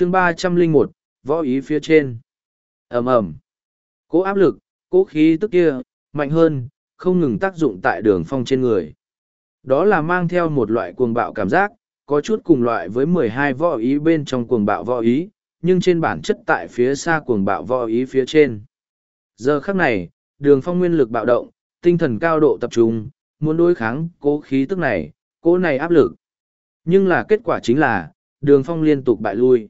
chương ba trăm linh một, võ ý phía trên. Ầm ầm. Cố áp lực, cố khí tức kia, mạnh hơn, không ngừng tác dụng tại đường phong trên người. Đó là mang theo một loại cuồng bạo cảm giác, có chút cùng loại với mười hai võ ý bên trong cuồng bạo võ ý, nhưng trên bản chất tại phía xa cuồng bạo võ ý phía trên. Giờ khắc này, đường phong nguyên lực bạo động, tinh thần cao độ tập trung, muốn đối kháng cố khí tức này, cố này áp lực. Nhưng là kết quả chính là, đường phong liên tục bại lui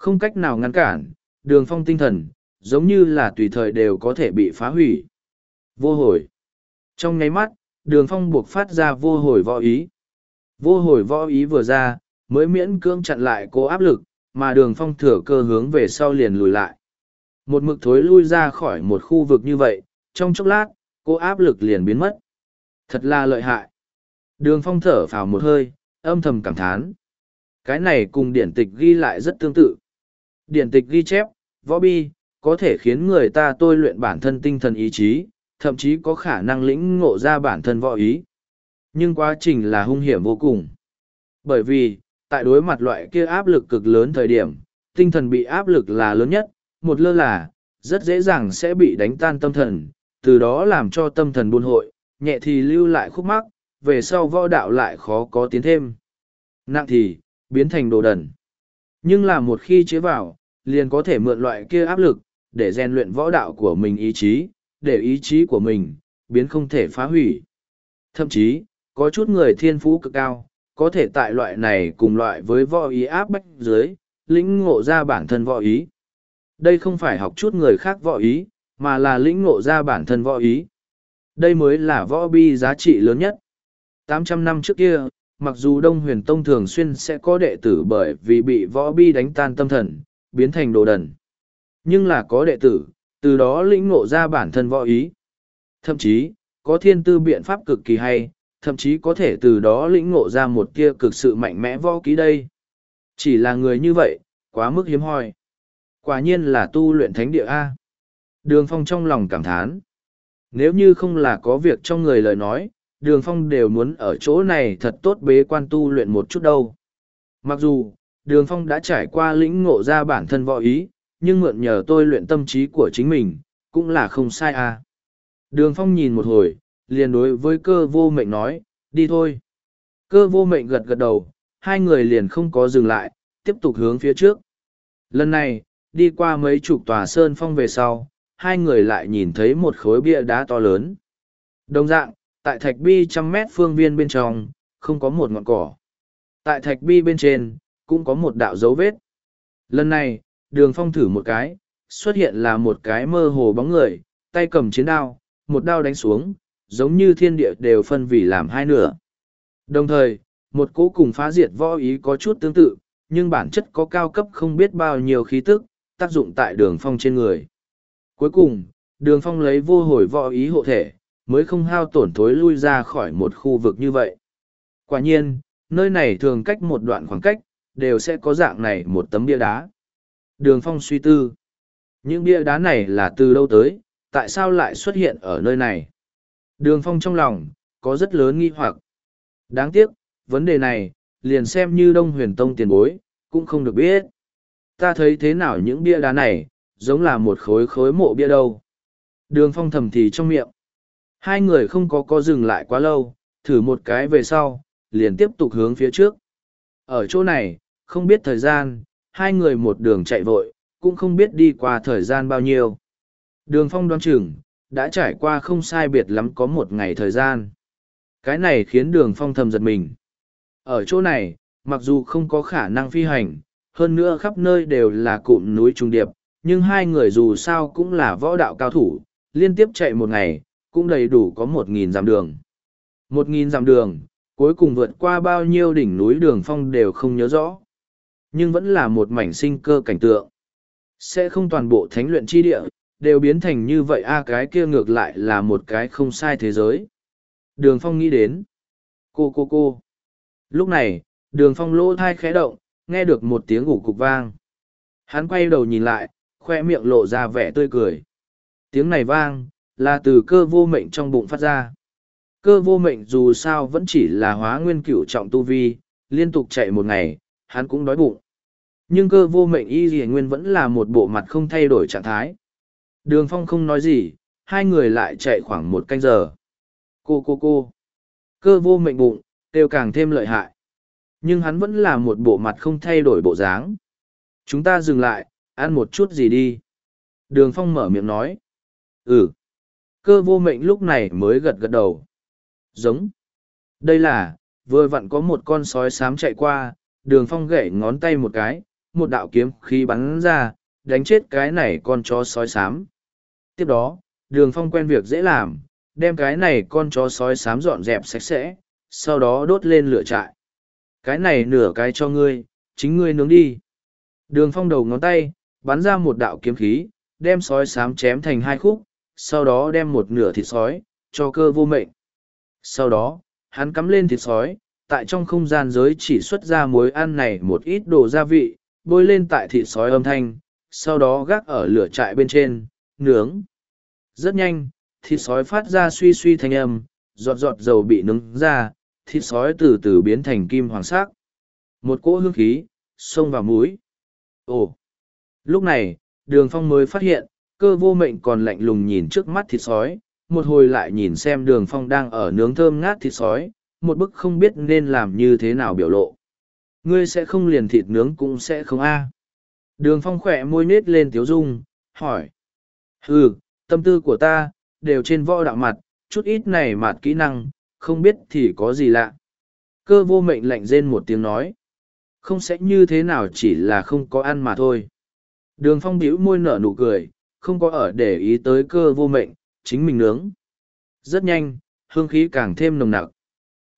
không cách nào ngăn cản, đường phong tinh thần, giống như là tùy thời đều có thể bị phá hủy. Vô hồi. Trong nháy mắt, đường phong buộc phát ra vô hồi võ ý. Vô hồi võ ý vừa ra, mới miễn cưỡng chặn lại cố áp lực, mà đường phong thừa cơ hướng về sau liền lùi lại. Một mực thối lui ra khỏi một khu vực như vậy, trong chốc lát, cô áp lực liền biến mất. Thật là lợi hại. Đường phong thở phào một hơi, âm thầm cảm thán. Cái này cùng điển tịch ghi lại rất tương tự. Điển tịch ghi chép, võ bi, có thể khiến người ta tôi luyện bản thân tinh thần ý chí, thậm chí có khả năng lĩnh ngộ ra bản thân võ ý. Nhưng quá trình là hung hiểm vô cùng. Bởi vì, tại đối mặt loại kia áp lực cực lớn thời điểm, tinh thần bị áp lực là lớn nhất, một lơ là, rất dễ dàng sẽ bị đánh tan tâm thần, từ đó làm cho tâm thần buôn hội, nhẹ thì lưu lại khúc mắc, về sau võ đạo lại khó có tiến thêm. Nặng thì, biến thành đồ đần. Nhưng là một khi chế vào, liền có thể mượn loại kia áp lực, để rèn luyện võ đạo của mình ý chí, để ý chí của mình, biến không thể phá hủy. Thậm chí, có chút người thiên phú cực cao, có thể tại loại này cùng loại với võ ý áp bách dưới, lĩnh ngộ ra bản thân võ ý. Đây không phải học chút người khác võ ý, mà là lĩnh ngộ ra bản thân võ ý. Đây mới là võ bi giá trị lớn nhất. 800 năm trước kia, mặc dù Đông Huyền Tông thường xuyên sẽ có đệ tử bởi vì bị võ bi đánh tan tâm thần, biến thành đồ đần. Nhưng là có đệ tử, từ đó lĩnh ngộ ra bản thân võ ý. Thậm chí, có thiên tư biện pháp cực kỳ hay, thậm chí có thể từ đó lĩnh ngộ ra một tia cực sự mạnh mẽ võ ký đây. Chỉ là người như vậy, quá mức hiếm hoi. Quả nhiên là tu luyện thánh địa A. Đường Phong trong lòng cảm thán. Nếu như không là có việc trong người lời nói, Đường Phong đều muốn ở chỗ này thật tốt bế quan tu luyện một chút đâu. Mặc dù, đường phong đã trải qua lĩnh ngộ ra bản thân võ ý, nhưng mượn nhờ tôi luyện tâm trí của chính mình, cũng là không sai à. đường phong nhìn một hồi, liền đối với cơ vô mệnh nói, đi thôi. Cơ vô mệnh gật gật đầu, hai người liền không có dừng lại, tiếp tục hướng phía trước. Lần này, đi qua mấy chục tòa sơn phong về sau, hai người lại nhìn thấy một khối bia đá to lớn. Đồng dạng, tại thạch bi trăm mét phương viên bên trong, không có một ngọn cỏ. Tại thạch bi bên trên cũng có một đạo dấu vết. Lần này, đường phong thử một cái, xuất hiện là một cái mơ hồ bóng người, tay cầm chiến đao, một đao đánh xuống, giống như thiên địa đều phân vì làm hai nửa. Đồng thời, một cố cùng phá diệt võ ý có chút tương tự, nhưng bản chất có cao cấp không biết bao nhiêu khí tức, tác dụng tại đường phong trên người. Cuối cùng, đường phong lấy vô hồi võ ý hộ thể, mới không hao tổn thối lui ra khỏi một khu vực như vậy. Quả nhiên, nơi này thường cách một đoạn khoảng cách, đều sẽ có dạng này một tấm bia đá. Đường phong suy tư. Những bia đá này là từ đâu tới, tại sao lại xuất hiện ở nơi này? Đường phong trong lòng, có rất lớn nghi hoặc. Đáng tiếc, vấn đề này, liền xem như đông huyền tông tiền bối, cũng không được biết. Ta thấy thế nào những bia đá này, giống là một khối khối mộ bia đâu. Đường phong thầm thì trong miệng. Hai người không có có dừng lại quá lâu, thử một cái về sau, liền tiếp tục hướng phía trước. Ở chỗ này, không biết thời gian, hai người một đường chạy vội, cũng không biết đi qua thời gian bao nhiêu. Đường phong đoán chừng, đã trải qua không sai biệt lắm có một ngày thời gian. Cái này khiến đường phong thầm giật mình. Ở chỗ này, mặc dù không có khả năng phi hành, hơn nữa khắp nơi đều là cụm núi trung điệp, nhưng hai người dù sao cũng là võ đạo cao thủ, liên tiếp chạy một ngày, cũng đầy đủ có một nghìn dặm đường. Một nghìn dặm đường, cuối cùng vượt qua bao nhiêu đỉnh núi đường phong đều không nhớ rõ nhưng vẫn là một mảnh sinh cơ cảnh tượng. Sẽ không toàn bộ thánh luyện chi địa đều biến thành như vậy a cái kia ngược lại là một cái không sai thế giới. Đường phong nghĩ đến. Cô cô cô. Lúc này đường phong lỗ thai khẽ động nghe được một tiếng ngủ cục vang. Hắn quay đầu nhìn lại khoe miệng lộ ra vẻ tươi cười. Tiếng này vang là từ cơ vô mệnh trong bụng phát ra. Cơ vô mệnh dù sao vẫn chỉ là hóa nguyên cửu trọng tu vi, liên tục chạy một ngày, hắn cũng đói bụng. Nhưng cơ vô mệnh y gì nguyên vẫn là một bộ mặt không thay đổi trạng thái. Đường phong không nói gì, hai người lại chạy khoảng một canh giờ. Cô cô cô. Cơ vô mệnh bụng, đều càng thêm lợi hại. Nhưng hắn vẫn là một bộ mặt không thay đổi bộ dáng. Chúng ta dừng lại, ăn một chút gì đi. Đường phong mở miệng nói. Ừ. Cơ vô mệnh lúc này mới gật gật đầu. Giống. Đây là, vừa vặn có một con sói xám chạy qua, đường phong gậy ngón tay một cái, một đạo kiếm khí bắn ra, đánh chết cái này con chó sói xám. Tiếp đó, đường phong quen việc dễ làm, đem cái này con chó sói xám dọn dẹp sạch sẽ, sau đó đốt lên lửa trại. Cái này nửa cái cho ngươi, chính ngươi nướng đi. Đường phong đầu ngón tay, bắn ra một đạo kiếm khí, đem sói xám chém thành hai khúc, sau đó đem một nửa thịt sói, cho cơ vô mệnh. Sau đó, hắn cắm lên thịt sói, tại trong không gian giới chỉ xuất ra muối ăn này một ít đồ gia vị, bôi lên tại thịt sói âm thanh, sau đó gác ở lửa trại bên trên, nướng. Rất nhanh, thịt sói phát ra suy suy thanh âm, giọt giọt dầu bị nướng ra, thịt sói từ từ biến thành kim hoàng sắc. Một cỗ hương khí, xông vào mũi. Ồ! Lúc này, đường phong mới phát hiện, cơ vô mệnh còn lạnh lùng nhìn trước mắt thịt sói, một hồi lại nhìn xem đường phong đang ở nướng thơm ngát thịt sói, một bức không biết nên làm như thế nào biểu lộ. Ngươi sẽ không liền thịt nướng cũng sẽ không a Đường phong khỏe môi nết lên tiếu dung, hỏi. Ừ, tâm tư của ta, đều trên võ đạo mặt, chút ít này mặt kỹ năng, không biết thì có gì lạ. Cơ vô mệnh lạnh rên một tiếng nói. Không sẽ như thế nào chỉ là không có ăn mà thôi. Đường phong bĩu môi nở nụ cười, không có ở để ý tới cơ vô mệnh, chính mình nướng. Rất nhanh, hương khí càng thêm nồng nặc.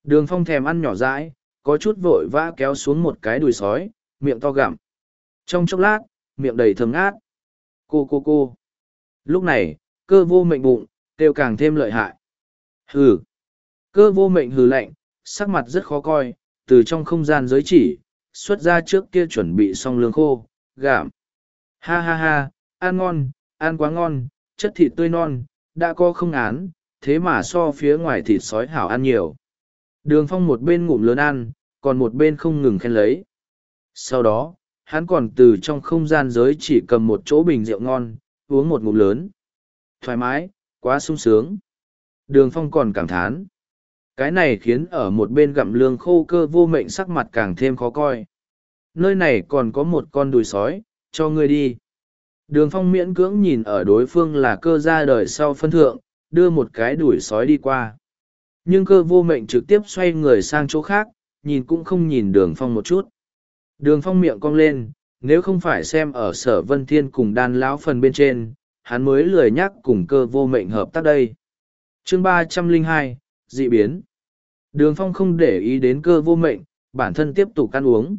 Đường phong thèm ăn nhỏ dãi, có chút vội vã kéo xuống một cái đùi sói, miệng to gặm. Trong chốc lát, miệng đầy thơm ngát. Cô cô cô. Lúc này, cơ vô mệnh bụng, kêu càng thêm lợi hại. Hừ. Cơ vô mệnh hừ lạnh, sắc mặt rất khó coi, từ trong không gian giới chỉ, xuất ra trước kia chuẩn bị xong lương khô, gảm. Ha ha ha, ăn ngon, ăn quá ngon, chất thịt tươi non, đã có không án, thế mà so phía ngoài thịt sói hảo ăn nhiều. Đường phong một bên ngụm lớn ăn, còn một bên không ngừng khen lấy. Sau đó, hắn còn từ trong không gian giới chỉ cầm một chỗ bình rượu ngon, uống một ngụm lớn. Thoải mái, quá sung sướng. Đường phong còn cảm thán. Cái này khiến ở một bên gặm lương khô cơ vô mệnh sắc mặt càng thêm khó coi. Nơi này còn có một con đùi sói, cho ngươi đi. Đường phong miễn cưỡng nhìn ở đối phương là cơ ra đời sau phân thượng, đưa một cái đuổi sói đi qua. Nhưng cơ vô mệnh trực tiếp xoay người sang chỗ khác, nhìn cũng không nhìn đường phong một chút. Đường phong miệng cong lên, nếu không phải xem ở sở vân thiên cùng đan lão phần bên trên, hắn mới lười nhắc cùng cơ vô mệnh hợp tác đây. chương ba trăm linh hai dị biến. Đường phong không để ý đến cơ vô mệnh, bản thân tiếp tục ăn uống.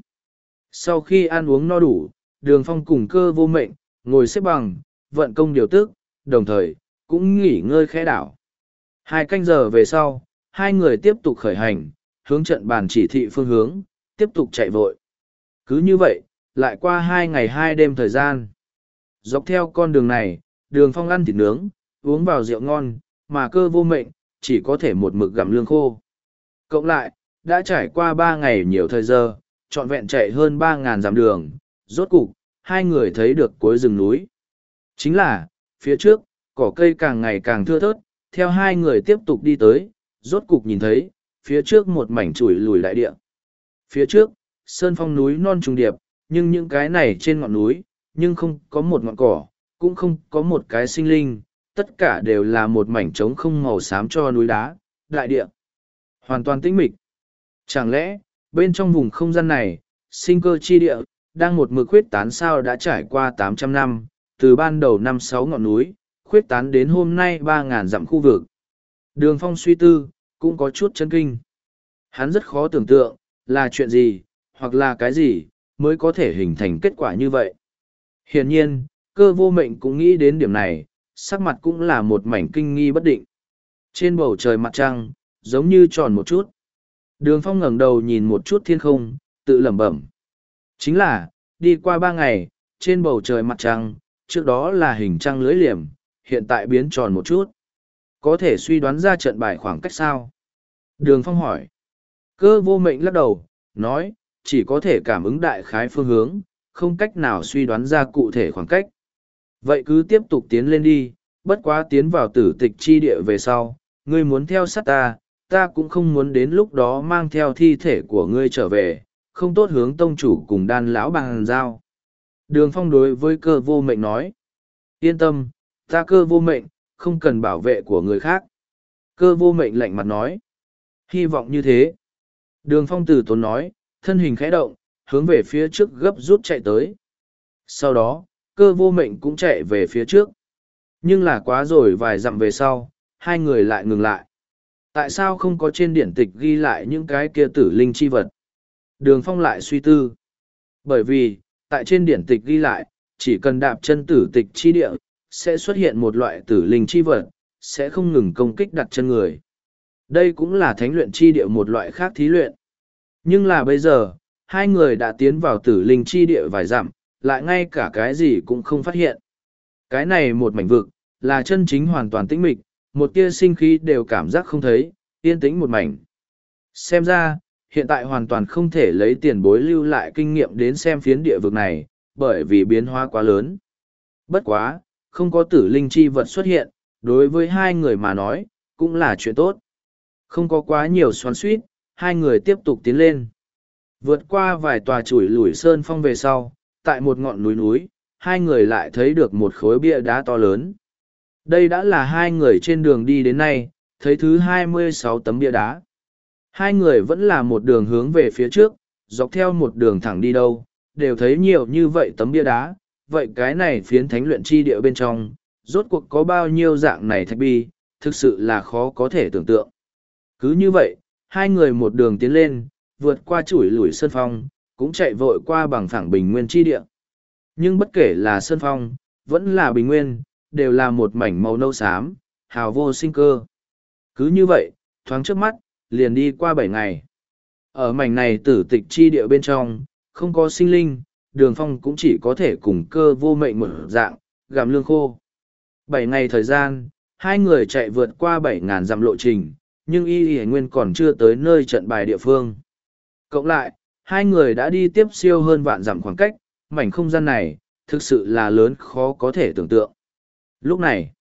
Sau khi ăn uống no đủ, đường phong cùng cơ vô mệnh, ngồi xếp bằng, vận công điều tức, đồng thời, cũng nghỉ ngơi khẽ đảo. Hai canh giờ về sau, hai người tiếp tục khởi hành, hướng trận bàn chỉ thị phương hướng, tiếp tục chạy vội. Cứ như vậy, lại qua hai ngày hai đêm thời gian. Dọc theo con đường này, đường phong ăn thịt nướng, uống vào rượu ngon, mà cơ vô mệnh, chỉ có thể một mực gặm lương khô. Cộng lại, đã trải qua ba ngày nhiều thời giờ, trọn vẹn chạy hơn ba ngàn dặm đường, rốt cục, hai người thấy được cuối rừng núi. Chính là, phía trước, cỏ cây càng ngày càng thưa thớt, theo hai người tiếp tục đi tới, rốt cục nhìn thấy, phía trước một mảnh chùi lùi đại địa. Phía trước, sơn phong núi non trùng điệp, nhưng những cái này trên ngọn núi, nhưng không có một ngọn cỏ, cũng không có một cái sinh linh, tất cả đều là một mảnh trống không màu xám cho núi đá, đại địa. Hoàn toàn tĩnh mịch. Chẳng lẽ, bên trong vùng không gian này, sinh cơ chi địa, đang một mực khuyết tán sao đã trải qua 800 năm, từ ban đầu năm sáu ngọn núi, khuyết tán đến hôm nay ba ngàn dặm khu vực. Đường phong suy tư, cũng có chút chân kinh. Hắn rất khó tưởng tượng, là chuyện gì, hoặc là cái gì, mới có thể hình thành kết quả như vậy. Hiển nhiên, cơ vô mệnh cũng nghĩ đến điểm này, sắc mặt cũng là một mảnh kinh nghi bất định. Trên bầu trời mặt trăng, giống như tròn một chút. Đường phong ngẩng đầu nhìn một chút thiên không, tự lẩm bẩm. Chính là, đi qua ba ngày, trên bầu trời mặt trăng, trước đó là hình trăng lưới liềm, hiện tại biến tròn một chút. Có thể suy đoán ra trận bài khoảng cách sao? Đường Phong hỏi. Cơ vô mệnh lắc đầu, nói, chỉ có thể cảm ứng đại khái phương hướng, không cách nào suy đoán ra cụ thể khoảng cách. Vậy cứ tiếp tục tiến lên đi, bất quá tiến vào tử tịch chi địa về sau, ngươi muốn theo sát ta, ta cũng không muốn đến lúc đó mang theo thi thể của ngươi trở về, không tốt hướng tông chủ cùng đan lão bằng giao. Đường phong đối với cơ vô mệnh nói, yên tâm, ta cơ vô mệnh, không cần bảo vệ của người khác. Cơ vô mệnh lạnh mặt nói, hy vọng như thế. Đường phong tử tốn nói, thân hình khẽ động, hướng về phía trước gấp rút chạy tới. Sau đó, cơ vô mệnh cũng chạy về phía trước. Nhưng là quá rồi vài dặm về sau, hai người lại ngừng lại. Tại sao không có trên điển tịch ghi lại những cái kia tử linh chi vật? Đường phong lại suy tư. Bởi vì, tại trên điển tịch ghi lại, chỉ cần đạp chân tử tịch chi địa, sẽ xuất hiện một loại tử linh chi vật, sẽ không ngừng công kích đặt chân người. Đây cũng là thánh luyện chi địa một loại khác thí luyện. Nhưng là bây giờ, hai người đã tiến vào tử linh chi địa vài dặm, lại ngay cả cái gì cũng không phát hiện. Cái này một mảnh vực, là chân chính hoàn toàn tĩnh mịch, một tia sinh khí đều cảm giác không thấy, yên tĩnh một mảnh. Xem ra, hiện tại hoàn toàn không thể lấy tiền bối lưu lại kinh nghiệm đến xem phiến địa vực này, bởi vì biến hóa quá lớn. Bất quá, không có tử linh chi vật xuất hiện, đối với hai người mà nói, cũng là chuyện tốt. Không có quá nhiều xoắn suýt, hai người tiếp tục tiến lên. Vượt qua vài tòa chuỗi lủi sơn phong về sau, tại một ngọn núi núi, hai người lại thấy được một khối bia đá to lớn. Đây đã là hai người trên đường đi đến nay, thấy thứ hai mươi sáu tấm bia đá. Hai người vẫn là một đường hướng về phía trước, dọc theo một đường thẳng đi đâu, đều thấy nhiều như vậy tấm bia đá. Vậy cái này phiến thánh luyện chi địa bên trong, rốt cuộc có bao nhiêu dạng này thạch bi, thực sự là khó có thể tưởng tượng. Cứ như vậy, hai người một đường tiến lên, vượt qua chuỗi lùi sơn phong, cũng chạy vội qua bằng phẳng bình nguyên chi địa. Nhưng bất kể là sơn phong, vẫn là bình nguyên, đều là một mảnh màu nâu xám, hào vô sinh cơ. Cứ như vậy, thoáng trước mắt, liền đi qua bảy ngày. Ở mảnh này tử tịch chi địa bên trong, không có sinh linh, đường phong cũng chỉ có thể cùng cơ vô mệnh một dạng, gặm lương khô. Bảy ngày thời gian, hai người chạy vượt qua bảy ngàn dặm lộ trình, nhưng y y nguyên còn chưa tới nơi trận bài địa phương. Cộng lại, hai người đã đi tiếp siêu hơn vạn dặm khoảng cách, mảnh không gian này, thực sự là lớn khó có thể tưởng tượng. Lúc này,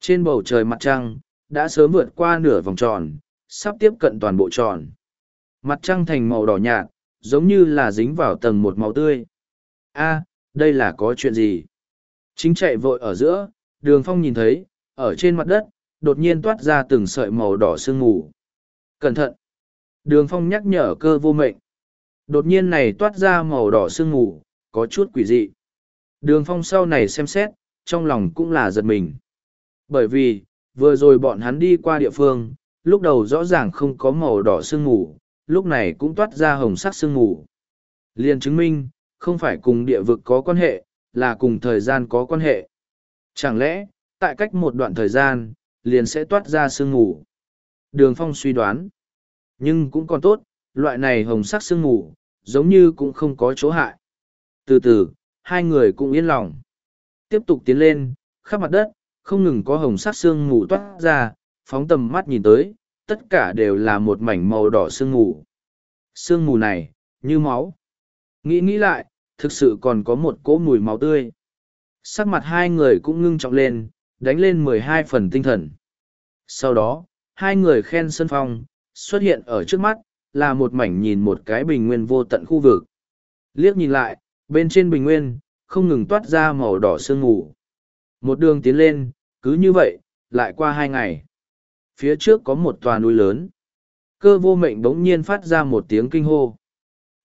trên bầu trời mặt trăng, đã sớm vượt qua nửa vòng tròn, sắp tiếp cận toàn bộ tròn. Mặt trăng thành màu đỏ nhạt, giống như là dính vào tầng một màu tươi a đây là có chuyện gì? Chính chạy vội ở giữa, đường phong nhìn thấy, ở trên mặt đất, đột nhiên toát ra từng sợi màu đỏ sương mù. Cẩn thận! Đường phong nhắc nhở cơ vô mệnh. Đột nhiên này toát ra màu đỏ sương mù, có chút quỷ dị. Đường phong sau này xem xét, trong lòng cũng là giật mình. Bởi vì, vừa rồi bọn hắn đi qua địa phương, lúc đầu rõ ràng không có màu đỏ sương mù, lúc này cũng toát ra hồng sắc sương mù. Liền chứng minh, không phải cùng địa vực có quan hệ, là cùng thời gian có quan hệ. Chẳng lẽ, tại cách một đoạn thời gian, liền sẽ toát ra sương ngủ. Đường phong suy đoán. Nhưng cũng còn tốt, loại này hồng sắc sương ngủ giống như cũng không có chỗ hại. Từ từ, hai người cũng yên lòng. Tiếp tục tiến lên, khắp mặt đất, không ngừng có hồng sắc sương ngủ toát ra, phóng tầm mắt nhìn tới, tất cả đều là một mảnh màu đỏ sương ngủ. Sương mù này, như máu. Nghĩ nghĩ lại, thực sự còn có một cỗ mùi máu tươi. Sắc mặt hai người cũng ngưng trọng lên, đánh lên mười hai phần tinh thần. Sau đó, hai người khen sân phong, xuất hiện ở trước mắt, là một mảnh nhìn một cái bình nguyên vô tận khu vực. Liếc nhìn lại, bên trên bình nguyên, không ngừng toát ra màu đỏ sương mù. Một đường tiến lên, cứ như vậy, lại qua hai ngày. Phía trước có một tòa núi lớn. Cơ vô mệnh bỗng nhiên phát ra một tiếng kinh hô.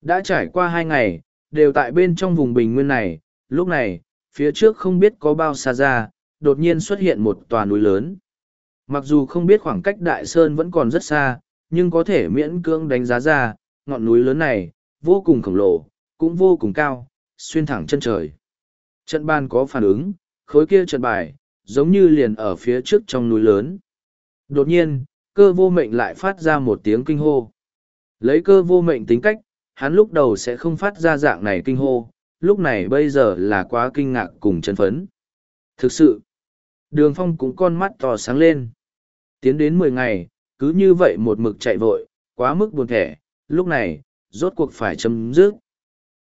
Đã trải qua hai ngày, đều tại bên trong vùng bình nguyên này, lúc này, phía trước không biết có bao xa ra, đột nhiên xuất hiện một tòa núi lớn. Mặc dù không biết khoảng cách đại sơn vẫn còn rất xa, nhưng có thể miễn cưỡng đánh giá ra, ngọn núi lớn này, vô cùng khổng lồ, cũng vô cùng cao, xuyên thẳng chân trời. Trận ban có phản ứng, khối kia trận bài, giống như liền ở phía trước trong núi lớn. Đột nhiên, cơ vô mệnh lại phát ra một tiếng kinh hô. Lấy cơ vô mệnh tính cách, hắn lúc đầu sẽ không phát ra dạng này kinh hô, lúc này bây giờ là quá kinh ngạc cùng chân phấn. Thực sự, đường phong cũng con mắt to sáng lên. Tiến đến mười ngày, cứ như vậy một mực chạy vội, quá mức buồn thẻ, lúc này, rốt cuộc phải chấm dứt.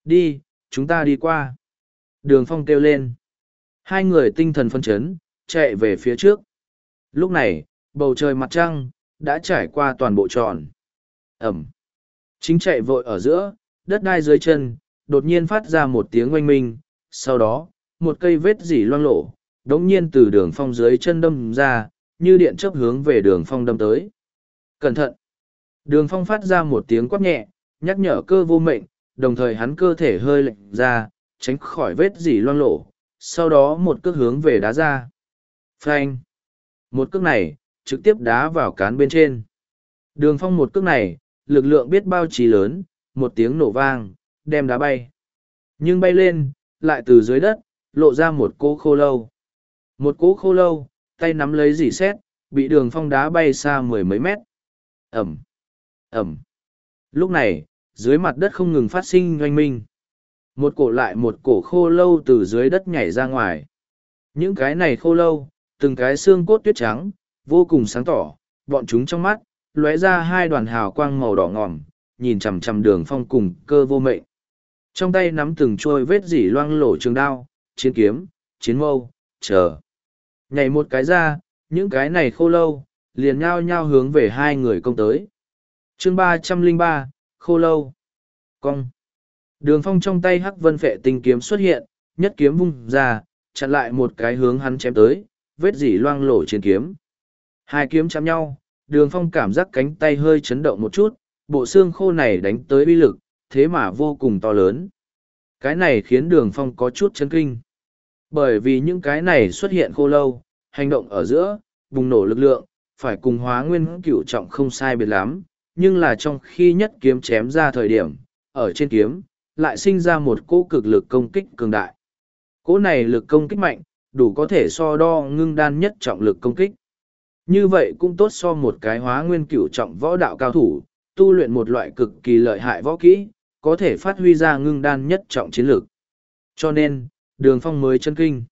Đi, chúng ta đi qua. Đường phong kêu lên. Hai người tinh thần phân chấn, chạy về phía trước. Lúc này, bầu trời mặt trăng, đã trải qua toàn bộ tròn. Ẩm. Chính chạy vội ở giữa, đất đai dưới chân, đột nhiên phát ra một tiếng oanh minh, sau đó, một cây vết dỉ loang lổ, đống nhiên từ đường phong dưới chân đâm ra, như điện chấp hướng về đường phong đâm tới. Cẩn thận! Đường phong phát ra một tiếng quát nhẹ, nhắc nhở cơ vô mệnh, đồng thời hắn cơ thể hơi lệnh ra, tránh khỏi vết dỉ loang lổ, sau đó một cước hướng về đá ra. Phanh! Một cước này, trực tiếp đá vào cán bên trên. Đường phong một cước này, lực lượng biết bao trí lớn, một tiếng nổ vang, đem đá bay. Nhưng bay lên, lại từ dưới đất, lộ ra một cỗ khô lâu. Một cỗ khô lâu, tay nắm lấy dỉ xét, bị đường phong đá bay xa mười mấy mét. Ẩm, Ẩm. Lúc này, dưới mặt đất không ngừng phát sinh doanh minh. Một cổ lại một cổ khô lâu từ dưới đất nhảy ra ngoài. Những cái này khô lâu, từng cái xương cốt tuyết trắng, vô cùng sáng tỏ, bọn chúng trong mắt, lóe ra hai đoàn hào quang màu đỏ ngòm, nhìn chằm chằm đường phong cùng cơ vô mệnh. Trong tay nắm từng trôi vết dỉ loang lổ trường đao, chiến kiếm, chiến mâu, chờ. Nhảy một cái ra, những cái này khô lâu, liền nhao nhao hướng về hai người công tới. chương ba trăm linh ba khô lâu. Cong. Đường phong trong tay hắc vân phệ tinh kiếm xuất hiện, nhất kiếm vung ra, chặn lại một cái hướng hắn chém tới, vết dỉ loang lổ trên kiếm. Hai kiếm chạm nhau, đường phong cảm giác cánh tay hơi chấn động một chút, bộ xương khô này đánh tới uy lực, thế mà vô cùng to lớn. Cái này khiến đường phong có chút chấn kinh. Bởi vì những cái này xuất hiện khô lâu, hành động ở giữa, bùng nổ lực lượng, phải cùng hóa nguyên cửu trọng không sai biệt lắm, nhưng là trong khi nhất kiếm chém ra thời điểm, ở trên kiếm, lại sinh ra một cỗ cực lực công kích cường đại. Cỗ này lực công kích mạnh, đủ có thể so đo ngưng đan nhất trọng lực công kích. Như vậy cũng tốt so một cái hóa nguyên cửu trọng võ đạo cao thủ, tu luyện một loại cực kỳ lợi hại võ kỹ, có thể phát huy ra ngưng đan nhất trọng chiến lược. Cho nên, đường phong mới chân kinh.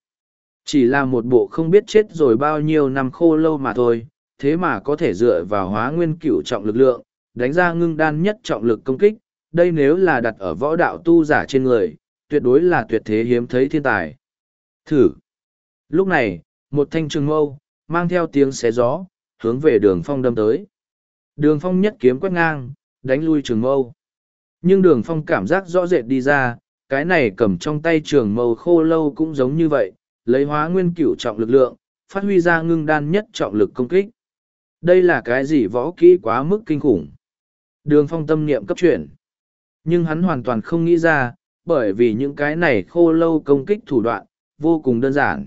Chỉ là một bộ không biết chết rồi bao nhiêu năm khô lâu mà thôi, thế mà có thể dựa vào hóa nguyên cửu trọng lực lượng, đánh ra ngưng đan nhất trọng lực công kích, đây nếu là đặt ở võ đạo tu giả trên người, tuyệt đối là tuyệt thế hiếm thấy thiên tài. Thử. Lúc này, một thanh trường mâu, mang theo tiếng xé gió, hướng về đường phong đâm tới. Đường phong nhất kiếm quét ngang, đánh lui trường mâu. Nhưng đường phong cảm giác rõ rệt đi ra, cái này cầm trong tay trường mâu khô lâu cũng giống như vậy, lấy hóa nguyên cửu trọng lực lượng, phát huy ra ngưng đan nhất trọng lực công kích. Đây là cái gì võ kỹ quá mức kinh khủng. Đường phong tâm niệm cấp chuyển. Nhưng hắn hoàn toàn không nghĩ ra, bởi vì những cái này khô lâu công kích thủ đoạn, vô cùng đơn giản.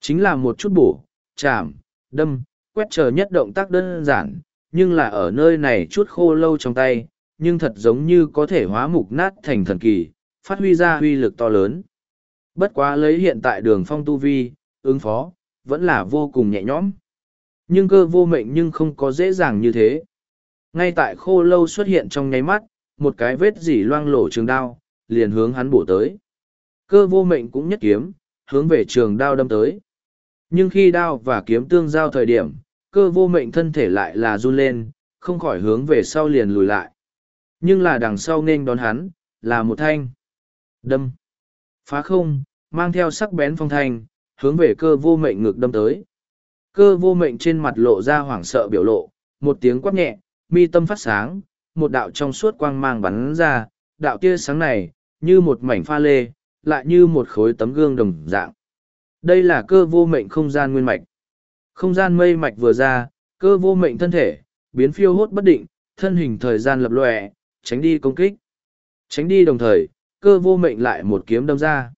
Chính là một chút bổ, chạm, đâm, quét chờ nhất động tác đơn giản, nhưng là ở nơi này chút khô lâu trong tay, nhưng thật giống như có thể hóa mục nát thành thần kỳ, phát huy ra huy lực to lớn. Bất quá lấy hiện tại đường phong tu vi, ứng phó, vẫn là vô cùng nhẹ nhõm. Nhưng cơ vô mệnh nhưng không có dễ dàng như thế. Ngay tại khô lâu xuất hiện trong nháy mắt, một cái vết dỉ loang lổ trường đao, liền hướng hắn bổ tới. Cơ vô mệnh cũng nhất kiếm, hướng về trường đao đâm tới. Nhưng khi đao và kiếm tương giao thời điểm, cơ vô mệnh thân thể lại là run lên, không khỏi hướng về sau liền lùi lại. Nhưng là đằng sau nên đón hắn, là một thanh. Đâm. Phá không, mang theo sắc bén phong thanh, hướng về cơ vô mệnh ngược đâm tới. Cơ vô mệnh trên mặt lộ ra hoảng sợ biểu lộ, một tiếng quát nhẹ, mi tâm phát sáng, một đạo trong suốt quang mang bắn ra, đạo tia sáng này, như một mảnh pha lê, lại như một khối tấm gương đồng dạng. Đây là cơ vô mệnh không gian nguyên mạch. Không gian mây mạch vừa ra, cơ vô mệnh thân thể, biến phiêu hốt bất định, thân hình thời gian lập lòe, tránh đi công kích. Tránh đi đồng thời, cơ vô mệnh lại một kiếm đâm ra.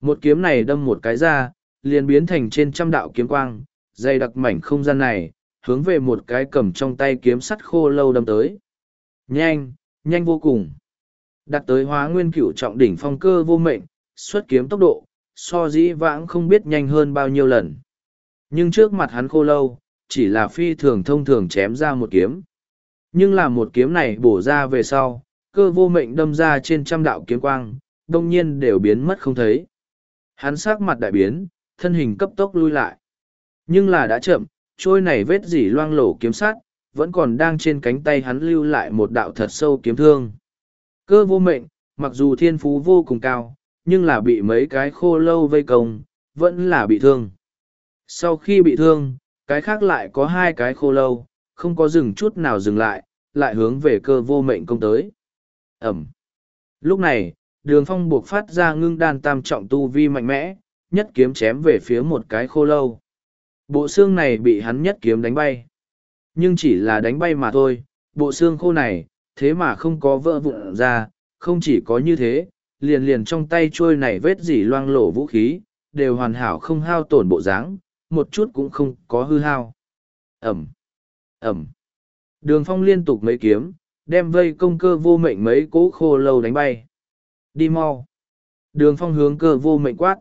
Một kiếm này đâm một cái ra, liền biến thành trên trăm đạo kiếm quang, dày đặc mảnh không gian này, hướng về một cái cầm trong tay kiếm sắt khô lâu đâm tới. Nhanh, nhanh vô cùng. Đặt tới hóa nguyên cửu trọng đỉnh phong cơ vô mệnh, xuất kiếm tốc độ, so dĩ vãng không biết nhanh hơn bao nhiêu lần. Nhưng trước mặt hắn khô lâu, chỉ là phi thường thông thường chém ra một kiếm. Nhưng là một kiếm này bổ ra về sau, cơ vô mệnh đâm ra trên trăm đạo kiếm quang, đông nhiên đều biến mất không thấy. Hắn sắc mặt đại biến, thân hình cấp tốc lui lại. Nhưng là đã chậm, trôi này vết dỉ loang lổ kiếm sát, vẫn còn đang trên cánh tay hắn lưu lại một đạo thật sâu kiếm thương. Cơ vô mệnh, mặc dù thiên phú vô cùng cao, nhưng là bị mấy cái khô lâu vây công, vẫn là bị thương. Sau khi bị thương, cái khác lại có hai cái khô lâu, không có dừng chút nào dừng lại, lại hướng về cơ vô mệnh công tới. Ẩm. Lúc này, đường phong buộc phát ra ngưng đan tam trọng tu vi mạnh mẽ, nhất kiếm chém về phía một cái khô lâu. Bộ xương này bị hắn nhất kiếm đánh bay. Nhưng chỉ là đánh bay mà thôi, bộ xương khô này, thế mà không có vỡ vụn ra, không chỉ có như thế, liền liền trong tay trôi này vết dỉ loang lổ vũ khí, đều hoàn hảo không hao tổn bộ dáng, một chút cũng không có hư hao. Ẩm, Ẩm. Đường phong liên tục mấy kiếm, đem vây công cơ vô mệnh mấy cố khô lâu đánh bay. Đi mau. Đường phong hướng cơ vô mệnh quát.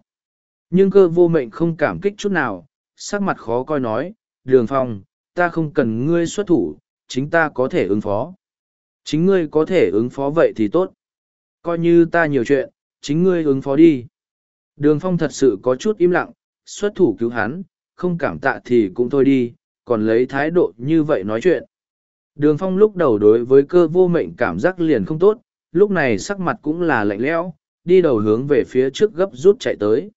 Nhưng cơ vô mệnh không cảm kích chút nào, sắc mặt khó coi nói, đường phong, ta không cần ngươi xuất thủ, chính ta có thể ứng phó. Chính ngươi có thể ứng phó vậy thì tốt. Coi như ta nhiều chuyện, chính ngươi ứng phó đi. Đường phong thật sự có chút im lặng, xuất thủ cứu hắn, không cảm tạ thì cũng thôi đi, còn lấy thái độ như vậy nói chuyện. Đường phong lúc đầu đối với cơ vô mệnh cảm giác liền không tốt, lúc này sắc mặt cũng là lạnh lẽo, đi đầu hướng về phía trước gấp rút chạy tới.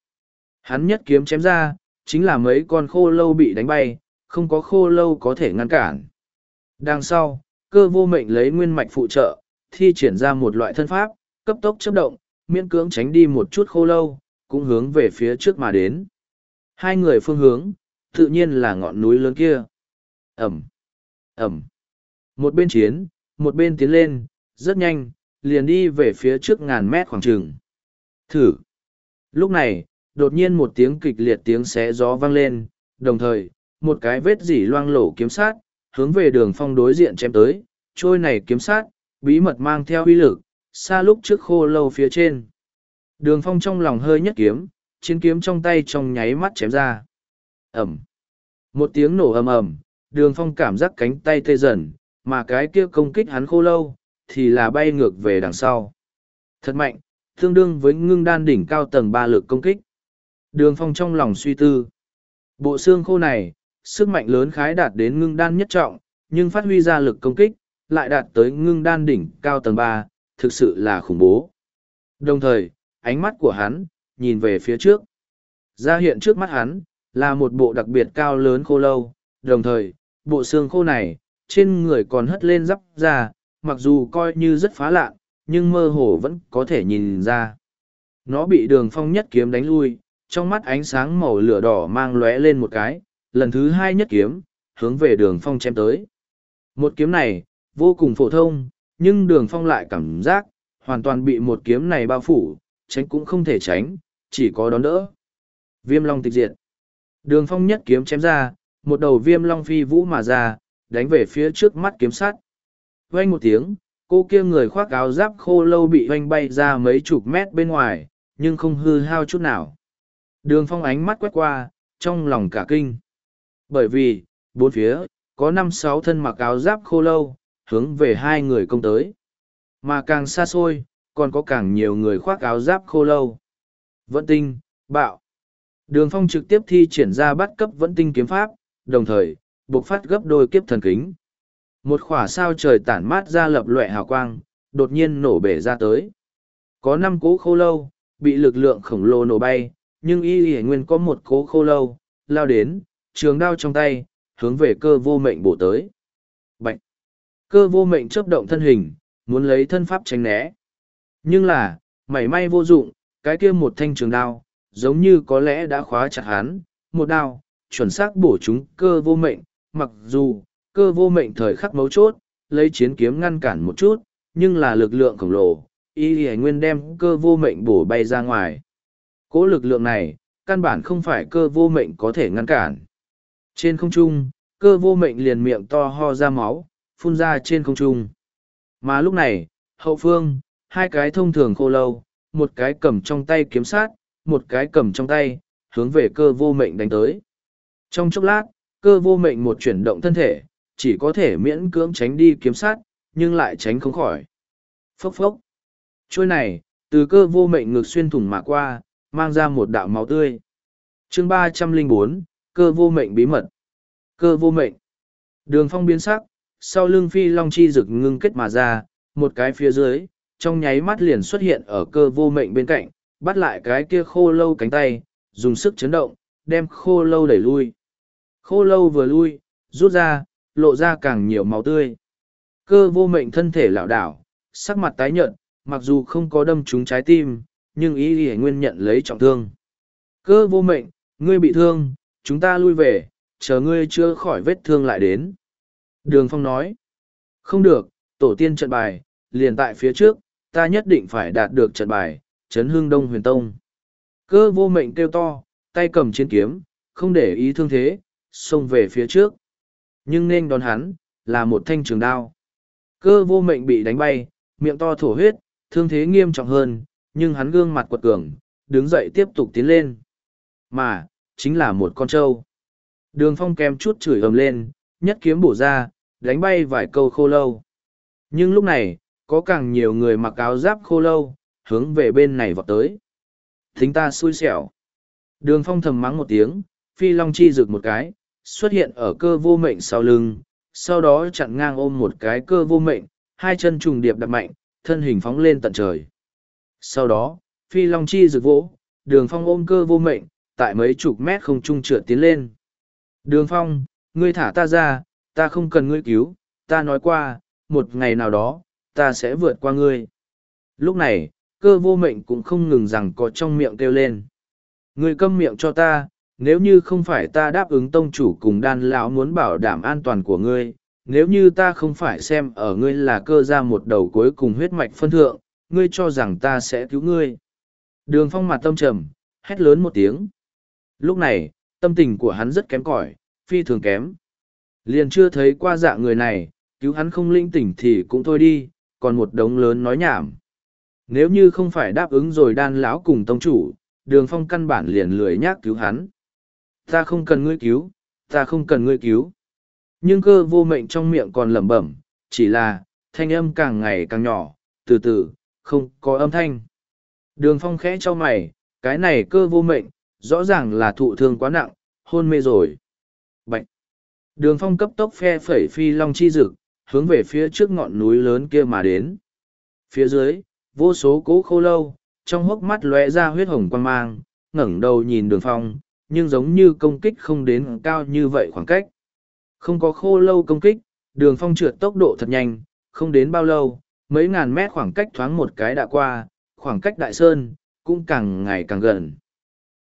Hắn nhất kiếm chém ra, chính là mấy con khô lâu bị đánh bay, không có khô lâu có thể ngăn cản. Đằng sau, cơ vô mệnh lấy nguyên mạch phụ trợ, thi triển ra một loại thân pháp, cấp tốc chấp động, miễn cưỡng tránh đi một chút khô lâu, cũng hướng về phía trước mà đến. Hai người phương hướng, tự nhiên là ngọn núi lớn kia. Ẩm, Ẩm. Một bên chiến, một bên tiến lên, rất nhanh, liền đi về phía trước ngàn mét khoảng trường. Thử. Lúc này, đột nhiên một tiếng kịch liệt tiếng xé gió vang lên, đồng thời, một cái vết dỉ loang lổ kiếm sát, hướng về đường phong đối diện chém tới, trôi này kiếm sát, bí mật mang theo uy lực, xa lúc trước khô lâu phía trên. Đường phong trong lòng hơi nhất kiếm, chiến kiếm trong tay trong nháy mắt chém ra. Ẩm. Một tiếng nổ ầm ầm, đường phong cảm giác cánh tay tê dần, mà cái kia công kích hắn khô lâu, thì là bay ngược về đằng sau. Thật mạnh, tương đương với ngưng đan đỉnh cao tầng ba lực công kích. Đường phong trong lòng suy tư. Bộ xương khô này, sức mạnh lớn khái đạt đến ngưng đan nhất trọng, nhưng phát huy ra lực công kích, lại đạt tới ngưng đan đỉnh cao tầng ba, thực sự là khủng bố. Đồng thời, ánh mắt của hắn, nhìn về phía trước. Ra hiện trước mắt hắn, là một bộ đặc biệt cao lớn khô lâu, đồng thời, bộ xương khô này, trên người còn hất lên giáp ra, mặc dù coi như rất phá lạ, nhưng mơ hồ vẫn có thể nhìn ra. Nó bị đường phong nhất kiếm đánh lui, trong mắt ánh sáng màu lửa đỏ mang lóe lên một cái, lần thứ hai nhất kiếm, hướng về đường phong chém tới. Một kiếm này, vô cùng phổ thông, nhưng đường phong lại cảm giác, hoàn toàn bị một kiếm này bao phủ, tránh cũng không thể tránh, chỉ có đón đỡ. Viêm long tịch diệt. Đường phong nhất kiếm chém ra, một đầu viêm long phi vũ mà ra, đánh về phía trước mắt kiếm sắt. Vang một tiếng, cô kia người khoác áo giáp khô lâu bị oanh bay ra mấy chục mét bên ngoài, nhưng không hư hao chút nào. Đường phong ánh mắt quét qua, trong lòng cả kinh. Bởi vì, bốn phía, có năm sáu thân mặc áo giáp khô lâu, hướng về hai người công tới. Mà càng xa xôi, còn có càng nhiều người khoác áo giáp khô lâu. Vận tinh, bạo. Đường phong trực tiếp thi triển ra bắt cấp vẫn tinh kiếm pháp, đồng thời, buộc phát gấp đôi kiếp thần kính. Một khỏa sao trời tản mát ra lập lệ hào quang, đột nhiên nổ bể ra tới. Có năm cố khô lâu, bị lực lượng khổng lồ nổ bay, nhưng y y nguyên có một cố khô lâu, lao đến, trường đao trong tay, hướng về cơ vô mệnh bổ tới. Bạch! Cơ vô mệnh chớp động thân hình, muốn lấy thân pháp tránh né. Nhưng là, mảy may vô dụng, cái kia một thanh trường đao, giống như có lẽ đã khóa chặt hắn, một đao, chuẩn xác bổ chúng cơ vô mệnh, mặc dù, cơ vô mệnh thời khắc mấu chốt, lấy chiến kiếm ngăn cản một chút, nhưng là lực lượng khổng lồ, y y nguyên đem cơ vô mệnh bổ bay ra ngoài. Cố lực lượng này, căn bản không phải cơ vô mệnh có thể ngăn cản. Trên không trung, cơ vô mệnh liền miệng to ho ra máu, phun ra trên không trung. Mà lúc này, hậu phương, hai cái thông thường khô lâu, một cái cầm trong tay kiếm sát, một cái cầm trong tay, hướng về cơ vô mệnh đánh tới. Trong chốc lát, cơ vô mệnh một chuyển động thân thể, chỉ có thể miễn cưỡng tránh đi kiếm sát, nhưng lại tránh không khỏi. Phốc phốc. Trôi này, từ cơ vô mệnh ngược xuyên thủng mà qua, mang ra một đạo máu tươi. chương ba trăm linh bốn cơ vô mệnh bí mật. Cơ vô mệnh. Đường phong biến sắc, sau lưng phi long chi rực ngưng kết mà ra, một cái phía dưới, trong nháy mắt liền xuất hiện ở cơ vô mệnh bên cạnh, bắt lại cái kia khô lâu cánh tay, dùng sức chấn động, đem khô lâu đẩy lui. Khô lâu vừa lui, rút ra, lộ ra càng nhiều máu tươi. Cơ vô mệnh thân thể lảo đảo, sắc mặt tái nhợt, mặc dù không có đâm trúng trái tim, nhưng ý ghi nguyên nhận lấy trọng thương. Cơ vô mệnh, ngươi bị thương, chúng ta lui về, chờ ngươi chưa khỏi vết thương lại đến. Đường Phong nói, không được, tổ tiên trận bài, liền tại phía trước, ta nhất định phải đạt được trận bài, chấn hương đông huyền tông. Cơ vô mệnh kêu to, tay cầm chiến kiếm, không để ý thương thế, xông về phía trước. Nhưng nên đón hắn, là một thanh trường đao. Cơ vô mệnh bị đánh bay, miệng to thổ huyết, thương thế nghiêm trọng hơn, nhưng hắn gương mặt quật cường, đứng dậy tiếp tục tiến lên. Mà, chính là một con trâu. Đường phong kèm chút chửi ầm lên, nhất kiếm bổ ra, đánh bay vài câu khô lâu. Nhưng lúc này, có càng nhiều người mặc áo giáp khô lâu, hướng về bên này vọt tới. Thính ta xui xẻo. Đường phong thầm mắng một tiếng, phi long chi rực một cái, xuất hiện ở cơ vô mệnh sau lưng, sau đó chặn ngang ôm một cái cơ vô mệnh, hai chân trùng điệp đập mạnh, thân hình phóng lên tận trời. Sau đó, phi long chi rực vỗ, đường phong ôm cơ vô mệnh, tại mấy chục mét không trung trượt tiến lên. Đường phong, ngươi thả ta ra, ta không cần ngươi cứu, ta nói qua, một ngày nào đó, ta sẽ vượt qua ngươi. Lúc này, cơ vô mệnh cũng không ngừng rằng có trong miệng kêu lên. Ngươi câm miệng cho ta, nếu như không phải ta đáp ứng tông chủ cùng đan lão muốn bảo đảm an toàn của ngươi, nếu như ta không phải xem ở ngươi là cơ ra một đầu cuối cùng huyết mạch phân thượng, ngươi cho rằng ta sẽ cứu ngươi. Đường phong mặt tâm trầm, hét lớn một tiếng. Lúc này, tâm tình của hắn rất kém cỏi, phi thường kém. Liền chưa thấy qua dạng người này, cứu hắn không linh tỉnh thì cũng thôi đi, còn một đống lớn nói nhảm. Nếu như không phải đáp ứng rồi đan lão cùng tông chủ, đường phong căn bản liền lười nhác cứu hắn. Ta không cần ngươi cứu, ta không cần ngươi cứu. Nhưng cơ vô mệnh trong miệng còn lẩm bẩm, chỉ là, thanh âm càng ngày càng nhỏ, từ từ, không có âm thanh. Đường phong khẽ cho mày, cái này cơ vô mệnh, rõ ràng là thụ thương quá nặng, hôn mê rồi. Đường phong cấp tốc phe phẩy phi long chi dực, hướng về phía trước ngọn núi lớn kia mà đến. Phía dưới, vô số cố khô lâu, trong hốc mắt lóe ra huyết hồng quan mang, ngẩng đầu nhìn đường phong, nhưng giống như công kích không đến cao như vậy khoảng cách. Không có khô lâu công kích, đường phong trượt tốc độ thật nhanh, không đến bao lâu, mấy ngàn mét khoảng cách thoáng một cái đã qua, khoảng cách đại sơn, cũng càng ngày càng gần.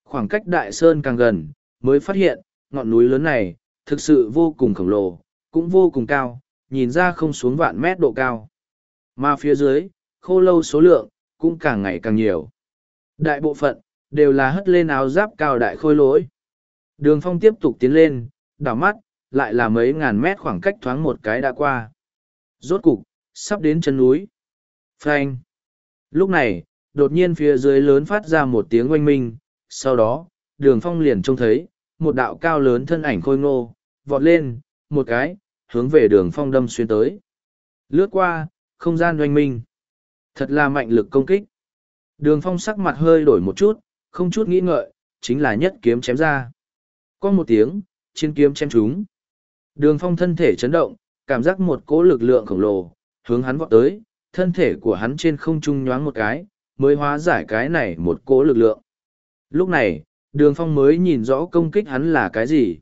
Khoảng cách đại sơn càng gần, mới phát hiện, ngọn núi lớn này, thực sự vô cùng khổng lồ, cũng vô cùng cao, nhìn ra không xuống vạn mét độ cao. Mà phía dưới, khô lâu số lượng, cũng càng ngày càng nhiều. Đại bộ phận, đều là hất lên áo giáp cao đại khôi lỗi. Đường phong tiếp tục tiến lên, đảo mắt, lại là mấy ngàn mét khoảng cách thoáng một cái đã qua. Rốt cục, sắp đến chân núi. Phanh. Lúc này, đột nhiên phía dưới lớn phát ra một tiếng oanh minh, sau đó, đường phong liền trông thấy, một đạo cao lớn thân ảnh khôi ngô, vọt lên, một cái, hướng về đường phong đâm xuyên tới. Lướt qua, không gian doanh minh. Thật là mạnh lực công kích. Đường phong sắc mặt hơi đổi một chút, không chút nghĩ ngợi, chính là nhất kiếm chém ra. Có một tiếng, trên kiếm chém chúng Đường phong thân thể chấn động, cảm giác một cỗ lực lượng khổng lồ, hướng hắn vọt tới, thân thể của hắn trên không trung nhoáng một cái, mới hóa giải cái này một cỗ lực lượng. Lúc này, đường phong mới nhìn rõ công kích hắn là cái gì.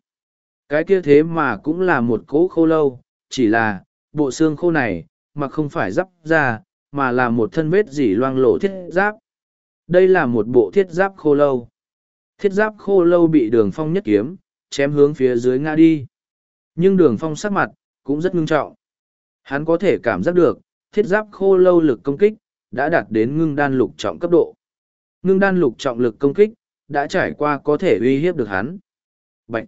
Cái kia thế mà cũng là một cỗ khô lâu, chỉ là, bộ xương khô này, mà không phải giáp ra, mà là một thân vết dỉ loang lộ thiết giáp. Đây là một bộ thiết giáp khô lâu. Thiết giáp khô lâu bị đường phong nhất kiếm, chém hướng phía dưới ngã đi. Nhưng đường phong sắc mặt, cũng rất ngưng trọng. Hắn có thể cảm giác được, thiết giáp khô lâu lực công kích, đã đạt đến ngưng đan lục trọng cấp độ. Ngưng đan lục trọng lực công kích, đã trải qua có thể uy hiếp được hắn. Bạch!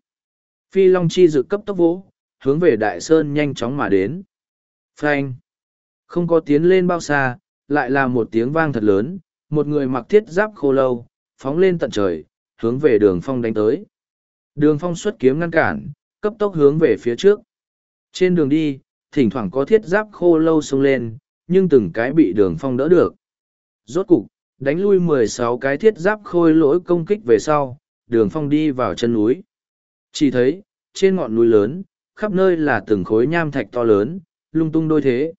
Phi Long Chi dự cấp tốc vỗ, hướng về Đại Sơn nhanh chóng mà đến. Phanh! Không có tiến lên bao xa, lại là một tiếng vang thật lớn, một người mặc thiết giáp khô lâu, phóng lên tận trời, hướng về đường phong đánh tới. Đường phong xuất kiếm ngăn cản, cấp tốc hướng về phía trước. Trên đường đi, thỉnh thoảng có thiết giáp khô lâu xông lên, nhưng từng cái bị đường phong đỡ được. Rốt cục, đánh lui mười sáu cái thiết giáp khôi lỗi công kích về sau, đường phong đi vào chân núi. Chỉ thấy, trên ngọn núi lớn, khắp nơi là từng khối nham thạch to lớn, lung tung đôi thế.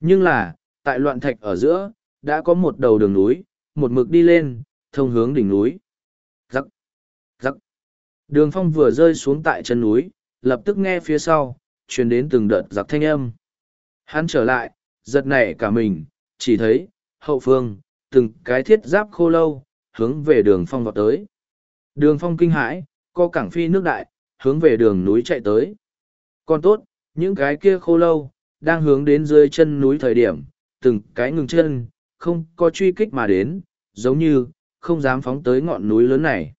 Nhưng là, tại loạn thạch ở giữa, đã có một đầu đường núi, một mực đi lên, thông hướng đỉnh núi. Rắc, rắc. Đường phong vừa rơi xuống tại chân núi, lập tức nghe phía sau, truyền đến từng đợt giặc thanh âm. Hắn trở lại, giật nảy cả mình, chỉ thấy, hậu phương, từng cái thiết giáp khô lâu, hướng về đường phong vọt tới. Đường phong kinh hãi, co cảng phi nước đại, hướng về đường núi chạy tới. Còn tốt, những cái kia khô lâu, đang hướng đến dưới chân núi thời điểm, từng cái ngừng chân, không có truy kích mà đến, giống như, không dám phóng tới ngọn núi lớn này.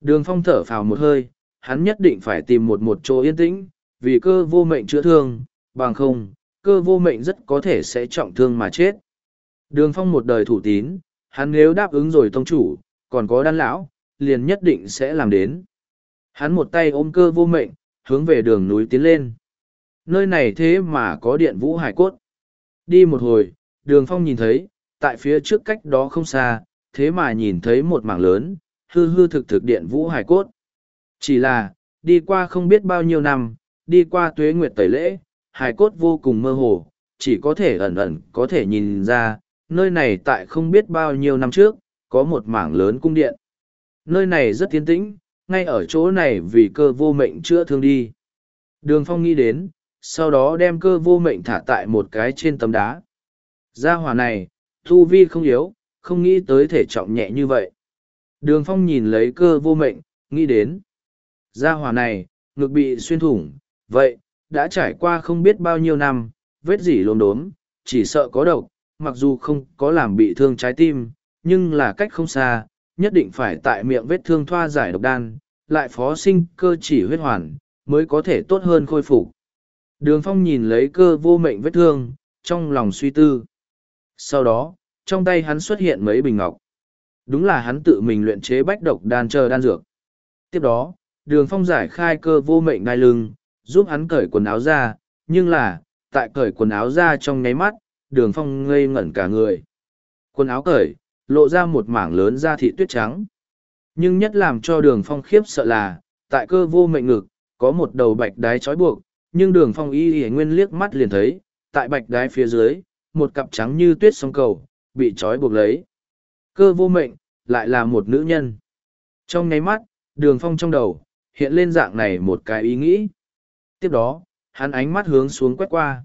Đường phong thở phào một hơi, hắn nhất định phải tìm một một chỗ yên tĩnh, vì cơ vô mệnh chữa thương, bằng không, cơ vô mệnh rất có thể sẽ trọng thương mà chết. Đường phong một đời thủ tín, hắn nếu đáp ứng rồi tông chủ, còn có đan lão, liền nhất định sẽ làm đến. Hắn một tay ôm cơ vô mệnh, hướng về đường núi tiến lên. Nơi này thế mà có điện vũ hải cốt. Đi một hồi, đường phong nhìn thấy, tại phía trước cách đó không xa, thế mà nhìn thấy một mảng lớn, hư hư thực thực điện vũ hải cốt. Chỉ là, đi qua không biết bao nhiêu năm, đi qua tuế nguyệt tẩy lễ, hải cốt vô cùng mơ hồ, chỉ có thể ẩn ẩn có thể nhìn ra, nơi này tại không biết bao nhiêu năm trước, có một mảng lớn cung điện. Nơi này rất tiến tĩnh, ngay ở chỗ này vì cơ vô mệnh chữa thương đi. Đường phong nghĩ đến, sau đó đem cơ vô mệnh thả tại một cái trên tấm đá. Gia hỏa này, thu vi không yếu, không nghĩ tới thể trọng nhẹ như vậy. Đường phong nhìn lấy cơ vô mệnh, nghĩ đến. Gia hỏa này, ngực bị xuyên thủng, vậy, đã trải qua không biết bao nhiêu năm, vết gì lốm đốm, chỉ sợ có độc, mặc dù không có làm bị thương trái tim, nhưng là cách không xa, nhất định phải tại miệng vết thương thoa giải độc đan, lại phó sinh cơ chỉ huyết hoàn, mới có thể tốt hơn khôi phục. Đường phong nhìn lấy cơ vô mệnh vết thương, trong lòng suy tư. Sau đó, trong tay hắn xuất hiện mấy bình ngọc. Đúng là hắn tự mình luyện chế bách độc đan chờ đan dược. Tiếp đó, đường phong giải khai cơ vô mệnh đai lưng, giúp hắn cởi quần áo ra, nhưng là, tại cởi quần áo ra trong nháy mắt, đường phong ngây ngẩn cả người. Quần áo cởi, lộ ra một mảng lớn da thị tuyết trắng. Nhưng nhất làm cho đường phong khiếp sợ là, tại cơ vô mệnh ngực, có một đầu bạch đái trói buộc, nhưng đường phong y y nguyên liếc mắt liền thấy, tại bạch đái phía dưới, một cặp trắng như tuyết sông cầu, bị trói buộc lấy. Cơ vô mệnh, lại là một nữ nhân. Trong nháy mắt, đường phong trong đầu, hiện lên dạng này một cái ý nghĩ. Tiếp đó, hắn ánh mắt hướng xuống quét qua.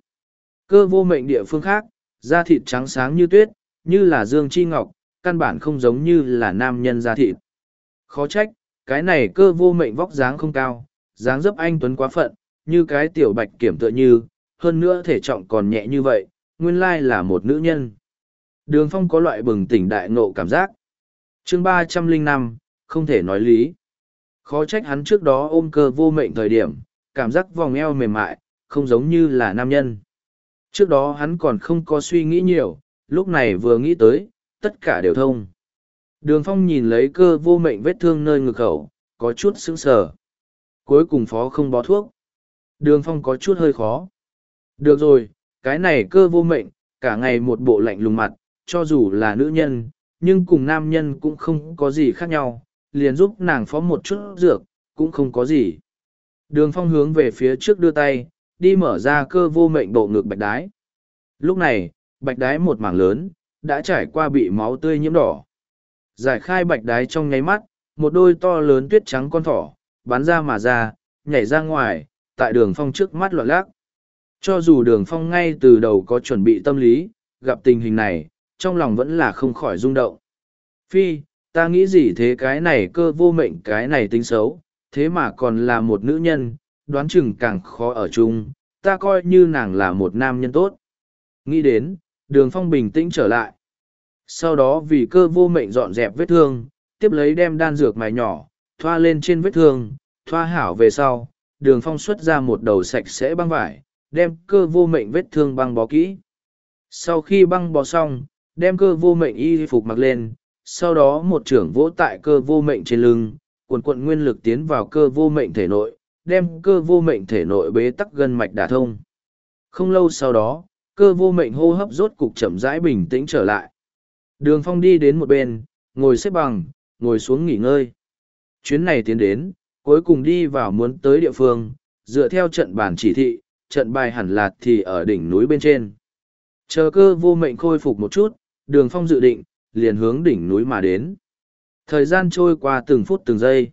Cơ vô mệnh địa phương khác, da thịt trắng sáng như tuyết, như là dương chi ngọc, căn bản không giống như là nam nhân da thịt. Khó trách, cái này cơ vô mệnh vóc dáng không cao, dáng dấp anh tuấn quá phận, như cái tiểu bạch kiểm tựa như, hơn nữa thể trọng còn nhẹ như vậy, nguyên lai là một nữ nhân. Đường phong có loại bừng tỉnh đại ngộ cảm giác. chương ba trăm linh năm không thể nói lý. Khó trách hắn trước đó ôm cơ vô mệnh thời điểm, cảm giác vòng eo mềm mại, không giống như là nam nhân. Trước đó hắn còn không có suy nghĩ nhiều, lúc này vừa nghĩ tới, tất cả đều thông. Đường phong nhìn lấy cơ vô mệnh vết thương nơi ngực khẩu, có chút sững sờ. Cuối cùng phó không bó thuốc. Đường phong có chút hơi khó. Được rồi, cái này cơ vô mệnh, cả ngày một bộ lạnh lùng mặt, cho dù là nữ nhân, nhưng cùng nam nhân cũng không có gì khác nhau, liền giúp nàng phó một chút dược, cũng không có gì. Đường phong hướng về phía trước đưa tay, đi mở ra cơ vô mệnh bộ ngực bạch đái. Lúc này, bạch đái một mảng lớn, đã trải qua bị máu tươi nhiễm đỏ. Giải khai bạch đái trong nháy mắt, một đôi to lớn tuyết trắng con thỏ, bắn ra mà ra, nhảy ra ngoài, tại đường phong trước mắt loạn lác. Cho dù đường phong ngay từ đầu có chuẩn bị tâm lý, gặp tình hình này, trong lòng vẫn là không khỏi rung động. Phi, ta nghĩ gì thế cái này cơ vô mệnh cái này tính xấu, thế mà còn là một nữ nhân, đoán chừng càng khó ở chung, ta coi như nàng là một nam nhân tốt. Nghĩ đến, đường phong bình tĩnh trở lại. Sau đó vì cơ vô mệnh dọn dẹp vết thương, tiếp lấy đem đan dược mài nhỏ, thoa lên trên vết thương, thoa hảo về sau, đường phong xuất ra một đầu sạch sẽ băng vải, đem cơ vô mệnh vết thương băng bó kỹ. Sau khi băng bó xong, đem cơ vô mệnh y phục mặc lên, sau đó một trưởng vỗ tại cơ vô mệnh trên lưng, cuộn cuộn nguyên lực tiến vào cơ vô mệnh thể nội, đem cơ vô mệnh thể nội bế tắc gân mạch đả thông. Không lâu sau đó, cơ vô mệnh hô hấp rốt cục chậm rãi bình tĩnh trở lại. Đường phong đi đến một bên, ngồi xếp bằng, ngồi xuống nghỉ ngơi. Chuyến này tiến đến, cuối cùng đi vào muốn tới địa phương, dựa theo trận bản chỉ thị, trận bài hẳn là thì ở đỉnh núi bên trên. Chờ cơ vô mệnh khôi phục một chút, đường phong dự định, liền hướng đỉnh núi mà đến. Thời gian trôi qua từng phút từng giây.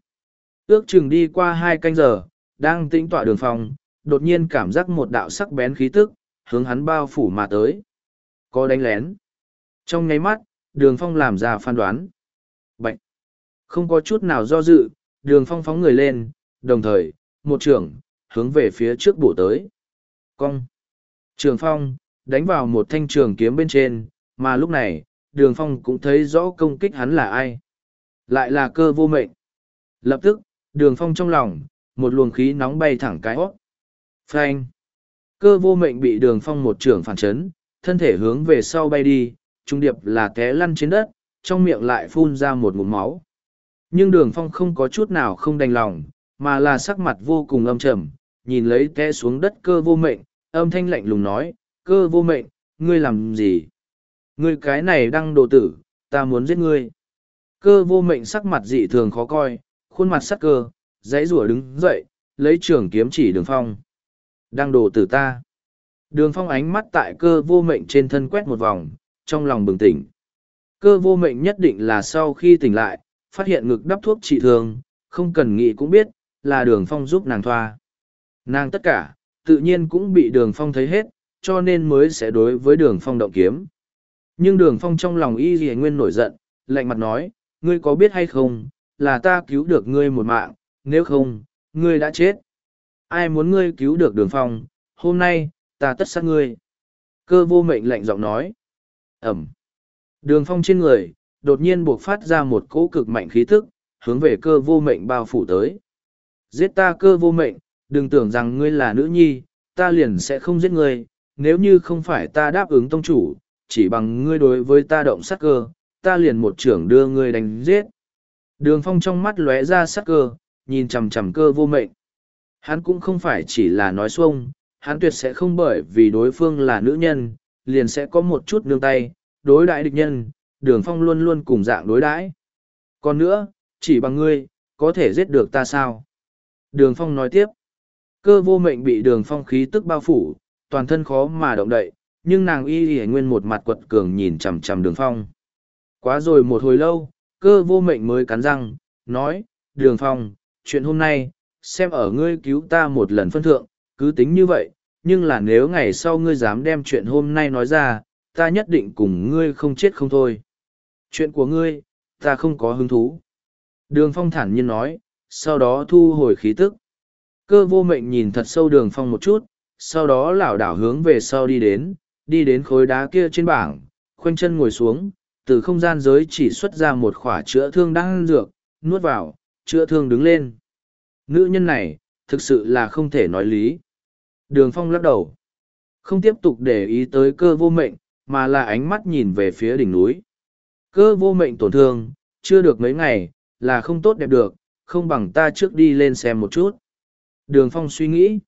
Ước chừng đi qua hai canh giờ, đang tĩnh tọa đường phong, đột nhiên cảm giác một đạo sắc bén khí tức, hướng hắn bao phủ mà tới. Có đánh lén. Trong nháy mắt, đường phong làm ra phán đoán. Bệnh. Không có chút nào do dự, đường phong phóng người lên, đồng thời, một trưởng, hướng về phía trước bổ tới. Cong. Trường phong, đánh vào một thanh trường kiếm bên trên, mà lúc này, đường phong cũng thấy rõ công kích hắn là ai. Lại là cơ vô mệnh. Lập tức, đường phong trong lòng, một luồng khí nóng bay thẳng cái hót. Phanh. Cơ vô mệnh bị đường phong một trường phản chấn, thân thể hướng về sau bay đi, trung điệp là té lăn trên đất, trong miệng lại phun ra một ngụm máu. Nhưng đường phong không có chút nào không đành lòng, mà là sắc mặt vô cùng âm trầm, nhìn lấy té xuống đất cơ vô mệnh, âm thanh lạnh lùng nói, cơ vô mệnh, ngươi làm gì? Ngươi cái này đang đồ tử, ta muốn giết ngươi. Cơ vô mệnh sắc mặt dị thường khó coi, khuôn mặt sắc cơ, dãy rủa đứng dậy, lấy trường kiếm chỉ đường phong. Đang đồ tử ta. Đường phong ánh mắt tại cơ vô mệnh trên thân quét một vòng, trong lòng bừng tỉnh. Cơ vô mệnh nhất định là sau khi tỉnh lại, phát hiện ngực đắp thuốc trị thương, không cần nghĩ cũng biết, là đường phong giúp nàng thoa. Nàng tất cả, tự nhiên cũng bị đường phong thấy hết, cho nên mới sẽ đối với đường phong động kiếm. Nhưng đường phong trong lòng y dì nguyên nổi giận, lạnh mặt nói, ngươi có biết hay không, là ta cứu được ngươi một mạng, nếu không, ngươi đã chết. Ai muốn ngươi cứu được đường phong, hôm nay, ta tất sát ngươi. Cơ vô mệnh lạnh giọng nói. Ẩm. Đường phong trên người, đột nhiên buộc phát ra một cỗ cực mạnh khí thức, hướng về cơ vô mệnh bao phủ tới. Giết ta cơ vô mệnh, đừng tưởng rằng ngươi là nữ nhi, ta liền sẽ không giết ngươi, nếu như không phải ta đáp ứng tông chủ, chỉ bằng ngươi đối với ta động sát cơ, ta liền một trưởng đưa ngươi đánh giết. Đường phong trong mắt lóe ra sát cơ, nhìn chằm chằm cơ vô mệnh. Hắn cũng không phải chỉ là nói xuông, hắn tuyệt sẽ không bởi vì đối phương là nữ nhân, liền sẽ có một chút nương tay, đối đãi địch nhân, đường phong luôn luôn cùng dạng đối đãi. Còn nữa, chỉ bằng ngươi, có thể giết được ta sao? Đường phong nói tiếp, cơ vô mệnh bị đường phong khí tức bao phủ, toàn thân khó mà động đậy, nhưng nàng y y nguyên một mặt quật cường nhìn chằm chằm đường phong. Quá rồi một hồi lâu, cơ vô mệnh mới cắn răng, nói, đường phong, chuyện hôm nay, xem ở ngươi cứu ta một lần phân thượng, cứ tính như vậy, nhưng là nếu ngày sau ngươi dám đem chuyện hôm nay nói ra, ta nhất định cùng ngươi không chết không thôi. Chuyện của ngươi, ta không có hứng thú. Đường phong thản nhiên nói, sau đó thu hồi khí tức. Cơ vô mệnh nhìn thật sâu đường phong một chút, sau đó lảo đảo hướng về sau đi đến, đi đến khối đá kia trên bảng, khoanh chân ngồi xuống, từ không gian giới chỉ xuất ra một khỏa chữa thương đang dược, nuốt vào, chữa thương đứng lên. Nữ nhân này, thực sự là không thể nói lý. Đường phong lắc đầu. Không tiếp tục để ý tới cơ vô mệnh, mà là ánh mắt nhìn về phía đỉnh núi. Cơ vô mệnh tổn thương, chưa được mấy ngày, là không tốt đẹp được, không bằng ta trước đi lên xem một chút. Đường phong suy nghĩ.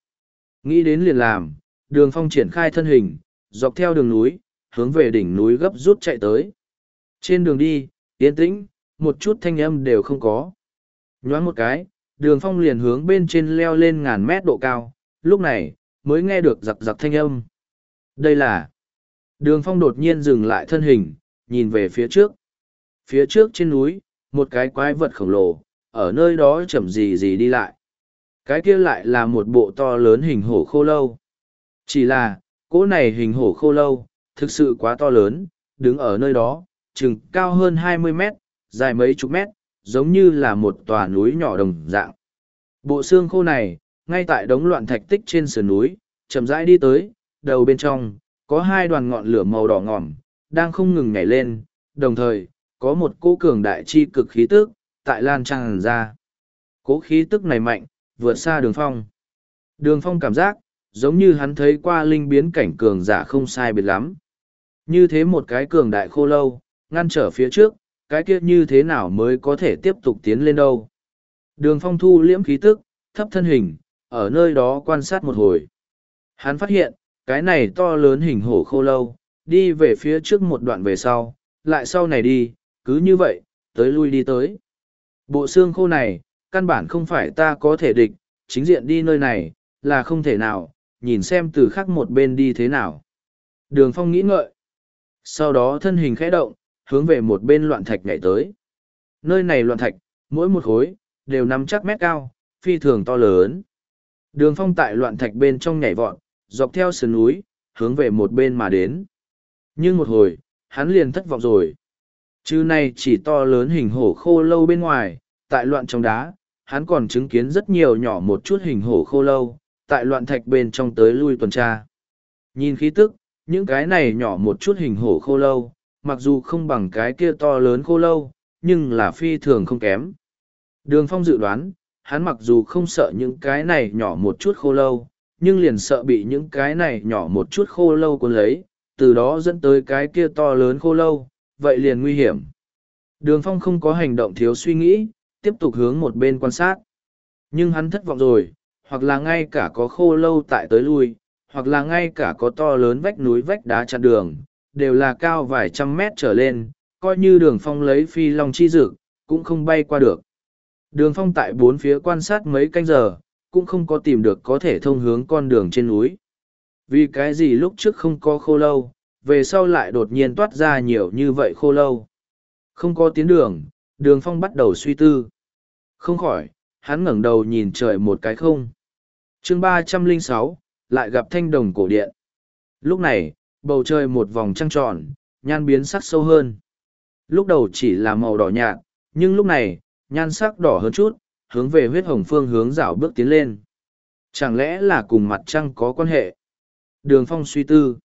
Nghĩ đến liền làm, đường phong triển khai thân hình, dọc theo đường núi, hướng về đỉnh núi gấp rút chạy tới. Trên đường đi, yên tĩnh, một chút thanh âm đều không có. Nhoáng một cái, đường phong liền hướng bên trên leo lên ngàn mét độ cao, lúc này, mới nghe được giặc giặc thanh âm. Đây là... Đường phong đột nhiên dừng lại thân hình, nhìn về phía trước. Phía trước trên núi, một cái quái vật khổng lồ, ở nơi đó chậm gì gì đi lại. Cái kia lại là một bộ to lớn hình hổ khô lâu. Chỉ là, cỗ này hình hổ khô lâu, thực sự quá to lớn, đứng ở nơi đó, chừng cao hơn hai mươi mét, dài mấy chục mét, giống như là một tòa núi nhỏ đồng dạng. Bộ xương khô này, ngay tại đống loạn thạch tích trên sườn núi, chậm rãi đi tới, đầu bên trong, có hai đoàn ngọn lửa màu đỏ ngỏm đang không ngừng nhảy lên, đồng thời, có một cỗ cường đại chi cực khí tức, tại lan tràn ra. Cỗ khí tức này mạnh, vượt xa đường phong. Đường phong cảm giác, giống như hắn thấy qua linh biến cảnh cường giả không sai biệt lắm. Như thế một cái cường đại khô lâu, ngăn trở phía trước, cái kia như thế nào mới có thể tiếp tục tiến lên đâu. Đường phong thu liễm khí tức, thấp thân hình, ở nơi đó quan sát một hồi. Hắn phát hiện, cái này to lớn hình hổ khô lâu, đi về phía trước một đoạn về sau, lại sau này đi, cứ như vậy, tới lui đi tới. Bộ xương khô này, căn bản không phải ta có thể địch, chính diện đi nơi này, là không thể nào, nhìn xem từ khác một bên đi thế nào. Đường phong nghĩ ngợi. Sau đó thân hình khẽ động, hướng về một bên loạn thạch nhảy tới. Nơi này loạn thạch, mỗi một khối, đều nắm chắc mét cao, phi thường to lớn. Đường phong tại loạn thạch bên trong nhảy vọt, dọc theo sườn núi, hướng về một bên mà đến. Nhưng một hồi, hắn liền thất vọng rồi. Chứ này chỉ to lớn hình hổ khô lâu bên ngoài, tại loạn trong đá, hắn còn chứng kiến rất nhiều nhỏ một chút hình hổ khô lâu, tại loạn thạch bên trong tới lui tuần tra. Nhìn khí tức, những cái này nhỏ một chút hình hổ khô lâu, mặc dù không bằng cái kia to lớn khô lâu, nhưng là phi thường không kém. Đường phong dự đoán, hắn mặc dù không sợ những cái này nhỏ một chút khô lâu, nhưng liền sợ bị những cái này nhỏ một chút khô lâu cuốn lấy, từ đó dẫn tới cái kia to lớn khô lâu, vậy liền nguy hiểm. Đường phong không có hành động thiếu suy nghĩ, tiếp tục hướng một bên quan sát. Nhưng hắn thất vọng rồi, hoặc là ngay cả có khô lâu tại tới lui, hoặc là ngay cả có to lớn vách núi vách đá chặn đường, đều là cao vài trăm mét trở lên, coi như đường phong lấy phi long chi dực, cũng không bay qua được. Đường phong tại bốn phía quan sát mấy canh giờ, cũng không có tìm được có thể thông hướng con đường trên núi. Vì cái gì lúc trước không có khô lâu, về sau lại đột nhiên toát ra nhiều như vậy khô lâu. Không có tiến đường, đường phong bắt đầu suy tư. Không khỏi, hắn ngẩng đầu nhìn trời một cái không. chương ba trăm linh sáu lại gặp thanh đồng cổ điện. Lúc này, bầu trời một vòng trăng tròn, nhan biến sắc sâu hơn. Lúc đầu chỉ là màu đỏ nhạt, nhưng lúc này, nhan sắc đỏ hơn chút, hướng về huyết hồng phương hướng rảo bước tiến lên. Chẳng lẽ là cùng mặt trăng có quan hệ? Đường phong suy tư.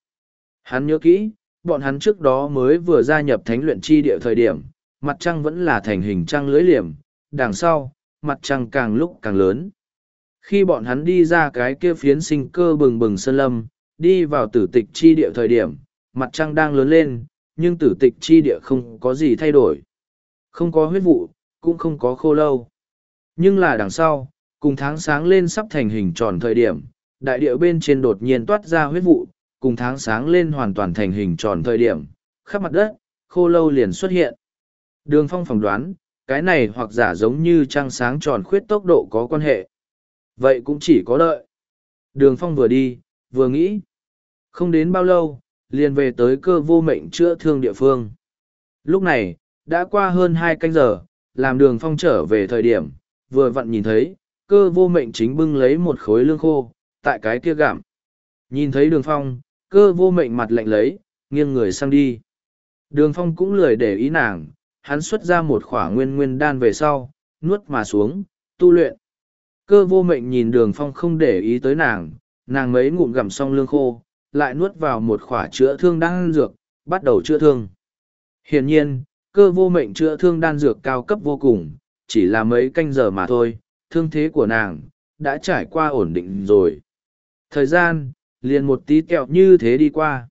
Hắn nhớ kỹ, bọn hắn trước đó mới vừa gia nhập thánh luyện chi địa thời điểm, mặt trăng vẫn là thành hình trăng lưới liềm, đằng sau, mặt trăng càng lúc càng lớn. Khi bọn hắn đi ra cái kia phiến sinh cơ bừng bừng sơn lâm, đi vào tử tịch chi địa thời điểm, mặt trăng đang lớn lên, nhưng tử tịch chi địa không có gì thay đổi. Không có huyết vụ, cũng không có khô lâu. Nhưng là đằng sau, cùng tháng sáng lên sắp thành hình tròn thời điểm, đại địa bên trên đột nhiên toát ra huyết vụ, cùng tháng sáng lên hoàn toàn thành hình tròn thời điểm, khắp mặt đất, khô lâu liền xuất hiện. Đường phong phỏng đoán, cái này hoặc giả giống như trăng sáng tròn khuyết tốc độ có quan hệ. Vậy cũng chỉ có đợi. Đường phong vừa đi, vừa nghĩ. Không đến bao lâu, liền về tới cơ vô mệnh chữa thương địa phương. Lúc này, đã qua hơn hai canh giờ, làm đường phong trở về thời điểm, vừa vặn nhìn thấy, cơ vô mệnh chính bưng lấy một khối lương khô, tại cái kia gạm. Nhìn thấy đường phong, cơ vô mệnh mặt lạnh lấy, nghiêng người sang đi. Đường phong cũng lười để ý nàng, hắn xuất ra một khỏa nguyên nguyên đan về sau, nuốt mà xuống, tu luyện. Cơ vô mệnh nhìn đường phong không để ý tới nàng, nàng mấy ngụm gặm xong lương khô, lại nuốt vào một khỏa chữa thương đan dược, bắt đầu chữa thương. Hiển nhiên, cơ vô mệnh chữa thương đan dược cao cấp vô cùng, chỉ là mấy canh giờ mà thôi, thương thế của nàng, đã trải qua ổn định rồi. Thời gian, liền một tí kẹo như thế đi qua.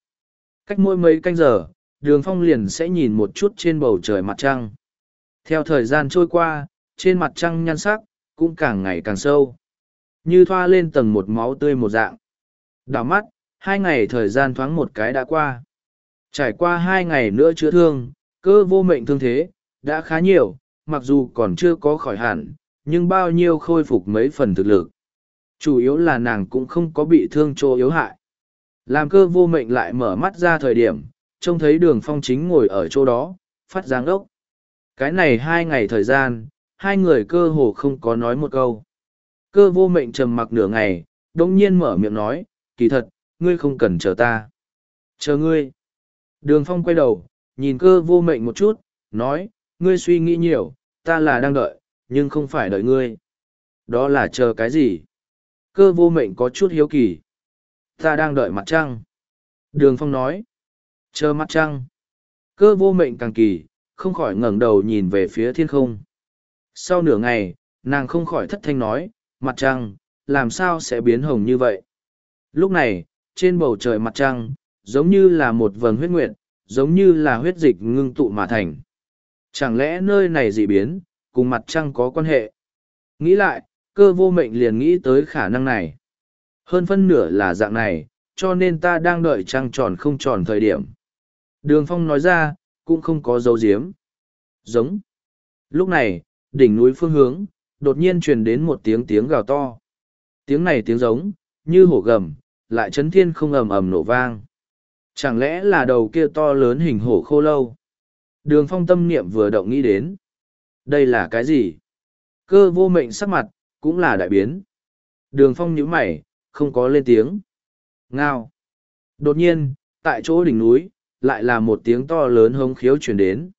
Cách mỗi mấy canh giờ, đường phong liền sẽ nhìn một chút trên bầu trời mặt trăng. Theo thời gian trôi qua, trên mặt trăng nhan sắc, cũng càng ngày càng sâu. Như thoa lên tầng một máu tươi một dạng. Đào mắt, hai ngày thời gian thoáng một cái đã qua. Trải qua hai ngày nữa chữa thương, cơ vô mệnh thương thế, đã khá nhiều, mặc dù còn chưa có khỏi hẳn, nhưng bao nhiêu khôi phục mấy phần thực lực. Chủ yếu là nàng cũng không có bị thương chỗ yếu hại. Làm cơ vô mệnh lại mở mắt ra thời điểm, trông thấy đường phong chính ngồi ở chỗ đó, phát giáng ốc. Cái này hai ngày thời gian, hai người cơ hồ không có nói một câu. Cơ vô mệnh trầm mặc nửa ngày, đông nhiên mở miệng nói, kỳ thật, ngươi không cần chờ ta. Chờ ngươi. Đường phong quay đầu, nhìn cơ vô mệnh một chút, nói, ngươi suy nghĩ nhiều, ta là đang đợi, nhưng không phải đợi ngươi. Đó là chờ cái gì? Cơ vô mệnh có chút hiếu kỳ. Ta đang đợi mặt trăng. Đường phong nói. Chờ mặt trăng. Cơ vô mệnh càng kỳ, không khỏi ngẩng đầu nhìn về phía thiên không. Sau nửa ngày, nàng không khỏi thất thanh nói, mặt trăng, làm sao sẽ biến hồng như vậy? Lúc này, trên bầu trời mặt trăng, giống như là một vầng huyết nguyệt, giống như là huyết dịch ngưng tụ mà thành. Chẳng lẽ nơi này dị biến, cùng mặt trăng có quan hệ? Nghĩ lại, cơ vô mệnh liền nghĩ tới khả năng này. Hơn phân nửa là dạng này, cho nên ta đang đợi trăng tròn không tròn thời điểm. Đường phong nói ra, cũng không có dấu diếm. Giống. Lúc này, đỉnh núi phương hướng, đột nhiên truyền đến một tiếng tiếng gào to. Tiếng này tiếng giống, như hổ gầm, lại chấn thiên không ầm ầm nổ vang. Chẳng lẽ là đầu kia to lớn hình hổ khô lâu? Đường phong tâm niệm vừa động nghĩ đến. Đây là cái gì? Cơ vô mệnh sắc mặt, cũng là đại biến. Đường phong nhíu mày, không có lên tiếng. Ngao. Đột nhiên, tại chỗ đỉnh núi, lại là một tiếng to lớn hống khiếu chuyển đến.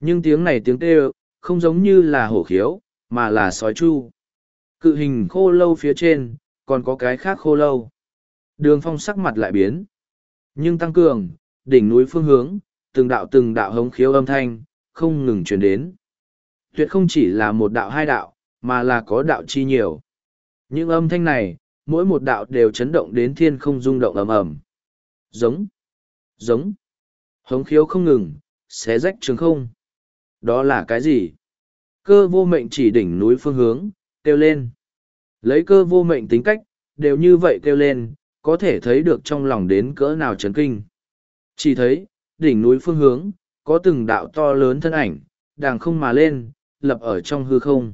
Nhưng tiếng này tiếng kêu, không giống như là hổ khiếu, mà là sói chu. Cự hình khô lâu phía trên, còn có cái khác khô lâu. Đường phong sắc mặt lại biến. Nhưng tăng cường, đỉnh núi phương hướng, từng đạo từng đạo hống khiếu âm thanh, không ngừng chuyển đến. Tuyệt không chỉ là một đạo hai đạo, mà là có đạo chi nhiều. Những âm thanh này, mỗi một đạo đều chấn động đến thiên không rung động ầm ầm. Giống, giống, hống khiếu không ngừng, xé rách trường không. Đó là cái gì? Cơ vô mệnh chỉ đỉnh núi phương hướng, kêu lên. Lấy cơ vô mệnh tính cách, đều như vậy kêu lên, có thể thấy được trong lòng đến cỡ nào chấn kinh. Chỉ thấy, đỉnh núi phương hướng, có từng đạo to lớn thân ảnh, đàng không mà lên, lập ở trong hư không.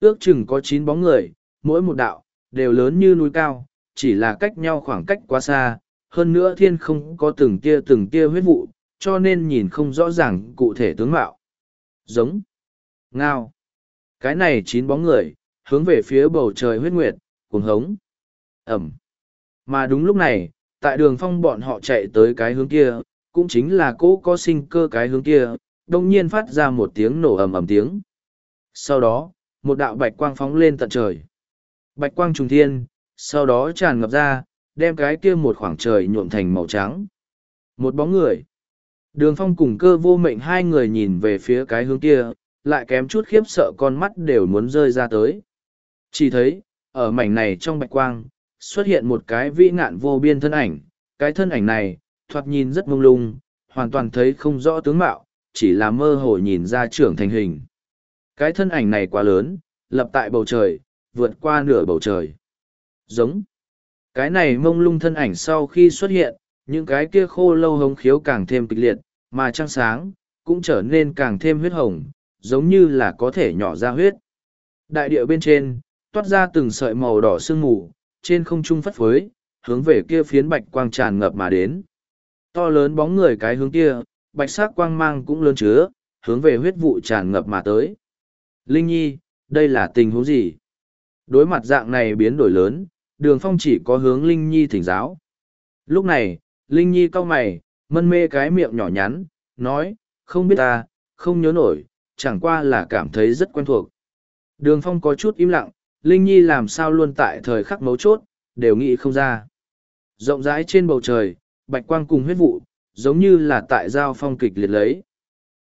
Ước chừng có chín bóng người, mỗi một đạo, đều lớn như núi cao, chỉ là cách nhau khoảng cách quá xa, hơn nữa thiên không có từng tia từng tia huyết vụ, cho nên nhìn không rõ ràng cụ thể tướng mạo. Giống. Ngao. Cái này chín bóng người, hướng về phía bầu trời huyết nguyệt, cuồng hống. Ẩm. Mà đúng lúc này, tại đường phong bọn họ chạy tới cái hướng kia, cũng chính là cỗ có sinh cơ cái hướng kia, đồng nhiên phát ra một tiếng nổ ầm ầm tiếng. Sau đó, một đạo bạch quang phóng lên tận trời. Bạch quang trùng thiên, sau đó tràn ngập ra, đem cái kia một khoảng trời nhuộm thành màu trắng. Một bóng người. Đường phong cùng cơ vô mệnh hai người nhìn về phía cái hướng kia, lại kém chút khiếp sợ con mắt đều muốn rơi ra tới. Chỉ thấy, ở mảnh này trong bạch quang, xuất hiện một cái vĩ ngạn vô biên thân ảnh, cái thân ảnh này, thoạt nhìn rất mông lung, hoàn toàn thấy không rõ tướng mạo, chỉ là mơ hồ nhìn ra trưởng thành hình. Cái thân ảnh này quá lớn, lập tại bầu trời, vượt qua nửa bầu trời. Giống. Cái này mông lung thân ảnh sau khi xuất hiện, những cái kia khô lâu hống khiếu càng thêm kịch liệt, mà trăng sáng, cũng trở nên càng thêm huyết hồng, giống như là có thể nhỏ ra huyết. Đại địa bên trên, toát ra từng sợi màu đỏ sương mù, trên không trung phất phới, hướng về kia phiến bạch quang tràn ngập mà đến. To lớn bóng người cái hướng kia, bạch sắc quang mang cũng lớn chứa, hướng về huyết vụ tràn ngập mà tới. Linh Nhi, đây là tình huống gì? Đối mặt dạng này biến đổi lớn, đường phong chỉ có hướng Linh Nhi thỉnh giáo. Lúc này, Linh Nhi cau mày, mân mê cái miệng nhỏ nhắn, nói, không biết ta, không nhớ nổi, chẳng qua là cảm thấy rất quen thuộc. Đường phong có chút im lặng, Linh Nhi làm sao luôn tại thời khắc mấu chốt, đều nghĩ không ra. Rộng rãi trên bầu trời, bạch quang cùng huyết vụ, giống như là tại giao phong kịch liệt lấy.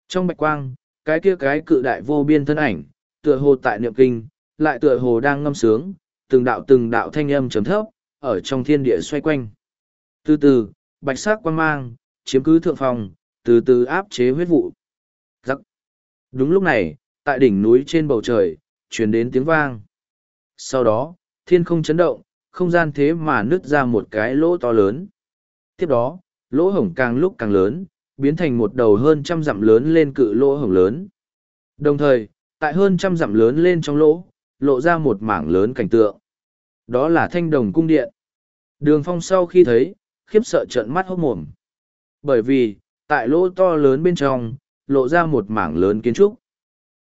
Trong bạch quang, cái kia cái cự đại vô biên thân ảnh, tựa hồ tại niệm kinh, lại tựa hồ đang ngâm sướng, từng đạo từng đạo thanh âm chấm thấp, ở trong thiên địa xoay quanh. Từ từ, bạch sắc quang mang, chiếm cứ thượng phòng, từ từ áp chế huyết vụ. Đúng lúc này, tại đỉnh núi trên bầu trời, truyền đến tiếng vang. Sau đó, thiên không chấn động, không gian thế mà nứt ra một cái lỗ to lớn. Tiếp đó, lỗ hổng càng lúc càng lớn, biến thành một đầu hơn trăm dặm lớn lên cự lỗ hổng lớn. Đồng thời, tại hơn trăm dặm lớn lên trong lỗ, lộ ra một mảng lớn cảnh tượng. Đó là thanh đồng cung điện. Đường phong sau khi thấy, khiếp sợ trợn mắt hốc mồm. Bởi vì, tại lỗ to lớn bên trong, lộ ra một mảng lớn kiến trúc.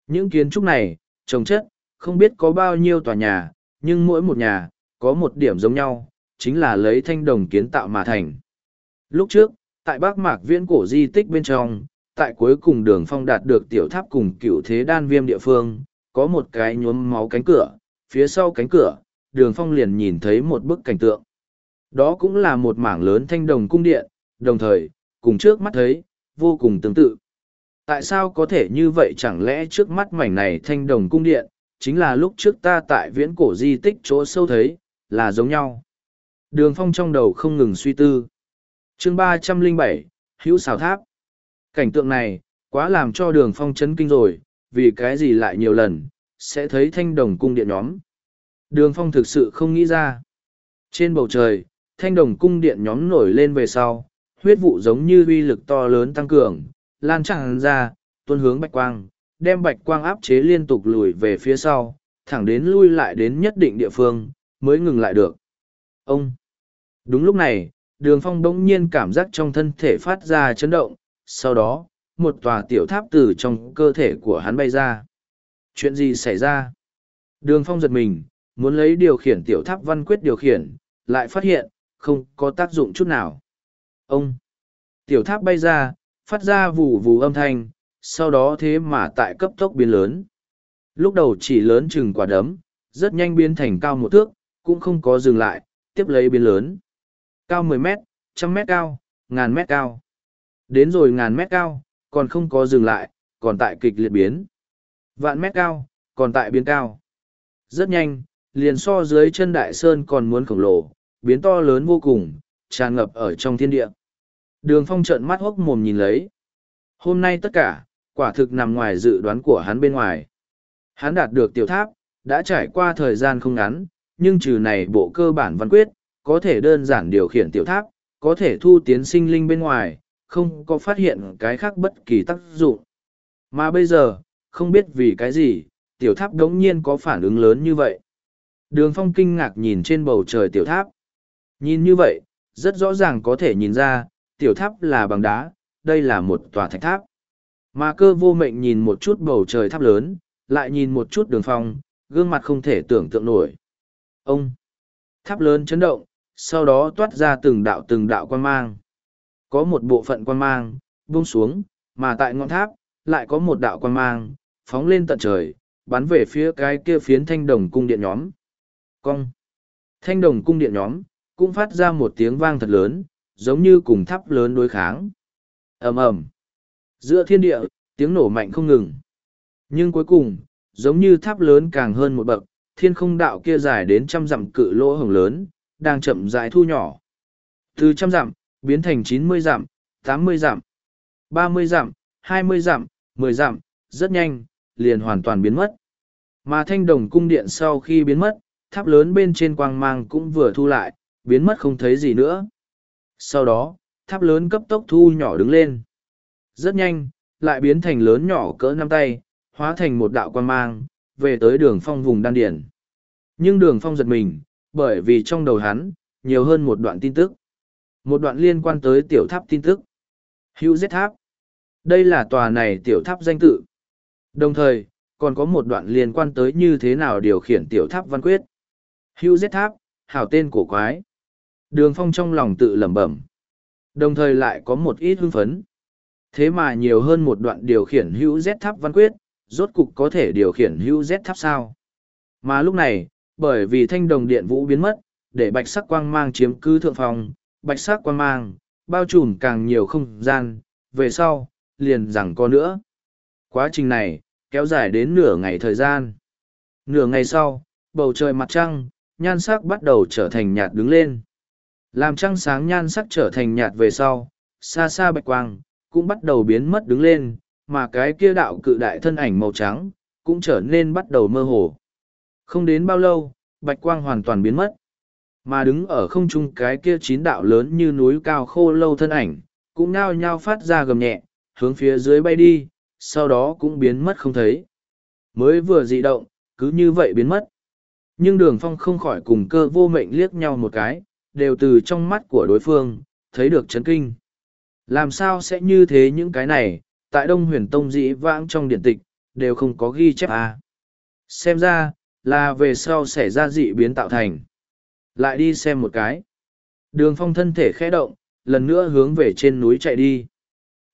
Những kiến trúc này, trồng chất, không biết có bao nhiêu tòa nhà, nhưng mỗi một nhà, có một điểm giống nhau, chính là lấy thanh đồng kiến tạo mà thành. Lúc trước, tại Bắc Mạc Viễn cổ di tích bên trong, tại cuối cùng đường phong đạt được tiểu tháp cùng cựu thế đan viêm địa phương, có một cái nhuốm máu cánh cửa, phía sau cánh cửa, đường phong liền nhìn thấy một bức cảnh tượng. Đó cũng là một mảng lớn thanh đồng cung điện, đồng thời, cùng trước mắt thấy, vô cùng tương tự. Tại sao có thể như vậy chẳng lẽ trước mắt mảnh này thanh đồng cung điện, chính là lúc trước ta tại viễn cổ di tích chỗ sâu thấy, là giống nhau. Đường phong trong đầu không ngừng suy tư. chương ba trăm linh bảy hữu xào tháp. Cảnh tượng này, quá làm cho đường phong chấn kinh rồi, vì cái gì lại nhiều lần, sẽ thấy thanh đồng cung điện nhóm. Đường phong thực sự không nghĩ ra. Trên bầu trời, thanh đồng cung điện nhóm nổi lên về sau, huyết vụ giống như uy lực to lớn tăng cường, lan tràn ra, tuôn hướng bạch quang, đem bạch quang áp chế liên tục lùi về phía sau, thẳng đến lui lại đến nhất định địa phương, mới ngừng lại được. Ông! Đúng lúc này, đường phong đ nhiên cảm giác trong thân thể phát ra chấn động sau đó một tòa tiểu tháp từ trong cơ thể của hắn bay ra chuyện gì xảy ra đường phong giật mình muốn lấy điều khiển tiểu tháp văn quyết điều khiển lại phát hiện không có tác dụng chút nào ông tiểu tháp bay ra phát ra vù vù âm thanh sau đó thế mà tại cấp tốc biến lớn lúc đầu chỉ lớn chừng quả đấm rất nhanh biến thành cao một thước cũng không có dừng lại tiếp lấy biến lớn Cao mười mét, trăm mét cao, ngàn mét cao. Đến rồi ngàn mét cao, còn không có dừng lại, còn tại kịch liệt biến. Vạn mét cao, còn tại biến cao. Rất nhanh, liền so dưới chân đại sơn còn muốn khổng lồ, biến to lớn vô cùng, tràn ngập ở trong thiên địa. Đường phong trợn mắt hốc mồm nhìn lấy. Hôm nay tất cả, quả thực nằm ngoài dự đoán của hắn bên ngoài. Hắn đạt được tiểu tháp, đã trải qua thời gian không ngắn, nhưng trừ này bộ cơ bản văn quyết, có thể đơn giản điều khiển tiểu tháp, có thể thu tiến sinh linh bên ngoài, không có phát hiện cái khác bất kỳ tác dụng. Mà bây giờ, không biết vì cái gì, tiểu tháp đống nhiên có phản ứng lớn như vậy. Đường phong kinh ngạc nhìn trên bầu trời tiểu tháp. Nhìn như vậy, rất rõ ràng có thể nhìn ra, tiểu tháp là bằng đá, đây là một tòa thạch tháp. Mà cơ vô mệnh nhìn một chút bầu trời tháp lớn, lại nhìn một chút đường phong, gương mặt không thể tưởng tượng nổi. Ông! Tháp lớn chấn động, sau đó toát ra từng đạo từng đạo quan mang. Có một bộ phận quan mang, buông xuống, mà tại ngọn tháp, lại có một đạo quan mang, phóng lên tận trời, bắn về phía cái kia phiến thanh đồng cung điện nhóm. Cong! Thanh đồng cung điện nhóm, cũng phát ra một tiếng vang thật lớn, giống như cùng tháp lớn đối kháng. ầm ầm Giữa thiên địa, tiếng nổ mạnh không ngừng. Nhưng cuối cùng, giống như tháp lớn càng hơn một bậc, thiên không đạo kia dài đến trăm dặm cự lỗ hồng lớn, đang chậm rãi thu nhỏ. Từ trăm dặm, biến thành chín mươi dặm, tám mươi dặm, ba mươi dặm, hai mươi dặm, mười dặm, rất nhanh, liền hoàn toàn biến mất. Mà thanh đồng cung điện sau khi biến mất, tháp lớn bên trên quang mang cũng vừa thu lại, biến mất không thấy gì nữa. Sau đó, tháp lớn cấp tốc thu nhỏ đứng lên. Rất nhanh, lại biến thành lớn nhỏ cỡ năm tay, hóa thành một đạo quang mang, về tới đường phong vùng đan điển. Nhưng đường phong giật mình, bởi vì trong đầu hắn, nhiều hơn một đoạn tin tức. Một đoạn liên quan tới tiểu tháp tin tức. Hữu Z tháp. Đây là tòa này tiểu tháp danh tự. Đồng thời, còn có một đoạn liên quan tới như thế nào điều khiển tiểu tháp văn quyết. Hữu Z tháp, hảo tên cổ quái. Đường phong trong lòng tự lẩm bẩm. Đồng thời lại có một ít hưng phấn. Thế mà nhiều hơn một đoạn điều khiển hữu Z tháp văn quyết, rốt cục có thể điều khiển hữu Z tháp sao. Mà lúc này, bởi vì thanh đồng điện vũ biến mất, để bạch sắc quang mang chiếm cứ thượng phòng, bạch sắc quang mang, bao trùm càng nhiều không gian, về sau, liền rằng có nữa. Quá trình này, kéo dài đến nửa ngày thời gian. Nửa ngày sau, bầu trời mặt trăng, nhan sắc bắt đầu trở thành nhạt đứng lên. Làm trăng sáng nhan sắc trở thành nhạt về sau, xa xa bạch quang, cũng bắt đầu biến mất đứng lên, mà cái kia đạo cự đại thân ảnh màu trắng, cũng trở nên bắt đầu mơ hồ. Không đến bao lâu, bạch quang hoàn toàn biến mất. Mà đứng ở không trung cái kia chín đạo lớn như núi cao khô lâu thân ảnh, cũng nao nhao phát ra gầm nhẹ, hướng phía dưới bay đi, sau đó cũng biến mất không thấy. Mới vừa dị động, cứ như vậy biến mất. Nhưng đường phong không khỏi cùng cơ vô mệnh liếc nhau một cái, đều từ trong mắt của đối phương, thấy được chấn kinh. Làm sao sẽ như thế những cái này, tại Đông huyền tông dĩ vãng trong điện tịch, đều không có ghi chép à. Xem ra, là về sau xảy ra dị biến tạo thành. Lại đi xem một cái. Đường phong thân thể khẽ động, lần nữa hướng về trên núi chạy đi.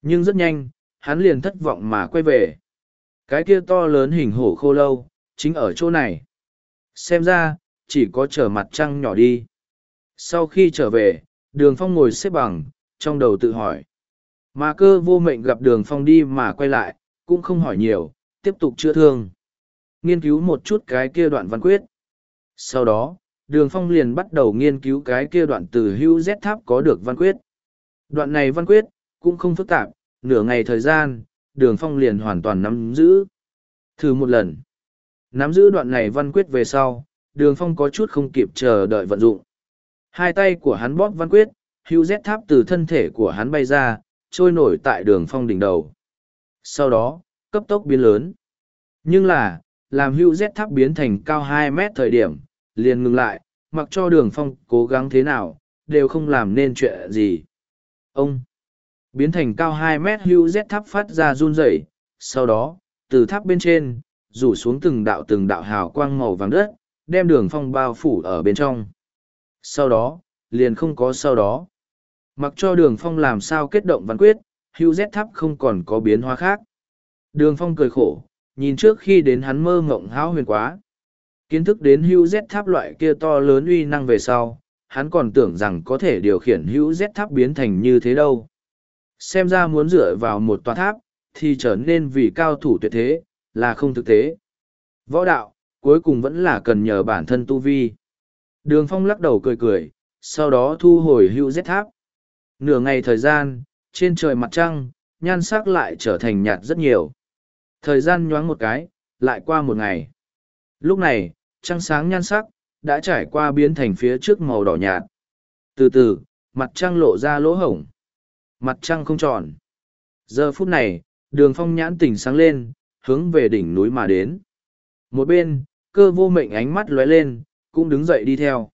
Nhưng rất nhanh, hắn liền thất vọng mà quay về. Cái kia to lớn hình hổ khô lâu, chính ở chỗ này. Xem ra, chỉ có trở mặt trăng nhỏ đi. Sau khi trở về, đường phong ngồi xếp bằng, trong đầu tự hỏi. Mà cơ vô mệnh gặp đường phong đi mà quay lại, cũng không hỏi nhiều, tiếp tục chữa thương nghiên cứu một chút cái kia đoạn văn quyết. Sau đó, đường phong liền bắt đầu nghiên cứu cái kia đoạn từ hữu Z tháp có được văn quyết. Đoạn này văn quyết, cũng không phức tạp, nửa ngày thời gian, đường phong liền hoàn toàn nắm giữ. Thử một lần. Nắm giữ đoạn này văn quyết về sau, đường phong có chút không kịp chờ đợi vận dụng. Hai tay của hắn bóp văn quyết, hữu rét tháp từ thân thể của hắn bay ra, trôi nổi tại đường phong đỉnh đầu. Sau đó, cấp tốc biến lớn. Nhưng là, làm hưu rét tháp biến thành cao hai mét thời điểm liền ngừng lại mặc cho đường phong cố gắng thế nào đều không làm nên chuyện gì. Ông biến thành cao hai mét hưu rét tháp phát ra run rẩy sau đó từ tháp bên trên rủ xuống từng đạo từng đạo hào quang màu vàng đất đem đường phong bao phủ ở bên trong sau đó, liền không có sau đó. Mặc cho đường phong làm sao kết động văn quyết hưu z tháp không còn có biến hóa khác. Đường phong cười khổ, nhìn trước khi đến hắn mơ mộng hão huyền quá. Kiến thức đến hưu z tháp loại kia to lớn uy năng về sau, hắn còn tưởng rằng có thể điều khiển hữu z tháp biến thành như thế đâu. Xem ra muốn dựa vào một tòa tháp, thì trở nên vì cao thủ tuyệt thế, là không thực tế. Võ đạo, cuối cùng vẫn là cần nhờ bản thân tu vi đường phong lắc đầu cười cười, sau đó thu hồi hữu rét tháp. Nửa ngày thời gian, trên trời mặt trăng, nhan sắc lại trở thành nhạt rất nhiều. Thời gian nhoáng một cái, lại qua một ngày. Lúc này, trăng sáng nhan sắc đã trải qua biến thành phía trước màu đỏ nhạt. Từ từ, mặt trăng lộ ra lỗ hổng. Mặt trăng không tròn. Giờ phút này, đường phong nhãn tỉnh sáng lên, hướng về đỉnh núi mà đến. Một bên, cơ vô mệnh ánh mắt lóe lên cũng đứng dậy đi theo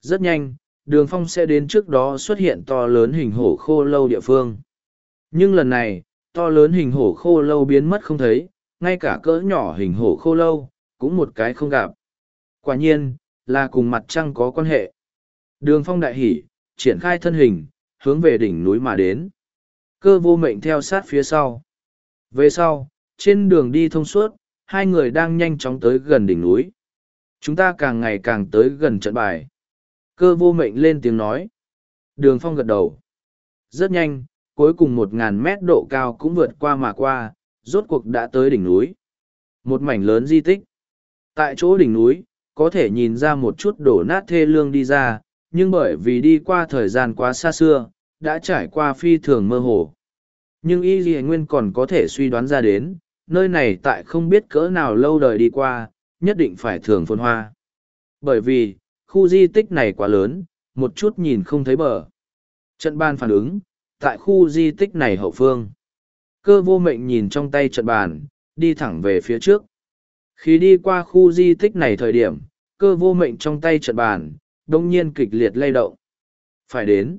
rất nhanh đường phong sẽ đến trước đó xuất hiện to lớn hình hổ khô lâu địa phương nhưng lần này to lớn hình hổ khô lâu biến mất không thấy ngay cả cỡ nhỏ hình hổ khô lâu cũng một cái không gặp quả nhiên là cùng mặt trăng có quan hệ đường phong đại hỉ triển khai thân hình hướng về đỉnh núi mà đến. Cơ vô mệnh theo sát phía sau. Về sau, trên đường đi thông suốt, hai người đang nhanh chóng tới gần đỉnh núi. Chúng ta càng ngày càng tới gần trận bài. Cơ vô mệnh lên tiếng nói. Đường phong gật đầu. Rất nhanh, cuối cùng một ngàn mét độ cao cũng vượt qua mà qua, rốt cuộc đã tới đỉnh núi. Một mảnh lớn di tích. Tại chỗ đỉnh núi, có thể nhìn ra một chút đổ nát thê lương đi ra, nhưng bởi vì đi qua thời gian quá xa xưa, đã trải qua phi thường mơ hồ. Nhưng y dì nguyên còn có thể suy đoán ra đến, nơi này tại không biết cỡ nào lâu đời đi qua, nhất định phải thường phôn hoa. Bởi vì, khu di tích này quá lớn, một chút nhìn không thấy bờ. Trận bàn phản ứng, tại khu di tích này hậu phương. Cơ vô mệnh nhìn trong tay trận bàn, đi thẳng về phía trước. Khi đi qua khu di tích này thời điểm, cơ vô mệnh trong tay trận bàn, đông nhiên kịch liệt lay động. Phải đến.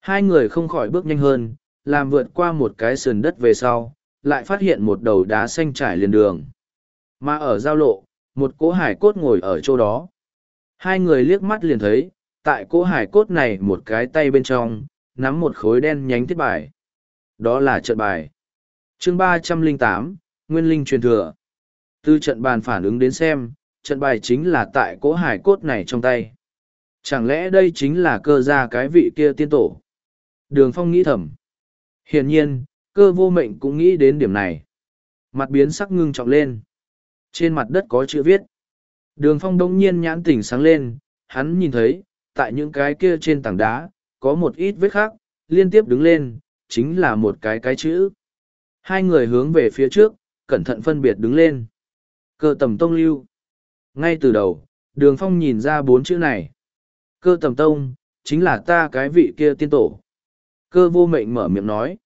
Hai người không khỏi bước nhanh hơn, làm vượt qua một cái sườn đất về sau, lại phát hiện một đầu đá xanh trải liền đường. Mà ở giao lộ, một cỗ hải cốt ngồi ở chỗ đó. Hai người liếc mắt liền thấy, tại cỗ hải cốt này một cái tay bên trong, nắm một khối đen nhánh thiết bài. Đó là trận bài. chương ba trăm linh tám Nguyên Linh truyền thừa. Từ trận bàn phản ứng đến xem, trận bài chính là tại cỗ hải cốt này trong tay. Chẳng lẽ đây chính là cơ gia cái vị kia tiên tổ? Đường Phong nghĩ thầm. Hiển nhiên, cơ vô mệnh cũng nghĩ đến điểm này. Mặt biến sắc ngưng trọng lên. Trên mặt đất có chữ viết. Đường Phong đông nhiên nhãn tỉnh sáng lên, hắn nhìn thấy, tại những cái kia trên tảng đá, có một ít vết khác, liên tiếp đứng lên, chính là một cái cái chữ. Hai người hướng về phía trước, cẩn thận phân biệt đứng lên. Cơ tầm tông lưu. Ngay từ đầu, đường phong nhìn ra bốn chữ này. Cơ tầm tông, chính là ta cái vị kia tiên tổ. Cơ vô mệnh mở miệng nói.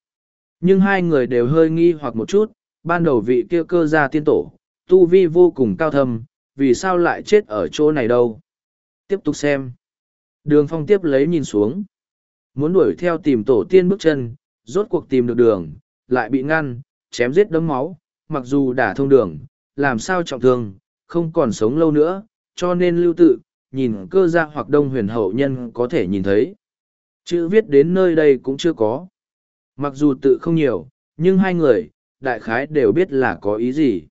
Nhưng hai người đều hơi nghi hoặc một chút, ban đầu vị kia cơ gia tiên tổ, tu vi vô cùng cao thâm, vì sao lại chết ở chỗ này đâu. Tiếp tục xem. Đường phong tiếp lấy nhìn xuống. Muốn đuổi theo tìm tổ tiên bước chân, rốt cuộc tìm được đường, lại bị ngăn, chém giết đấm máu, mặc dù đã thông đường, làm sao trọng thương, không còn sống lâu nữa, cho nên lưu tự, nhìn cơ gia hoặc đông huyền hậu nhân có thể nhìn thấy. Chữ viết đến nơi đây cũng chưa có. Mặc dù tự không nhiều, nhưng hai người, đại khái đều biết là có ý gì.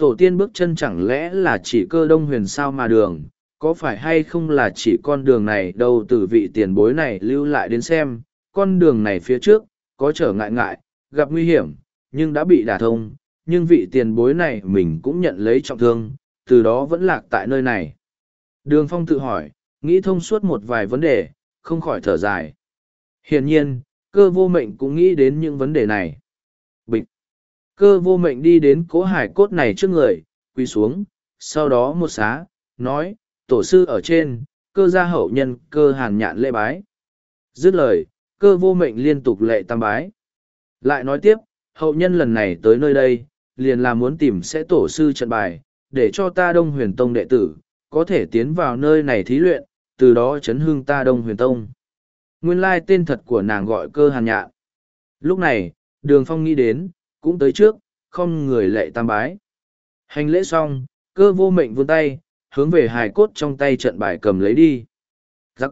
Tổ tiên bước chân chẳng lẽ là chỉ cơ đông huyền sao mà đường, có phải hay không là chỉ con đường này đâu từ vị tiền bối này lưu lại đến xem, con đường này phía trước, có trở ngại ngại, gặp nguy hiểm, nhưng đã bị đả thông, nhưng vị tiền bối này mình cũng nhận lấy trọng thương, từ đó vẫn lạc tại nơi này. Đường Phong tự hỏi, nghĩ thông suốt một vài vấn đề, không khỏi thở dài. Hiển nhiên, cơ vô mệnh cũng nghĩ đến những vấn đề này. Bịch! Cơ vô mệnh đi đến cố hải cốt này trước người, quỳ xuống, sau đó một xá, nói, tổ sư ở trên, cơ gia hậu nhân, cơ hàn nhạn lễ bái. Dứt lời, cơ vô mệnh liên tục lệ tam bái. Lại nói tiếp, hậu nhân lần này tới nơi đây, liền là muốn tìm sẽ tổ sư trận bài, để cho ta đông huyền tông đệ tử, có thể tiến vào nơi này thí luyện, từ đó chấn hương ta đông huyền tông. Nguyên lai tên thật của nàng gọi cơ hàn nhạn. Lúc này, đường phong nghĩ đến, cũng tới trước, không người lệ tam bái. Hành lễ xong, cơ vô mệnh vươn tay, hướng về hài cốt trong tay trận bài cầm lấy đi. Giắc.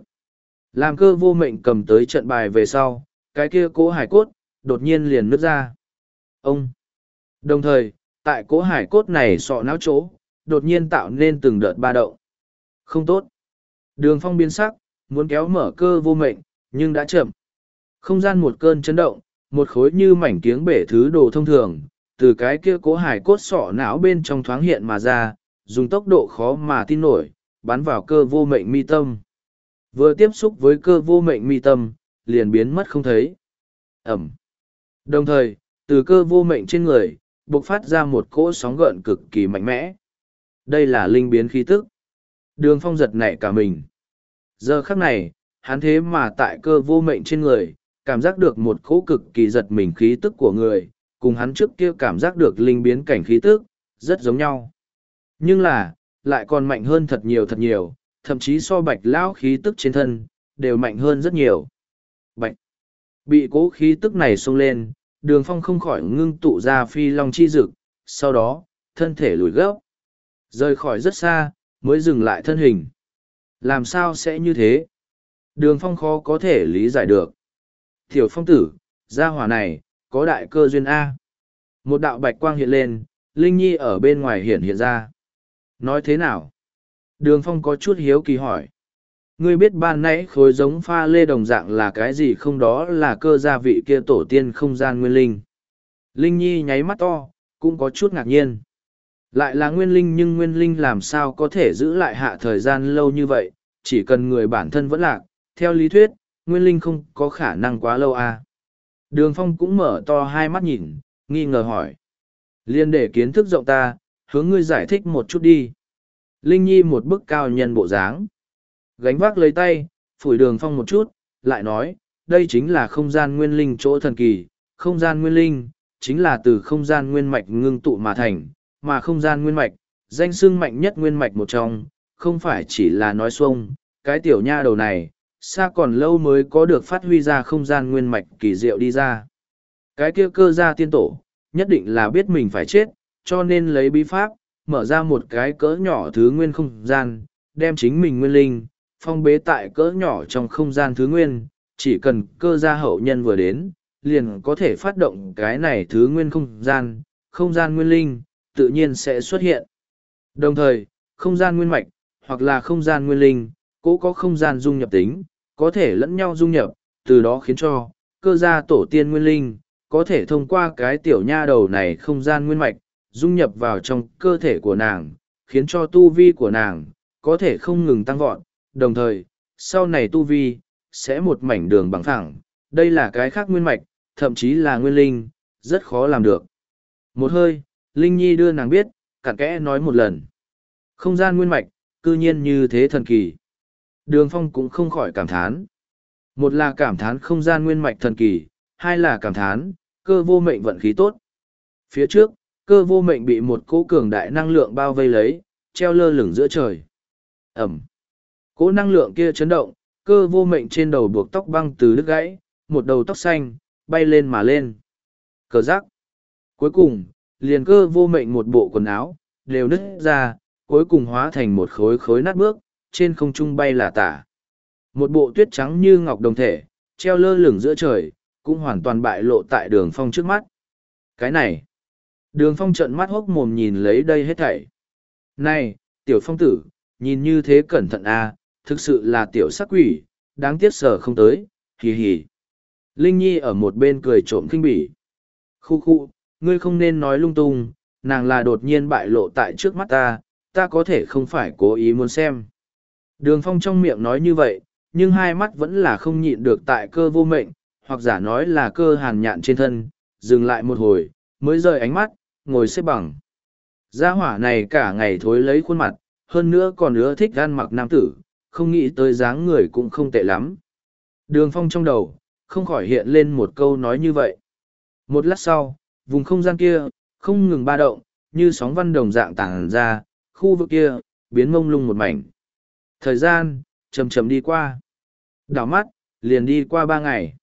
Làm cơ vô mệnh cầm tới trận bài về sau, cái kia cố hài cốt, đột nhiên liền nứt ra. Ông. Đồng thời, tại cố hải cốt này sọ não chỗ, đột nhiên tạo nên từng đợt ba động. Không tốt. Đường phong biến sắc, muốn kéo mở cơ vô mệnh, nhưng đã chậm. Không gian một cơn chấn động, một khối như mảnh kiếng bể thứ đồ thông thường, từ cái kia cố hải cốt sọ não bên trong thoáng hiện mà ra, dùng tốc độ khó mà tin nổi, bắn vào cơ vô mệnh mi tâm. Vừa tiếp xúc với cơ vô mệnh mi tâm, liền biến mất không thấy. Ẩm. Đồng thời, từ cơ vô mệnh trên người, bộc phát ra một cỗ sóng gợn cực kỳ mạnh mẽ. Đây là linh biến khí tức. Đường phong giật nảy cả mình. Giờ khắc này, hắn thế mà tại cơ vô mệnh trên người, cảm giác được một cỗ cực kỳ giật mình khí tức của người, cùng hắn trước kia cảm giác được linh biến cảnh khí tức, rất giống nhau. Nhưng là, lại còn mạnh hơn thật nhiều thật nhiều, thậm chí so bạch lão khí tức trên thân, đều mạnh hơn rất nhiều. Bạch! Bị cố khí tức này xông lên, đường phong không khỏi ngưng tụ ra phi long chi dực, sau đó, thân thể lùi gấp. Rời khỏi rất xa, mới dừng lại thân hình. Làm sao sẽ như thế? Đường phong khó có thể lý giải được. Tiểu phong tử, gia hỏa này, có đại cơ duyên A. Một đạo bạch quang hiện lên, Linh Nhi ở bên ngoài hiện hiện ra. Nói thế nào? Đường phong có chút hiếu kỳ hỏi. Ngươi biết ban nãy khối giống pha lê đồng dạng là cái gì không đó là cơ gia vị kia tổ tiên không gian nguyên linh. Linh Nhi nháy mắt to, cũng có chút ngạc nhiên. Lại là nguyên linh nhưng nguyên linh làm sao có thể giữ lại hạ thời gian lâu như vậy, chỉ cần người bản thân vẫn lạc. Theo lý thuyết, nguyên linh không có khả năng quá lâu à. Đường phong cũng mở to hai mắt nhìn, nghi ngờ hỏi. Liên để kiến thức rộng ta, hướng ngươi giải thích một chút đi. Linh Nhi một bức cao nhân bộ dáng. Gánh vác lấy tay, phủi đường phong một chút, lại nói, đây chính là không gian nguyên linh chỗ thần kỳ, không gian nguyên linh, chính là từ không gian nguyên mạch ngưng tụ mà thành, mà không gian nguyên mạch, danh xưng mạnh nhất nguyên mạch một trong, không phải chỉ là nói xuông, cái tiểu nha đầu này, xa còn lâu mới có được phát huy ra không gian nguyên mạch kỳ diệu đi ra. Cái kia cơ gia tiên tổ, nhất định là biết mình phải chết, cho nên lấy bí pháp, mở ra một cái cỡ nhỏ thứ nguyên không gian, đem chính mình nguyên linh, phong bế tại cỡ nhỏ trong không gian thứ nguyên, chỉ cần cơ gia hậu nhân vừa đến, liền có thể phát động cái này thứ nguyên không gian, không gian nguyên linh, tự nhiên sẽ xuất hiện. Đồng thời, không gian nguyên mạch, hoặc là không gian nguyên linh, cố có không gian dung nhập tính, có thể lẫn nhau dung nhập, từ đó khiến cho, cơ gia tổ tiên nguyên linh, có thể thông qua cái tiểu nha đầu này không gian nguyên mạch, dung nhập vào trong cơ thể của nàng, khiến cho tu vi của nàng, có thể không ngừng tăng vọt, đồng thời, sau này tu vi, sẽ một mảnh đường bằng thẳng, đây là cái khác nguyên mạch, thậm chí là nguyên linh, rất khó làm được. Một hơi, Linh Nhi đưa nàng biết, cặn kẽ nói một lần. Không gian nguyên mạch, cư nhiên như thế thần kỳ. Đường Phong cũng không khỏi cảm thán. Một là cảm thán không gian nguyên mạch thần kỳ, hai là cảm thán, cơ vô mệnh vận khí tốt. Phía trước, cơ vô mệnh bị một cỗ cường đại năng lượng bao vây lấy, treo lơ lửng giữa trời. Ẩm. Cỗ năng lượng kia chấn động, cơ vô mệnh trên đầu buộc tóc băng từ đứt gãy, một đầu tóc xanh, bay lên mà lên. Cờ giác. Cuối cùng, liền cơ vô mệnh một bộ quần áo, đều nứt ra, cuối cùng hóa thành một khối khối nát bước, trên không trung bay là tả. Một bộ tuyết trắng như ngọc đồng thể, treo lơ lửng giữa trời, cũng hoàn toàn bại lộ tại đường phong trước mắt. Cái này, đường phong trận mắt hốc mồm nhìn lấy đây hết thảy. Này, tiểu phong tử, nhìn như thế cẩn thận a thực sự là tiểu sắc quỷ, đáng tiếc sở không tới, hì hì. Linh Nhi ở một bên cười trộm kinh bỉ. Khu khu, ngươi không nên nói lung tung, nàng là đột nhiên bại lộ tại trước mắt ta, ta có thể không phải cố ý muốn xem. Đường phong trong miệng nói như vậy, nhưng hai mắt vẫn là không nhịn được tại cơ vô mệnh, hoặc giả nói là cơ hàn nhạn trên thân, dừng lại một hồi, mới rời ánh mắt, ngồi xếp bằng. Gia hỏa này cả ngày thối lấy khuôn mặt, hơn nữa còn ưa thích gan mặc nam tử, không nghĩ tới dáng người cũng không tệ lắm. Đường phong trong đầu, không khỏi hiện lên một câu nói như vậy. Một lát sau, vùng không gian kia, không ngừng ba động, như sóng văn đồng dạng tàng ra, khu vực kia, biến mông lung một mảnh. Thời gian, chầm chầm đi qua. Đảo mắt, liền đi qua ba ngày.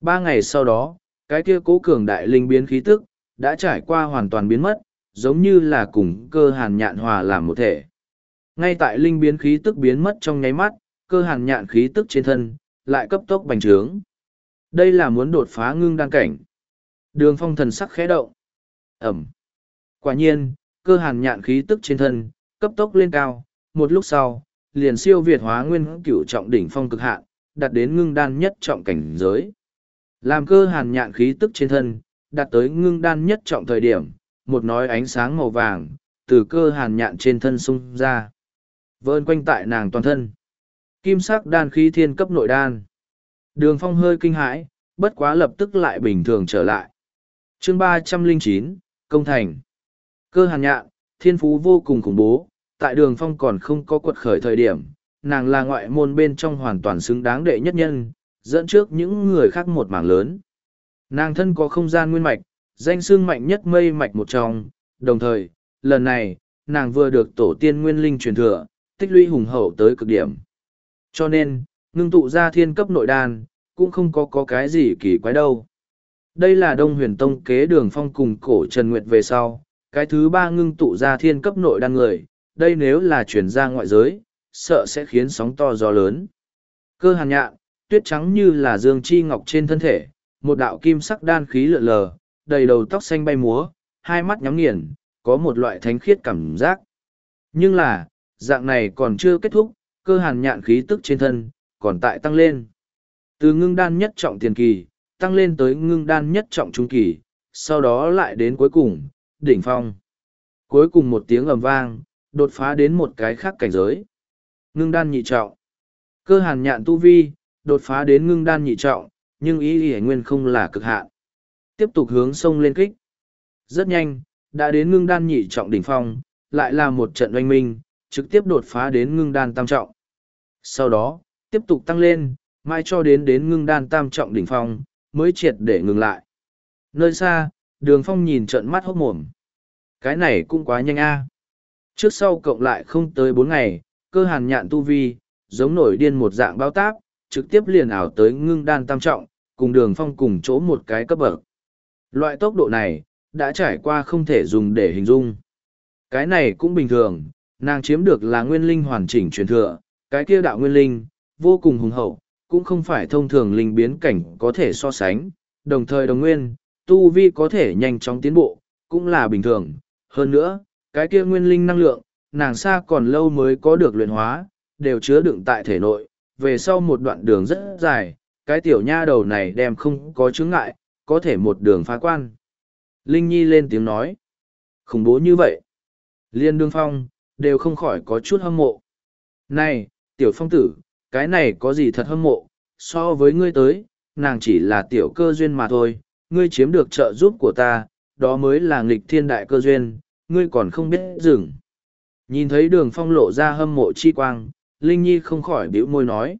Ba ngày sau đó, cái kia cố cường đại linh biến khí tức, đã trải qua hoàn toàn biến mất, giống như là cùng cơ hàn nhạn hòa làm một thể. Ngay tại linh biến khí tức biến mất trong nháy mắt, cơ hàn nhạn khí tức trên thân, lại cấp tốc bành trướng. Đây là muốn đột phá ngưng đan cảnh. Đường phong thần sắc khẽ động. Ẩm. Quả nhiên, cơ hàn nhạn khí tức trên thân, cấp tốc lên cao, một lúc sau, liền siêu việt hóa nguyên cửu trọng đỉnh phong cực hạn, đạt đến ngưng đan nhất trọng cảnh giới. Làm cơ hàn nhạn khí tức trên thân, đạt tới ngưng đan nhất trọng thời điểm, một nói ánh sáng màu vàng, từ cơ hàn nhạn trên thân sung ra. Vơn quanh tại nàng toàn thân. Kim sắc đan khí thiên cấp nội đan. Đường phong hơi kinh hãi, bất quá lập tức lại bình thường trở lại. chương ba trăm linh chín Công Thành. Cơ hàn nhạn, thiên phú vô cùng khủng bố, tại đường phong còn không có quật khởi thời điểm, nàng là ngoại môn bên trong hoàn toàn xứng đáng đệ nhất nhân, dẫn trước những người khác một mảng lớn. Nàng thân có không gian nguyên mạch, danh xương mạnh nhất mây mạch một trong, đồng thời, lần này, nàng vừa được tổ tiên nguyên linh truyền thừa, tích lũy hùng hậu tới cực điểm. Cho nên, ngưng tụ ra thiên cấp nội đan, cũng không có có cái gì kỳ quái đâu. Đây là Đông Huyền Tông kế đường phong cùng cổ Trần Nguyệt về sau, cái thứ ba ngưng tụ ra thiên cấp nội đan người, đây nếu là chuyển ra ngoại giới, sợ sẽ khiến sóng to gió lớn. Cơ hàn nhạn, tuyết trắng như là dương chi ngọc trên thân thể, một đạo kim sắc đan khí lượn lờ, đầy đầu tóc xanh bay múa, hai mắt nhắm nghiền, có một loại thánh khiết cảm giác. Nhưng là, dạng này còn chưa kết thúc, cơ hàn nhạn khí tức trên thân, còn tại tăng lên. Từ ngưng đan nhất trọng tiền kỳ, tăng lên tới ngưng đan nhất trọng trung kỳ, sau đó lại đến cuối cùng, đỉnh phong. Cuối cùng một tiếng ầm vang, đột phá đến một cái khác cảnh giới. Ngưng đan nhị trọng. Cơ hàn nhạn tu vi, đột phá đến ngưng đan nhị trọng, nhưng ý ý nguyên không là cực hạn. Tiếp tục hướng sông lên kích. Rất nhanh, đã đến ngưng đan nhị trọng đỉnh phong, lại là một trận oanh minh, trực tiếp đột phá đến ngưng đan tam trọng. Sau đó, tiếp tục tăng lên, mai cho đến đến ngưng đan tam trọng đỉnh phong, mới triệt để ngừng lại. Nơi xa, đường phong nhìn trận mắt hốc mồm. Cái này cũng quá nhanh a. Trước sau cộng lại không tới bốn ngày, cơ hàn nhạn tu vi, giống nổi điên một dạng bao táp, trực tiếp liền ảo tới ngưng đan tam trọng, cùng đường phong cùng chỗ một cái cấp bậc. Loại tốc độ này, đã trải qua không thể dùng để hình dung. Cái này cũng bình thường, nàng chiếm được là nguyên linh hoàn chỉnh truyền thừa, cái kia đạo nguyên linh, vô cùng hùng hậu, cũng không phải thông thường linh biến cảnh có thể so sánh, đồng thời đồng nguyên, tu vi có thể nhanh chóng tiến bộ, cũng là bình thường. Hơn nữa, cái kia nguyên linh năng lượng, nàng xa còn lâu mới có được luyện hóa, đều chứa đựng tại thể nội, về sau một đoạn đường rất dài, cái tiểu nha đầu này đem không có chứng ngại, có thể một đường phá quan. Linh Nhi lên tiếng nói, khủng bố như vậy. Liên đương phong, đều không khỏi có chút hâm mộ. Này, tiểu phong tử, cái này có gì thật hâm mộ, so với ngươi tới, nàng chỉ là tiểu cơ duyên mà thôi, ngươi chiếm được trợ giúp của ta, đó mới là nghịch thiên đại cơ duyên, ngươi còn không biết dừng. Nhìn thấy đường phong lộ ra hâm mộ chi quang, Linh Nhi không khỏi bĩu môi nói.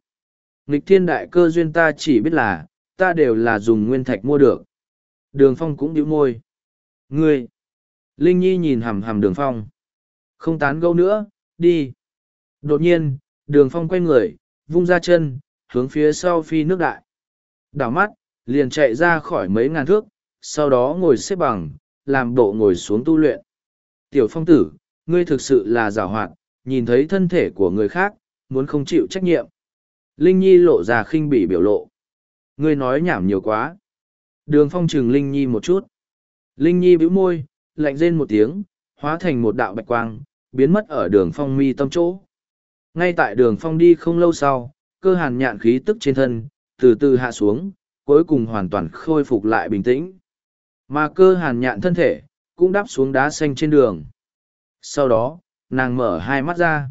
Nghịch thiên đại cơ duyên ta chỉ biết là, ta đều là dùng nguyên thạch mua được. Đường phong cũng bĩu môi. Ngươi! Linh Nhi nhìn hầm hầm đường phong. Không tán gẫu nữa, đi. Đột nhiên, đường phong quay người, vung ra chân, hướng phía sau phi nước đại. Đảo mắt, liền chạy ra khỏi mấy ngàn thước, sau đó ngồi xếp bằng, làm bộ ngồi xuống tu luyện. Tiểu phong tử, ngươi thực sự là giảo hoạt, nhìn thấy thân thể của người khác, muốn không chịu trách nhiệm. Linh Nhi lộ ra khinh bỉ biểu lộ. Ngươi nói nhảm nhiều quá. Đường phong trừng Linh Nhi một chút. Linh Nhi bĩu môi, lạnh rên một tiếng, hóa thành một đạo bạch quang, biến mất ở đường phong mi tâm chỗ. Ngay tại đường phong đi không lâu sau, cơ hàn nhạn khí tức trên thân, từ từ hạ xuống, cuối cùng hoàn toàn khôi phục lại bình tĩnh. Mà cơ hàn nhạn thân thể, cũng đáp xuống đá xanh trên đường. Sau đó, nàng mở hai mắt ra.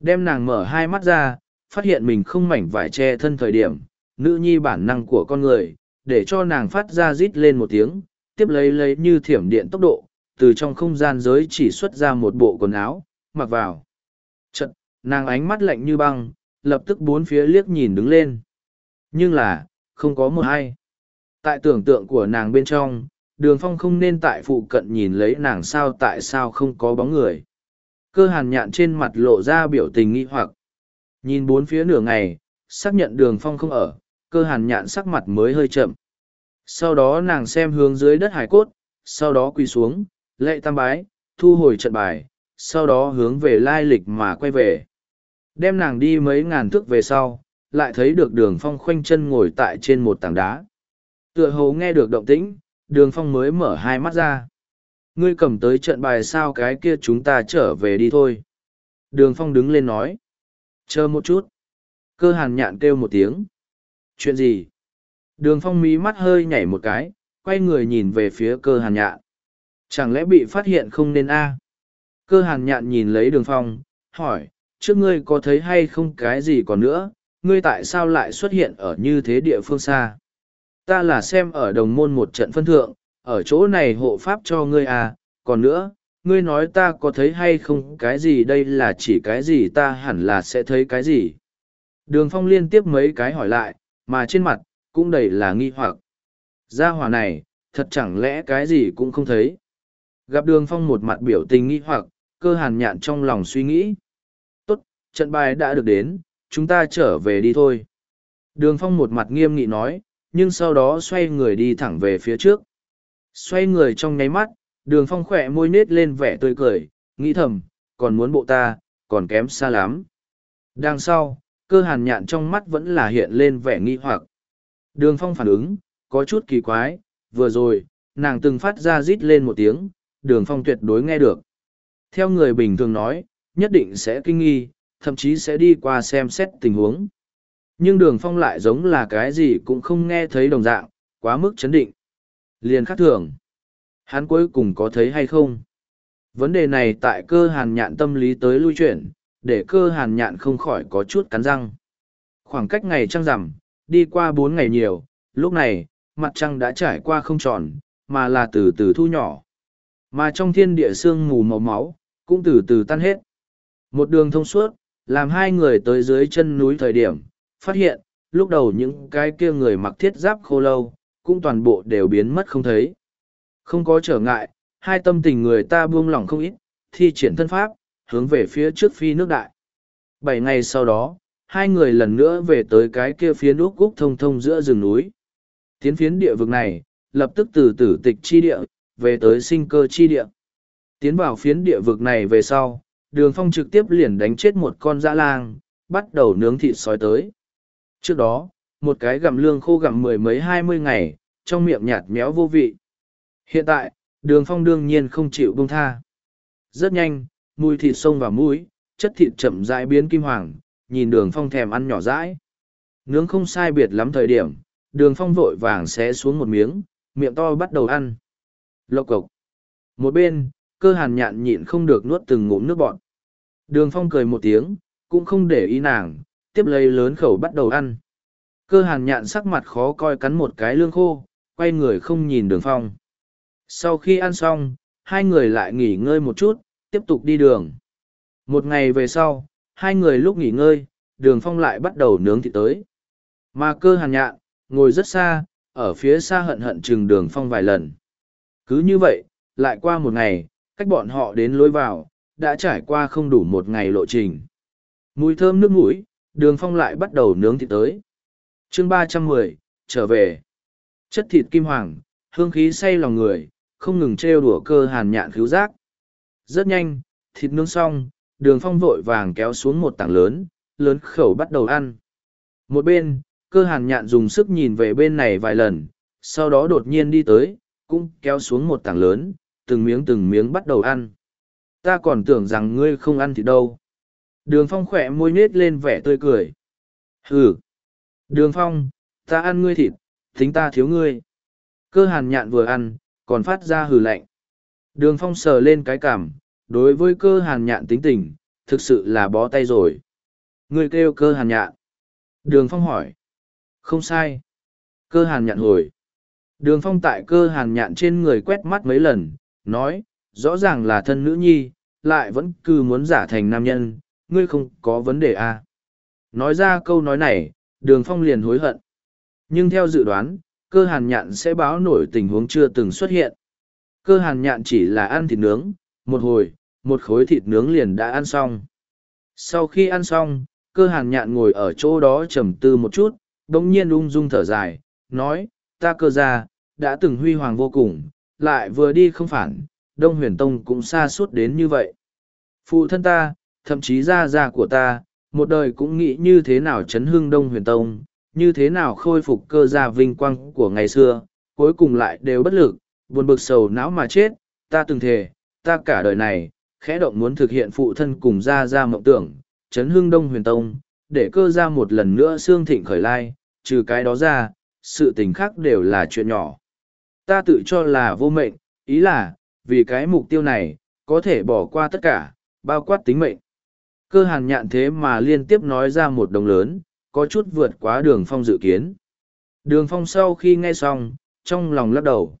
Đem nàng mở hai mắt ra, phát hiện mình không mảnh vải che thân thời điểm, nữ nhi bản năng của con người, để cho nàng phát ra rít lên một tiếng, tiếp lấy lấy như thiểm điện tốc độ, từ trong không gian giới chỉ xuất ra một bộ quần áo, mặc vào. Chật, nàng ánh mắt lạnh như băng, lập tức bốn phía liếc nhìn đứng lên. Nhưng là, không có một ai. Tại tưởng tượng của nàng bên trong, đường phong không nên tại phụ cận nhìn lấy nàng sao tại sao không có bóng người. Cơ hàn nhạn trên mặt lộ ra biểu tình nghi hoặc. Nhìn bốn phía nửa ngày, xác nhận đường phong không ở, cơ hàn nhạn sắc mặt mới hơi chậm. Sau đó nàng xem hướng dưới đất hải cốt, sau đó quỳ xuống, lệ tam bái, thu hồi trận bài, sau đó hướng về lai lịch mà quay về. Đem nàng đi mấy ngàn thước về sau, lại thấy được đường phong khoanh chân ngồi tại trên một tảng đá. Tựa hồ nghe được động tĩnh, đường phong mới mở hai mắt ra. Ngươi cầm tới trận bài sao cái kia chúng ta trở về đi thôi. Đường phong đứng lên nói. Chờ một chút. Cơ hàn nhạn kêu một tiếng. Chuyện gì? Đường phong mí mắt hơi nhảy một cái, quay người nhìn về phía cơ hàn nhạn. Chẳng lẽ bị phát hiện không nên a? Cơ hàn nhạn nhìn lấy đường phong, hỏi, trước ngươi có thấy hay không cái gì còn nữa, ngươi tại sao lại xuất hiện ở như thế địa phương xa? Ta là xem ở đồng môn một trận phân thượng, ở chỗ này hộ pháp cho ngươi à, còn nữa, ngươi nói ta có thấy hay không cái gì đây là chỉ cái gì ta hẳn là sẽ thấy cái gì. Đường phong liên tiếp mấy cái hỏi lại, mà trên mặt, cũng đầy là nghi hoặc. Gia hỏa này, thật chẳng lẽ cái gì cũng không thấy. Gặp đường phong một mặt biểu tình nghi hoặc, cơ hàn nhạn trong lòng suy nghĩ. Tốt, trận bài đã được đến, chúng ta trở về đi thôi. Đường phong một mặt nghiêm nghị nói, nhưng sau đó xoay người đi thẳng về phía trước. Xoay người trong nháy mắt, đường phong khỏe môi nết lên vẻ tươi cười, nghĩ thầm, còn muốn bộ ta, còn kém xa lắm. Đằng sau, cơ hàn nhạn trong mắt vẫn là hiện lên vẻ nghi hoặc. Đường phong phản ứng, có chút kỳ quái, vừa rồi, nàng từng phát ra rít lên một tiếng, đường phong tuyệt đối nghe được. Theo người bình thường nói, nhất định sẽ kinh nghi, thậm chí sẽ đi qua xem xét tình huống. Nhưng đường phong lại giống là cái gì cũng không nghe thấy đồng dạng, quá mức chấn định. Liền khắc thường. Hắn cuối cùng có thấy hay không? Vấn đề này tại cơ hàn nhạn tâm lý tới lui chuyển, để cơ hàn nhạn không khỏi có chút cắn răng. Khoảng cách ngày trăng rằm, đi qua bốn ngày nhiều, lúc này, mặt trăng đã trải qua không tròn, mà là từ từ thu nhỏ. Mà trong thiên địa sương mù màu máu, cũng từ từ tan hết. Một đường thông suốt, làm hai người tới dưới chân núi thời điểm, phát hiện, lúc đầu những cái kia người mặc thiết giáp khô lâu, cũng toàn bộ đều biến mất không thấy. Không có trở ngại, hai tâm tình người ta buông lỏng không ít, thi triển thân pháp, hướng về phía trước phi nước đại. Bảy ngày sau đó, hai người lần nữa về tới cái kia phía nước cúc thông thông giữa rừng núi. Tiến phiến địa vực này, lập tức từ tử tịch chi địa, về tới sinh cơ chi địa. Tiến vào phiến địa vực này về sau, đường phong trực tiếp liền đánh chết một con dã lang, bắt đầu nướng thịt sói tới. Trước đó, một cái gặm lương khô gặm mười mấy hai mươi ngày, trong miệng nhạt méo vô vị. Hiện tại, đường phong đương nhiên không chịu bông tha. Rất nhanh, mùi thịt sông vào mũi, chất thịt chậm rãi biến kim hoàng, nhìn đường phong thèm ăn nhỏ rãi. Nướng không sai biệt lắm thời điểm, đường phong vội vàng xé xuống một miếng, miệng to bắt đầu ăn. Lộc cộc. Một bên, cơ hàn nhạn nhịn không được nuốt từng ngụm nước bọn. Đường phong cười một tiếng, cũng không để ý nàng, tiếp lấy lớn khẩu bắt đầu ăn. Cơ hàn nhạn sắc mặt khó coi cắn một cái lương khô, quay người không nhìn đường phong. Sau khi ăn xong, hai người lại nghỉ ngơi một chút, tiếp tục đi đường. Một ngày về sau, hai người lúc nghỉ ngơi, đường phong lại bắt đầu nướng thịt tới. Mà cơ hàn nhạn, ngồi rất xa, ở phía xa hận hận chừng đường phong vài lần. Cứ như vậy, lại qua một ngày, cách bọn họ đến lối vào, đã trải qua không đủ một ngày lộ trình. Mùi thơm nước mũi, đường phong lại bắt đầu nướng thịt tới. chương ba trăm mười trở về. Chất thịt kim hoàng, hương khí say lòng người, không ngừng trêu đùa cơ hàn nhạn cứu giác. Rất nhanh, thịt nướng xong, đường phong vội vàng kéo xuống một tảng lớn, lớn khẩu bắt đầu ăn. Một bên, cơ hàn nhạn dùng sức nhìn về bên này vài lần, sau đó đột nhiên đi tới, cũng kéo xuống một tảng lớn, từng miếng từng miếng bắt đầu ăn. Ta còn tưởng rằng ngươi không ăn thì đâu. Đường phong khỏe môi nết lên vẻ tươi cười. Hừ. Đường phong, ta ăn ngươi thịt, tính ta thiếu ngươi. Cơ hàn nhạn vừa ăn, còn phát ra hừ lạnh. Đường phong sờ lên cái cảm, đối với cơ hàn nhạn tính tình, thực sự là bó tay rồi. Ngươi kêu cơ hàn nhạn. Đường phong hỏi. Không sai. Cơ hàn nhạn hồi. Đường phong tại cơ hàn nhạn trên người quét mắt mấy lần, nói, rõ ràng là thân nữ nhi, lại vẫn cứ muốn giả thành nam nhân, ngươi không có vấn đề à. Nói ra câu nói này, đường phong liền hối hận. Nhưng theo dự đoán, cơ hàn nhạn sẽ báo nổi tình huống chưa từng xuất hiện. Cơ hàn nhạn chỉ là ăn thịt nướng, một hồi, một khối thịt nướng liền đã ăn xong. Sau khi ăn xong, cơ hàn nhạn ngồi ở chỗ đó trầm tư một chút, đống nhiên ung dung thở dài, nói, ta cơ ra, đã từng huy hoàng vô cùng, lại vừa đi không phản, Đông Huyền Tông cũng xa suốt đến như vậy. Phụ thân ta, thậm chí gia gia của ta, một đời cũng nghĩ như thế nào chấn hương Đông Huyền Tông, như thế nào khôi phục cơ gia vinh quang của ngày xưa, cuối cùng lại đều bất lực, buồn bực sầu não mà chết, ta từng thề, ta cả đời này, khẽ động muốn thực hiện phụ thân cùng gia gia mộng tưởng, chấn hương Đông Huyền Tông, để cơ gia một lần nữa xương thịnh khởi lai, trừ cái đó ra, sự tình khác đều là chuyện nhỏ. Ta tự cho là vô mệnh, ý là, vì cái mục tiêu này, có thể bỏ qua tất cả, bao quát tính mệnh. Cơ hàn nhạn thế mà liên tiếp nói ra một đồng lớn, có chút vượt quá đường phong dự kiến. Đường phong sau khi nghe xong, trong lòng lắc đầu.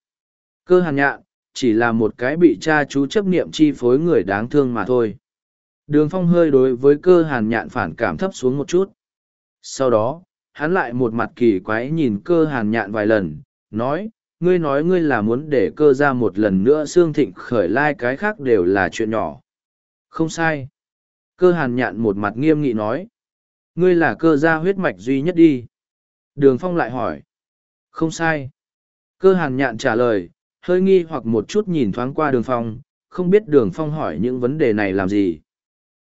Cơ hàn nhạn, chỉ là một cái bị cha chú chấp niệm chi phối người đáng thương mà thôi. Đường phong hơi đối với cơ hàn nhạn phản cảm thấp xuống một chút. Sau đó, hắn lại một mặt kỳ quái nhìn cơ hàn nhạn vài lần, nói, ngươi nói ngươi là muốn để cơ ra một lần nữa xương thịnh khởi lai cái khác đều là chuyện nhỏ. Không sai. Cơ hàn nhạn một mặt nghiêm nghị nói. Ngươi là cơ gia huyết mạch duy nhất đi. Đường phong lại hỏi. Không sai. Cơ hàn nhạn trả lời, hơi nghi hoặc một chút nhìn thoáng qua đường phong, không biết đường phong hỏi những vấn đề này làm gì.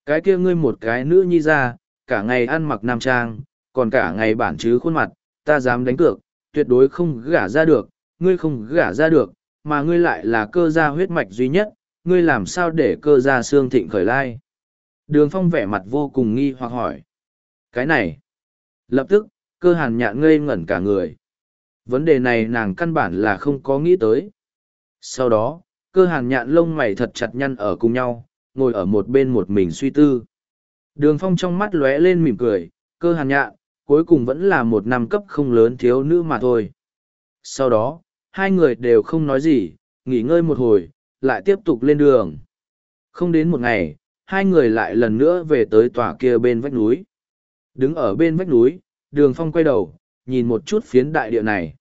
Cái kia ngươi một cái nữ nhi ra, cả ngày ăn mặc nam trang, còn cả ngày bản chứ khuôn mặt, ta dám đánh cược, tuyệt đối không gả ra được, ngươi không gả ra được, mà ngươi lại là cơ gia huyết mạch duy nhất, ngươi làm sao để cơ gia xương thịnh khởi lai. Đường phong vẻ mặt vô cùng nghi hoặc hỏi. Cái này. Lập tức, cơ hàn nhạn ngây ngẩn cả người. Vấn đề này nàng căn bản là không có nghĩ tới. Sau đó, cơ hàn nhạn lông mày thật chặt nhăn ở cùng nhau, ngồi ở một bên một mình suy tư. Đường phong trong mắt lóe lên mỉm cười, cơ hàn nhạn, cuối cùng vẫn là một năm cấp không lớn thiếu nữ mà thôi. Sau đó, hai người đều không nói gì, nghỉ ngơi một hồi, lại tiếp tục lên đường. Không đến một ngày, hai người lại lần nữa về tới tòa kia bên vách núi. Đứng ở bên vách núi, đường phong quay đầu, nhìn một chút phiến đại địa này.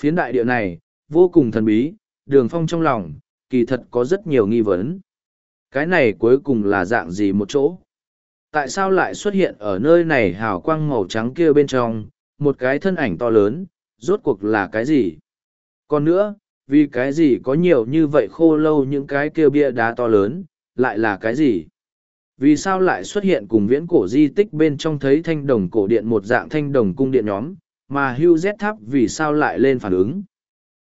Phiến đại địa này, vô cùng thần bí, đường phong trong lòng, kỳ thật có rất nhiều nghi vấn. Cái này cuối cùng là dạng gì một chỗ? Tại sao lại xuất hiện ở nơi này hào quang màu trắng kia bên trong, một cái thân ảnh to lớn, rốt cuộc là cái gì? Còn nữa, vì cái gì có nhiều như vậy khô lâu những cái kia bia đá to lớn, lại là cái gì? Vì sao lại xuất hiện cùng viễn cổ di tích bên trong thấy thanh đồng cổ điện một dạng thanh đồng cung điện nhóm, mà hưu Z tháp vì sao lại lên phản ứng?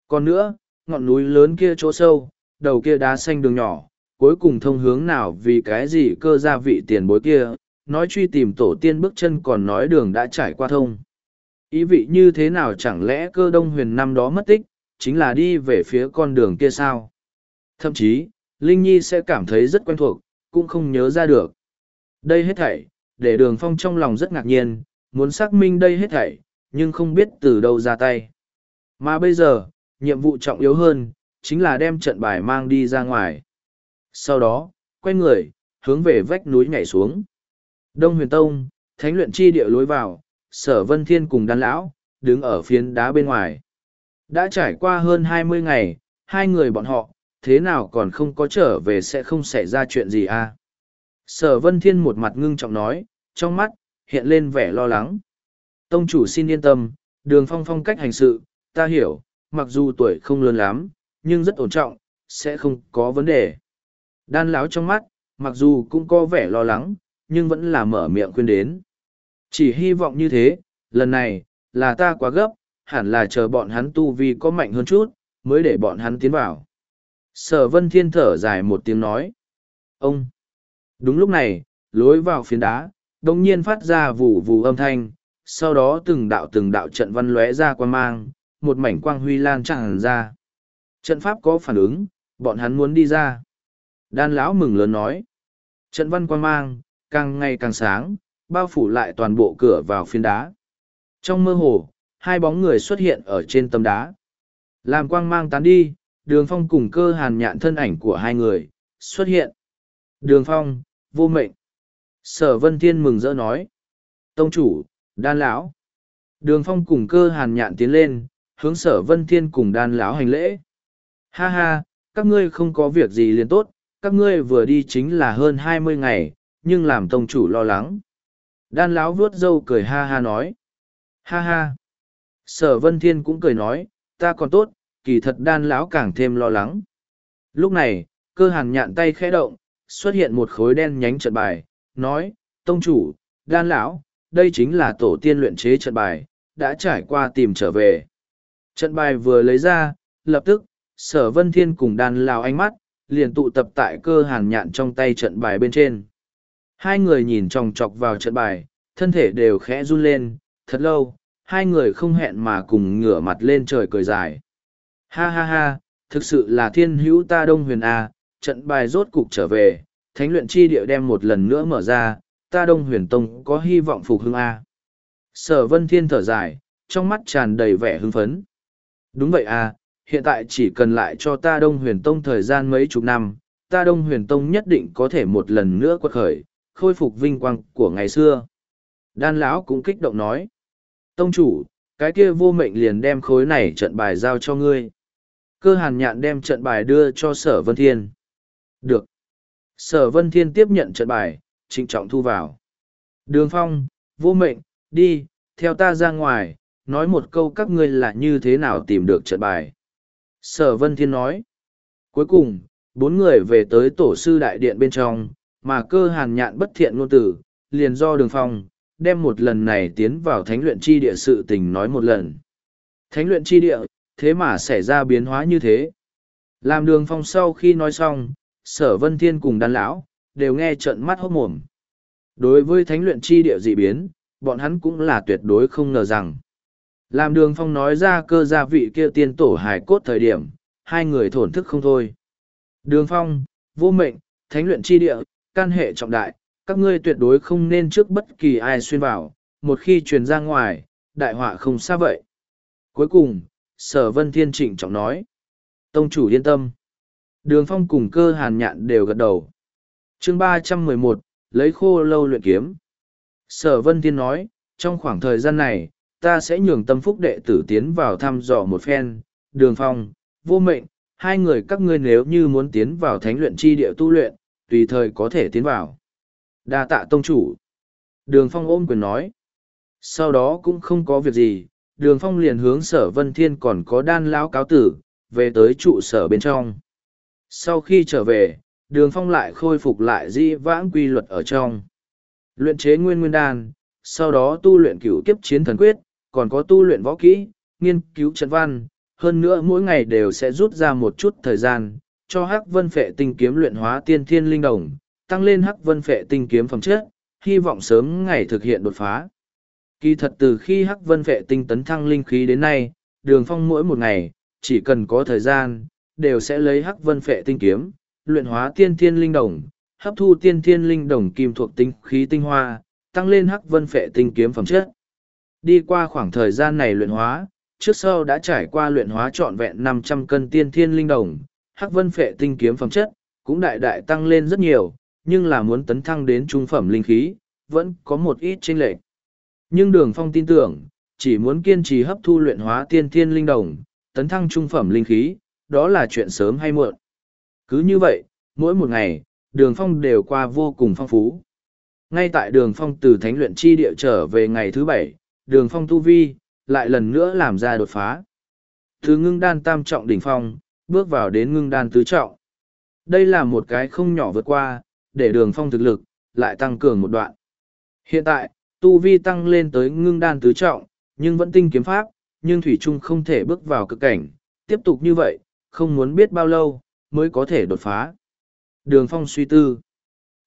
Còn nữa, ngọn núi lớn kia chỗ sâu, đầu kia đá xanh đường nhỏ, cuối cùng thông hướng nào vì cái gì cơ gia vị tiền bối kia, nói truy tìm tổ tiên bước chân còn nói đường đã trải qua thông. Ý vị như thế nào chẳng lẽ cơ đông huyền năm đó mất tích, chính là đi về phía con đường kia sao? Thậm chí, Linh Nhi sẽ cảm thấy rất quen thuộc, cũng không nhớ ra được. Đây hết thảy, để đường phong trong lòng rất ngạc nhiên, muốn xác minh đây hết thảy, nhưng không biết từ đâu ra tay. Mà bây giờ, nhiệm vụ trọng yếu hơn, chính là đem trận bài mang đi ra ngoài. Sau đó, quay người, hướng về vách núi nhảy xuống. Đông huyền tông, thánh luyện chi địa lối vào, sở vân thiên cùng đan lão, đứng ở phiến đá bên ngoài. Đã trải qua hơn hai mươi ngày, hai người bọn họ, thế nào còn không có trở về sẽ không xảy ra chuyện gì à? Sở Vân Thiên một mặt ngưng trọng nói, trong mắt, hiện lên vẻ lo lắng. Tông chủ xin yên tâm, đường phong phong cách hành sự, ta hiểu, mặc dù tuổi không lớn lắm, nhưng rất ổn trọng, sẽ không có vấn đề. Đan láo trong mắt, mặc dù cũng có vẻ lo lắng, nhưng vẫn là mở miệng khuyên đến. Chỉ hy vọng như thế, lần này, là ta quá gấp, hẳn là chờ bọn hắn tu vi có mạnh hơn chút, mới để bọn hắn tiến vào. Sở vân thiên thở dài một tiếng nói. Ông! Đúng lúc này, lối vào phiến đá, đồng nhiên phát ra vù vù âm thanh, sau đó từng đạo từng đạo trận văn lóe ra quan mang, một mảnh quang huy lan tràn ra. Trận pháp có phản ứng, bọn hắn muốn đi ra. Đan lão mừng lớn nói. Trận văn quan mang, càng ngày càng sáng, bao phủ lại toàn bộ cửa vào phiến đá. Trong mơ hồ, hai bóng người xuất hiện ở trên tấm đá. Làm quang mang tán đi, đường phong cùng cơ hàn nhạn thân ảnh của hai người, xuất hiện. Đường phong, vô mệnh. Sở vân thiên mừng rỡ nói. Tông chủ, đan lão. Đường phong cùng cơ hàn nhạn tiến lên, hướng sở vân thiên cùng đan lão hành lễ. Ha ha, các ngươi không có việc gì liền tốt, các ngươi vừa đi chính là hơn hai mươi ngày, nhưng làm tông chủ lo lắng. Đan lão vuốt râu cười ha ha nói. Ha ha. Sở Vân Thiên cũng cười nói, ta còn tốt, kỳ thật đan lão càng thêm lo lắng. Lúc này, cơ hàn nhạn tay khẽ động, xuất hiện một khối đen nhánh trận bài, nói, tông chủ, đan lão, đây chính là tổ tiên luyện chế trận bài, đã trải qua tìm trở về. Trận bài vừa lấy ra, lập tức, sở vân thiên cùng đan lão ánh mắt, liền tụ tập tại cơ hàn nhạn trong tay trận bài bên trên. Hai người nhìn chòng chọc vào trận bài, thân thể đều khẽ run lên, thật lâu, hai người không hẹn mà cùng ngửa mặt lên trời cười dài. Ha ha ha, thực sự là thiên hữu ta đông huyền A, trận bài rốt cục trở về, thánh luyện chi địa đem một lần nữa mở ra, ta đông huyền tông có hy vọng phục hưng A. Sở vân thiên thở dài, trong mắt tràn đầy vẻ hưng phấn. Đúng vậy à, hiện tại chỉ cần lại cho ta đông huyền tông thời gian mấy chục năm, ta đông huyền tông nhất định có thể một lần nữa quật khởi, khôi phục vinh quang của ngày xưa. Đan lão cũng kích động nói. Tông chủ, cái kia vô mệnh liền đem khối này trận bài giao cho ngươi. Cơ hàn nhạn đem trận bài đưa cho sở vân thiên. Được. Sở vân thiên tiếp nhận trận bài, trịnh trọng thu vào. Đường phong, vô mệnh, đi, theo ta ra ngoài, nói một câu các ngươi là như thế nào tìm được trận bài. Sở vân thiên nói. Cuối cùng, bốn người về tới tổ sư đại điện bên trong, mà cơ hàn nhạn bất thiện ngôn tử, liền do đường phong, đem một lần này tiến vào thánh luyện chi địa sự tình nói một lần. Thánh luyện chi địa, thế mà xảy ra biến hóa như thế. Làm đường phong sau khi nói xong, sở vân thiên cùng đàn lão, đều nghe trận mắt hốt mồm. Đối với thánh luyện chi địa dị biến, bọn hắn cũng là tuyệt đối không ngờ rằng. Làm đường phong nói ra cơ gia vị kia tiên tổ hải cốt thời điểm, hai người thổn thức không thôi. Đường phong, vô mệnh, thánh luyện chi địa, can hệ trọng đại, các ngươi tuyệt đối không nên trước bất kỳ ai xuyên vào, một khi truyền ra ngoài, đại họa không xa vậy. Cuối cùng, sở vân thiên trịnh trọng nói. Tông chủ yên tâm. Đường phong cùng cơ hàn nhạn đều gật đầu. chương ba trăm mười một lấy khô lâu luyện kiếm. Sở vân thiên nói, trong khoảng thời gian này, ta sẽ nhường tâm phúc đệ tử tiến vào thăm dò một phen. Đường phong, vô mệnh, hai người các ngươi nếu như muốn tiến vào thánh luyện chi địa tu luyện, tùy thời có thể tiến vào. Đa tạ tông chủ. Đường phong ôm quyền nói. Sau đó cũng không có việc gì, đường phong liền hướng sở vân thiên còn có đan lão cáo tử, về tới trụ sở bên trong. Sau khi trở về, đường phong lại khôi phục lại di vãng quy luật ở trong. Luyện chế nguyên nguyên đan, sau đó tu luyện cửu kiếp chiến thần quyết, còn có tu luyện võ kỹ, nghiên cứu trận văn, hơn nữa mỗi ngày đều sẽ rút ra một chút thời gian, cho hắc vân phệ tinh kiếm luyện hóa tiên thiên linh đồng, tăng lên hắc vân phệ tinh kiếm phẩm chất, hy vọng sớm ngày thực hiện đột phá. Kỳ thật từ khi hắc vân phệ tinh tấn thăng linh khí đến nay, đường phong mỗi một ngày, chỉ cần có thời gian, đều sẽ lấy hắc vân phệ tinh kiếm, luyện hóa tiên thiên linh đồng, hấp thu tiên thiên linh đồng kim thuộc tinh khí tinh hoa, tăng lên hắc vân phệ tinh kiếm phẩm chất. Đi qua khoảng thời gian này luyện hóa, trước sau đã trải qua luyện hóa trọn vẹn năm trăm cân tiên thiên linh đồng, hắc vân phệ tinh kiếm phẩm chất, cũng đại đại tăng lên rất nhiều, nhưng là muốn tấn thăng đến trung phẩm linh khí, vẫn có một ít chênh lệch. Nhưng Đường Phong tin tưởng, chỉ muốn kiên trì hấp thu luyện hóa tiên thiên linh đồng, tấn thăng trung phẩm linh khí, đó là chuyện sớm hay muộn. Cứ như vậy, mỗi một ngày, Đường Phong đều qua vô cùng phong phú. Ngay tại Đường Phong từ thánh luyện chi địa trở về ngày thứ bảy, Đường Phong tu vi, lại lần nữa làm ra đột phá. Từ ngưng đan tam trọng đỉnh phong, bước vào đến ngưng đan tứ trọng. Đây là một cái không nhỏ vượt qua, để đường phong thực lực, lại tăng cường một đoạn. Hiện tại, tu vi tăng lên tới ngưng đan tứ trọng, nhưng vẫn tinh kiếm pháp, nhưng Thủy Trung không thể bước vào cực cảnh, tiếp tục như vậy, không muốn biết bao lâu, mới có thể đột phá. Đường phong suy tư,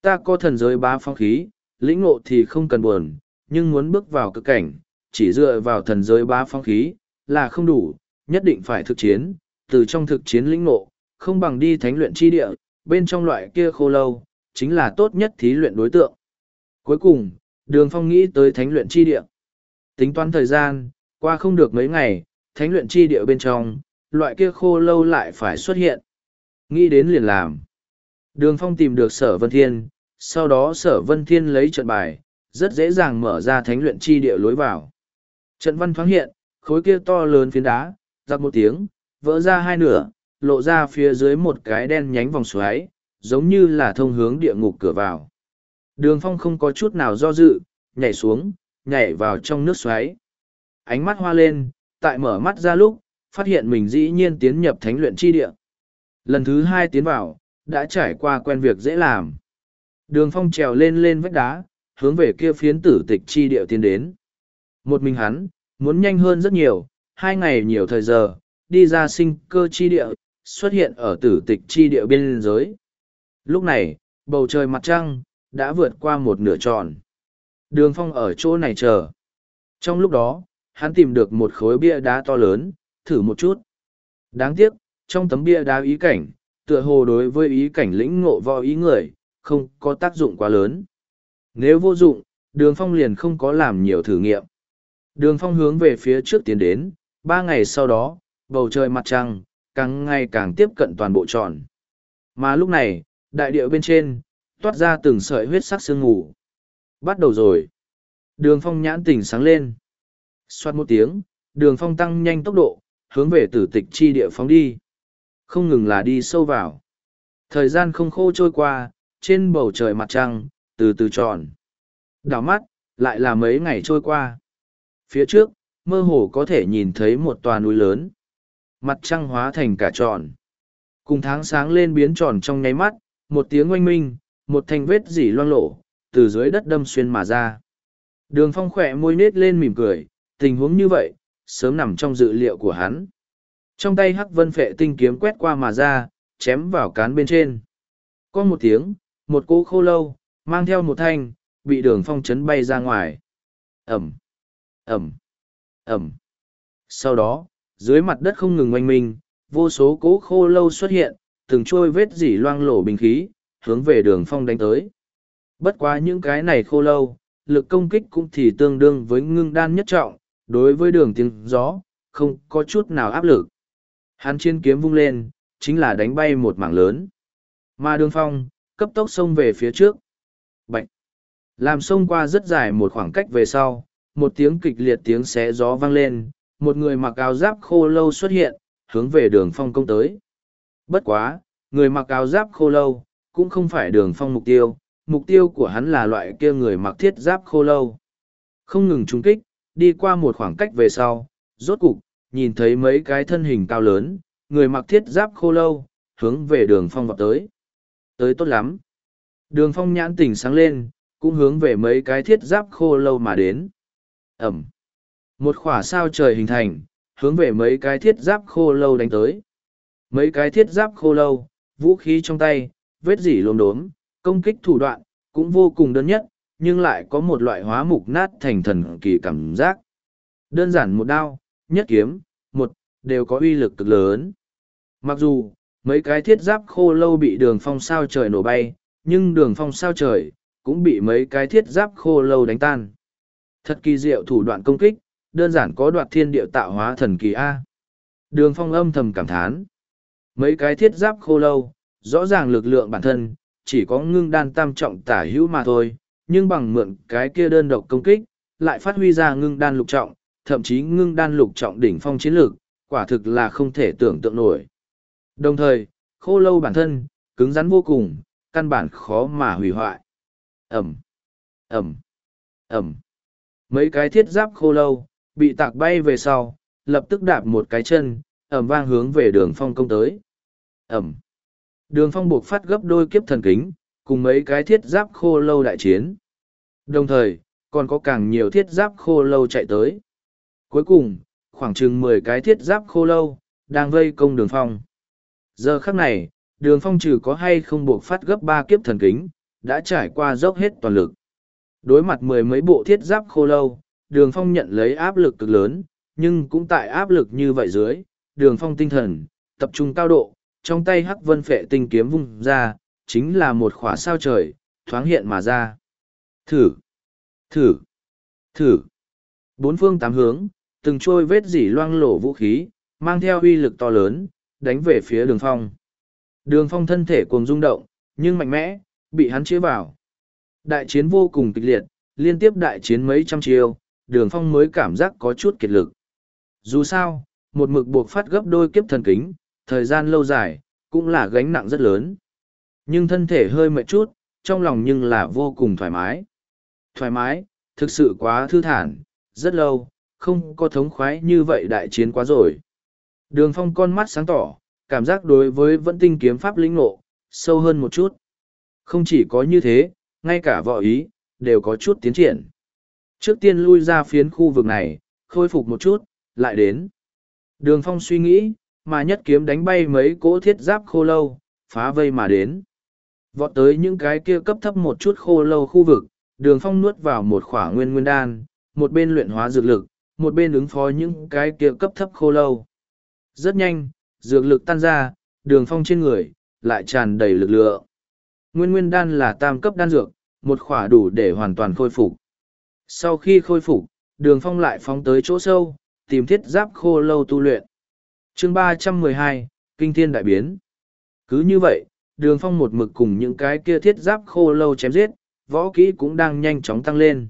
ta có thần giới ba phong khí, lĩnh ngộ thì không cần buồn, nhưng muốn bước vào cực cảnh, chỉ dựa vào thần giới ba phong khí, là không đủ, nhất định phải thực chiến, từ trong thực chiến lĩnh ngộ, không bằng đi thánh luyện chi địa, bên trong loại kia khô lâu, chính là tốt nhất thí luyện đối tượng. Cuối cùng, đường phong nghĩ tới thánh luyện chi địa. Tính toán thời gian, qua không được mấy ngày, thánh luyện chi địa bên trong, loại kia khô lâu lại phải xuất hiện. Nghĩ đến liền làm. Đường phong tìm được sở vân thiên, sau đó sở vân thiên lấy trận bài, rất dễ dàng mở ra thánh luyện chi địa lối vào. Trận văn thoáng hiện, khối kia to lớn phiến đá, giặc một tiếng, vỡ ra hai nửa, lộ ra phía dưới một cái đen nhánh vòng xoáy, giống như là thông hướng địa ngục cửa vào. Đường phong không có chút nào do dự, nhảy xuống, nhảy vào trong nước xoáy. Ánh mắt hoa lên, tại mở mắt ra lúc, phát hiện mình dĩ nhiên tiến nhập thánh luyện chi địa. Lần thứ hai tiến vào, đã trải qua quen việc dễ làm. Đường phong trèo lên lên vách đá, hướng về kia phiến tử tịch chi địa tiến đến. Một mình hắn, muốn nhanh hơn rất nhiều, hai ngày nhiều thời giờ, đi ra sinh cơ chi địa, xuất hiện ở tử tịch chi địa biên giới. Lúc này, bầu trời mặt trăng, đã vượt qua một nửa tròn. Đường phong ở chỗ này chờ. Trong lúc đó, hắn tìm được một khối bia đá to lớn, thử một chút. Đáng tiếc, trong tấm bia đá ý cảnh, tựa hồ đối với ý cảnh lĩnh ngộ võ ý người, không có tác dụng quá lớn. Nếu vô dụng, đường phong liền không có làm nhiều thử nghiệm. Đường phong hướng về phía trước tiến đến, ba ngày sau đó, bầu trời mặt trăng, càng ngày càng tiếp cận toàn bộ tròn. Mà lúc này, đại địa bên trên, toát ra từng sợi huyết sắc sương ngủ. Bắt đầu rồi. Đường phong nhãn tỉnh sáng lên. Xoát một tiếng, đường phong tăng nhanh tốc độ, hướng về tử tịch chi địa phóng đi. Không ngừng là đi sâu vào. Thời gian không khô trôi qua, trên bầu trời mặt trăng, từ từ tròn. Đảo mắt, lại là mấy ngày trôi qua. Phía trước, mơ hồ có thể nhìn thấy một tòa núi lớn. Mặt trăng hóa thành cả tròn. Cùng tháng sáng lên biến tròn trong nháy mắt, một tiếng oanh minh, một thanh vết dỉ loang lộ, từ dưới đất đâm xuyên mà ra. Đường phong khỏe môi nết lên mỉm cười, tình huống như vậy, sớm nằm trong dự liệu của hắn. Trong tay hắc vân phệ tinh kiếm quét qua mà ra, chém vào cán bên trên. Có một tiếng, một cô khô lâu, mang theo một thanh, bị đường phong chấn bay ra ngoài. Ẩm, Ẩm, Ẩm. Sau đó, dưới mặt đất không ngừng oanh minh, vô số cố khô lâu xuất hiện, từng trôi vết dỉ loang lổ bình khí, hướng về đường phong đánh tới. Bất quá những cái này khô lâu, lực công kích cũng thì tương đương với ngưng đan nhất trọng, đối với đường tiếng gió, không có chút nào áp lực. Hắn chiến kiếm vung lên, chính là đánh bay một mảng lớn. Mà đường phong, cấp tốc xông về phía trước. Bạch! Làm xông qua rất dài một khoảng cách về sau, một tiếng kịch liệt tiếng xé gió vang lên, một người mặc áo giáp khô lâu xuất hiện, hướng về đường phong công tới. Bất quá, người mặc áo giáp khô lâu, cũng không phải đường phong mục tiêu, mục tiêu của hắn là loại kia người mặc thiết giáp khô lâu. Không ngừng trung kích, đi qua một khoảng cách về sau, rốt cục, nhìn thấy mấy cái thân hình cao lớn, người mặc thiết giáp khô lâu, hướng về đường phong vọt tới. Tới tốt lắm. Đường phong nhãn tỉnh sáng lên, cũng hướng về mấy cái thiết giáp khô lâu mà đến. Ẩm. Một khỏa sao trời hình thành, hướng về mấy cái thiết giáp khô lâu đánh tới. Mấy cái thiết giáp khô lâu, vũ khí trong tay, vết dỉ lốm đốm, công kích thủ đoạn, cũng vô cùng đơn nhất, nhưng lại có một loại hóa mục nát thành thần kỳ cảm giác. Đơn giản một đao, nhất kiếm, một, đều có uy lực cực lớn. Mặc dù, mấy cái thiết giáp khô lâu bị đường phong sao trời nổ bay, nhưng đường phong sao trời, cũng bị mấy cái thiết giáp khô lâu đánh tan. Thật kỳ diệu thủ đoạn công kích, đơn giản có đoạt thiên địa tạo hóa thần kỳ A. Đường phong âm thầm cảm thán. Mấy cái thiết giáp khô lâu, rõ ràng lực lượng bản thân, chỉ có ngưng đan tam trọng tả hữu mà thôi, nhưng bằng mượn cái kia đơn độc công kích, lại phát huy ra ngưng đan lục trọng, thậm chí ngưng đan lục trọng đỉnh phong chiến lược, quả thực là không thể tưởng tượng nổi. Đồng thời, khô lâu bản thân, cứng rắn vô cùng, căn bản khó mà hủy hoại. Ẩm, Ẩm, Ẩm. Mấy cái thiết giáp khô lâu, bị tạc bay về sau, lập tức đạp một cái chân, ẩm vang hướng về đường phong công tới. Ẩm. Đường phong buộc phát gấp đôi kiếp thần kính, cùng mấy cái thiết giáp khô lâu đại chiến. Đồng thời, còn có càng nhiều thiết giáp khô lâu chạy tới. Cuối cùng, khoảng chừng mười cái thiết giáp khô lâu, đang vây công đường phong. Giờ khắc này, đường phong trừ có hay không buộc phát gấp ba kiếp thần kính, đã trải qua dốc hết toàn lực. Đối mặt mười mấy bộ thiết giáp khô lâu, đường phong nhận lấy áp lực cực lớn, nhưng cũng tại áp lực như vậy dưới, đường phong tinh thần, tập trung cao độ, trong tay hắc vân phệ tinh kiếm vung ra, chính là một khỏa sao trời, thoáng hiện mà ra. Thử! Thử! Thử! Bốn phương tám hướng, từng trôi vết dỉ loang lổ vũ khí, mang theo uy lực to lớn, đánh về phía đường phong. Đường phong thân thể cuồng rung động, nhưng mạnh mẽ, bị hắn chĩa vào. Đại chiến vô cùng kịch liệt, liên tiếp đại chiến mấy trăm chiêu, đường phong mới cảm giác có chút kiệt lực. Dù sao, một mực buộc phát gấp đôi kiếp thần kính, thời gian lâu dài, cũng là gánh nặng rất lớn. Nhưng thân thể hơi mệt chút, trong lòng nhưng là vô cùng thoải mái. Thoải mái, thực sự quá thư thản, rất lâu, không có thống khoái như vậy đại chiến quá rồi. Đường phong con mắt sáng tỏ, cảm giác đối với vẫn tinh kiếm pháp lĩnh ngộ, sâu hơn một chút. Không chỉ có như thế, ngay cả võ ý, đều có chút tiến triển. Trước tiên lui ra phiến khu vực này, khôi phục một chút, lại đến. Đường phong suy nghĩ, mà nhất kiếm đánh bay mấy cỗ thiết giáp khô lâu, phá vây mà đến. Vọt tới những cái kia cấp thấp một chút khô lâu khu vực, đường phong nuốt vào một khỏa nguyên nguyên đan, một bên luyện hóa dược lực, một bên ứng phó những cái kia cấp thấp khô lâu. Rất nhanh, dược lực tan ra, đường phong trên người, lại tràn đầy lực lượng. Nguyên nguyên đan là tam cấp đan dược, một khỏa đủ để hoàn toàn khôi phục. Sau khi khôi phục, đường phong lại phóng tới chỗ sâu, tìm thiết giáp khô lâu tu luyện chương ba trăm mười hai Kinh Thiên Đại Biến. Cứ như vậy, đường phong một mực cùng những cái kia thiết giáp khô lâu chém giết, võ kỹ cũng đang nhanh chóng tăng lên.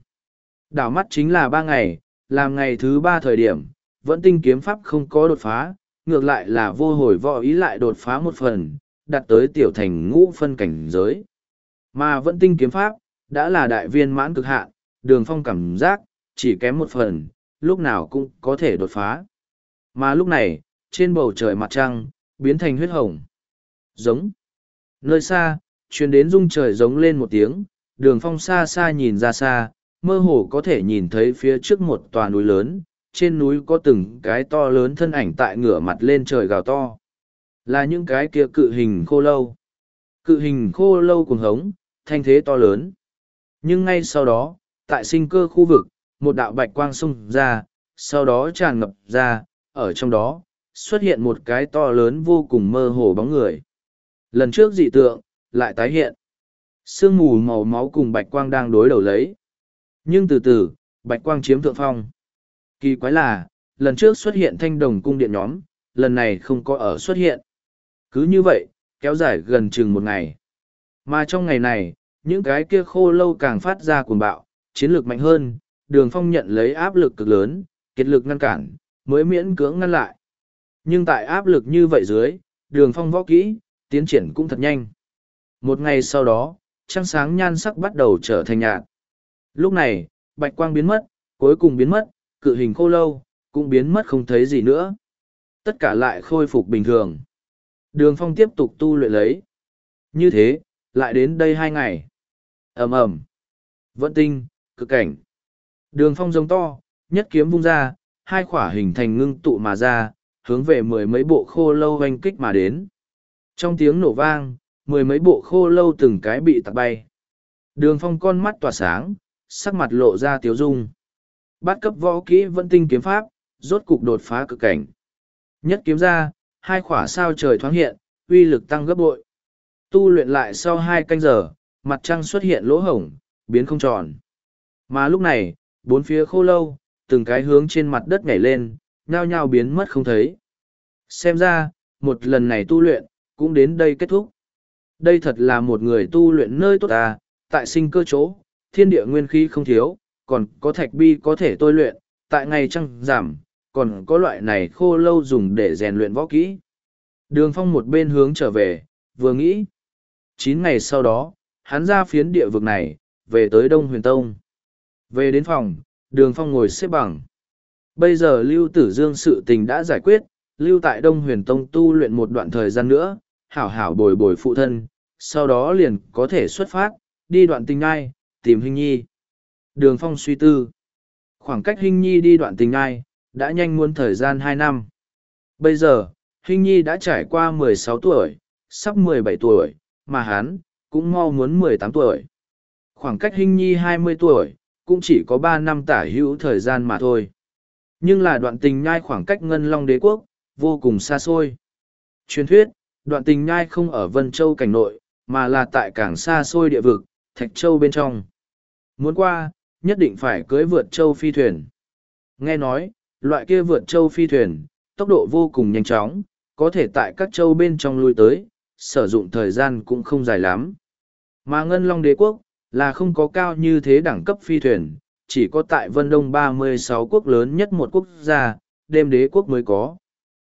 Đảo mắt chính là ba ngày, làm ngày thứ ba thời điểm, vẫn tinh kiếm pháp không có đột phá, ngược lại là vô hồi võ ý lại đột phá một phần, đặt tới tiểu thành ngũ phân cảnh giới. Mà vẫn tinh kiếm pháp, đã là đại viên mãn cực hạn, đường phong cảm giác, chỉ kém một phần, lúc nào cũng có thể đột phá. Mà lúc này, trên bầu trời mặt trăng, biến thành huyết hồng. Giống. Nơi xa, truyền đến rung trời giống lên một tiếng, đường phong xa xa nhìn ra xa, mơ hồ có thể nhìn thấy phía trước một tòa núi lớn, trên núi có từng cái to lớn thân ảnh tại ngửa mặt lên trời gào to. Là những cái kia cự hình khô lâu. Cự hình khô lâu cùng hống, thanh thế to lớn. Nhưng ngay sau đó, tại sinh cơ khu vực, một đạo bạch quang xung ra, sau đó tràn ngập ra, ở trong đó, xuất hiện một cái to lớn vô cùng mơ hồ bóng người. Lần trước dị tượng, lại tái hiện. Sương mù màu máu cùng bạch quang đang đối đầu lấy. Nhưng từ từ, bạch quang chiếm thượng phong. Kỳ quái là, lần trước xuất hiện thanh đồng cung điện nhóm, lần này không có ở xuất hiện. Cứ như vậy, kéo dài gần chừng một ngày. Mà trong ngày này, những cái kia khô lâu càng phát ra cuồng bạo, chiến lược mạnh hơn, đường phong nhận lấy áp lực cực lớn, kiệt lực ngăn cản, mới miễn cưỡng ngăn lại. Nhưng tại áp lực như vậy dưới, đường phong võ kỹ, tiến triển cũng thật nhanh. Một ngày sau đó, trăng sáng nhan sắc bắt đầu trở thành nhạt. Lúc này, bạch quang biến mất, cuối cùng biến mất, cự hình khô lâu, cũng biến mất không thấy gì nữa. Tất cả lại khôi phục bình thường. Đường phong tiếp tục tu luyện lấy. Như thế, lại đến đây hai ngày. ầm ầm Vận tinh, cực cảnh. Đường phong giống to, nhất kiếm vung ra, hai khỏa hình thành ngưng tụ mà ra, hướng về mười mấy bộ khô lâu oanh kích mà đến. Trong tiếng nổ vang, mười mấy bộ khô lâu từng cái bị tạt bay. Đường phong con mắt tỏa sáng, sắc mặt lộ ra tiếu dung. Bát cấp võ kỹ vẫn tinh kiếm pháp, rốt cục đột phá cực cảnh. Nhất kiếm ra, hai khỏa sao trời thoáng hiện, uy lực tăng gấp bội. Tu luyện lại sau hai canh giờ, mặt trăng xuất hiện lỗ hổng, biến không tròn. Mà lúc này, bốn phía khô lâu, từng cái hướng trên mặt đất nhảy lên, nhao nhao biến mất không thấy. Xem ra, một lần này tu luyện, cũng đến đây kết thúc. Đây thật là một người tu luyện nơi tốt à, tại sinh cơ chỗ, thiên địa nguyên khí không thiếu, còn có thạch bi có thể tôi luyện, tại ngày trăng giảm, còn có loại này khô lâu dùng để rèn luyện võ kỹ. Đường phong một bên hướng trở về, vừa nghĩ. Chín ngày sau đó, hắn ra phiến địa vực này, về tới Đông Huyền Tông. Về đến phòng, đường phong ngồi xếp bằng. Bây giờ Lưu Tử Dương sự tình đã giải quyết, lưu tại Đông Huyền Tông tu luyện một đoạn thời gian nữa, hảo hảo bồi bồi phụ thân, sau đó liền có thể xuất phát, đi đoạn tình ai, tìm Hinh Nhi. Đường Phong suy tư. Khoảng cách Hinh Nhi đi đoạn tình ai, đã nhanh muốn thời gian hai năm. Bây giờ, Hinh Nhi đã trải qua mười sáu tuổi, sắp mười bảy tuổi, mà hắn, cũng mau muốn mười tám tuổi. Khoảng cách Hinh Nhi hai mươi tuổi, cũng chỉ có ba năm tả hữu thời gian mà thôi. Nhưng là đoạn tình nhai khoảng cách ngân long đế quốc, vô cùng xa xôi. Truyền thuyết, đoạn tình nhai không ở Vân Châu cảnh nội, mà là tại cảng xa xôi địa vực, Thạch Châu bên trong. Muốn qua, nhất định phải cưới vượt châu phi thuyền. Nghe nói, loại kia vượt châu phi thuyền, tốc độ vô cùng nhanh chóng, có thể tại các châu bên trong lui tới, sử dụng thời gian cũng không dài lắm. Mà Ngân Long Đế Quốc, là không có cao như thế đẳng cấp phi thuyền, chỉ có tại Vân Đông 36 quốc lớn nhất một quốc gia, đêm đế quốc mới có.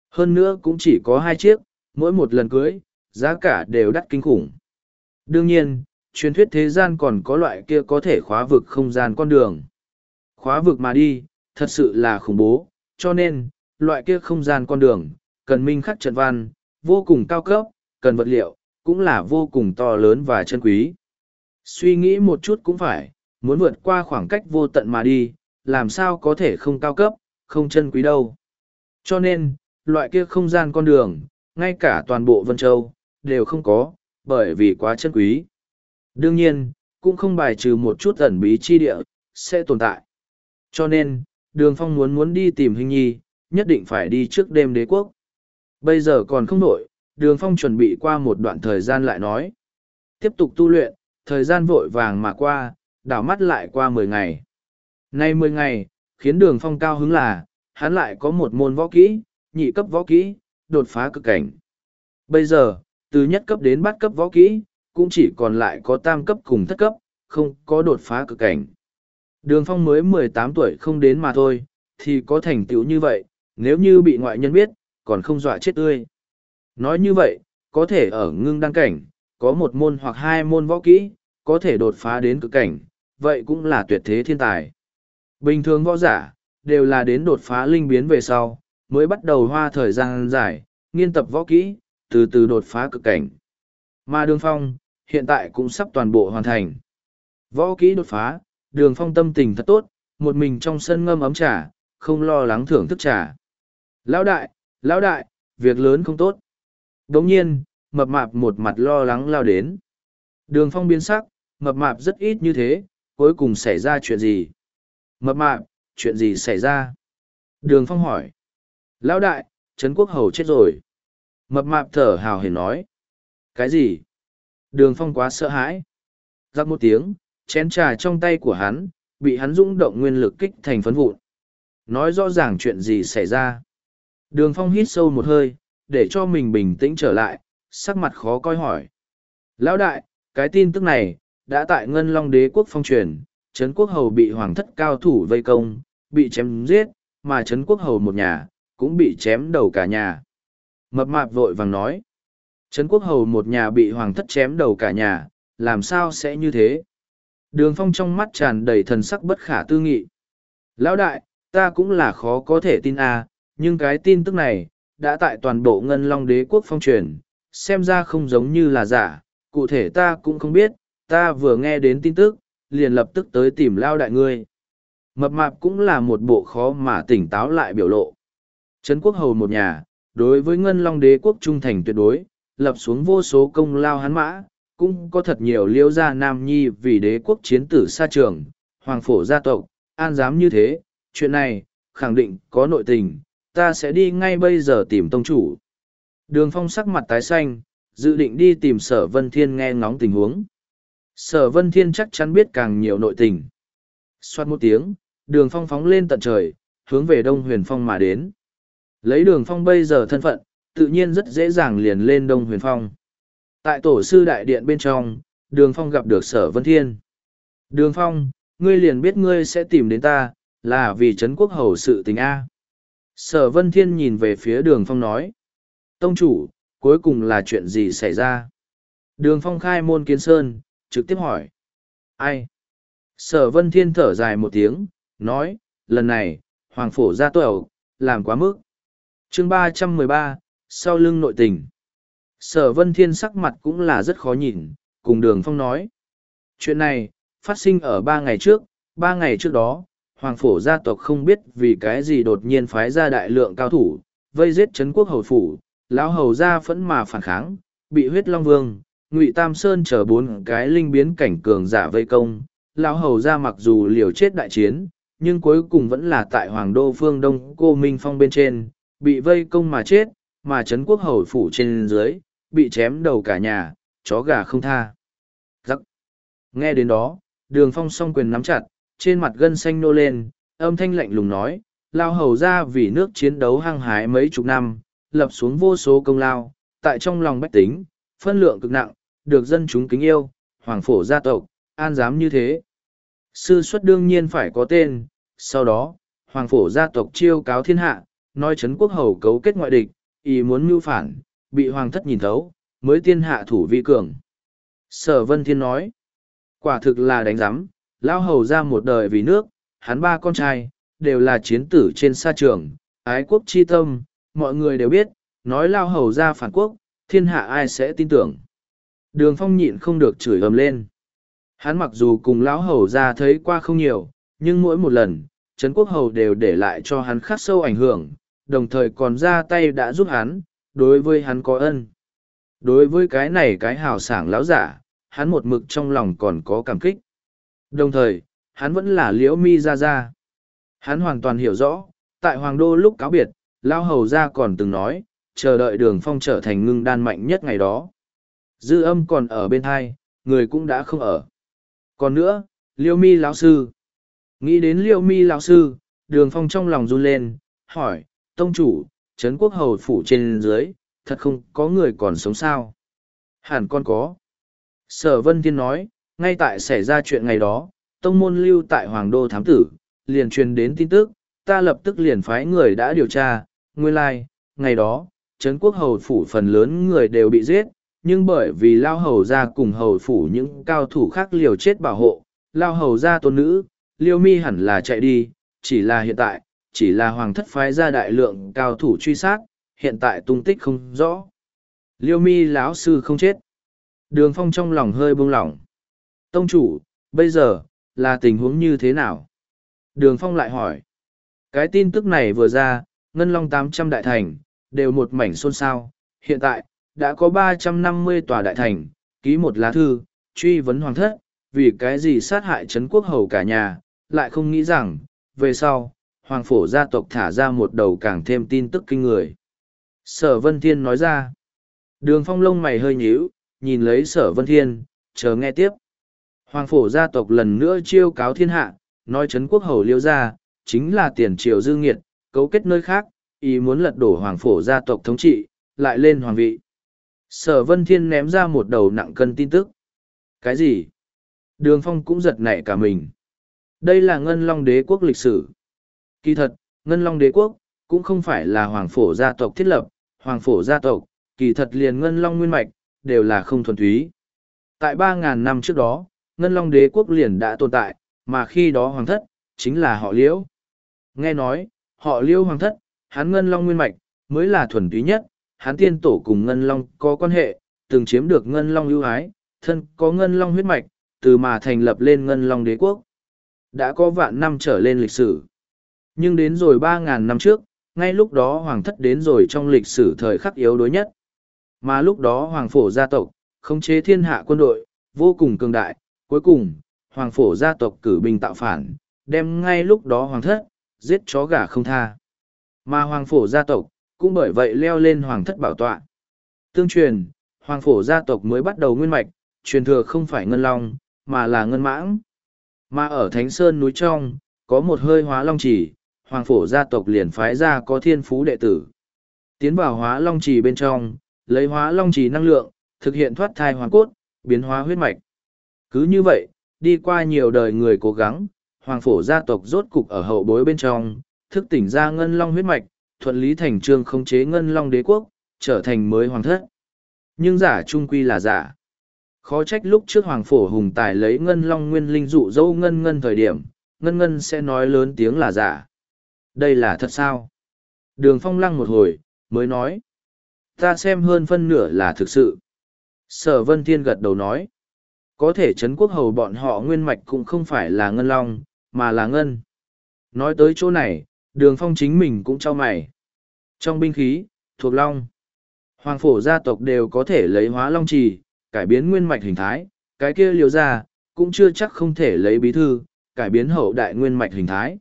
Hơn nữa cũng chỉ có hai chiếc, mỗi một lần cưới, giá cả đều đắt kinh khủng. Đương nhiên, truyền thuyết thế gian còn có loại kia có thể khóa vực không gian con đường. khóa vực mà đi, thật sự là khủng bố, cho nên, loại kia không gian con đường, cần minh khắc trận văn, vô cùng cao cấp, cần vật liệu, cũng là vô cùng to lớn và chân quý. Suy nghĩ một chút cũng phải, muốn vượt qua khoảng cách vô tận mà đi, làm sao có thể không cao cấp, không chân quý đâu. Cho nên, loại kia không gian con đường, ngay cả toàn bộ Vân Châu, đều không có, bởi vì quá chân quý. Đương nhiên, cũng không bài trừ một chút ẩn bí chi địa, sẽ tồn tại. Cho nên, đường phong muốn muốn đi tìm hình nhi, nhất định phải đi trước đêm đế quốc. Bây giờ còn không nổi, đường phong chuẩn bị qua một đoạn thời gian lại nói. Tiếp tục tu luyện, thời gian vội vàng mà qua, đảo mắt lại qua mười ngày. Nay mười ngày, khiến đường phong cao hứng là, hắn lại có một môn võ kỹ, nhị cấp võ kỹ, đột phá cực cảnh. Bây giờ, từ nhất cấp đến bát cấp võ kỹ, cũng chỉ còn lại có tam cấp cùng thất cấp, không có đột phá cực cảnh. Đường phong mới mười tám tuổi không đến mà thôi, thì có thành tựu như vậy, nếu như bị ngoại nhân biết, còn không dọa chết tươi. Nói như vậy, có thể ở ngưng đăng cảnh, có một môn hoặc hai môn võ kỹ, có thể đột phá đến cực cảnh, vậy cũng là tuyệt thế thiên tài. Bình thường võ giả, đều là đến đột phá linh biến về sau, mới bắt đầu hoa thời gian dài, nghiên tập võ kỹ, từ từ đột phá cực cảnh. Mà đường phong, hiện tại cũng sắp toàn bộ hoàn thành. Võ kỹ đột phá, đường phong tâm tình thật tốt, một mình trong sân ngâm ấm trà, không lo lắng thưởng thức trà. Lão đại, lão đại, việc lớn không tốt. Đồng nhiên, mập mạp một mặt lo lắng lao đến. Đường phong biến sắc, mập mạp rất ít như thế, cuối cùng xảy ra chuyện gì? Mập mạp, chuyện gì xảy ra? Đường phong hỏi. Lão đại, Trấn Quốc Hầu chết rồi. Mập mạp thở hào hển nói. Cái gì? Đường phong quá sợ hãi. Giặc một tiếng, chén trà trong tay của hắn, bị hắn rung động nguyên lực kích thành phấn vụn. Nói rõ ràng chuyện gì xảy ra. Đường phong hít sâu một hơi, để cho mình bình tĩnh trở lại, sắc mặt khó coi hỏi. Lão đại, cái tin tức này, đã tại Ngân Long đế quốc phong truyền, Trấn Quốc Hầu bị hoàng thất cao thủ vây công, bị chém giết, mà Trấn Quốc Hầu một nhà, cũng bị chém đầu cả nhà. Mập mạp vội vàng nói. Trấn Quốc Hầu một nhà bị hoàng thất chém đầu cả nhà, làm sao sẽ như thế? Đường phong trong mắt tràn đầy thần sắc bất khả tư nghị. Lão đại, ta cũng là khó có thể tin à, nhưng cái tin tức này, đã tại toàn bộ ngân long đế quốc phong truyền, xem ra không giống như là giả, cụ thể ta cũng không biết, ta vừa nghe đến tin tức, liền lập tức tới tìm lao đại ngươi. Mập mạp cũng là một bộ khó mà tỉnh táo lại biểu lộ. Trấn quốc hầu một nhà, đối với ngân long đế quốc trung thành tuyệt đối, lập xuống vô số công lao hắn mã, cũng có thật nhiều liêu gia nam nhi vì đế quốc chiến tử xa trường, hoàng phổ gia tộc, an dám như thế, chuyện này, khẳng định có nội tình, ta sẽ đi ngay bây giờ tìm tông chủ. Đường phong sắc mặt tái xanh, dự định đi tìm sở vân thiên nghe ngóng tình huống. Sở vân thiên chắc chắn biết càng nhiều nội tình. Xoát một tiếng, đường phong phóng lên tận trời, hướng về đông huyền phong mà đến. Lấy đường phong bây giờ thân phận, tự nhiên rất dễ dàng liền lên đông huyền phong. Tại tổ sư đại điện bên trong, đường phong gặp được sở vân thiên. Đường phong, ngươi liền biết ngươi sẽ tìm đến ta, là vì Trấn quốc hầu sự tình A. Sở vân thiên nhìn về phía đường phong nói. Tông chủ, cuối cùng là chuyện gì xảy ra? Đường phong khai môn kiến sơn, trực tiếp hỏi. Ai? Sở vân thiên thở dài một tiếng, nói, lần này, hoàng phổ ra tuổi, làm quá mức. chương ba trăm mười ba, sau lưng nội tình. Sở vân thiên sắc mặt cũng là rất khó nhìn, cùng đường phong nói. Chuyện này, phát sinh ở ba ngày trước, ba ngày trước đó, hoàng phổ gia tộc không biết vì cái gì đột nhiên phái ra đại lượng cao thủ, vây giết Trấn quốc hầu phủ, lão hầu gia phẫn mà phản kháng, bị huyết long vương, ngụy tam sơn chở bốn cái linh biến cảnh cường giả vây công, lão hầu gia mặc dù liều chết đại chiến, nhưng cuối cùng vẫn là tại hoàng đô phương đông cô Minh Phong bên trên, bị vây công mà chết, mà Trấn quốc hầu phủ trên dưới, bị chém đầu cả nhà, chó gà không tha. Giắc! Nghe đến đó, đường phong song quyền nắm chặt, trên mặt gân xanh nô lên, âm thanh lạnh lùng nói, lao hầu ra vì nước chiến đấu hăng hái mấy chục năm, lập xuống vô số công lao, tại trong lòng bách tính, phân lượng cực nặng, được dân chúng kính yêu, hoàng phổ gia tộc, an dám như thế. Sư xuất đương nhiên phải có tên, sau đó, hoàng phổ gia tộc chiêu cáo thiên hạ, nói chấn quốc hầu cấu kết ngoại địch, ý muốn mưu phản, bị hoàng thất nhìn thấu, mới tiên hạ thủ vi cường. Sở Vân Thiên nói, quả thực là đánh giám, lao hầu ra một đời vì nước, hắn ba con trai, đều là chiến tử trên sa trường, ái quốc chi tâm, mọi người đều biết, nói lao hầu ra phản quốc, thiên hạ ai sẽ tin tưởng. Đường phong nhịn không được chửi ầm lên. Hắn mặc dù cùng lão hầu ra thấy qua không nhiều, nhưng mỗi một lần, Trấn Quốc Hầu đều để lại cho hắn khắc sâu ảnh hưởng, đồng thời còn ra tay đã giúp hắn, đối với hắn có ân. Đối với cái này cái hào sảng lão giả, hắn một mực trong lòng còn có cảm kích. Đồng thời, hắn vẫn là liễu mi ra ra. Hắn hoàn toàn hiểu rõ, tại Hoàng Đô lúc cáo biệt, Lao Hầu ra còn từng nói, chờ đợi đường phong trở thành ngưng đan mạnh nhất ngày đó. Dư âm còn ở bên thai người cũng đã không ở. Còn nữa, liêu mi lão sư. Nghĩ đến liêu mi lão sư, đường phong trong lòng run lên, hỏi, tông chủ, Trấn quốc hầu phủ trên dưới, thật không có người còn sống sao? Hẳn con có. Sở Vân Thiên nói, ngay tại xảy ra chuyện ngày đó, tông môn lưu tại Hoàng Đô Thám Tử, liền truyền đến tin tức, ta lập tức liền phái người đã điều tra, nguyên lai、like, ngày đó, Trấn quốc hầu phủ phần lớn người đều bị giết, nhưng bởi vì Lao hầu ra cùng hầu phủ những cao thủ khác liều chết bảo hộ, Lao hầu ra tôn nữ, liêu mi hẳn là chạy đi, chỉ là hiện tại, chỉ là hoàng thất phái ra đại lượng cao thủ truy sát, hiện tại tung tích không rõ. Liêu mi lão sư không chết. Đường phong trong lòng hơi buông lỏng. Tông chủ, bây giờ, là tình huống như thế nào? Đường phong lại hỏi. Cái tin tức này vừa ra, Ngân Long tám trăm đại thành, đều một mảnh xôn xao. Hiện tại, đã có ba trăm năm mươi tòa đại thành, ký một lá thư, truy vấn hoàng thất, vì cái gì sát hại Trấn quốc hầu cả nhà, lại không nghĩ rằng, về sau, hoàng phổ gia tộc thả ra một đầu càng thêm tin tức kinh người. Sở Vân Thiên nói ra, đường phong lông mày hơi nhíu, nhìn lấy sở Vân Thiên, chờ nghe tiếp. Hoàng phổ gia tộc lần nữa chiêu cáo thiên hạ, nói Trấn quốc hầu liêu gia, chính là tiền triều dư nghiệt, cấu kết nơi khác, ý muốn lật đổ hoàng phổ gia tộc thống trị, lại lên hoàng vị. Sở Vân Thiên ném ra một đầu nặng cân tin tức. Cái gì? Đường Phong cũng giật nảy cả mình. Đây là Ngân Long đế quốc lịch sử. Kỳ thật, Ngân Long đế quốc, cũng không phải là hoàng phổ gia tộc thiết lập, hoàng phổ gia tộc, kỳ thật liền Ngân Long nguyên mạch, đều là không thuần túy. Tại ba ngàn năm trước đó, Ngân Long đế quốc liền đã tồn tại, mà khi đó hoàng thất, chính là họ liễu. Nghe nói, họ liễu hoàng thất, hắn Ngân Long nguyên mạch, mới là thuần túy nhất, hắn tiên tổ cùng Ngân Long có quan hệ, từng chiếm được Ngân Long ưu ái, thân có Ngân Long huyết mạch, từ mà thành lập lên Ngân Long đế quốc. Đã có vạn năm trở lên lịch sử. Nhưng đến rồi ba ngàn năm trước, ngay lúc đó hoàng thất đến rồi trong lịch sử thời khắc yếu đối nhất. Mà lúc đó hoàng phổ gia tộc, khống chế thiên hạ quân đội, vô cùng cường đại, cuối cùng, hoàng phổ gia tộc cử binh tạo phản, đem ngay lúc đó hoàng thất, giết chó gà không tha. Mà hoàng phổ gia tộc, cũng bởi vậy leo lên hoàng thất bảo tọa. Tương truyền, hoàng phổ gia tộc mới bắt đầu nguyên mạch, truyền thừa không phải ngân long, mà là ngân mãng. Mà ở Thánh Sơn núi trong, có một hơi hóa long chỉ, hoàng phổ gia tộc liền phái ra có thiên phú đệ tử. Tiến vào hóa long trì bên trong, lấy hóa long trì năng lượng, thực hiện thoát thai hoàng cốt, biến hóa huyết mạch. Cứ như vậy, đi qua nhiều đời người cố gắng, hoàng phổ gia tộc rốt cục ở hậu bối bên trong, thức tỉnh ra ngân long huyết mạch, thuận lý thành trương khống chế ngân long đế quốc, trở thành mới hoàng thất. Nhưng giả trung quy là giả. Khó trách lúc trước hoàng phổ hùng tài lấy ngân long nguyên linh dụ dâu ngân ngân thời điểm, ngân ngân sẽ nói lớn tiếng là giả. Đây là thật sao? Đường phong lăng một hồi, mới nói. Ta xem hơn phân nửa là thực sự. Sở Vân Thiên gật đầu nói. Có thể Trấn Quốc Hầu bọn họ nguyên mạch cũng không phải là ngân long, mà là ngân. Nói tới chỗ này, đường phong chính mình cũng trao mày. Trong binh khí, thuộc long. Hoàng phổ gia tộc đều có thể lấy hóa long trì, cải biến nguyên mạch hình thái, cái kia liều ra, cũng chưa chắc không thể lấy bí thư, cải biến hậu đại nguyên mạch hình thái.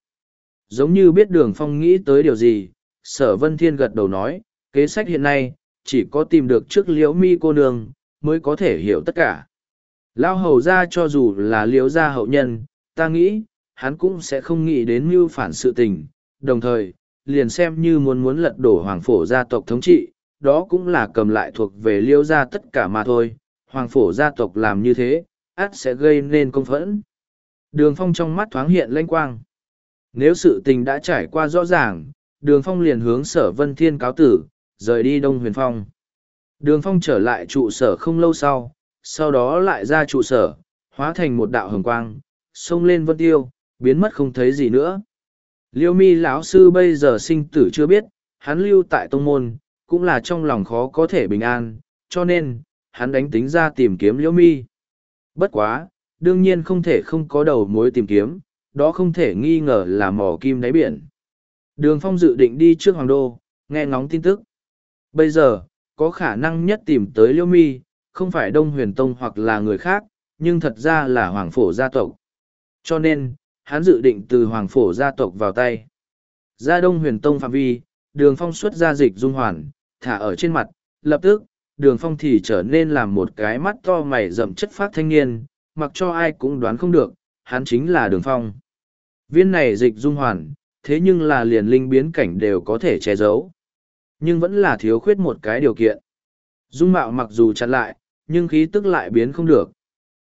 Giống như biết đường phong nghĩ tới điều gì, sở vân thiên gật đầu nói, kế sách hiện nay, chỉ có tìm được trước liễu mi cô nương, mới có thể hiểu tất cả. Lao hầu ra cho dù là liễu gia hậu nhân, ta nghĩ, hắn cũng sẽ không nghĩ đến mưu phản sự tình, đồng thời, liền xem như muốn muốn lật đổ hoàng phổ gia tộc thống trị, đó cũng là cầm lại thuộc về liêu gia tất cả mà thôi, hoàng phổ gia tộc làm như thế, át sẽ gây nên công phẫn. Đường phong trong mắt thoáng hiện lanh quang. Nếu sự tình đã trải qua rõ ràng, đường phong liền hướng sở vân thiên cáo tử, rời đi đông huyền phong. Đường phong trở lại trụ sở không lâu sau, sau đó lại ra trụ sở, hóa thành một đạo hồng quang, xông lên vân tiêu, biến mất không thấy gì nữa liêu mi lão sư bây giờ sinh tử chưa biết, hắn lưu tại tông môn, cũng là trong lòng khó có thể bình an, cho nên, hắn đánh tính ra tìm kiếm liễu mi. Bất quá, đương nhiên không thể không có đầu mối tìm kiếm, đó không thể nghi ngờ là mỏ kim đáy biển. Đường phong dự định đi trước hoàng đô, nghe ngóng tin tức. Bây giờ, có khả năng nhất tìm tới liễu mi, không phải đông huyền tông hoặc là người khác, nhưng thật ra là hoàng phổ gia tộc. Cho nên hắn dự định từ hoàng phổ gia tộc vào tay. Gia đông huyền tông phạm vi, đường phong xuất ra dịch dung hoàn, thả ở trên mặt, lập tức, đường phong thì trở nên làm một cái mắt to mày rậm chất phát thanh niên, mặc cho ai cũng đoán không được, hắn chính là đường phong. Viên này dịch dung hoàn, thế nhưng là liền linh biến cảnh đều có thể che giấu, nhưng vẫn là thiếu khuyết một cái điều kiện. Dung mạo mặc dù chặn lại, nhưng khí tức lại biến không được.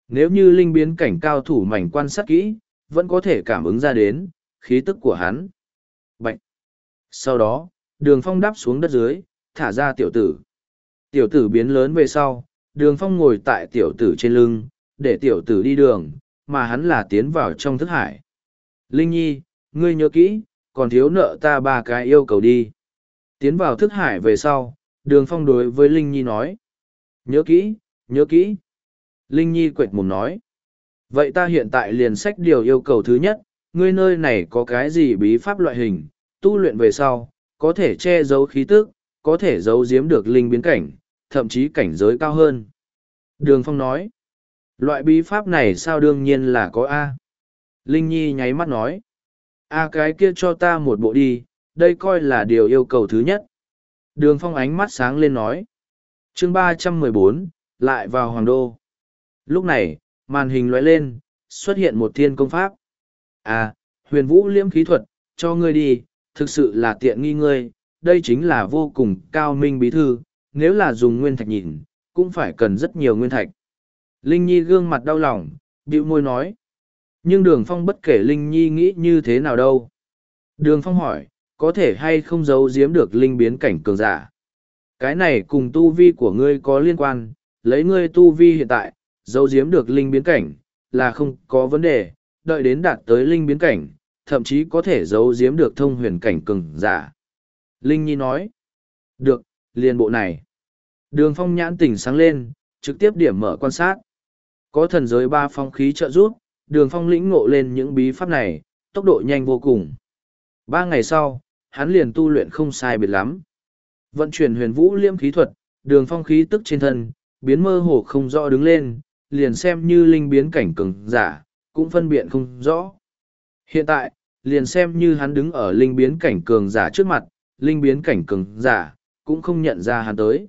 Nếu như linh biến cảnh cao thủ mảnh quan sát kỹ vẫn có thể cảm ứng ra đến khí tức của hắn Bạch. sau đó đường phong đáp xuống đất dưới thả ra tiểu tử Tiểu tử biến lớn về sau, đường phong ngồi tại tiểu tử trên lưng, để tiểu tử đi đường, mà hắn là tiến vào trong thức hải. Linh Nhi, ngươi nhớ kỹ, còn thiếu nợ ta ba cái yêu cầu đi. Tiến vào thức hải về sau, đường phong đối với Linh Nhi nói. Nhớ kỹ, nhớ kỹ. Linh Nhi quệt mồm nói. Vậy ta hiện tại liền sách điều yêu cầu thứ nhất, ngươi nơi này có cái gì bí pháp loại hình, tu luyện về sau, có thể che giấu khí tức, có thể giấu giếm được linh biến cảnh, thậm chí cảnh giới cao hơn. Đường Phong nói, loại bí pháp này sao đương nhiên là có A. Linh Nhi nháy mắt nói, A cái kia cho ta một bộ đi, đây coi là điều yêu cầu thứ nhất. Đường Phong ánh mắt sáng lên nói, chương ba trăm mười bốn lại vào Hoàng Đô. Lúc này, màn hình lóe lên, xuất hiện một thiên công pháp. À, huyền vũ liễm khí thuật, cho ngươi đi, thực sự là tiện nghi ngươi, đây chính là vô cùng cao minh bí thư, nếu là dùng nguyên thạch nhìn, cũng phải cần rất nhiều nguyên thạch. Linh Nhi gương mặt đau lòng, bĩu môi nói. Nhưng đường phong bất kể Linh Nhi nghĩ như thế nào đâu. Đường phong hỏi, có thể hay không giấu giếm được linh biến cảnh cường giả. Cái này cùng tu vi của ngươi có liên quan, lấy ngươi tu vi hiện tại, giấu giếm được linh biến cảnh, là không có vấn đề, đợi đến đạt tới linh biến cảnh, thậm chí có thể giấu giếm được thông huyền cảnh cường giả. Linh Nhi nói, được, liền bộ này. Đường phong nhãn tỉnh sáng lên, trực tiếp điểm mở quan sát. Có thần giới ba phong khí trợ giúp, đường phong lĩnh ngộ lên những bí pháp này, tốc độ nhanh vô cùng. Ba ngày sau, hắn liền tu luyện không sai biệt lắm. Vận chuyển huyền vũ liêm khí thuật, đường phong khí tức trên thân, biến mơ hồ không rõ đứng lên, liền xem như linh biến cảnh cường giả, cũng phân biện không rõ. Hiện tại, liền xem như hắn đứng ở linh biến cảnh cường giả trước mặt, linh biến cảnh cường giả, cũng không nhận ra hắn tới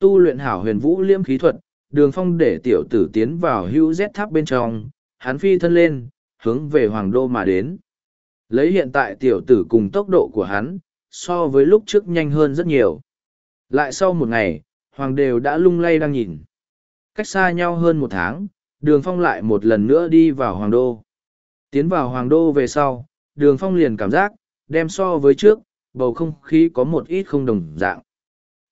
tu luyện hảo huyền vũ liêm khí thuật, đường phong để tiểu tử tiến vào hữu Z tháp bên trong, hắn phi thân lên, hướng về hoàng đô mà đến. Lấy hiện tại tiểu tử cùng tốc độ của hắn, so với lúc trước nhanh hơn rất nhiều. Lại sau một ngày, hoàng đều đã lung lay đang nhìn. Cách xa nhau hơn một tháng, đường phong lại một lần nữa đi vào hoàng đô. Tiến vào hoàng đô về sau, đường phong liền cảm giác, đem so với trước, bầu không khí có một ít không đồng dạng.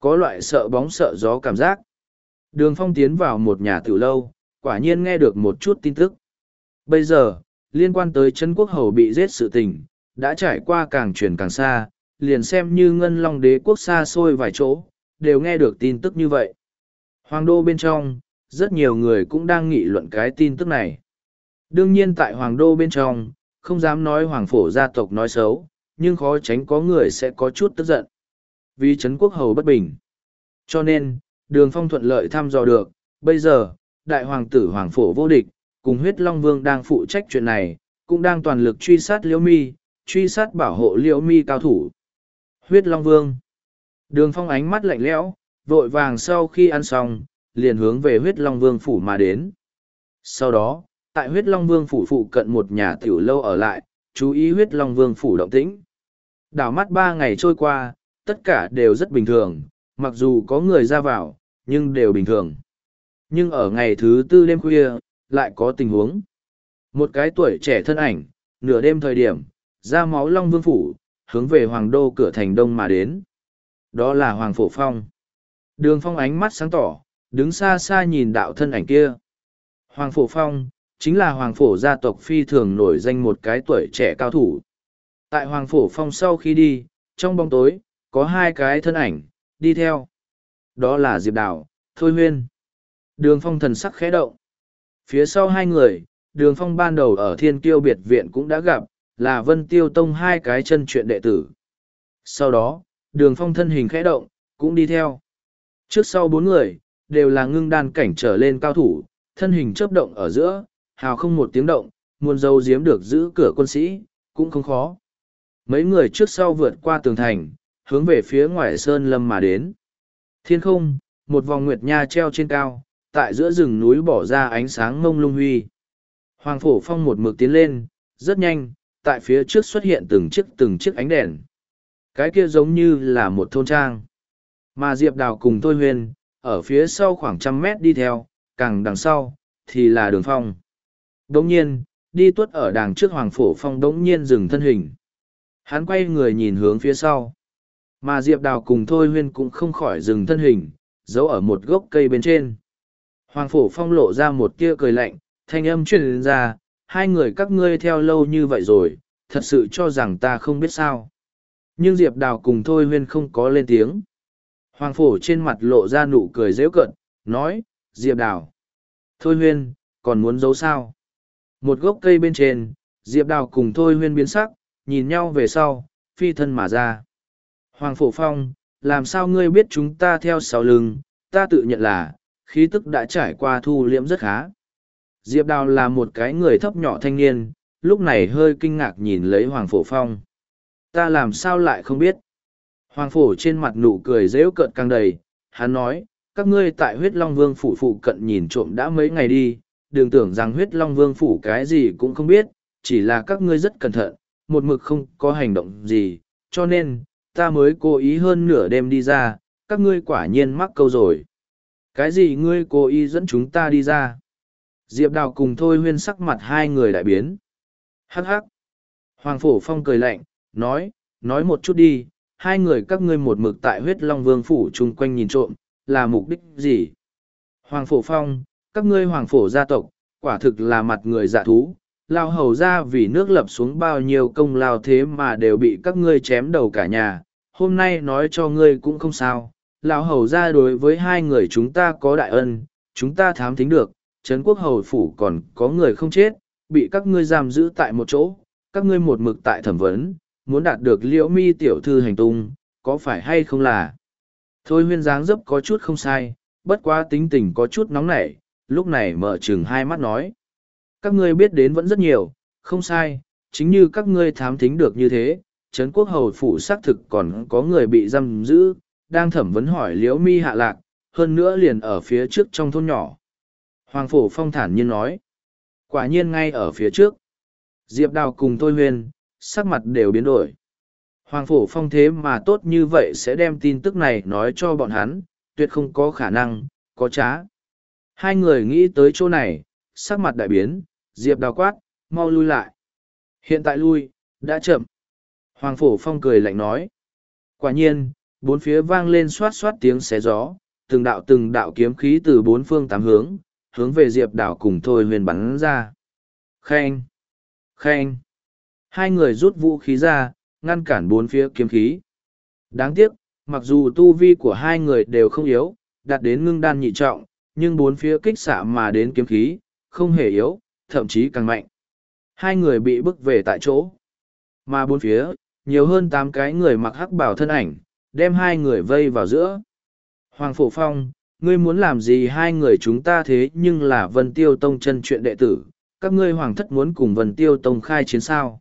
Có loại sợ bóng sợ gió cảm giác. Đường phong tiến vào một nhà tiểu lâu, quả nhiên nghe được một chút tin tức. Bây giờ, liên quan tới chân quốc hầu bị giết sự tình, đã trải qua càng truyền càng xa, liền xem như ngân long đế quốc xa xôi vài chỗ, đều nghe được tin tức như vậy. Hoàng đô bên trong, rất nhiều người cũng đang nghị luận cái tin tức này. Đương nhiên tại hoàng đô bên trong, không dám nói hoàng phổ gia tộc nói xấu, nhưng khó tránh có người sẽ có chút tức giận vì Trấn quốc hầu bất bình. Cho nên, đường phong thuận lợi thăm dò được, bây giờ, đại hoàng tử hoàng phổ vô địch, cùng huyết long vương đang phụ trách chuyện này, cũng đang toàn lực truy sát liễu mi, truy sát bảo hộ liễu mi cao thủ. Huyết long vương. Đường phong ánh mắt lạnh lẽo, vội vàng sau khi ăn xong, liền hướng về huyết long vương phủ mà đến. Sau đó, tại huyết long vương phủ phụ cận một nhà tiểu lâu ở lại, chú ý huyết long vương phủ động tĩnh. Đảo mắt ba ngày trôi qua, tất cả đều rất bình thường, mặc dù có người ra vào, nhưng đều bình thường. Nhưng ở ngày thứ tư đêm khuya, lại có tình huống. Một cái tuổi trẻ thân ảnh, nửa đêm thời điểm, ra máu Long Vương Phủ, hướng về Hoàng Đô cửa thành đông mà đến. Đó là Hoàng Phổ Phong. Đường Phong ánh mắt sáng tỏ, đứng xa xa nhìn đạo thân ảnh kia. Hoàng Phổ Phong, chính là Hoàng Phổ gia tộc phi thường nổi danh một cái tuổi trẻ cao thủ. Tại Hoàng Phổ Phong sau khi đi, trong bóng tối, có hai cái thân ảnh, đi theo. Đó là Diệp Đào, Thôi Huyên. Đường Phong thần sắc khẽ động. Phía sau hai người, Đường Phong ban đầu ở Thiên Kiêu Biệt Viện cũng đã gặp, là Vân Tiêu Tông hai cái chân chuyện đệ tử. Sau đó, Đường Phong thân hình khẽ động, cũng đi theo. Trước sau bốn người, đều là ngưng đan cảnh trở lên cao thủ, thân hình chớp động ở giữa, hào không một tiếng động, muôn dâu giếm được giữ cửa quân sĩ, cũng không khó. Mấy người trước sau vượt qua tường thành, hướng về phía ngoài sơn lâm mà đến. Thiên không, một vòng nguyệt nha treo trên cao, tại giữa rừng núi bỏ ra ánh sáng ngông lung huy. Hoàng phổ phong một mực tiến lên, rất nhanh, tại phía trước xuất hiện từng chiếc từng chiếc ánh đèn. Cái kia giống như là một thôn trang. Mà Diệp Đào cùng Thôi Huyền, ở phía sau khoảng trăm mét đi theo, càng đằng sau, thì là đường phong. Đống nhiên, đi tuất ở đằng trước Hoàng Phổ Phong đống nhiên dừng thân hình. Hắn quay người nhìn hướng phía sau. Mà Diệp Đào cùng Thôi Huyên cũng không khỏi dừng thân hình, giấu ở một gốc cây bên trên. Hoàng Phổ Phong lộ ra một tia cười lạnh, thanh âm truyền ra, hai người các ngươi theo lâu như vậy rồi, thật sự cho rằng ta không biết sao. Nhưng Diệp Đào cùng Thôi Huyên không có lên tiếng. Hoàng Phổ trên mặt lộ ra nụ cười dễ cận, nói, Diệp Đào. Thôi Huyên, còn muốn giấu sao? Một gốc cây bên trên, Diệp Đào cùng Thôi Huyên biến sắc, nhìn nhau về sau, phi thân mà ra. Hoàng Phổ Phong, làm sao ngươi biết chúng ta theo sau lưng, ta tự nhận là, khí tức đã trải qua thu liễm rất khá. Diệp Đào là một cái người thấp nhỏ thanh niên, lúc này hơi kinh ngạc nhìn lấy Hoàng Phổ Phong. Ta làm sao lại không biết? Hoàng Phổ trên mặt nụ cười rêu cợt càng đầy, hắn nói, các ngươi tại huyết Long Vương phủ phụ cận nhìn trộm đã mấy ngày đi, đừng tưởng rằng huyết Long Vương phủ cái gì cũng không biết, chỉ là các ngươi rất cẩn thận, một mực không có hành động gì, cho nên, ta mới cố ý hơn nửa đêm đi ra, các ngươi quả nhiên mắc câu rồi. Cái gì ngươi cố ý dẫn chúng ta đi ra? Diệp Đào cùng Thôi Huyên sắc mặt hai người đại biến. Hắc hắc. Hoàng Phổ Phong cười lạnh, nói, nói một chút đi, hai người các ngươi một mực tại huyết Long Vương phủ chung quanh nhìn trộm, là mục đích gì? Hoàng Phổ Phong, các ngươi Hoàng Phổ gia tộc, quả thực là mặt người dạ thú, lao hầu ra vì nước lập xuống bao nhiêu công lao thế mà đều bị các ngươi chém đầu cả nhà hôm nay nói cho ngươi cũng không sao lão hầu ra đối với hai người chúng ta có đại ân chúng ta thám thính được trấn quốc hầu phủ còn có người không chết bị các ngươi giam giữ tại một chỗ các ngươi một mực tại thẩm vấn muốn đạt được liễu mi tiểu thư hành tung có phải hay không là thôi huyên dáng dấp có chút không sai bất quá tính tình có chút nóng nảy lúc này mở chừng hai mắt nói các ngươi biết đến vẫn rất nhiều, không sai, chính như các ngươi thám thính được như thế, Trấn quốc hầu phủ xác thực còn có người bị giam giữ, đang thẩm vấn hỏi liễu mi hạ lạc, hơn nữa liền ở phía trước trong thôn nhỏ. Hoàng phổ phong thản nhiên nói, quả nhiên ngay ở phía trước. Diệp đào cùng tôi huyền, sắc mặt đều biến đổi. Hoàng phổ phong thế mà tốt như vậy sẽ đem tin tức này nói cho bọn hắn, tuyệt không có khả năng, có trá. Hai người nghĩ tới chỗ này, sắc mặt đại biến, Diệp đào quát, mau lui lại. Hiện tại lui, đã chậm. Hoàng phổ phong cười lạnh nói. Quả nhiên, bốn phía vang lên xoát xoát tiếng xé gió, từng đạo từng đạo kiếm khí từ bốn phương tám hướng, hướng về Diệp đảo cùng Thôi huyền bắn ra. Khen! Khen! Hai người rút vũ khí ra, ngăn cản bốn phía kiếm khí. Đáng tiếc, mặc dù tu vi của hai người đều không yếu, đạt đến ngưng đan nhị trọng, nhưng bốn phía kích xạ mà đến kiếm khí, không hề yếu, thậm chí càng mạnh. Hai người bị bức về tại chỗ. Mà bốn phía, nhiều hơn tám cái người mặc hắc bảo thân ảnh, đem hai người vây vào giữa. Hoàng Phổ Phong, ngươi muốn làm gì hai người chúng ta thế nhưng là Vân Tiêu Tông chân chuyện đệ tử, các ngươi hoàng thất muốn cùng Vân Tiêu Tông khai chiến sao?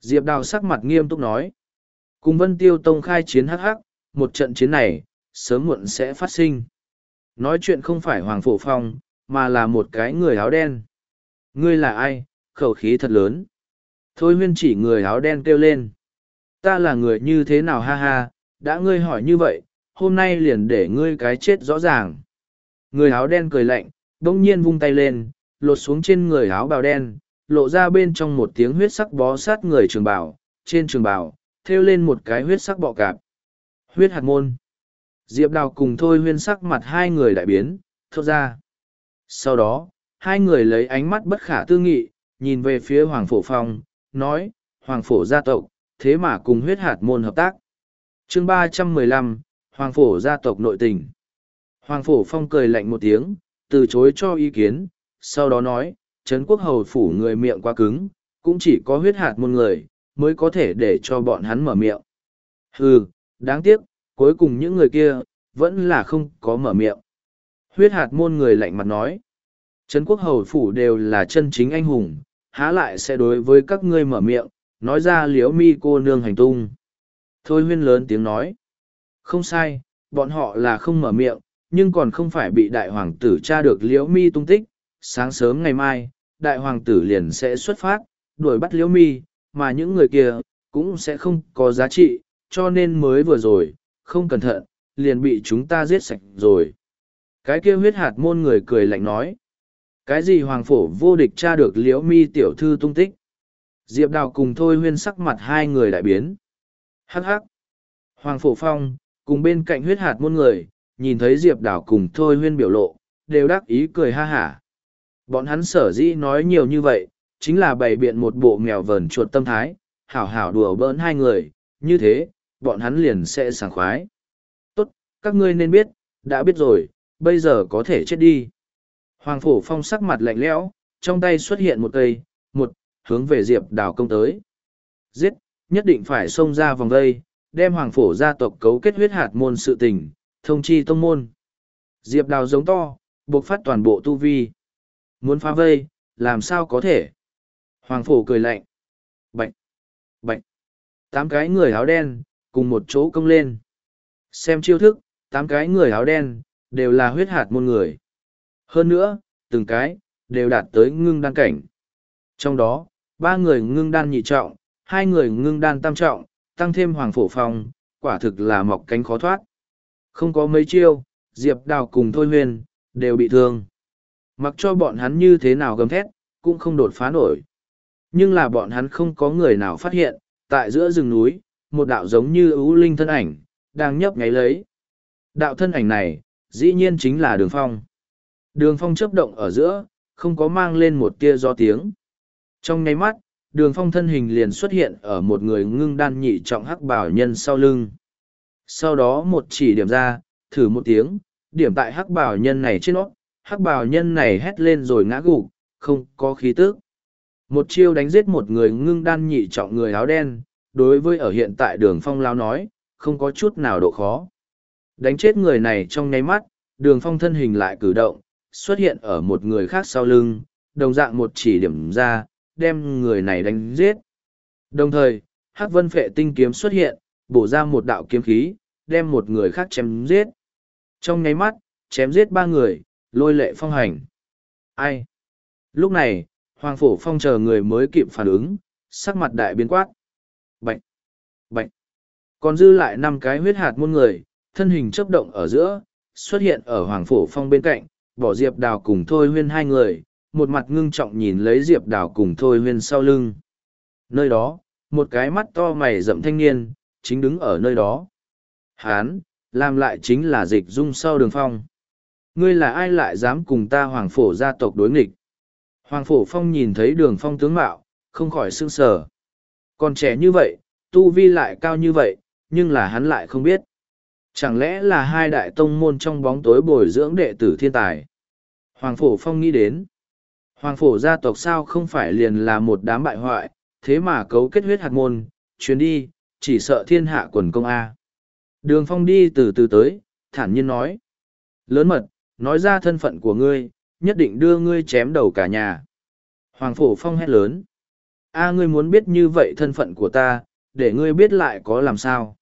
Diệp Đào sắc mặt nghiêm túc nói. Cùng Vân Tiêu Tông khai chiến hắc hắc, một trận chiến này, sớm muộn sẽ phát sinh. Nói chuyện không phải Hoàng Phổ Phong, mà là một cái người áo đen. Ngươi là ai, khẩu khí thật lớn. Thôi huyên chỉ người áo đen kêu lên. Ta là người như thế nào ha ha, đã ngươi hỏi như vậy, hôm nay liền để ngươi cái chết rõ ràng. Người áo đen cười lạnh, đông nhiên vung tay lên, lột xuống trên người áo bào đen, lộ ra bên trong một tiếng huyết sắc bó sát người trường bảo trên trường bảo thêu lên một cái huyết sắc bọ cạp. Huyết hạt môn. Diệp đào cùng thôi huyên sắc mặt hai người đại biến, thốt ra. Sau đó, hai người lấy ánh mắt bất khả tư nghị, nhìn về phía Hoàng Phổ Phong, nói, Hoàng Phổ gia tộc, thế mà cùng huyết hạt môn hợp tác. chương ba trăm mười lăm Hoàng Phổ gia tộc nội tình. Hoàng Phổ Phong cười lạnh một tiếng, từ chối cho ý kiến, sau đó nói, Trấn Quốc Hầu phủ người miệng quá cứng, cũng chỉ có huyết hạt môn người, mới có thể để cho bọn hắn mở miệng. Hừ, đáng tiếc, cuối cùng những người kia, vẫn là không có mở miệng. Huyết hạt môn người lạnh mặt nói. Trấn quốc hầu phủ đều là chân chính anh hùng, há lại sẽ đối với các ngươi mở miệng, nói ra liếu mi cô nương hành tung. Thôi huyên lớn tiếng nói. Không sai, bọn họ là không mở miệng, nhưng còn không phải bị đại hoàng tử tra được liễu mi tung tích. Sáng sớm ngày mai, đại hoàng tử liền sẽ xuất phát, đuổi bắt liễu mi, mà những người kia, cũng sẽ không có giá trị, cho nên mới vừa rồi, không cẩn thận, liền bị chúng ta giết sạch rồi. Cái kia huyết hạt môn người cười lạnh nói. Cái gì hoàng phổ vô địch tra được liễu mi tiểu thư tung tích? Diệp đào cùng thôi huyên sắc mặt hai người đại biến. Hắc hắc. Hoàng phổ phong, cùng bên cạnh huyết hạt môn người, nhìn thấy Diệp đào cùng thôi huyên biểu lộ, đều đắc ý cười ha hả. Bọn hắn sở dĩ nói nhiều như vậy, chính là bày biện một bộ mèo vờn chuột tâm thái, hảo hảo đùa bỡn hai người, như thế, bọn hắn liền sẽ sảng khoái. Tốt, các ngươi nên biết, đã biết rồi, bây giờ có thể chết đi. Hoàng phổ phong sắc mặt lạnh lẽo, trong tay xuất hiện một cây, một, hướng về diệp đào công tới. Giết, nhất định phải xông ra vòng vây, đem hoàng phổ gia tộc cấu kết huyết hạt môn sự tình, thông chi tông môn. Diệp đào giống to, buộc phát toàn bộ tu vi. Muốn phá vây, làm sao có thể? Hoàng phổ cười lạnh. Bạch! Bạch! Tám cái người áo đen, cùng một chỗ công lên. Xem chiêu thức, tám cái người áo đen, đều là huyết hạt môn người. Hơn nữa, từng cái, đều đạt tới ngưng đan cảnh. Trong đó, ba người ngưng đan nhị trọng, hai người ngưng đan tam trọng, tăng thêm hoàng phổ phong, quả thực là mọc cánh khó thoát. Không có mấy chiêu, Diệp Đào cùng Thôi Huyền, đều bị thương. Mặc cho bọn hắn như thế nào gầm thét, cũng không đột phá nổi. Nhưng là bọn hắn không có người nào phát hiện, tại giữa rừng núi, một đạo giống như ưu linh thân ảnh, đang nhấp nháy lấy. Đạo thân ảnh này, dĩ nhiên chính là đường phong. Đường phong chớp động ở giữa, không có mang lên một tia do tiếng. Trong nháy mắt, đường phong thân hình liền xuất hiện ở một người ngưng đan nhị trọng hắc bảo nhân sau lưng. Sau đó một chỉ điểm ra, thử một tiếng, điểm tại hắc bảo nhân này trên nó, hắc bào nhân này hét lên rồi ngã gục, không có khí tức. Một chiêu đánh giết một người ngưng đan nhị trọng người áo đen, đối với ở hiện tại đường phong lao nói, không có chút nào độ khó. Đánh chết người này trong nháy mắt, đường phong thân hình lại cử động, xuất hiện ở một người khác sau lưng, đồng dạng một chỉ điểm ra, đem người này đánh giết. Đồng thời, hắc vân phệ tinh kiếm xuất hiện, bổ ra một đạo kiếm khí, đem một người khác chém giết. Trong nháy mắt, chém giết ba người, lôi lệ phong hành. Ai? Lúc này, Hoàng Phổ Phong chờ người mới kịp phản ứng, sắc mặt đại biến quát. bệnh bệnh Còn dư lại năm cái huyết hạt muôn người, thân hình chấp động ở giữa, xuất hiện ở Hoàng Phổ Phong bên cạnh, bỏ Diệp Đào cùng Thôi Huyên hai người, một mặt ngưng trọng nhìn lấy Diệp Đào cùng Thôi Huyên sau lưng. Nơi đó, một cái mắt to mày rậm thanh niên, chính đứng ở nơi đó. Hán, làm lại chính là dịch dung sau đường phong. Ngươi là ai lại dám cùng ta Hoàng Phổ gia tộc đối nghịch? Hoàng Phổ Phong nhìn thấy đường phong tướng mạo, không khỏi sương sờ. Còn trẻ như vậy, tu vi lại cao như vậy, nhưng là hắn lại không biết. Chẳng lẽ là hai đại tông môn trong bóng tối bồi dưỡng đệ tử thiên tài? Hoàng Phổ Phong nghĩ đến. Hoàng Phổ gia tộc sao không phải liền là một đám bại hoại, thế mà cấu kết huyết hạt môn, chuyến đi, chỉ sợ thiên hạ quần công A. Đường Phong đi từ từ tới, thản nhiên nói. Lớn mật, nói ra thân phận của ngươi, nhất định đưa ngươi chém đầu cả nhà. Hoàng Phổ Phong hét lớn. A ngươi muốn biết như vậy thân phận của ta, để ngươi biết lại có làm sao.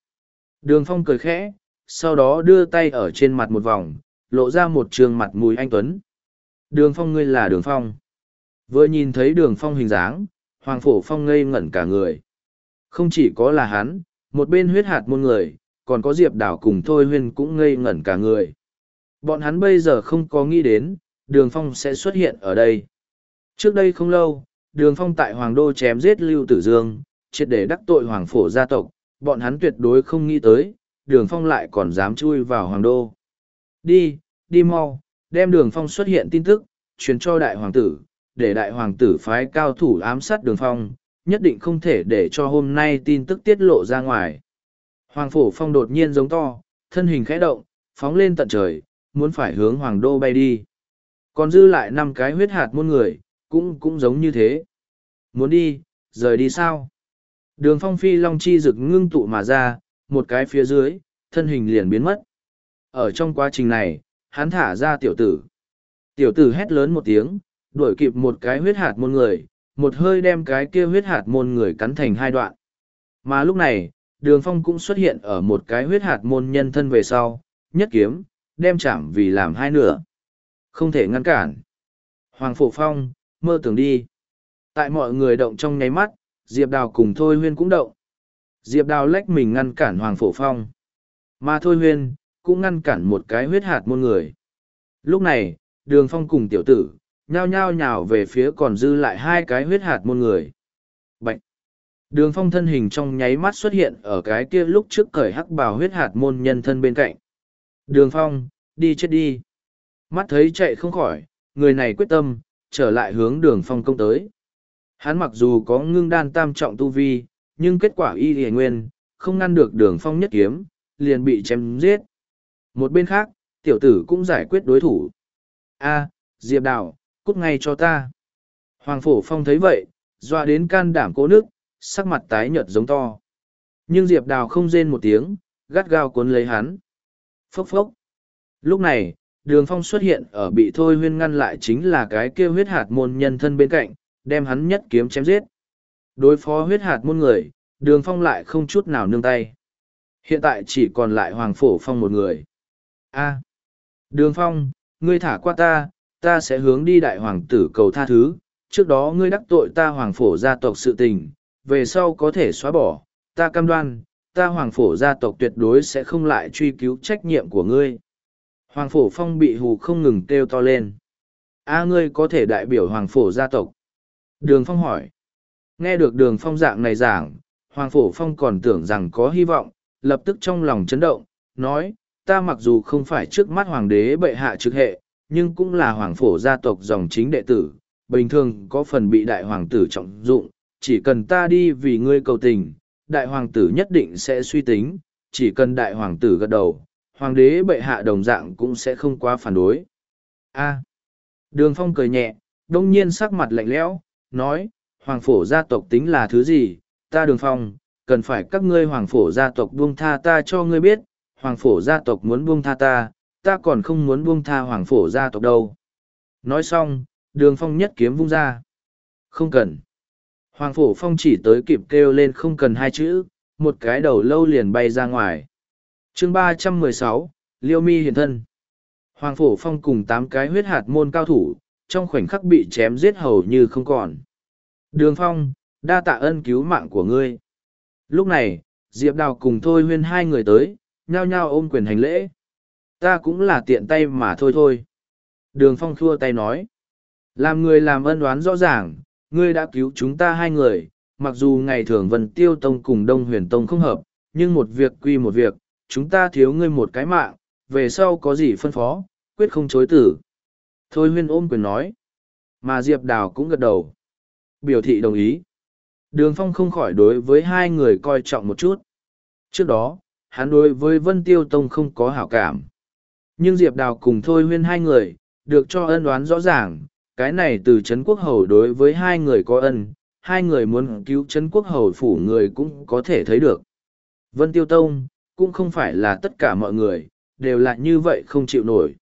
Đường Phong cười khẽ, sau đó đưa tay ở trên mặt một vòng, lộ ra một trường mặt mùi anh Tuấn. Đường Phong ngươi là Đường Phong. Vừa nhìn thấy Đường Phong hình dáng, Hoàng Phổ Phong ngây ngẩn cả người. Không chỉ có là hắn, một bên huyết hạt môn người, còn có Diệp Đảo cùng Thôi Huyên cũng ngây ngẩn cả người. Bọn hắn bây giờ không có nghĩ đến, Đường Phong sẽ xuất hiện ở đây. Trước đây không lâu, Đường Phong tại Hoàng Đô chém giết Lưu Tử Dương, triệt để đắc tội Hoàng Phổ gia tộc, bọn hắn tuyệt đối không nghĩ tới, đường phong lại còn dám chui vào hoàng đô đi đi mau đem đường phong xuất hiện tin tức truyền cho đại hoàng tử, để đại hoàng tử phái cao thủ ám sát đường phong, nhất định không thể để cho hôm nay tin tức tiết lộ ra ngoài. Hoàng phổ phong đột nhiên giống to, thân hình khẽ động, phóng lên tận trời, muốn phải hướng hoàng đô bay đi. Còn dư lại năm cái huyết hạt môn người, cũng cũng giống như thế. Muốn đi, rời đi sao? Đường phong phi long chi rực ngưng tụ mà ra, một cái phía dưới, thân hình liền biến mất. Ở trong quá trình này, hắn thả ra tiểu tử. Tiểu tử hét lớn một tiếng, đuổi kịp một cái huyết hạt môn người, một hơi đem cái kia huyết hạt môn người cắn thành hai đoạn. Mà lúc này, đường phong cũng xuất hiện ở một cái huyết hạt môn nhân thân về sau, nhất kiếm, đem chạm vì làm hai nửa. Không thể ngăn cản. Hoàng Phổ Phong, mơ tưởng đi. Tại mọi người động trong nháy mắt, Diệp Đào cùng Thôi Huyên cũng động. Diệp Đào lách mình ngăn cản Hoàng Phổ Phong. Mà Thôi Huyên, cũng ngăn cản một cái huyết hạt môn người. Lúc này, đường phong cùng tiểu tử, nhao nhao nhào về phía còn dư lại hai cái huyết hạt môn người. Bạch! Đường phong thân hình trong nháy mắt xuất hiện ở cái kia lúc trước cởi hắc bào huyết hạt môn nhân thân bên cạnh. Đường phong, đi chết đi. Mắt thấy chạy không khỏi, người này quyết tâm, trở lại hướng đường phong công tới. Hắn mặc dù có ngưng đan tam trọng tu vi, nhưng kết quả y hề nguyên, không ngăn được đường phong nhất kiếm, liền bị chém giết. Một bên khác, tiểu tử cũng giải quyết đối thủ. A, Diệp Đào, cút ngay cho ta. Hoàng Phổ Phong thấy vậy, dọa đến can đảm cố nước, sắc mặt tái nhợt giống to. Nhưng Diệp Đào không rên một tiếng, gắt gao cuốn lấy hắn. Phốc phốc. Lúc này, đường phong xuất hiện ở bị thôi huyên ngăn lại chính là cái kia huyết hạt môn nhân thân bên cạnh, đem hắn nhất kiếm chém giết. Đối phó huyết hạt môn người, đường phong lại không chút nào nương tay. Hiện tại chỉ còn lại Hoàng Phổ Phong một người. A. Đường Phong, ngươi thả qua ta, ta sẽ hướng đi đại hoàng tử cầu tha thứ. Trước đó ngươi đắc tội ta hoàng phổ gia tộc sự tình, về sau có thể xóa bỏ, ta cam đoan, ta hoàng phổ gia tộc tuyệt đối sẽ không lại truy cứu trách nhiệm của ngươi. Hoàng phổ phong bị hù không ngừng kêu to lên. A ngươi có thể đại biểu hoàng phổ gia tộc. Đường phong hỏi. Nghe được đường phong dạng này giảng, hoàng phổ phong còn tưởng rằng có hy vọng, lập tức trong lòng chấn động, nói, ta mặc dù không phải trước mắt hoàng đế bệ hạ trực hệ, nhưng cũng là hoàng phổ gia tộc dòng chính đệ tử, bình thường có phần bị đại hoàng tử trọng dụng, chỉ cần ta đi vì ngươi cầu tình, đại hoàng tử nhất định sẽ suy tính, chỉ cần đại hoàng tử gật đầu, hoàng đế bệ hạ đồng dạng cũng sẽ không quá phản đối. A. đường phong cười nhẹ, đông nhiên sắc mặt lạnh lẽo, nói, hoàng phổ gia tộc tính là thứ gì, ta đường phong, cần phải các ngươi hoàng phổ gia tộc buông tha ta cho ngươi biết, hoàng phổ gia tộc muốn buông tha ta, ta còn không muốn buông tha hoàng phổ gia tộc đâu. Nói xong, đường phong nhất kiếm vung ra. Không cần. Hoàng phổ phong chỉ tới kịp kêu lên không cần hai chữ, một cái đầu lâu liền bay ra ngoài. chương ba trăm mười sáu Liêu Mi hiện thân. Hoàng phổ phong cùng tám cái huyết hạt môn cao thủ, trong khoảnh khắc bị chém giết hầu như không còn. Đường phong, đa tạ ân cứu mạng của ngươi. Lúc này, Diệp Đào cùng Thôi Huyên hai người tới, nhao nhao ôm quyền hành lễ. Ta cũng là tiện tay mà thôi thôi. Đường Phong khua tay nói. Làm người làm ân đoán rõ ràng, ngươi đã cứu chúng ta hai người, mặc dù ngày thường Vân Tiêu Tông cùng Đông Huyền Tông không hợp, nhưng một việc quy một việc, chúng ta thiếu ngươi một cái mạng, về sau có gì phân phó, quyết không chối tử. Thôi huyên ôm quyền nói. Mà Diệp Đào cũng gật đầu. Biểu thị đồng ý. Đường Phong không khỏi đối với hai người coi trọng một chút. Trước đó, hắn đối với Vân Tiêu Tông không có hảo cảm. Nhưng Diệp Đào cùng Thôi Huyên hai người, được cho ân đoán rõ ràng, cái này từ Trấn Quốc Hầu đối với hai người có ân, hai người muốn cứu Trấn Quốc Hầu phủ người cũng có thể thấy được. Vân Tiêu Tông, cũng không phải là tất cả mọi người, đều là như vậy không chịu nổi.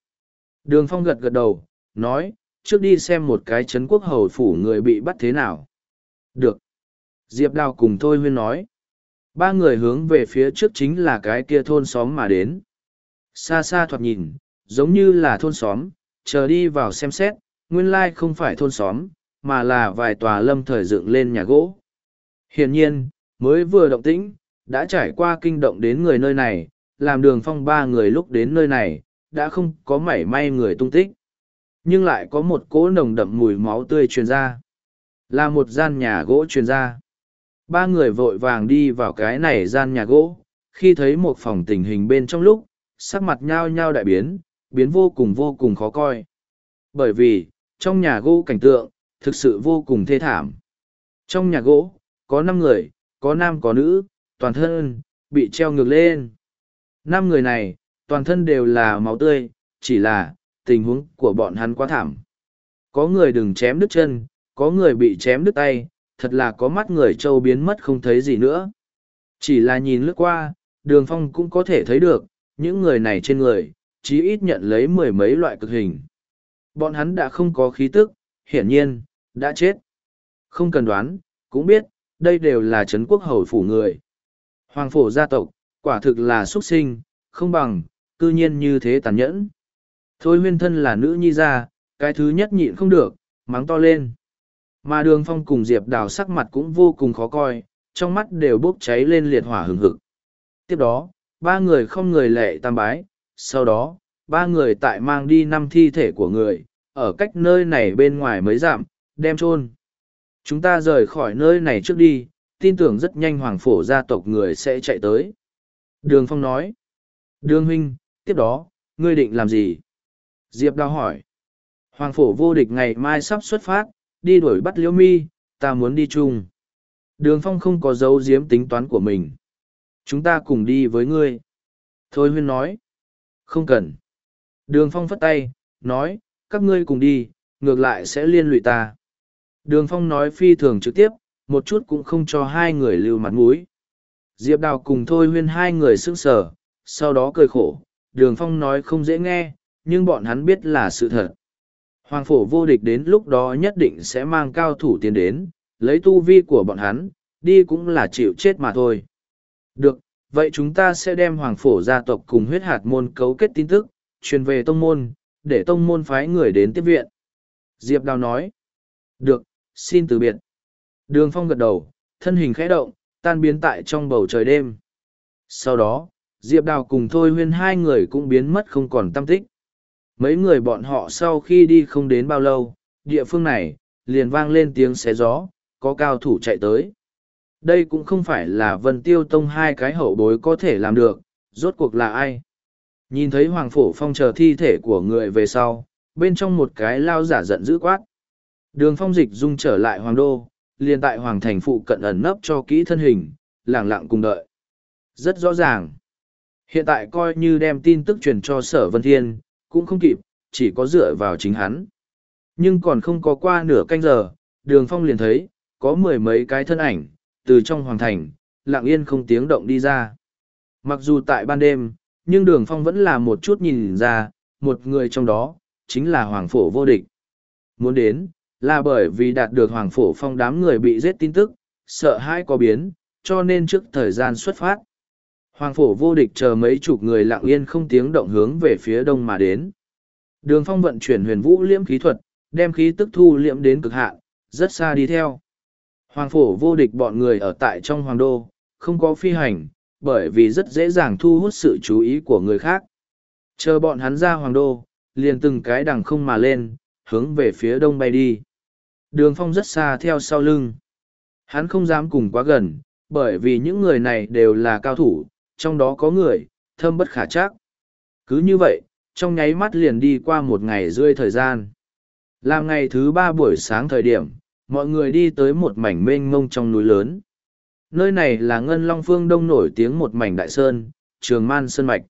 Đường Phong gật gật đầu, nói, trước đi xem một cái Trấn Quốc Hầu phủ người bị bắt thế nào. Được. Diệp Đào cùng Thôi Huyên nói. Ba người hướng về phía trước chính là cái kia thôn xóm mà đến. Xa xa thoạt nhìn, giống như là thôn xóm, chờ đi vào xem xét, nguyên lai không phải thôn xóm, mà là vài tòa lâm thời dựng lên nhà gỗ. Hiển nhiên, mới vừa động tĩnh, đã trải qua kinh động đến người nơi này, làm đường phong ba người lúc đến nơi này, đã không có mảy may người tung tích. Nhưng lại có một cỗ nồng đậm mùi máu tươi truyền ra. Là một gian nhà gỗ truyền ra. Ba người vội vàng đi vào cái này gian nhà gỗ, khi thấy một phòng tình hình bên trong lúc, sắc mặt nhao nhao đại biến, biến vô cùng vô cùng khó coi. Bởi vì, trong nhà gỗ cảnh tượng, thực sự vô cùng thê thảm. Trong nhà gỗ, có năm người, có nam có nữ, toàn thân, bị treo ngược lên. Năm người này, toàn thân đều là máu tươi, chỉ là, tình huống của bọn hắn quá thảm. Có người đừng chém đứt chân, có người bị chém đứt tay, thật là có mắt người trâu biến mất không thấy gì nữa. Chỉ là nhìn lướt qua, đường phong cũng có thể thấy được, những người này trên người, chí ít nhận lấy mười mấy loại cực hình. Bọn hắn đã không có khí tức, hiển nhiên, đã chết. Không cần đoán, cũng biết, đây đều là Trấn quốc hầu phủ người. Hoàng phổ gia tộc, quả thực là xuất sinh, không bằng, cư nhiên như thế tàn nhẫn. Thôi huyên thân là nữ nhi gia, cái thứ nhất nhịn không được, mắng to lên. Mà đường phong cùng Diệp đào sắc mặt cũng vô cùng khó coi, trong mắt đều bốc cháy lên liệt hỏa hừng hực. Tiếp đó, ba người không người lệ tam bái, sau đó, ba người tại mang đi năm thi thể của người, ở cách nơi này bên ngoài mới giảm, đem chôn Chúng ta rời khỏi nơi này trước đi, tin tưởng rất nhanh hoàng phổ gia tộc người sẽ chạy tới. Đường Phong nói. Đường huynh, tiếp đó, ngươi định làm gì? Diệp Đào hỏi. Hoàng phổ vô địch ngày mai sắp xuất phát, đi đuổi bắt liễu mi, ta muốn đi chung. Đường Phong không có dấu giếm tính toán của mình. Chúng ta cùng đi với ngươi. Thôi huyên nói. Không cần. Đường Phong phất tay, nói, các ngươi cùng đi, ngược lại sẽ liên lụy ta. Đường Phong nói phi thường trực tiếp, một chút cũng không cho hai người lưu mặt mũi. Diệp Đào cùng Thôi Huyên hai người sững sờ, sau đó cười khổ. Đường Phong nói không dễ nghe, nhưng bọn hắn biết là sự thật. Hoàng phổ vô địch đến lúc đó nhất định sẽ mang cao thủ tiến đến, lấy tu vi của bọn hắn, đi cũng là chịu chết mà thôi. Được, vậy chúng ta sẽ đem hoàng phổ gia tộc cùng huyết hạt môn cấu kết tin tức, truyền về tông môn, để tông môn phái người đến tiếp viện. Diệp Đào nói. Được, xin từ biệt. Đường Phong gật đầu, thân hình khẽ động, tan biến tại trong bầu trời đêm. Sau đó, Diệp Đào cùng Thôi Huyên hai người cũng biến mất không còn tâm tích. Mấy người bọn họ sau khi đi không đến bao lâu, địa phương này, liền vang lên tiếng xé gió, có cao thủ chạy tới. Đây cũng không phải là Vân Tiêu Tông hai cái hậu bối có thể làm được, rốt cuộc là ai. Nhìn thấy Hoàng Phổ Phong chờ thi thể của người về sau, bên trong một cái lao giả giận dữ quát. Đường phong dịch dung trở lại Hoàng Đô, liền tại Hoàng Thành phụ cận ẩn nấp cho kỹ thân hình, lẳng lặng cùng đợi. Rất rõ ràng. Hiện tại coi như đem tin tức truyền cho Sở Vân Thiên, cũng không kịp, chỉ có dựa vào chính hắn. Nhưng còn không có qua nửa canh giờ, đường phong liền thấy, có mười mấy cái thân ảnh, từ trong hoàng thành, lặng yên không tiếng động đi ra. Mặc dù tại ban đêm, nhưng đường phong vẫn là một chút nhìn ra, một người trong đó, chính là hoàng phổ vô địch. Muốn đến, là bởi vì đạt được hoàng phổ phong đám người bị giết tin tức, sợ hãi có biến, cho nên trước thời gian xuất phát. Hoàng phổ vô địch chờ mấy chục người lặng yên không tiếng động hướng về phía đông mà đến. Đường phong vận chuyển huyền vũ liễm khí thuật, đem khí tức thu liễm đến cực hạn, rất xa đi theo. Hoàng phổ vô địch bọn người ở tại trong hoàng đô, không có phi hành, bởi vì rất dễ dàng thu hút sự chú ý của người khác. Chờ bọn hắn ra hoàng đô, liền từng cái đằng không mà lên, hướng về phía đông bay đi. Đường phong rất xa theo sau lưng. Hắn không dám cùng quá gần, bởi vì những người này đều là cao thủ, trong đó có người, thâm bất khả chắc. Cứ như vậy, trong nháy mắt liền đi qua một ngày rơi thời gian. Làm ngày thứ ba buổi sáng thời điểm, mọi người đi tới một mảnh mênh mông trong núi lớn. Nơi này là Ngân Long Phương Đông nổi tiếng một mảnh đại sơn, trường man sơn mạch.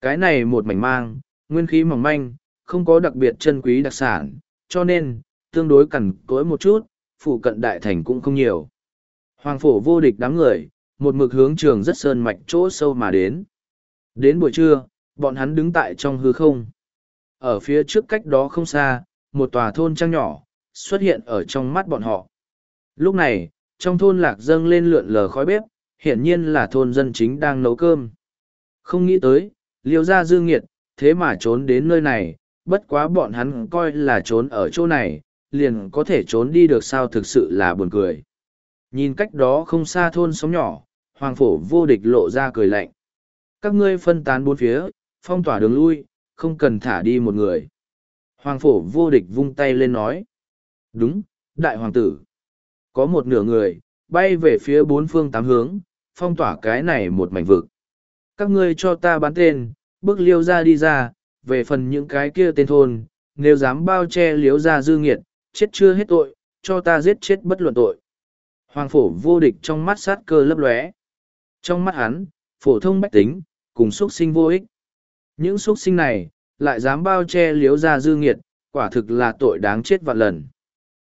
Cái này một mảnh mang, nguyên khí mỏng manh, không có đặc biệt chân quý đặc sản, cho nên, tương đối cằn cỗi một chút, phụ cận đại thành cũng không nhiều. Hoàng phổ vô địch đám người, một mực hướng trường rất sơn mạch chỗ sâu mà đến. Đến buổi trưa, bọn hắn đứng tại trong hư không. Ở phía trước cách đó không xa, một tòa thôn trang nhỏ, xuất hiện ở trong mắt bọn họ. Lúc này, trong thôn lạc dâng lên lượn lờ khói bếp, hiển nhiên là thôn dân chính đang nấu cơm. Không nghĩ tới, liêu ra dương nghiệt, thế mà trốn đến nơi này, bất quá bọn hắn coi là trốn ở chỗ này, liền có thể trốn đi được sao thực sự là buồn cười. Nhìn cách đó không xa thôn sống nhỏ, hoàng phổ vô địch lộ ra cười lạnh. Các ngươi phân tán bốn phía, phong tỏa đường lui, không cần thả đi một người. Hoàng phổ vô địch vung tay lên nói. Đúng, đại hoàng tử. Có một nửa người, bay về phía bốn phương tám hướng, phong tỏa cái này một mảnh vực. Các ngươi cho ta bán tên, bước liêu ra đi ra, về phần những cái kia tên thôn, nếu dám bao che liếu ra dư nghiệt, chết chưa hết tội, cho ta giết chết bất luận tội. Hoàng phổ vô địch trong mắt sát cơ lấp lóe. Trong mắt hắn, phổ thông bách tính, cùng xuất sinh vô ích. Những xuất sinh này, lại dám bao che liếu ra dư nghiệt, quả thực là tội đáng chết vạn lần.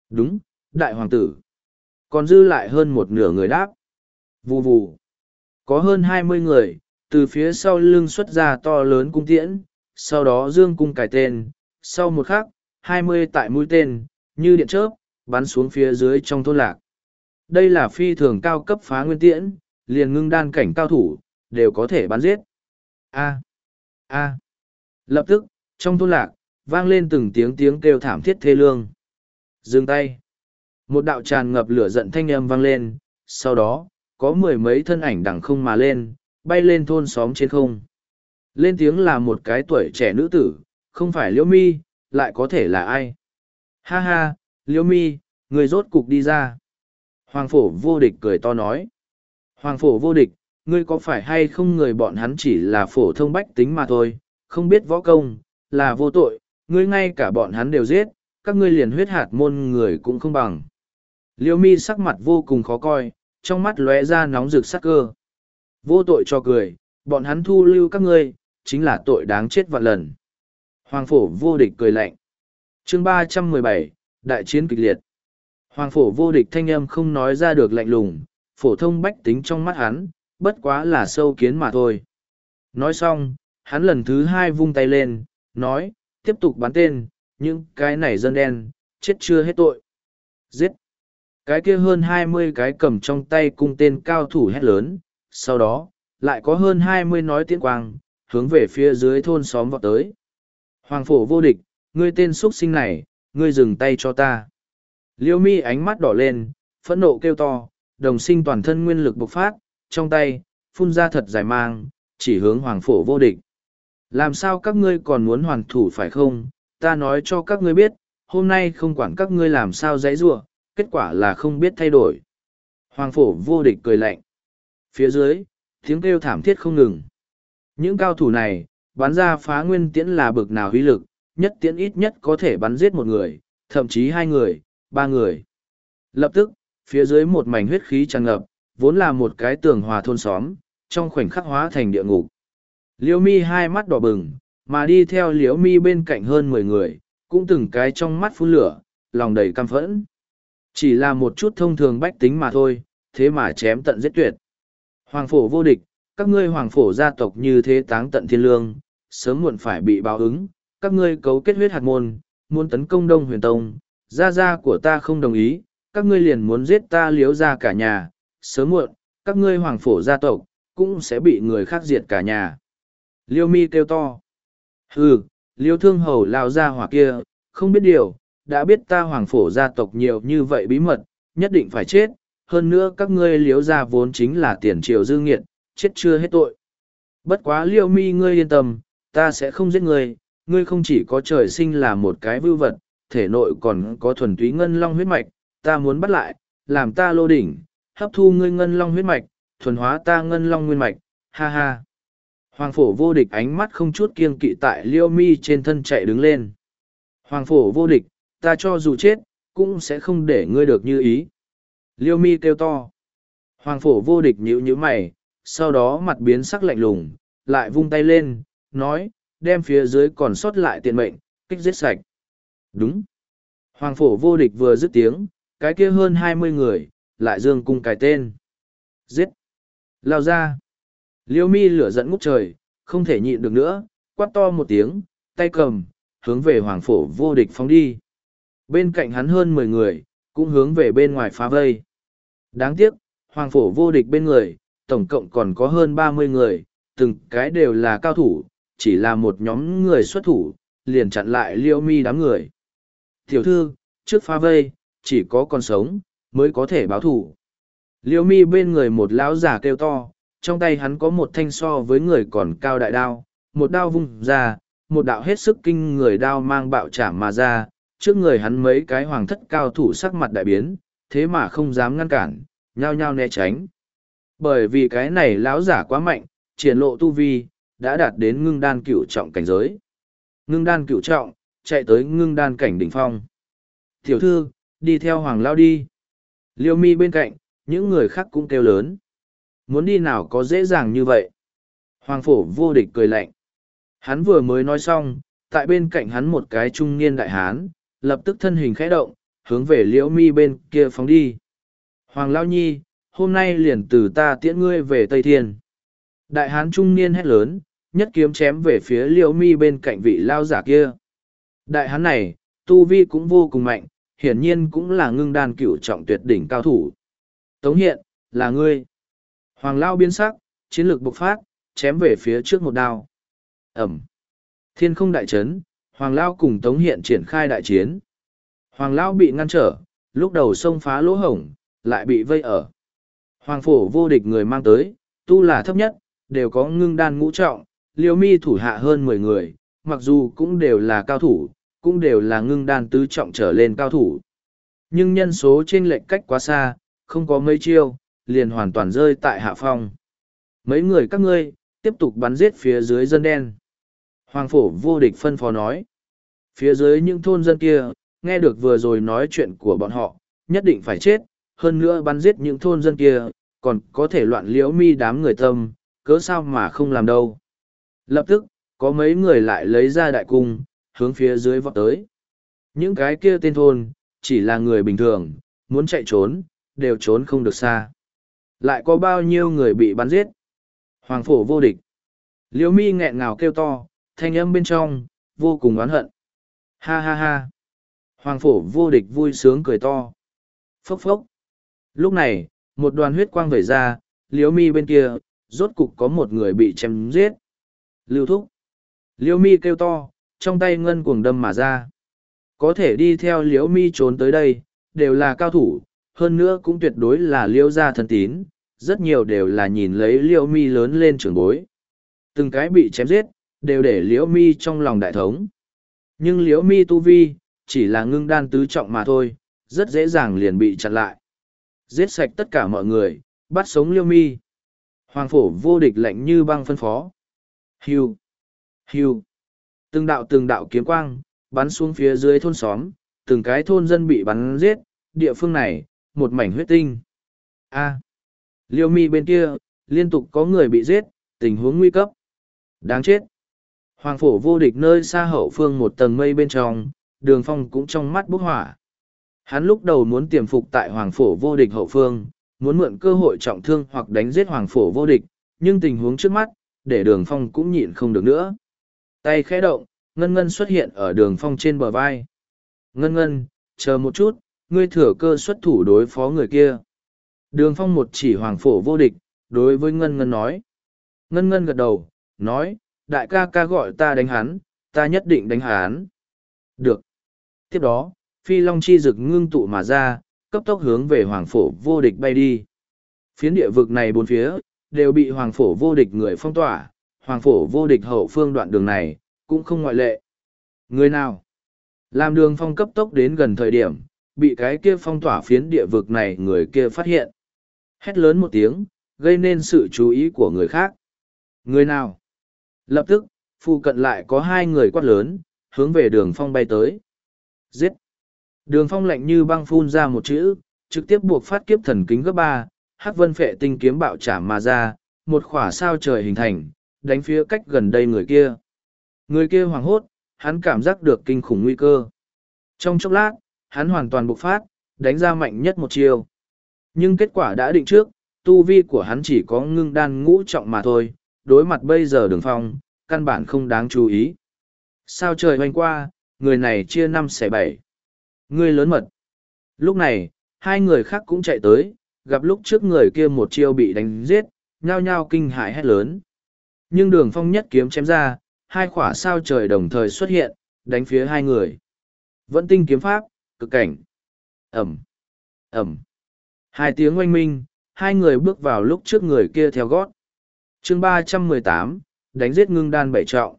Đúng, đại hoàng tử. Còn dư lại hơn một nửa người đáp. Vù vù. Có hơn hai mươi người, từ phía sau lưng xuất ra to lớn cung tiễn, sau đó dương cung cài tên, sau một khắc, hai mươi tại mũi tên, như điện chớp, bắn xuống phía dưới trong thôn lạc. Đây là phi thường cao cấp phá nguyên tiễn, liền ngưng đan cảnh cao thủ, đều có thể bắn giết. A. A. Lập tức, trong thôn lạc, vang lên từng tiếng tiếng kêu thảm thiết thê lương. Dừng tay. Một đạo tràn ngập lửa giận thanh âm vang lên, sau đó, có mười mấy thân ảnh đằng không mà lên, bay lên thôn xóm trên không. Lên tiếng là một cái tuổi trẻ nữ tử, không phải liễu mi, lại có thể là ai. Ha ha, liễu mi, người rốt cục đi ra. Hoàng phổ vô địch cười to nói. Hoàng phổ vô địch, ngươi có phải hay không người bọn hắn chỉ là phổ thông bách tính mà thôi, không biết võ công, là vô tội, ngươi ngay cả bọn hắn đều giết, các ngươi liền huyết hạt môn người cũng không bằng. Liêu mi sắc mặt vô cùng khó coi, trong mắt lóe ra nóng rực sắc cơ. Vô tội cho cười, bọn hắn thu lưu các ngươi, chính là tội đáng chết vạn lần. Hoàng phổ vô địch cười lạnh. chương ba trăm mười bảy Đại chiến kịch liệt. Hoàng phổ vô địch thanh âm không nói ra được lạnh lùng, phổ thông bách tính trong mắt hắn, bất quá là sâu kiến mà thôi. Nói xong, hắn lần thứ hai vung tay lên, nói, tiếp tục bắn tên, những cái này dân đen, chết chưa hết tội. Giết! Cái kia hơn hai mươi cái cầm trong tay cung tên cao thủ hét lớn, sau đó, lại có hơn hai mươi nói tiễn quang, hướng về phía dưới thôn xóm vọt tới. Hoàng phổ vô địch, ngươi tên xuất sinh này, ngươi dừng tay cho ta. Liêu mi ánh mắt đỏ lên, phẫn nộ kêu to, đồng sinh toàn thân nguyên lực bộc phát, trong tay, phun ra thật dài mang, chỉ hướng hoàng phổ vô địch. Làm sao các ngươi còn muốn hoàn thủ phải không? Ta nói cho các ngươi biết, hôm nay không quản các ngươi làm sao dãy rua, kết quả là không biết thay đổi. Hoàng phổ vô địch cười lạnh. Phía dưới, tiếng kêu thảm thiết không ngừng. Những cao thủ này, bắn ra phá nguyên tiễn là bực nào huy lực, nhất tiễn ít nhất có thể bắn giết một người, thậm chí hai người, ba người. Lập tức, phía dưới một mảnh huyết khí tràn ngập, vốn là một cái tường hòa thôn xóm, trong khoảnh khắc hóa thành địa ngục. Liễu mi hai mắt đỏ bừng, mà đi theo liễu mi bên cạnh hơn mười người, cũng từng cái trong mắt phun lửa, lòng đầy căm phẫn. Chỉ là một chút thông thường bách tính mà thôi, thế mà chém tận giết tuyệt. Hoàng phổ vô địch, các ngươi hoàng phổ gia tộc như thế táng tận thiên lương, sớm muộn phải bị báo ứng, các ngươi cấu kết huyết hạt môn, muốn tấn công đông huyền tông, gia gia của ta không đồng ý, các ngươi liền muốn giết ta liếu ra cả nhà, sớm muộn, các ngươi hoàng phổ gia tộc, cũng sẽ bị người khác diệt cả nhà. Liêu mi kêu to. Hừ, liêu thương hầu lao ra hỏa kia, không biết điều, đã biết ta hoàng phổ gia tộc nhiều như vậy bí mật, nhất định phải chết, hơn nữa các ngươi liếu ra vốn chính là tiền triều dư nghiệt, chết chưa hết tội. Bất quá liêu mi ngươi yên tâm, ta sẽ không giết ngươi, ngươi không chỉ có trời sinh là một cái vưu vật, thể nội còn có thuần túy ngân long huyết mạch, ta muốn bắt lại, làm ta lô đỉnh, hấp thu ngươi ngân long huyết mạch, thuần hóa ta ngân long nguyên mạch, ha ha. Hoàng phổ vô địch ánh mắt không chút kiêng kỵ tại liêu mi trên thân chạy đứng lên. Hoàng phổ vô địch, ta cho dù chết, cũng sẽ không để ngươi được như ý. Liêu mi kêu to. Hoàng phổ vô địch nhíu nhíu mày, sau đó mặt biến sắc lạnh lùng, lại vung tay lên, nói, đem phía dưới còn sót lại tiện mệnh, kích giết sạch. Đúng. Hoàng phổ vô địch vừa dứt tiếng, cái kia hơn hai mươi người, lại dương cung cài tên. Giết. Lao ra. Liêu mi lửa giận ngút trời, không thể nhịn được nữa, quát to một tiếng, tay cầm, hướng về hoàng phổ vô địch phóng đi. Bên cạnh hắn hơn mười người, cũng hướng về bên ngoài phá vây. Đáng tiếc, hoàng phổ vô địch bên người, tổng cộng còn có hơn ba mươi người, từng cái đều là cao thủ, chỉ là một nhóm người xuất thủ, liền chặn lại liêu mi đám người. Tiểu thư, trước phá vây, chỉ có con sống, mới có thể báo thủ. Liêu mi bên người một lão giả kêu to, trong tay hắn có một thanh so với người còn cao đại đao, một đao vung ra, một đạo hết sức kinh người đao mang bạo trảm mà ra, trước người hắn mấy cái hoàng thất cao thủ sắc mặt đại biến, thế mà không dám ngăn cản, nhao nhao né tránh. Bởi vì cái này lão giả quá mạnh, triển lộ tu vi, đã đạt đến ngưng đan cửu trọng cảnh giới. Ngưng đan cửu trọng, chạy tới ngưng đan cảnh đỉnh phong. Tiểu thư, đi theo hoàng lao đi. Liêu mi bên cạnh, những người khác cũng kêu lớn. Muốn đi nào có dễ dàng như vậy. Hoàng phổ vô địch cười lạnh. Hắn vừa mới nói xong, tại bên cạnh hắn một cái trung niên đại hán, lập tức thân hình khẽ động, hướng về liễu mi bên kia phóng đi. Hoàng Lao Nhi, hôm nay liền từ ta tiễn ngươi về Tây Thiên. Đại hán trung niên hét lớn, nhất kiếm chém về phía liễu mi bên cạnh vị lao giả kia. Đại hán này, tu vi cũng vô cùng mạnh, hiển nhiên cũng là ngưng đàn cửu trọng tuyệt đỉnh cao thủ. Tống hiện, là ngươi. Hoàng Lao biến sắc, chiến lược bộc phát, chém về phía trước một đao. Ẩm. Thiên không đại trấn, Hoàng Lao cùng Tống Hiện triển khai đại chiến. Hoàng Lao bị ngăn trở, lúc đầu xông phá lỗ hổng, lại bị vây ở. Hoàng phổ vô địch người mang tới, tu là thấp nhất, đều có ngưng đan ngũ trọng, liêu mi thủ hạ hơn mười người, mặc dù cũng đều là cao thủ, cũng đều là ngưng đan tứ trọng trở lên cao thủ. Nhưng nhân số trên lệnh cách quá xa, không có mấy chiêu, liền hoàn toàn rơi tại hạ phong. Mấy người các ngươi, tiếp tục bắn giết phía dưới dân đen. Hoàng phổ vô địch phân phó nói. Phía dưới những thôn dân kia, nghe được vừa rồi nói chuyện của bọn họ, nhất định phải chết, hơn nữa bắn giết những thôn dân kia, còn có thể loạn liễu mi đám người tâm, cớ sao mà không làm đâu. Lập tức, có mấy người lại lấy ra đại cung, hướng phía dưới vọt tới. Những cái kia tên thôn, chỉ là người bình thường, muốn chạy trốn, đều trốn không được xa. Lại có bao nhiêu người bị bắn giết? Hoàng phổ vô địch. Liễu mi nghẹn ngào kêu to, thanh âm bên trong, vô cùng oán hận. Ha ha ha. Hoàng phổ vô địch vui sướng cười to. Phốc phốc. Lúc này, một đoàn huyết quang vẩy ra, liễu mi bên kia, rốt cục có một người bị chém giết. Lưu thúc. Liễu mi kêu to, trong tay ngân cuồng đâm mà ra. Có thể đi theo liễu mi trốn tới đây, đều là cao thủ, hơn nữa cũng tuyệt đối là liễu gia thần tín, rất nhiều đều là nhìn lấy liễu mi lớn lên trưởng bối. Từng cái bị chém giết, đều để liễu mi trong lòng đại thống. Nhưng liễu mi tu vi, chỉ là ngưng đan tứ trọng mà thôi, rất dễ dàng liền bị chặn lại. Giết sạch tất cả mọi người, bắt sống liễu mi. Hoàng phổ vô địch lạnh như băng phân phó. Hiu! Hiu! Từng đạo từng đạo kiếm quang, bắn xuống phía dưới thôn xóm, từng cái thôn dân bị bắn giết, địa phương này, một mảnh huyết tinh. A! Liêu mi bên kia, liên tục có người bị giết, tình huống nguy cấp. Đáng chết! Hoàng phổ vô địch nơi xa hậu phương một tầng mây bên trong, đường phong cũng trong mắt bốc hỏa. Hắn lúc đầu muốn tiềm phục tại hoàng phổ vô địch hậu phương, muốn mượn cơ hội trọng thương hoặc đánh giết hoàng phổ vô địch, nhưng tình huống trước mắt, để đường phong cũng nhịn không được nữa. Tay khẽ động, ngân ngân xuất hiện ở đường phong trên bờ vai. Ngân ngân, chờ một chút, ngươi thừa cơ xuất thủ đối phó người kia. Đường phong một chỉ hoàng phổ vô địch, đối với ngân ngân nói. Ngân ngân gật đầu, nói, đại ca ca gọi ta đánh hắn, ta nhất định đánh hắn. Được. Tiếp đó, phi long chi rực ngưng tụ mà ra, cấp tốc hướng về hoàng phổ vô địch bay đi. Phiến địa vực này bốn phía, đều bị hoàng phổ vô địch người phong tỏa, hoàng phổ vô địch hậu phương đoạn đường này, cũng không ngoại lệ. Người nào? Làm đường phong cấp tốc đến gần thời điểm, bị cái kia phong tỏa phiến địa vực này người kia phát hiện. Hét lớn một tiếng, gây nên sự chú ý của người khác. Người nào? Lập tức, phụ cận lại có hai người quát lớn, hướng về đường phong bay tới. Giết! Đường phong lạnh như băng phun ra một chữ, trực tiếp buộc phát kiếp thần kính gấp ba, hắc vân phệ tinh kiếm bạo trả mà ra, một khỏa sao trời hình thành, đánh phía cách gần đây người kia. Người kia hoảng hốt, hắn cảm giác được kinh khủng nguy cơ. Trong chốc lát, hắn hoàn toàn bộc phát, đánh ra mạnh nhất một chiều. Nhưng kết quả đã định trước, tu vi của hắn chỉ có ngưng đan ngũ trọng mà thôi, đối mặt bây giờ đường phong, căn bản không đáng chú ý. Sao trời hoành qua, người này chia năm xẻ bảy. Người lớn mật. Lúc này, hai người khác cũng chạy tới, gặp lúc trước người kia một chiêu bị đánh giết, nhao nhao kinh hại hét lớn. Nhưng đường phong nhất kiếm chém ra, hai khỏa sao trời đồng thời xuất hiện, đánh phía hai người. Vẫn tinh kiếm pháp, cực cảnh. Ẩm, Ẩm. Hai tiếng oanh minh, hai người bước vào lúc trước người kia theo gót chương ba trăm mười tám đánh giết ngưng đan bảy trọng.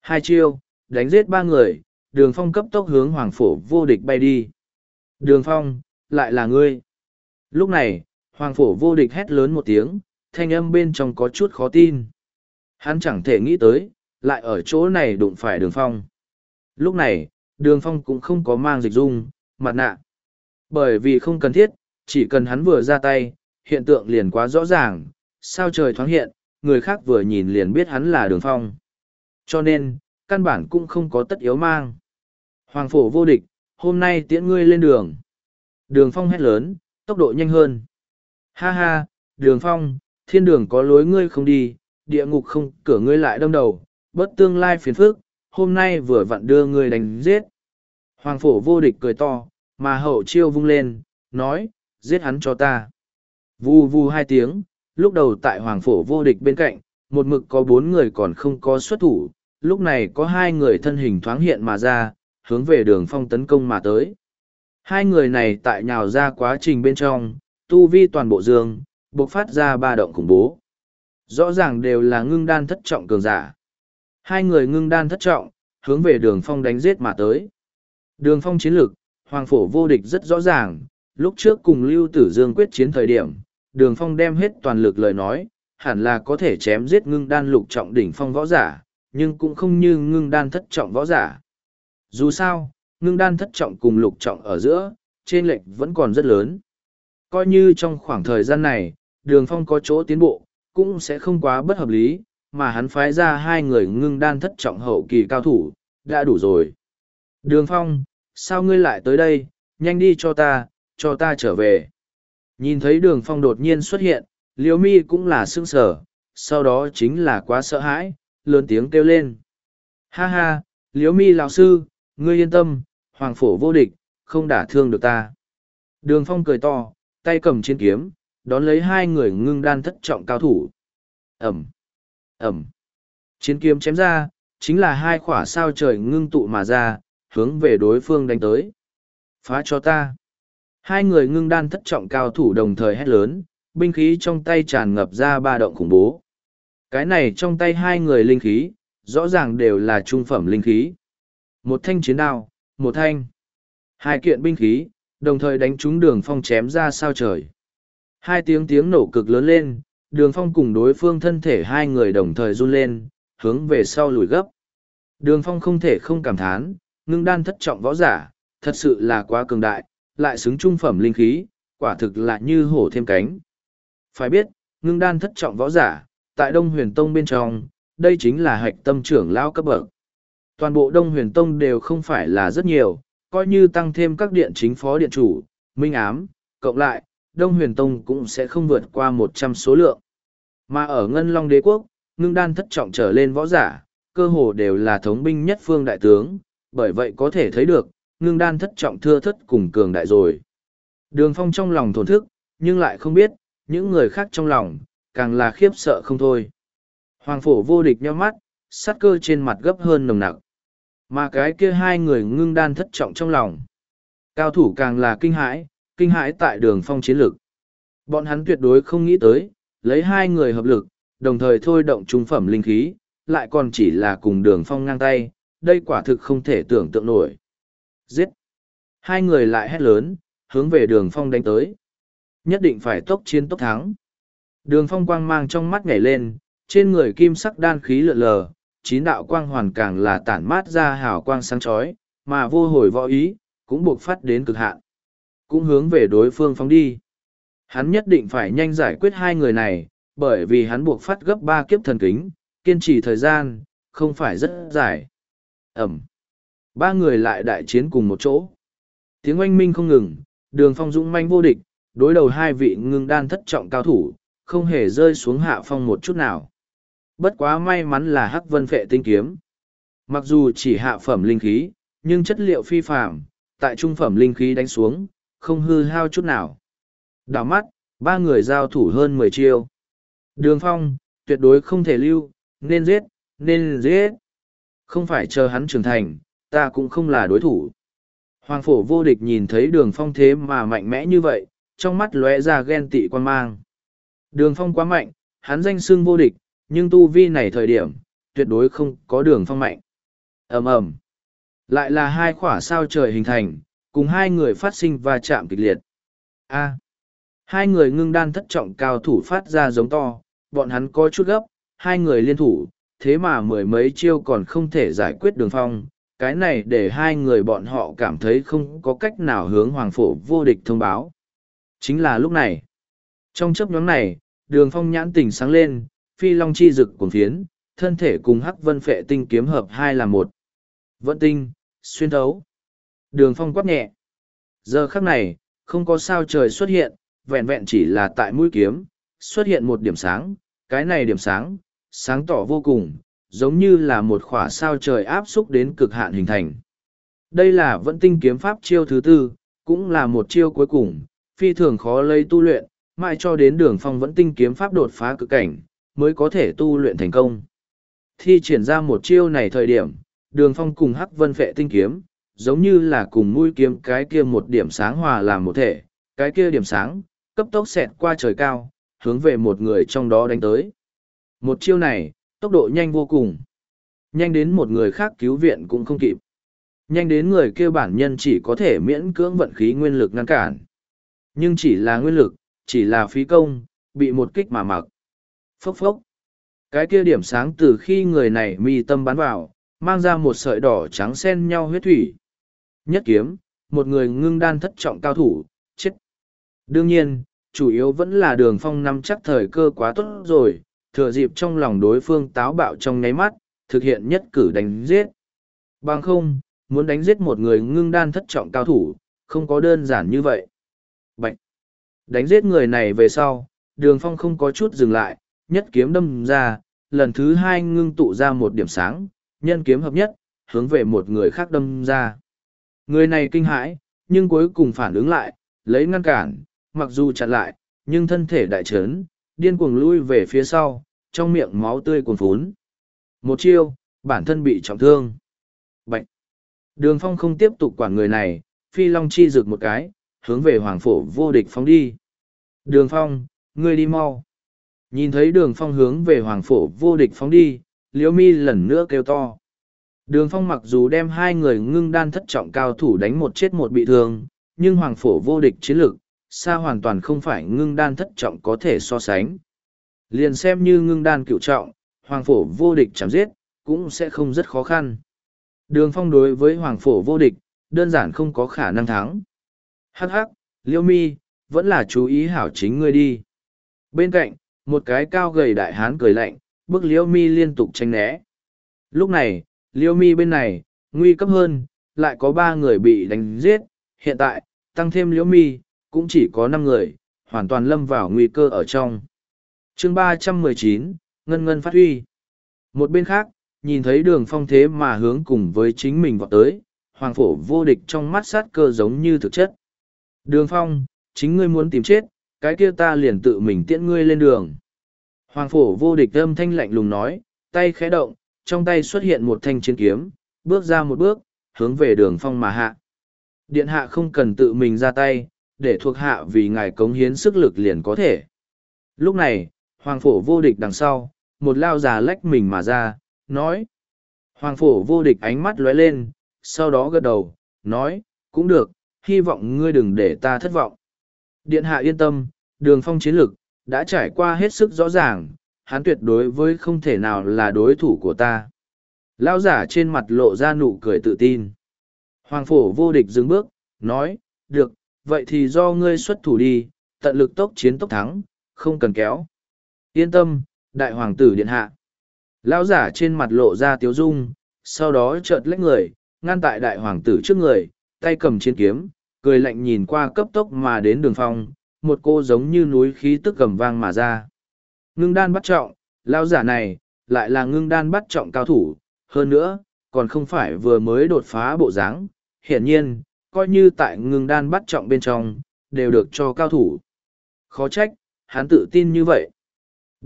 Hai chiêu đánh giết ba người đường phong cấp tốc hướng hoàng phổ vô địch bay đi. Đường phong lại là ngươi. Lúc này hoàng phổ vô địch hét lớn một tiếng thanh âm bên trong có chút khó tin. Hắn chẳng thể nghĩ tới lại ở chỗ này đụng phải đường phong. Lúc này, đường phong cũng không có mang dịch dung, mặt nạ. Bởi vì không cần thiết, chỉ cần hắn vừa ra tay, hiện tượng liền quá rõ ràng, sao trời thoáng hiện, người khác vừa nhìn liền biết hắn là đường phong. Cho nên, căn bản cũng không có tất yếu mang. Hoàng phổ vô địch, hôm nay tiễn ngươi lên đường. Đường phong hét lớn, tốc độ nhanh hơn. Ha ha, đường phong, thiên đường có lối ngươi không đi, địa ngục không cửa ngươi lại đâm đầu, bất tương lai phiền phức, hôm nay vừa vặn đưa ngươi đánh giết. Hoàng phổ vô địch cười to, mà hậu chiêu vung lên, nói, giết hắn cho ta. Vù vù hai tiếng, lúc đầu tại hoàng phổ vô địch bên cạnh, một mực có bốn người còn không có xuất thủ, lúc này có hai người thân hình thoáng hiện mà ra, hướng về đường phong tấn công mà tới. Hai người này tại nhào ra quá trình bên trong, tu vi toàn bộ dương, bộc phát ra ba động khủng bố. Rõ ràng đều là ngưng đan thất trọng cường giả. Hai người ngưng đan thất trọng, hướng về đường phong đánh giết mà tới. Đường phong chiến lược, hoàng phổ vô địch rất rõ ràng, lúc trước cùng lưu tử dương quyết chiến thời điểm, đường phong đem hết toàn lực lời nói, hẳn là có thể chém giết ngưng đan lục trọng đỉnh phong võ giả, nhưng cũng không như ngưng đan thất trọng võ giả. Dù sao, ngưng đan thất trọng cùng lục trọng ở giữa, trên lệch vẫn còn rất lớn. Coi như trong khoảng thời gian này, đường phong có chỗ tiến bộ, cũng sẽ không quá bất hợp lý, mà hắn phái ra hai người ngưng đan thất trọng hậu kỳ cao thủ, đã đủ rồi. Đường phong, sao ngươi lại tới đây, nhanh đi cho ta, cho ta trở về. Nhìn thấy đường phong đột nhiên xuất hiện, liều mi cũng là sững sở, sau đó chính là quá sợ hãi, lớn tiếng kêu lên. Ha ha, liều mi lão sư, ngươi yên tâm, hoàng phổ vô địch, không đả thương được ta. Đường phong cười to, tay cầm chiến kiếm, đón lấy hai người ngưng đan thất trọng cao thủ. Ẩm, Ẩm. Chiến kiếm chém ra, chính là hai khỏa sao trời ngưng tụ mà ra, hướng về đối phương đánh tới. Phá cho ta. Hai người ngưng đan thất trọng cao thủ đồng thời hét lớn, binh khí trong tay tràn ngập ra ba động khủng bố. Cái này trong tay hai người linh khí, rõ ràng đều là trung phẩm linh khí. Một thanh chiến đao, một thanh. Hai kiện binh khí, đồng thời đánh trúng đường phong chém ra sao trời. Hai tiếng tiếng nổ cực lớn lên, đường phong cùng đối phương thân thể hai người đồng thời run lên, hướng về sau lùi gấp. Đường phong không thể không cảm thán, ngưng đan thất trọng võ giả, thật sự là quá cường đại, lại xứng trung phẩm linh khí, quả thực là như hổ thêm cánh. Phải biết, ngưng đan thất trọng võ giả, tại Đông Huyền Tông bên trong, đây chính là hạch tâm trưởng lao cấp bậc. Toàn bộ Đông Huyền Tông đều không phải là rất nhiều, coi như tăng thêm các điện chính phó điện chủ, minh ám, cộng lại, Đông Huyền Tông cũng sẽ không vượt qua một trăm số lượng. Mà ở Ngân Long Đế Quốc, ngưng đan thất trọng trở lên võ giả, cơ hồ đều là thống binh nhất phương đại tướng, bởi vậy có thể thấy được, ngưng đan thất trọng thưa thất cùng cường đại rồi. Đường phong trong lòng thổn thức, nhưng lại không biết, những người khác trong lòng, càng là khiếp sợ không thôi. Hoàng phổ vô địch nhau mắt, sát cơ trên mặt gấp hơn nồng nặc. Mà cái kia hai người ngưng đan thất trọng trong lòng. Cao thủ càng là kinh hãi, kinh hãi tại đường phong chiến lực. Bọn hắn tuyệt đối không nghĩ tới, lấy hai người hợp lực, đồng thời thôi động trung phẩm linh khí, lại còn chỉ là cùng đường phong ngang tay, đây quả thực không thể tưởng tượng nổi. Giết! Hai người lại hét lớn, hướng về đường phong đánh tới. Nhất định phải tốc chiến tốc thắng. Đường phong quang mang trong mắt nhảy lên, trên người kim sắc đan khí lượn lờ, chín đạo quang hoàn càng là tản mát ra hào quang sáng chói, mà vô hồi võ ý, cũng buộc phát đến cực hạn. Cũng hướng về đối phương phóng đi. Hắn nhất định phải nhanh giải quyết hai người này, bởi vì hắn buộc phát gấp ba kiếp thần kính, kiên trì thời gian, không phải rất dài. Ẩm. Ba người lại đại chiến cùng một chỗ. Tiếng oanh minh không ngừng, đường phong dũng manh vô địch, đối đầu hai vị ngưng đan thất trọng cao thủ, không hề rơi xuống hạ phong một chút nào. Bất quá may mắn là hắc vân phệ tinh kiếm. Mặc dù chỉ hạ phẩm linh khí, nhưng chất liệu phi phạm, tại trung phẩm linh khí đánh xuống, không hư hao chút nào. Đảo mắt, ba người giao thủ hơn mười chiêu. Đường phong, tuyệt đối không thể lưu, nên giết, nên giết. Không phải chờ hắn trưởng thành, ta cũng không là đối thủ. Hoàng phổ vô địch nhìn thấy đường phong thế mà mạnh mẽ như vậy, trong mắt lóe ra ghen tị quan mang. Đường phong quá mạnh, hắn danh xưng vô địch, nhưng tu vi này thời điểm, tuyệt đối không có đường phong mạnh. ầm ầm Lại là hai khỏa sao trời hình thành, cùng hai người phát sinh va chạm kịch liệt. A. Hai người ngưng đan thất trọng cao thủ phát ra giống to, bọn hắn có chút gấp, hai người liên thủ, thế mà mười mấy chiêu còn không thể giải quyết đường phong, cái này để hai người bọn họ cảm thấy không có cách nào hướng hoàng phổ vô địch thông báo. Chính là lúc này. Trong chấp nhóm này, đường phong nhãn tình sáng lên, phi long chi rực cuồng phiến, thân thể cùng hắc vân phệ tinh kiếm hợp hai là một. Vận tinh, xuyên thấu. Đường phong quát nhẹ. Giờ khắc này, không có sao trời xuất hiện, vẹn vẹn chỉ là tại mũi kiếm, xuất hiện một điểm sáng, cái này điểm sáng, sáng tỏ vô cùng, giống như là một khỏa sao trời áp xúc đến cực hạn hình thành. Đây là vẫn tinh kiếm pháp chiêu thứ tư, cũng là một chiêu cuối cùng, phi thường khó lấy tu luyện, mãi cho đến đường phong vẫn tinh kiếm pháp đột phá cực cảnh, mới có thể tu luyện thành công. Thi triển ra một chiêu này thời điểm, đường phong cùng hắc vân phệ tinh kiếm, giống như là cùng mũi kiếm cái kia một điểm sáng hòa làm một thể, cái kia điểm sáng, cấp tốc xẹt qua trời cao, hướng về một người trong đó đánh tới. Một chiêu này, tốc độ nhanh vô cùng. Nhanh đến một người khác cứu viện cũng không kịp. Nhanh đến người kia bản nhân chỉ có thể miễn cưỡng vận khí nguyên lực ngăn cản. Nhưng chỉ là nguyên lực, chỉ là phí công, bị một kích mà mặc. Phốc phốc. Cái kia điểm sáng từ khi người này mi tâm bắn vào, mang ra một sợi đỏ trắng xen nhau huyết thủy. Nhất kiếm, một người ngưng đan thất trọng cao thủ, chết. Đương nhiên, chủ yếu vẫn là đường phong nắm chắc thời cơ quá tốt rồi, thừa dịp trong lòng đối phương táo bạo trong nháy mắt, thực hiện nhất cử đánh giết. Bằng không, muốn đánh giết một người ngưng đan thất trọng cao thủ, không có đơn giản như vậy. Bạch! Đánh giết người này về sau, đường phong không có chút dừng lại, nhất kiếm đâm ra, lần thứ hai ngưng tụ ra một điểm sáng, nhân kiếm hợp nhất, hướng về một người khác đâm ra. Người này kinh hãi, nhưng cuối cùng phản ứng lại, lấy ngăn cản, mặc dù chặn lại, nhưng thân thể đại trấn, điên cuồng lui về phía sau, trong miệng máu tươi cuồn phún. Một chiêu, bản thân bị trọng thương. Bạch! Đường phong không tiếp tục quản người này, phi long chi rực một cái, hướng về hoàng phổ vô địch phóng đi. Đường phong, ngươi đi mau. Nhìn thấy đường phong hướng về hoàng phổ vô địch phóng đi, liễu mi lần nữa kêu to. Đường phong mặc dù đem hai người ngưng đan thất trọng cao thủ đánh một chết một bị thương, nhưng hoàng phổ vô địch chiến lực, xa hoàn toàn không phải ngưng đan thất trọng có thể so sánh. Liền xem như ngưng đan cựu trọng, hoàng phổ vô địch chạm giết, cũng sẽ không rất khó khăn. Đường phong đối với hoàng phổ vô địch, đơn giản không có khả năng thắng. Hắc hắc, liêu mi, vẫn là chú ý hảo chính ngươi đi. Bên cạnh, một cái cao gầy đại hán cười lạnh, bức liêu mi liên tục tranh né. Lúc này, liêu mi bên này, nguy cấp hơn, lại có ba người bị đánh giết, hiện tại, tăng thêm liêu mi, cũng chỉ có năm người, hoàn toàn lâm vào nguy cơ ở trong chương ba trăm mười chín Ngân Ngân phát huy. Một bên khác, nhìn thấy đường phong thế mà hướng cùng với chính mình vào tới, hoàng phổ vô địch trong mắt sát cơ giống như thực chất. Đường phong, chính ngươi muốn tìm chết, cái kia ta liền tự mình tiễn ngươi lên đường. Hoàng phổ vô địch âm thanh lạnh lùng nói, tay khẽ động, trong tay xuất hiện một thanh chiến kiếm, bước ra một bước, hướng về đường phong mà hạ. Điện hạ không cần tự mình ra tay, để thuộc hạ vì ngài cống hiến sức lực liền có thể. Lúc này, hoàng phổ vô địch đằng sau, một lao già lách mình mà ra, nói. Hoàng phổ vô địch ánh mắt lóe lên, sau đó gật đầu, nói, cũng được, hy vọng ngươi đừng để ta thất vọng. Điện hạ yên tâm, đường phong chiến lực, đã trải qua hết sức rõ ràng, hắn tuyệt đối với không thể nào là đối thủ của ta. Lao giả trên mặt lộ ra nụ cười tự tin. Hoàng phổ vô địch dừng bước, nói, được, vậy thì do ngươi xuất thủ đi, tận lực tốc chiến tốc thắng, không cần kéo. Yên tâm, đại hoàng tử điện hạ. Lão giả trên mặt lộ ra tiếu dung, sau đó chợt lách người, ngăn tại đại hoàng tử trước người, tay cầm chiến kiếm, cười lạnh nhìn qua cấp tốc mà đến đường phong, một cô giống như núi khí tức cầm vang mà ra. Ngưng đan bắt trọng, lão giả này, lại là ngưng đan bắt trọng cao thủ, hơn nữa, còn không phải vừa mới đột phá bộ dáng. hiển nhiên, coi như tại ngưng đan bắt trọng bên trong, đều được cho cao thủ. Khó trách, hắn tự tin như vậy.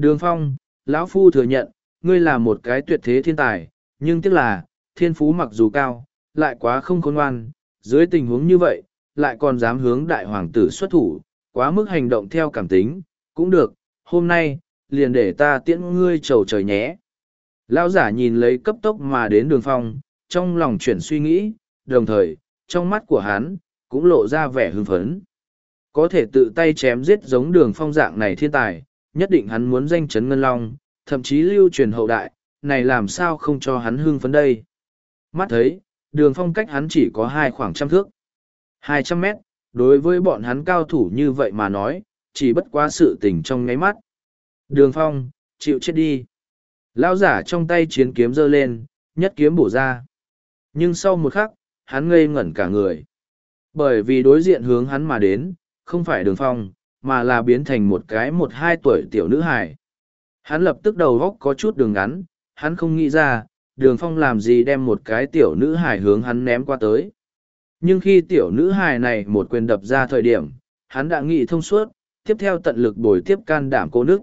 Đường phong, lão phu thừa nhận, ngươi là một cái tuyệt thế thiên tài, nhưng tiếc là, thiên phú mặc dù cao, lại quá không khôn ngoan, dưới tình huống như vậy, lại còn dám hướng đại hoàng tử xuất thủ, quá mức hành động theo cảm tính, cũng được, hôm nay, liền để ta tiễn ngươi trầu trời nhé. Lão giả nhìn lấy cấp tốc mà đến đường phong, trong lòng chuyển suy nghĩ, đồng thời, trong mắt của hắn, cũng lộ ra vẻ hưng phấn. Có thể tự tay chém giết giống đường phong dạng này thiên tài, nhất định hắn muốn danh chấn ngân long, thậm chí lưu truyền hậu đại, này làm sao không cho hắn hưng phấn đây. Mắt thấy, đường phong cách hắn chỉ có hai khoảng trăm thước. hai trăm mét, đối với bọn hắn cao thủ như vậy mà nói, chỉ bất quá sự tình trong nháy mắt. Đường phong, chịu chết đi. Lão giả trong tay chiến kiếm giơ lên, nhất kiếm bổ ra. Nhưng sau một khắc, hắn ngây ngẩn cả người. Bởi vì đối diện hướng hắn mà đến, không phải đường phong, mà là biến thành một cái một hai tuổi tiểu nữ hài. Hắn lập tức đầu góc có chút đường ngắn, hắn không nghĩ ra, đường phong làm gì đem một cái tiểu nữ hài hướng hắn ném qua tới. Nhưng khi tiểu nữ hài này một quyền đập ra thời điểm, hắn đã nghĩ thông suốt, tiếp theo tận lực bồi tiếp can đảm cô nước.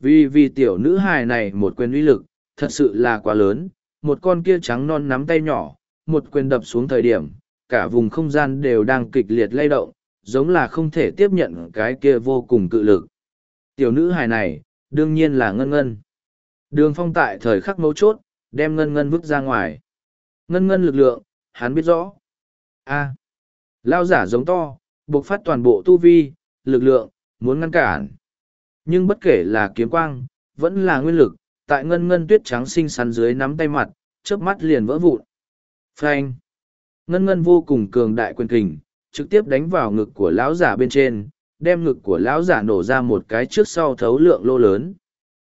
Vì vì tiểu nữ hài này một quyền uy lực, thật sự là quá lớn, một con kia trắng non nắm tay nhỏ, một quyền đập xuống thời điểm, cả vùng không gian đều đang kịch liệt lay động, giống là không thể tiếp nhận cái kia vô cùng cự lực. Tiểu nữ hài này, đương nhiên là ngân ngân. Đường phong tại thời khắc mấu chốt, đem ngân ngân vứt ra ngoài. Ngân ngân lực lượng, hắn biết rõ. A. lao giả giống to, buộc phát toàn bộ tu vi, lực lượng, muốn ngăn cản. Nhưng bất kể là kiếm quang, vẫn là nguyên lực, tại ngân ngân tuyết trắng xinh xắn dưới nắm tay mặt, chớp mắt liền vỡ vụn. Phanh. Ngân ngân vô cùng cường đại quyền kình, trực tiếp đánh vào ngực của lão giả bên trên, đem ngực của lão giả nổ ra một cái trước sau thấu lượng lô lớn.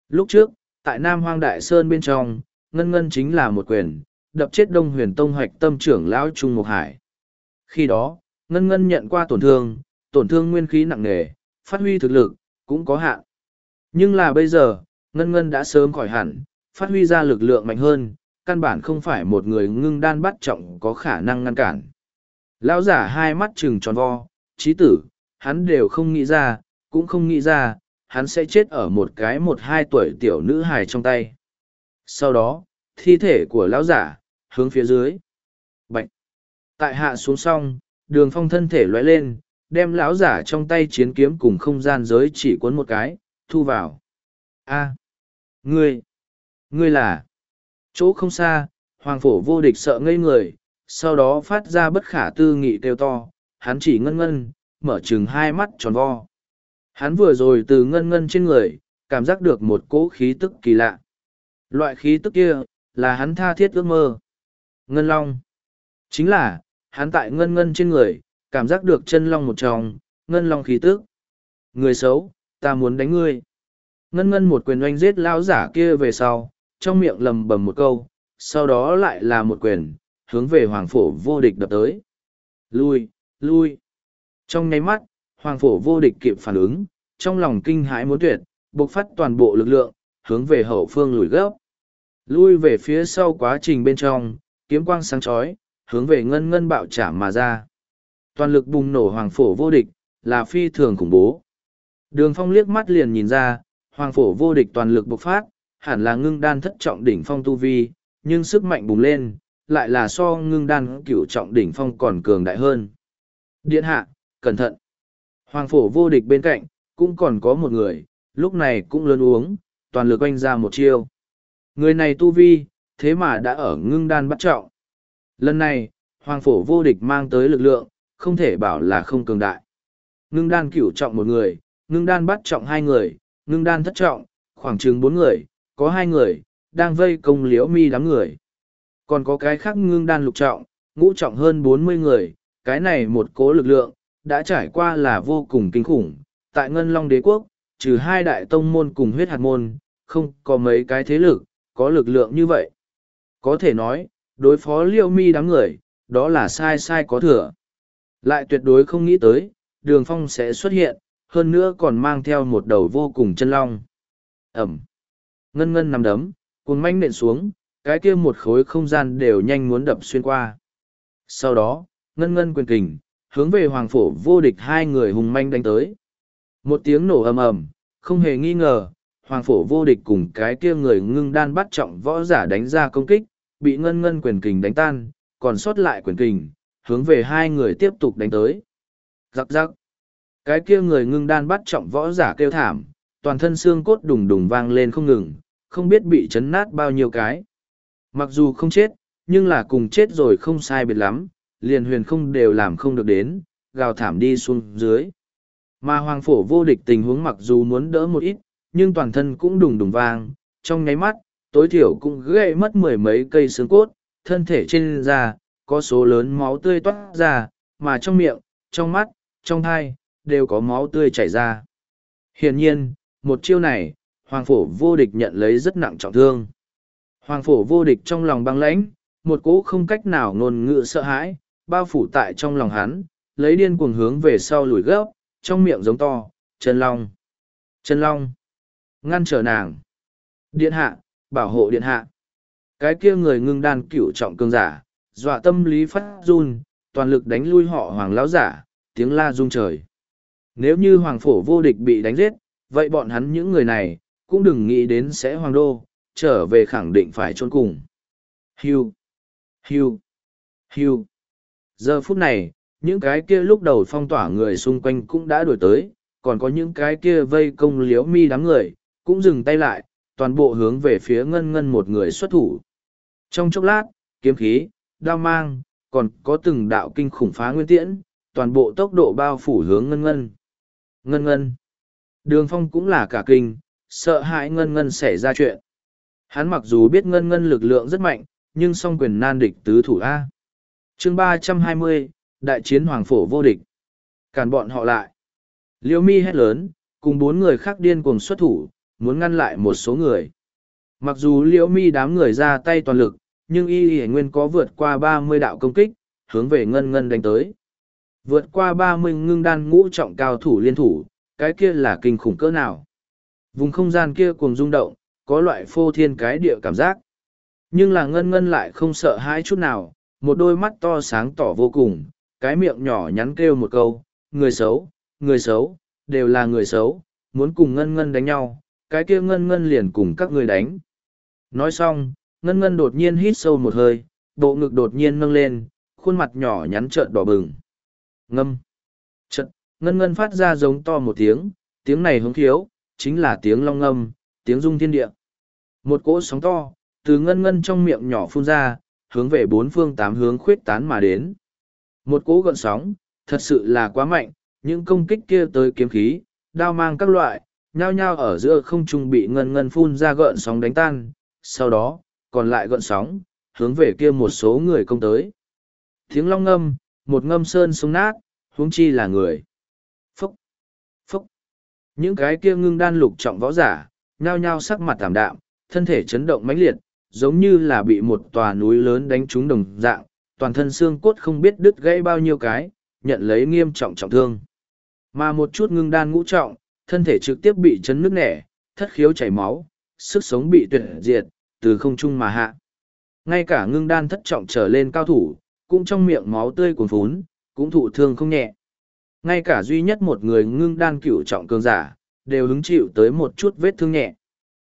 Lúc trước, tại Nam Hoang Đại Sơn bên trong, ngân ngân chính là một quyền, đập chết Đông Huyền Tông hoạch tâm trưởng lão Trung Mục Hải. Khi đó, ngân ngân nhận qua tổn thương, tổn thương nguyên khí nặng nề, phát huy thực lực, cũng có hạn. Nhưng là bây giờ, ngân ngân đã sớm khỏi hẳn, phát huy ra lực lượng mạnh hơn, căn bản không phải một người ngưng đan bắt trọng có khả năng ngăn cản. Lão giả hai mắt trừng tròn vo, trí tử, hắn đều không nghĩ ra, cũng không nghĩ ra, hắn sẽ chết ở một cái một hai tuổi tiểu nữ hài trong tay. Sau đó, thi thể của lão giả, hướng phía dưới. Bạch! Tại hạ xuống xong, đường phong thân thể lóe lên, đem lão giả trong tay chiến kiếm cùng không gian giới chỉ cuốn một cái, thu vào. A! Ngươi! Ngươi là! Chỗ không xa, hoàng phổ vô địch sợ ngây người, sau đó phát ra bất khả tư nghị kêu to, hắn chỉ ngân ngân, mở chừng hai mắt tròn vo. Hắn vừa rồi từ ngân ngân trên người, cảm giác được một cỗ khí tức kỳ lạ. Loại khí tức kia, là hắn tha thiết ước mơ. Ngân long. Chính là, hắn tại ngân ngân trên người, cảm giác được chân long một tròng, ngân long khí tức. Người xấu, ta muốn đánh ngươi. Ngân ngân một quyền oanh giết lao giả kia về sau, trong miệng lầm bầm một câu, sau đó lại là một quyền, hướng về hoàng phổ vô địch đập tới. Lui, lui. Trong nháy mắt, hoàng phổ vô địch kịp phản ứng, trong lòng kinh hãi muốn tuyệt, bộc phát toàn bộ lực lượng, hướng về hậu phương lùi gấp. Lui về phía sau quá trình bên trong, kiếm quang sáng chói, hướng về ngân ngân bạo trả mà ra. Toàn lực bùng nổ hoàng phổ vô địch, là phi thường khủng bố. Đường phong liếc mắt liền nhìn ra, hoàng phổ vô địch toàn lực bộc phát, hẳn là ngưng đan thất trọng đỉnh phong tu vi, nhưng sức mạnh bùng lên, lại là so ngưng đan cửu trọng đỉnh phong còn cường đại hơn. Điện hạ, cẩn thận. Hoàng phổ vô địch bên cạnh, cũng còn có một người, lúc này cũng lớn uống, toàn lực oanh ra một chiêu. Người này tu vi, thế mà đã ở ngưng đan bắt trọng. Lần này, hoàng phổ vô địch mang tới lực lượng, không thể bảo là không cường đại. Ngưng đan cửu trọng một người, ngưng đan bắt trọng hai người, ngưng đan thất trọng, khoảng chừng bốn người, có hai người, đang vây công liễu mi đám người. Còn có cái khác ngưng đan lục trọng, ngũ trọng hơn bốn mươi người, cái này một cố lực lượng, đã trải qua là vô cùng kinh khủng. Tại Ngân Long Đế Quốc, trừ hai đại tông môn cùng huyết hạt môn, không có mấy cái thế lực, có lực lượng như vậy. Có thể nói, đối phó liêu mi đám người, đó là sai sai có thừa. Lại tuyệt đối không nghĩ tới, đường phong sẽ xuất hiện, hơn nữa còn mang theo một đầu vô cùng chân long. Ẩm. Ngân ngân nằm đấm, cuồng manh nện xuống, cái kia một khối không gian đều nhanh muốn đập xuyên qua. Sau đó, ngân ngân quyền kình, hướng về hoàng phổ vô địch hai người hùng manh đánh tới. Một tiếng nổ ầm ầm, không hề nghi ngờ, hoàng phổ vô địch cùng cái kia người ngưng đan bắt trọng võ giả đánh ra công kích, bị ngân ngân quyền kình đánh tan, còn sót lại quyền kình, hướng về hai người tiếp tục đánh tới. Giặc giặc. Cái kia người ngưng đan bắt trọng võ giả kêu thảm, toàn thân xương cốt đùng đùng vang lên không ngừng, không biết bị chấn nát bao nhiêu cái. Mặc dù không chết, nhưng là cùng chết rồi không sai biệt lắm, liền huyền không đều làm không được đến, gào thảm đi xuống dưới. Mà hoàng phổ vô địch tình huống mặc dù muốn đỡ một ít, nhưng toàn thân cũng đùng đùng vang, trong nháy mắt, tối thiểu cũng gãy mất mười mấy cây xương cốt, thân thể trên da, có số lớn máu tươi toát ra, mà trong miệng, trong mắt, trong thai, đều có máu tươi chảy ra. Hiển nhiên, một chiêu này, Hoàng Phổ vô địch nhận lấy rất nặng trọng thương. Hoàng Phổ vô địch trong lòng băng lãnh, một cỗ không cách nào ngôn ngữ sợ hãi, bao phủ tại trong lòng hắn, lấy điên cuồng hướng về sau lùi gấp, trong miệng giống to, Trần long, Trần long, ngăn trở nàng. Điện hạ, bảo hộ điện hạ. Cái kia người ngưng đan cửu trọng cương giả, dọa tâm lý phát run, toàn lực đánh lui họ hoàng lão giả, tiếng la rung trời. Nếu như hoàng phổ vô địch bị đánh giết, vậy bọn hắn những người này, cũng đừng nghĩ đến sẽ hoàng đô, trở về khẳng định phải trốn cùng. Hưu, hưu, hưu. Giờ phút này, những cái kia lúc đầu phong tỏa người xung quanh cũng đã đuổi tới, còn có những cái kia vây công liếu mi đám người, cũng dừng tay lại, toàn bộ hướng về phía ngân ngân một người xuất thủ. Trong chốc lát, kiếm khí, đao mang, còn có từng đạo kinh khủng phá nguyên tiễn, toàn bộ tốc độ bao phủ hướng ngân ngân. Ngân ngân. Đường phong cũng là cả kinh, sợ hãi ngân ngân xảy ra chuyện. Hắn mặc dù biết ngân ngân lực lượng rất mạnh, nhưng song quyền nan địch tứ thủ A. chương ba trăm hai mươi Đại chiến Hoàng Phổ vô địch. Cản bọn họ lại. Liêu mi hét lớn, cùng bốn người khác điên cuồng xuất thủ, muốn ngăn lại một số người. Mặc dù liễu mi đám người ra tay toàn lực, nhưng y y nguyên có vượt qua ba mươi đạo công kích, hướng về ngân ngân đánh tới. Vượt qua ba mươi ngưng đan ngũ trọng cao thủ liên thủ, cái kia là kinh khủng cỡ nào. Vùng không gian kia cuồng rung động, có loại phô thiên cái địa cảm giác. Nhưng là ngân ngân lại không sợ hãi chút nào, một đôi mắt to sáng tỏ vô cùng, cái miệng nhỏ nhắn kêu một câu, người xấu, người xấu, đều là người xấu, muốn cùng ngân ngân đánh nhau, cái kia ngân ngân liền cùng các người đánh. Nói xong, ngân ngân đột nhiên hít sâu một hơi, bộ ngực đột nhiên nâng lên, khuôn mặt nhỏ nhắn trợn đỏ bừng. Ngâm. Trận, ngân ngân phát ra giống to một tiếng, tiếng này hứng thiếu chính là tiếng long ngâm, tiếng rung thiên địa. Một cỗ sóng to, từ ngân ngân trong miệng nhỏ phun ra, hướng về bốn phương tám hướng khuyết tán mà đến. Một cỗ gợn sóng, thật sự là quá mạnh, những công kích kia tới kiếm khí, đao mang các loại, nhao nhao ở giữa không trung bị ngân ngân phun ra gợn sóng đánh tan, sau đó, còn lại gợn sóng, hướng về kia một số người công tới. Tiếng long ngâm, một ngâm sơn sông nát, huống chi là người. Phúc! Phúc! Những cái kia ngưng đan lục trọng võ giả, nhao nhao sắc mặt tảm đạm, thân thể chấn động mãnh liệt, giống như là bị một tòa núi lớn đánh trúng đồng dạng, toàn thân xương cốt không biết đứt gãy bao nhiêu cái, nhận lấy nghiêm trọng trọng thương. Mà một chút ngưng đan ngũ trọng, thân thể trực tiếp bị chấn nước nẻ, thất khiếu chảy máu, sức sống bị tuyệt diệt, từ không trung mà hạ. Ngay cả ngưng đan thất trọng trở lên cao thủ, cũng trong miệng máu tươi cuồn phún, cũng thụ thương không nhẹ. Ngay cả duy nhất một người ngưng đan cửu trọng cường giả, đều hứng chịu tới một chút vết thương nhẹ.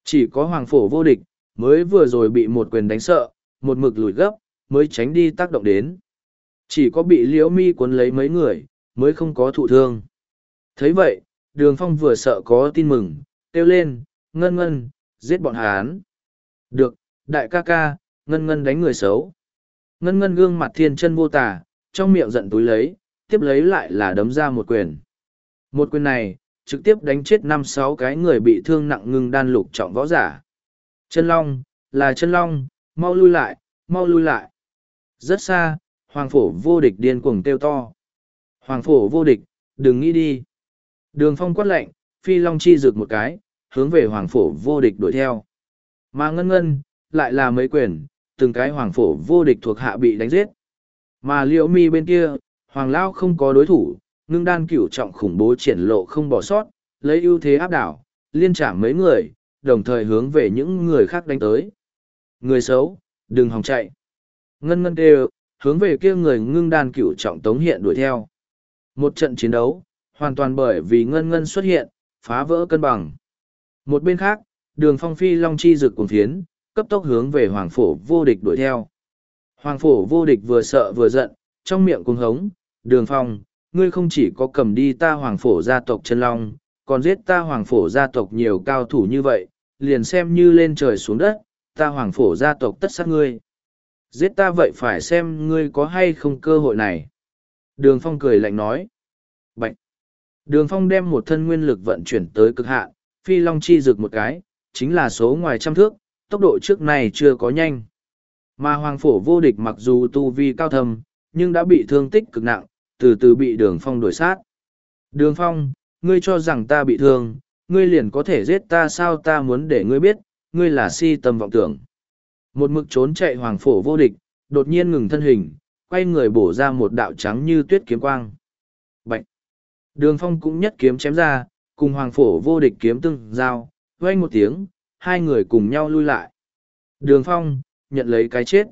Chỉ có hoàng phổ vô địch, mới vừa rồi bị một quyền đánh sợ, một mực lùi gấp, mới tránh đi tác động đến. Chỉ có bị liễu mi cuốn lấy mấy người, mới không có thụ thương. thấy vậy, đường phong vừa sợ có tin mừng, kêu lên, ngân ngân, giết bọn hán. Được, đại ca ca, ngân ngân đánh người xấu. Ngân ngân gương mặt thiên chân vô tả, trong miệng giận túi lấy, tiếp lấy lại là đấm ra một quyền. Một quyền này, trực tiếp đánh chết năm sáu cái người bị thương nặng ngưng đan lục trọng võ giả. Chân long, là chân long, mau lui lại, mau lui lại. Rất xa, hoàng phổ vô địch điên cuồng kêu to. Hoàng phổ vô địch, đừng nghĩ đi. Đường phong quát lệnh, phi long chi rực một cái, hướng về hoàng phổ vô địch đuổi theo. Mà ngân ngân, lại là mấy quyền, từng cái hoàng phổ vô địch thuộc hạ bị đánh giết. Mà liễu mi bên kia, hoàng lão không có đối thủ, ngưng đan cửu trọng khủng bố triển lộ không bỏ sót, lấy ưu thế áp đảo, liên trả mấy người, đồng thời hướng về những người khác đánh tới. Người xấu, đừng hòng chạy. Ngân ngân đều, hướng về kia người ngưng đan cửu trọng tống hiện đuổi theo. Một trận chiến đấu, hoàn toàn bởi vì ngân ngân xuất hiện, phá vỡ cân bằng. Một bên khác, đường phong phi long chi rực cuồng phiến, cấp tốc hướng về hoàng phổ vô địch đuổi theo. Hoàng phổ vô địch vừa sợ vừa giận, trong miệng cuồng hống, đường phong, ngươi không chỉ có cầm đi ta hoàng phổ gia tộc chân long, còn giết ta hoàng phổ gia tộc nhiều cao thủ như vậy, liền xem như lên trời xuống đất, ta hoàng phổ gia tộc tất sát ngươi. Giết ta vậy phải xem ngươi có hay không cơ hội này. Đường phong cười lạnh nói. Bạch. Đường phong đem một thân nguyên lực vận chuyển tới cực hạn, phi long chi rực một cái, chính là số ngoài trăm thước, tốc độ trước này chưa có nhanh. Mà hoàng phổ vô địch mặc dù tu vi cao thầm, nhưng đã bị thương tích cực nặng, từ từ bị đường phong đuổi sát. Đường phong, ngươi cho rằng ta bị thương, ngươi liền có thể giết ta sao ta muốn để ngươi biết, ngươi là si tâm vọng tưởng. Một mực trốn chạy hoàng phổ vô địch, đột nhiên ngừng thân hình, quay người bổ ra một đạo trắng như tuyết kiếm quang. Bạch! Đường phong cũng nhất kiếm chém ra, cùng hoàng phổ vô địch kiếm tương giao, vang một tiếng, hai người cùng nhau lui lại. Đường phong, nhận lấy cái chết.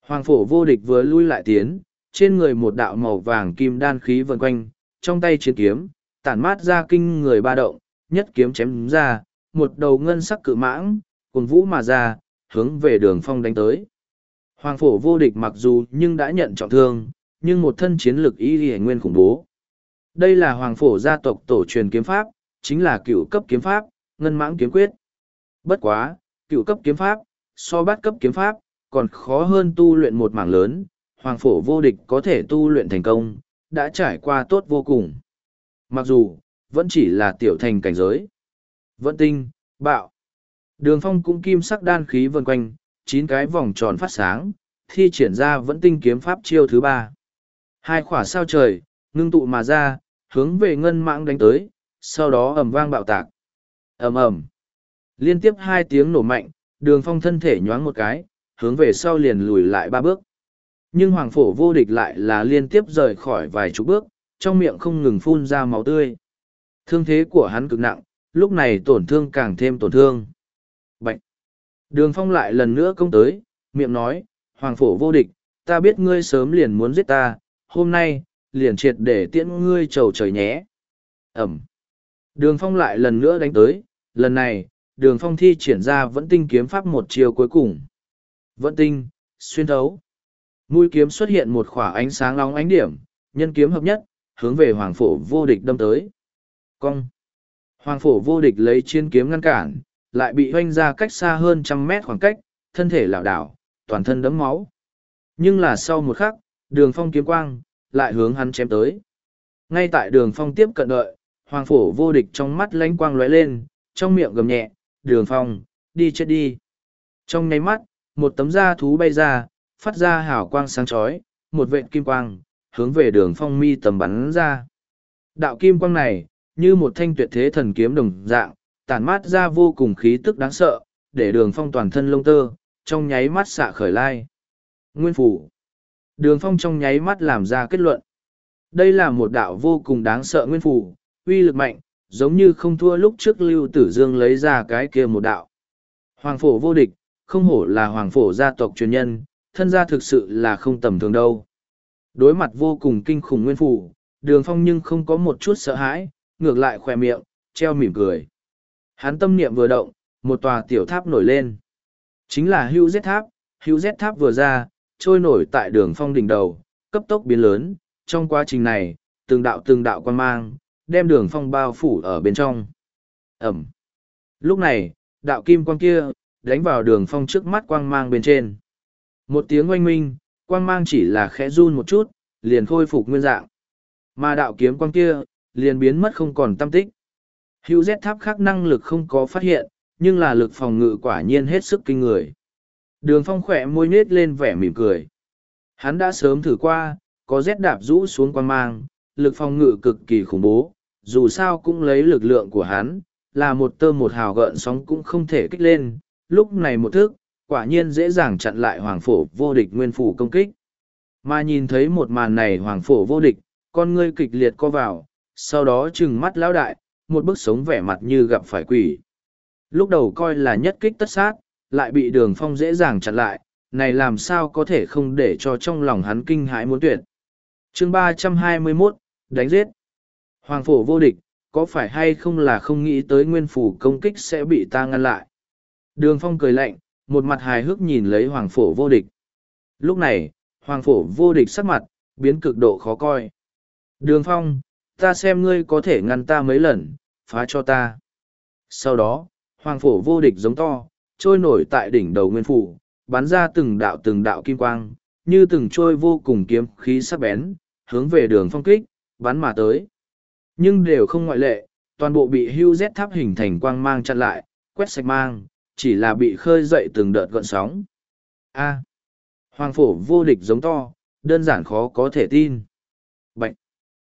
Hoàng phổ vô địch vừa lui lại tiến, trên người một đạo màu vàng kim đan khí vần quanh, trong tay chiến kiếm, tản mát ra kinh người ba động, nhất kiếm chém ra, một đầu ngân sắc cự mãng, cùng vũ mà ra, hướng về đường phong đánh tới. Hoàng phổ vô địch mặc dù nhưng đã nhận trọng thương, nhưng một thân chiến lực y hề nguyên khủng bố. Đây là hoàng phổ gia tộc tổ truyền kiếm pháp, chính là cựu cấp kiếm pháp, ngân mãng kiếm quyết. Bất quá, cựu cấp kiếm pháp, so bát cấp kiếm pháp, còn khó hơn tu luyện một mảng lớn, hoàng phổ vô địch có thể tu luyện thành công, đã trải qua tốt vô cùng. Mặc dù, vẫn chỉ là tiểu thành cảnh giới. Vẫn tinh, bạo. Đường phong cũng kim sắc đan khí vần quanh, chín cái vòng tròn phát sáng, thi triển ra vẫn tinh kiếm pháp chiêu thứ ba. Hai khỏa sao trời, ngưng tụ mà ra, hướng về ngân mạng đánh tới, sau đó ầm vang bạo tạc. ầm ầm Liên tiếp hai tiếng nổ mạnh, đường phong thân thể nhoáng một cái, hướng về sau liền lùi lại ba bước. Nhưng hoàng phổ vô địch lại là liên tiếp rời khỏi vài chục bước, trong miệng không ngừng phun ra máu tươi. Thương thế của hắn cực nặng, lúc này tổn thương càng thêm tổn thương. Bạch! Đường phong lại lần nữa công tới, miệng nói, hoàng phổ vô địch, ta biết ngươi sớm liền muốn giết ta, hôm nay, liền triệt để tiễn ngươi trầu trời nhé. Ẩm! Đường phong lại lần nữa đánh tới, lần này, đường phong thi triển ra vẫn tinh kiếm pháp một chiều cuối cùng. Vẫn tinh, xuyên thấu. Mũi kiếm xuất hiện một khỏa ánh sáng nóng ánh điểm, nhân kiếm hợp nhất, hướng về hoàng phổ vô địch đâm tới. Cong. Hoàng phổ vô địch lấy chiến kiếm ngăn cản, lại bị hoanh ra cách xa hơn trăm mét khoảng cách, thân thể lảo đảo, toàn thân đấm máu. Nhưng là sau một khắc, đường phong kiếm quang, lại hướng hắn chém tới. Ngay tại đường phong tiếp cận đợi, hoàng phổ vô địch trong mắt lánh quang lóe lên, trong miệng gầm nhẹ, đường phong, đi chết đi. Trong nháy mắt, một tấm da thú bay ra, phát ra hào quang sáng chói, một vệt kim quang, hướng về đường phong mi tầm bắn ra. Đạo kim quang này, như một thanh tuyệt thế thần kiếm đồng dạng, tản mát ra vô cùng khí tức đáng sợ, để đường phong toàn thân lông tơ, trong nháy mắt xạ khởi lai. Nguyên phủ. Đường phong trong nháy mắt làm ra kết luận. Đây là một đạo vô cùng đáng sợ nguyên phủ, uy lực mạnh, giống như không thua lúc trước Lưu Tử Dương lấy ra cái kia một đạo. Hoàng phổ vô địch, không hổ là hoàng phổ gia tộc truyền nhân, thân gia thực sự là không tầm thường đâu. Đối mặt vô cùng kinh khủng nguyên phủ, đường phong nhưng không có một chút sợ hãi, ngược lại khoe miệng, treo mỉm cười. Hắn tâm niệm vừa động, một tòa tiểu tháp nổi lên. Chính là hưu Z tháp, hưu Z tháp vừa ra, trôi nổi tại đường phong đỉnh đầu, cấp tốc biến lớn. Trong quá trình này, từng đạo từng đạo quan mang, đem đường phong bao phủ ở bên trong. Ẩm. Lúc này, đạo kim quang kia, đánh vào đường phong trước mắt quang mang bên trên. Một tiếng oanh minh, quang mang chỉ là khẽ run một chút, liền khôi phục nguyên dạng. Mà đạo kiếm quang kia, liền biến mất không còn tâm tích. Hữu Z tháp khác năng lực không có phát hiện, nhưng là lực phòng ngự quả nhiên hết sức kinh người. Đường phong khỏe môi nết lên vẻ mỉm cười. Hắn đã sớm thử qua, có Z đạp rũ xuống quang mang, lực phòng ngự cực kỳ khủng bố, dù sao cũng lấy lực lượng của hắn, là một tơ một hào gợn sóng cũng không thể kích lên, lúc này một thức, quả nhiên dễ dàng chặn lại hoàng phổ vô địch nguyên phủ công kích. Mà nhìn thấy một màn này hoàng phổ vô địch, con ngươi kịch liệt co vào, sau đó trừng mắt lão đại, một bức sống vẻ mặt như gặp phải quỷ. Lúc đầu coi là nhất kích tất sát, lại bị đường phong dễ dàng chặn lại, này làm sao có thể không để cho trong lòng hắn kinh hãi muốn tuyệt. chương ba trăm hai mươi 321, đánh giết. Hoàng phổ vô địch, có phải hay không là không nghĩ tới nguyên phủ công kích sẽ bị ta ngăn lại. Đường phong cười lạnh, một mặt hài hước nhìn lấy hoàng phổ vô địch. Lúc này, hoàng phổ vô địch sắc mặt, biến cực độ khó coi. Đường phong, ta xem ngươi có thể ngăn ta mấy lần, phá cho ta. Sau đó, hoàng phổ vô địch giống to, trôi nổi tại đỉnh đầu nguyên phủ, bắn ra từng đạo từng đạo kim quang, như từng trôi vô cùng kiếm khí sắc bén, hướng về đường phong kích, bắn mà tới. Nhưng đều không ngoại lệ, toàn bộ bị hưu rét tháp hình thành quang mang chặn lại, quét sạch mang, chỉ là bị khơi dậy từng đợt gọn sóng. A. Hoàng phổ vô địch giống to, đơn giản khó có thể tin. Bạch!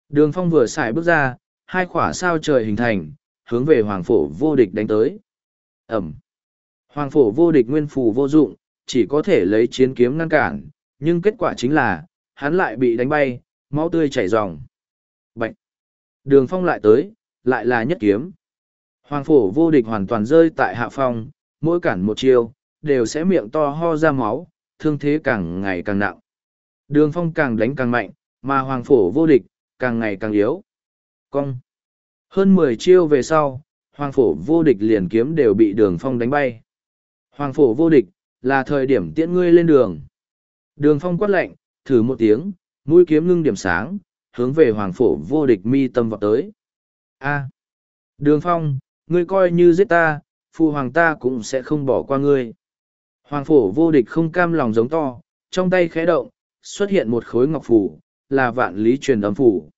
Đường phong vừa xài bước ra, hai khỏa sao trời hình thành, hướng về hoàng phổ vô địch đánh tới. Ẩm! Hoàng phổ vô địch nguyên phù vô dụng, chỉ có thể lấy chiến kiếm ngăn cản, nhưng kết quả chính là, hắn lại bị đánh bay, máu tươi chảy ròng. Bạch! Đường phong lại tới, lại là nhất kiếm. Hoàng phổ vô địch hoàn toàn rơi tại hạ phong, mỗi cản một chiêu, đều sẽ miệng to ho ra máu, thương thế càng ngày càng nặng. Đường phong càng đánh càng mạnh, mà hoàng phổ vô địch, càng ngày càng yếu. Cong. Hơn mười chiêu về sau, hoàng phổ vô địch liền kiếm đều bị đường phong đánh bay. Hoàng phổ vô địch, là thời điểm tiễn ngươi lên đường. Đường phong quát lạnh, thử một tiếng, mũi kiếm ngưng điểm sáng, hướng về hoàng phổ vô địch mi tâm vào tới. A. Đường phong, ngươi coi như giết ta, phụ hoàng ta cũng sẽ không bỏ qua ngươi. Hoàng phổ vô địch không cam lòng giống to, trong tay khẽ động, xuất hiện một khối ngọc phủ, là vạn lý truyền âm phủ.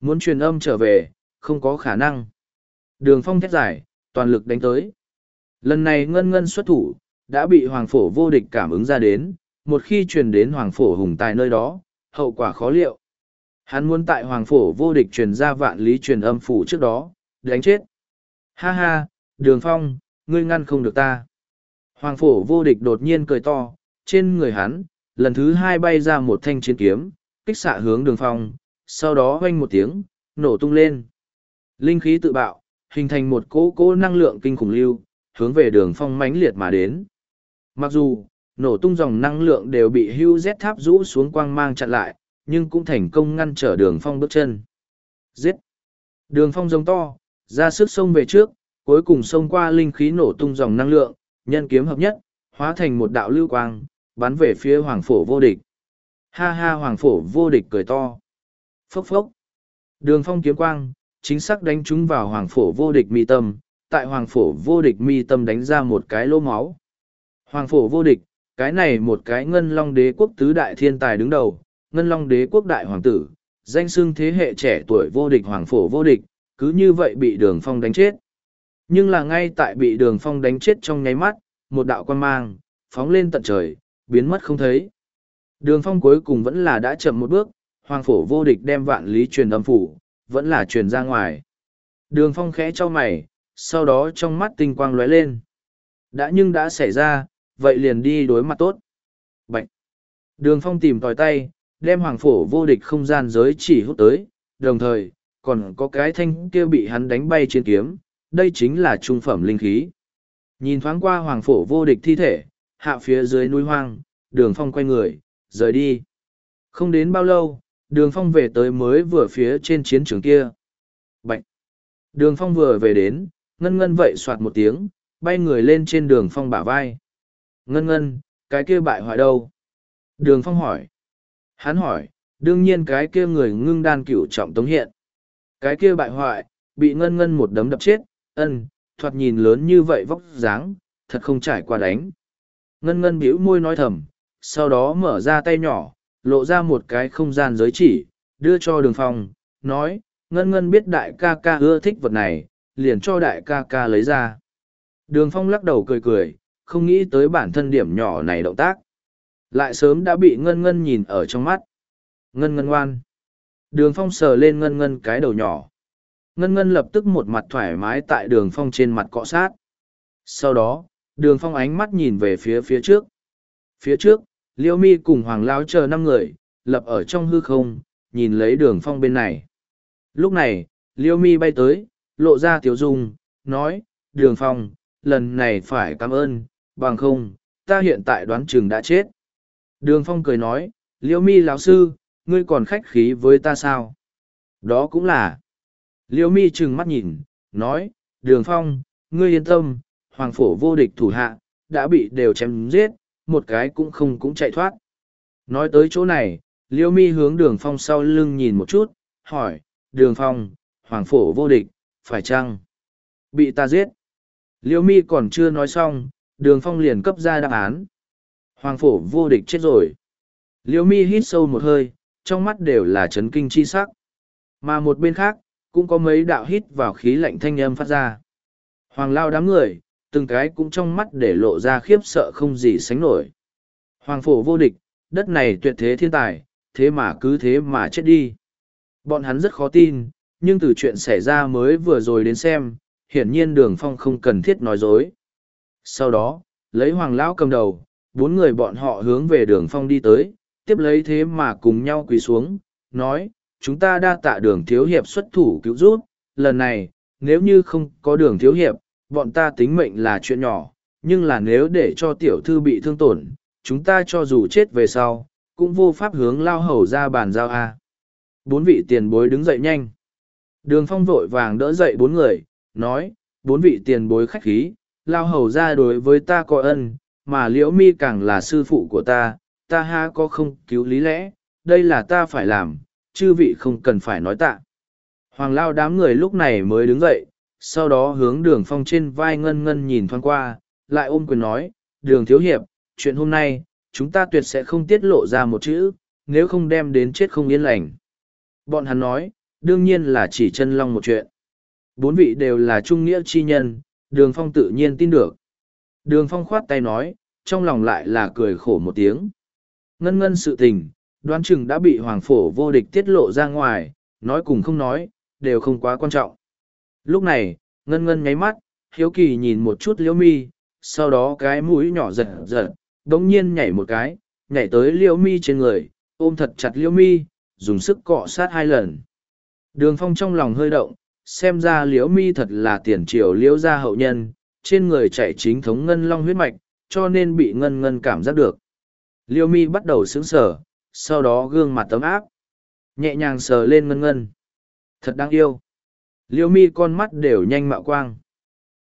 Muốn truyền âm trở về, không có khả năng. Đường phong thét giải, toàn lực đánh tới. Lần này ngân ngân xuất thủ, đã bị hoàng phổ vô địch cảm ứng ra đến, một khi truyền đến hoàng phổ hùng tài nơi đó, hậu quả khó liệu. Hắn muốn tại hoàng phổ vô địch truyền ra vạn lý truyền âm phủ trước đó, đánh chết. Ha ha, đường phong, ngươi ngăn không được ta. Hoàng phổ vô địch đột nhiên cười to, trên người hắn, lần thứ hai bay ra một thanh chiến kiếm, kích xạ hướng đường phong, sau đó hoanh một tiếng, nổ tung lên. Linh khí tự bạo, hình thành một cỗ cỗ năng lượng kinh khủng lưu, hướng về đường phong mãnh liệt mà đến. Mặc dù, nổ tung dòng năng lượng đều bị hưu z tháp rũ xuống quang mang chặn lại, nhưng cũng thành công ngăn trở đường phong bước chân. Giết! Đường phong giống to, ra sức xông về trước, cuối cùng xông qua linh khí nổ tung dòng năng lượng, nhân kiếm hợp nhất, hóa thành một đạo lưu quang, bắn về phía hoàng phổ vô địch. Ha ha hoàng phổ vô địch cười to. Phốc phốc. Đường phong kiếm quang, chính xác đánh trúng vào hoàng phổ vô địch mi tâm, tại hoàng phổ vô địch mi tâm đánh ra một cái lỗ máu. Hoàng phổ vô địch, cái này một cái ngân long đế quốc tứ đại thiên tài đứng đầu, ngân long đế quốc đại hoàng tử, danh xưng thế hệ trẻ tuổi vô địch hoàng phổ vô địch, cứ như vậy bị đường phong đánh chết. Nhưng là ngay tại bị đường phong đánh chết trong nháy mắt, một đạo quan mang, phóng lên tận trời, biến mất không thấy. Đường phong cuối cùng vẫn là đã chậm một bước, hoàng phổ vô địch đem vạn lý truyền âm phủ, vẫn là truyền ra ngoài. Đường phong khẽ cho mày, sau đó trong mắt tinh quang lóe lên. Đã nhưng đã xảy ra, vậy liền đi đối mặt tốt. Bạch! Đường phong tìm tòi tay, đem hoàng phổ vô địch không gian giới chỉ hút tới, đồng thời, còn có cái thanh kia bị hắn đánh bay trên kiếm, đây chính là trung phẩm linh khí. Nhìn thoáng qua hoàng phổ vô địch thi thể, hạ phía dưới núi hoang, đường phong quay người, rời đi. Không đến bao lâu, đường phong về tới mới vừa phía trên chiến trường kia. Bạch! Đường phong vừa về đến, ngân ngân vậy soạt một tiếng, bay người lên trên đường phong bả vai. Ngân ngân, cái kia bại hoại đâu? Đường phong hỏi. Hắn hỏi, đương nhiên cái kia người ngưng đan cửu trọng tống hiện. Cái kia bại hoại, bị ngân ngân một đấm đập chết, ân, thoạt nhìn lớn như vậy vóc dáng, thật không trải qua đánh. Ngân ngân bĩu môi nói thầm, sau đó mở ra tay nhỏ, lộ ra một cái không gian giới chỉ, đưa cho đường phong, nói, ngân ngân biết đại ca ca ưa thích vật này, liền cho đại ca ca lấy ra. Đường phong lắc đầu cười cười, không nghĩ tới bản thân điểm nhỏ này động tác. Lại sớm đã bị ngân ngân nhìn ở trong mắt. Ngân ngân ngoan. Đường phong sờ lên ngân ngân cái đầu nhỏ. Ngân ngân lập tức một mặt thoải mái tại đường phong trên mặt cọ sát. Sau đó, đường phong ánh mắt nhìn về phía phía trước. Phía trước, liêu mi cùng hoàng lao chờ năm người, lập ở trong hư không, nhìn lấy đường phong bên này. Lúc này, liêu mi bay tới, lộ ra tiểu dung, nói, đường phong, lần này phải cảm ơn, bằng không, ta hiện tại đoán chừng đã chết. Đường phong cười nói, liêu mi lão sư, ngươi còn khách khí với ta sao? Đó cũng là. Liêu mi trừng mắt nhìn, nói, đường phong, ngươi yên tâm, hoàng phổ vô địch thủ hạ, đã bị đều chém giết, một cái cũng không cũng chạy thoát. Nói tới chỗ này, liêu mi hướng đường phong sau lưng nhìn một chút, hỏi, đường phong, hoàng phổ vô địch, phải chăng? Bị ta giết. Liêu mi còn chưa nói xong, đường phong liền cấp ra đáp án. Hoàng phổ vô địch chết rồi. Liêu mi hít sâu một hơi, trong mắt đều là chấn kinh chi sắc. Mà một bên khác, cũng có mấy đạo hít vào khí lạnh thanh âm phát ra. Hoàng lao đám người, từng cái cũng trong mắt để lộ ra khiếp sợ không gì sánh nổi. Hoàng phổ vô địch, Đất này tuyệt thế thiên tài, thế mà cứ thế mà chết đi. Bọn hắn rất khó tin, nhưng từ chuyện xảy ra mới vừa rồi đến xem, hiển nhiên đường phong không cần thiết nói dối. Sau đó, lấy hoàng lão cầm đầu, bốn người bọn họ hướng về đường phong đi tới, tiếp lấy thế mà cùng nhau quỳ xuống, nói, chúng ta đa tạ đường thiếu hiệp xuất thủ cứu giúp, lần này, nếu như không có đường thiếu hiệp, bọn ta tính mệnh là chuyện nhỏ, nhưng là nếu để cho tiểu thư bị thương tổn, chúng ta cho dù chết về sau, cũng vô pháp hướng lao hầu ra bàn giao A. Bốn vị tiền bối đứng dậy nhanh. Đường phong vội vàng đỡ dậy bốn người, nói, bốn vị tiền bối khách khí, lao hầu ra đối với ta có ân, mà liễu mi càng là sư phụ của ta, ta ha có không cứu lý lẽ, đây là ta phải làm, chư vị không cần phải nói tạ. Hoàng lao đám người lúc này mới đứng dậy, sau đó hướng đường phong trên vai ngân ngân nhìn thoáng qua, lại ôm quyền nói, đường thiếu hiệp, chuyện hôm nay, chúng ta tuyệt sẽ không tiết lộ ra một chữ, nếu không đem đến chết không yên lành. Bọn hắn nói, đương nhiên là chỉ chân long một chuyện. Bốn vị đều là trung nghĩa chi nhân, đường phong tự nhiên tin được. Đường phong khoát tay nói, trong lòng lại là cười khổ một tiếng. Ngân ngân sự tình, đoán chừng đã bị hoàng phổ vô địch tiết lộ ra ngoài, nói cùng không nói, đều không quá quan trọng. Lúc này, ngân ngân nháy mắt, hiếu kỳ nhìn một chút liễu mi, sau đó cái mũi nhỏ giật giật, đống nhiên nhảy một cái, nhảy tới liễu mi trên người, ôm thật chặt liễu mi, dùng sức cọ sát hai lần. Đường phong trong lòng hơi động, xem ra liễu mi thật là tiền triều liễu gia hậu nhân, trên người chạy chính thống ngân long huyết mạch, cho nên bị ngân ngân cảm giác được. Liễu mi bắt đầu sững sờ, sau đó gương mặt tấm áp, nhẹ nhàng sờ lên ngân ngân. Thật đáng yêu. Liễu mi con mắt đều nhanh mạo quang.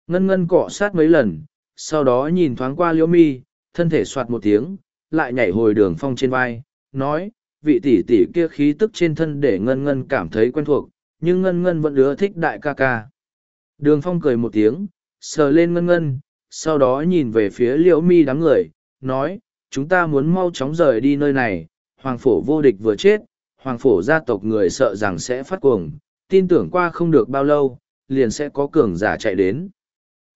Ngân ngân cọ sát mấy lần, sau đó nhìn thoáng qua liễu mi, thân thể soạt một tiếng, lại nhảy hồi đường phong trên vai, nói, vị tỷ tỷ kia khí tức trên thân để ngân ngân cảm thấy quen thuộc, nhưng ngân ngân vẫn ưa thích đại ca ca. Đường phong cười một tiếng, sờ lên ngân ngân, sau đó nhìn về phía liễu mi đám người, nói, chúng ta muốn mau chóng rời đi nơi này, hoàng phổ vô địch vừa chết, hoàng phổ gia tộc người sợ rằng sẽ phát cuồng, tin tưởng qua không được bao lâu, liền sẽ có cường giả chạy đến.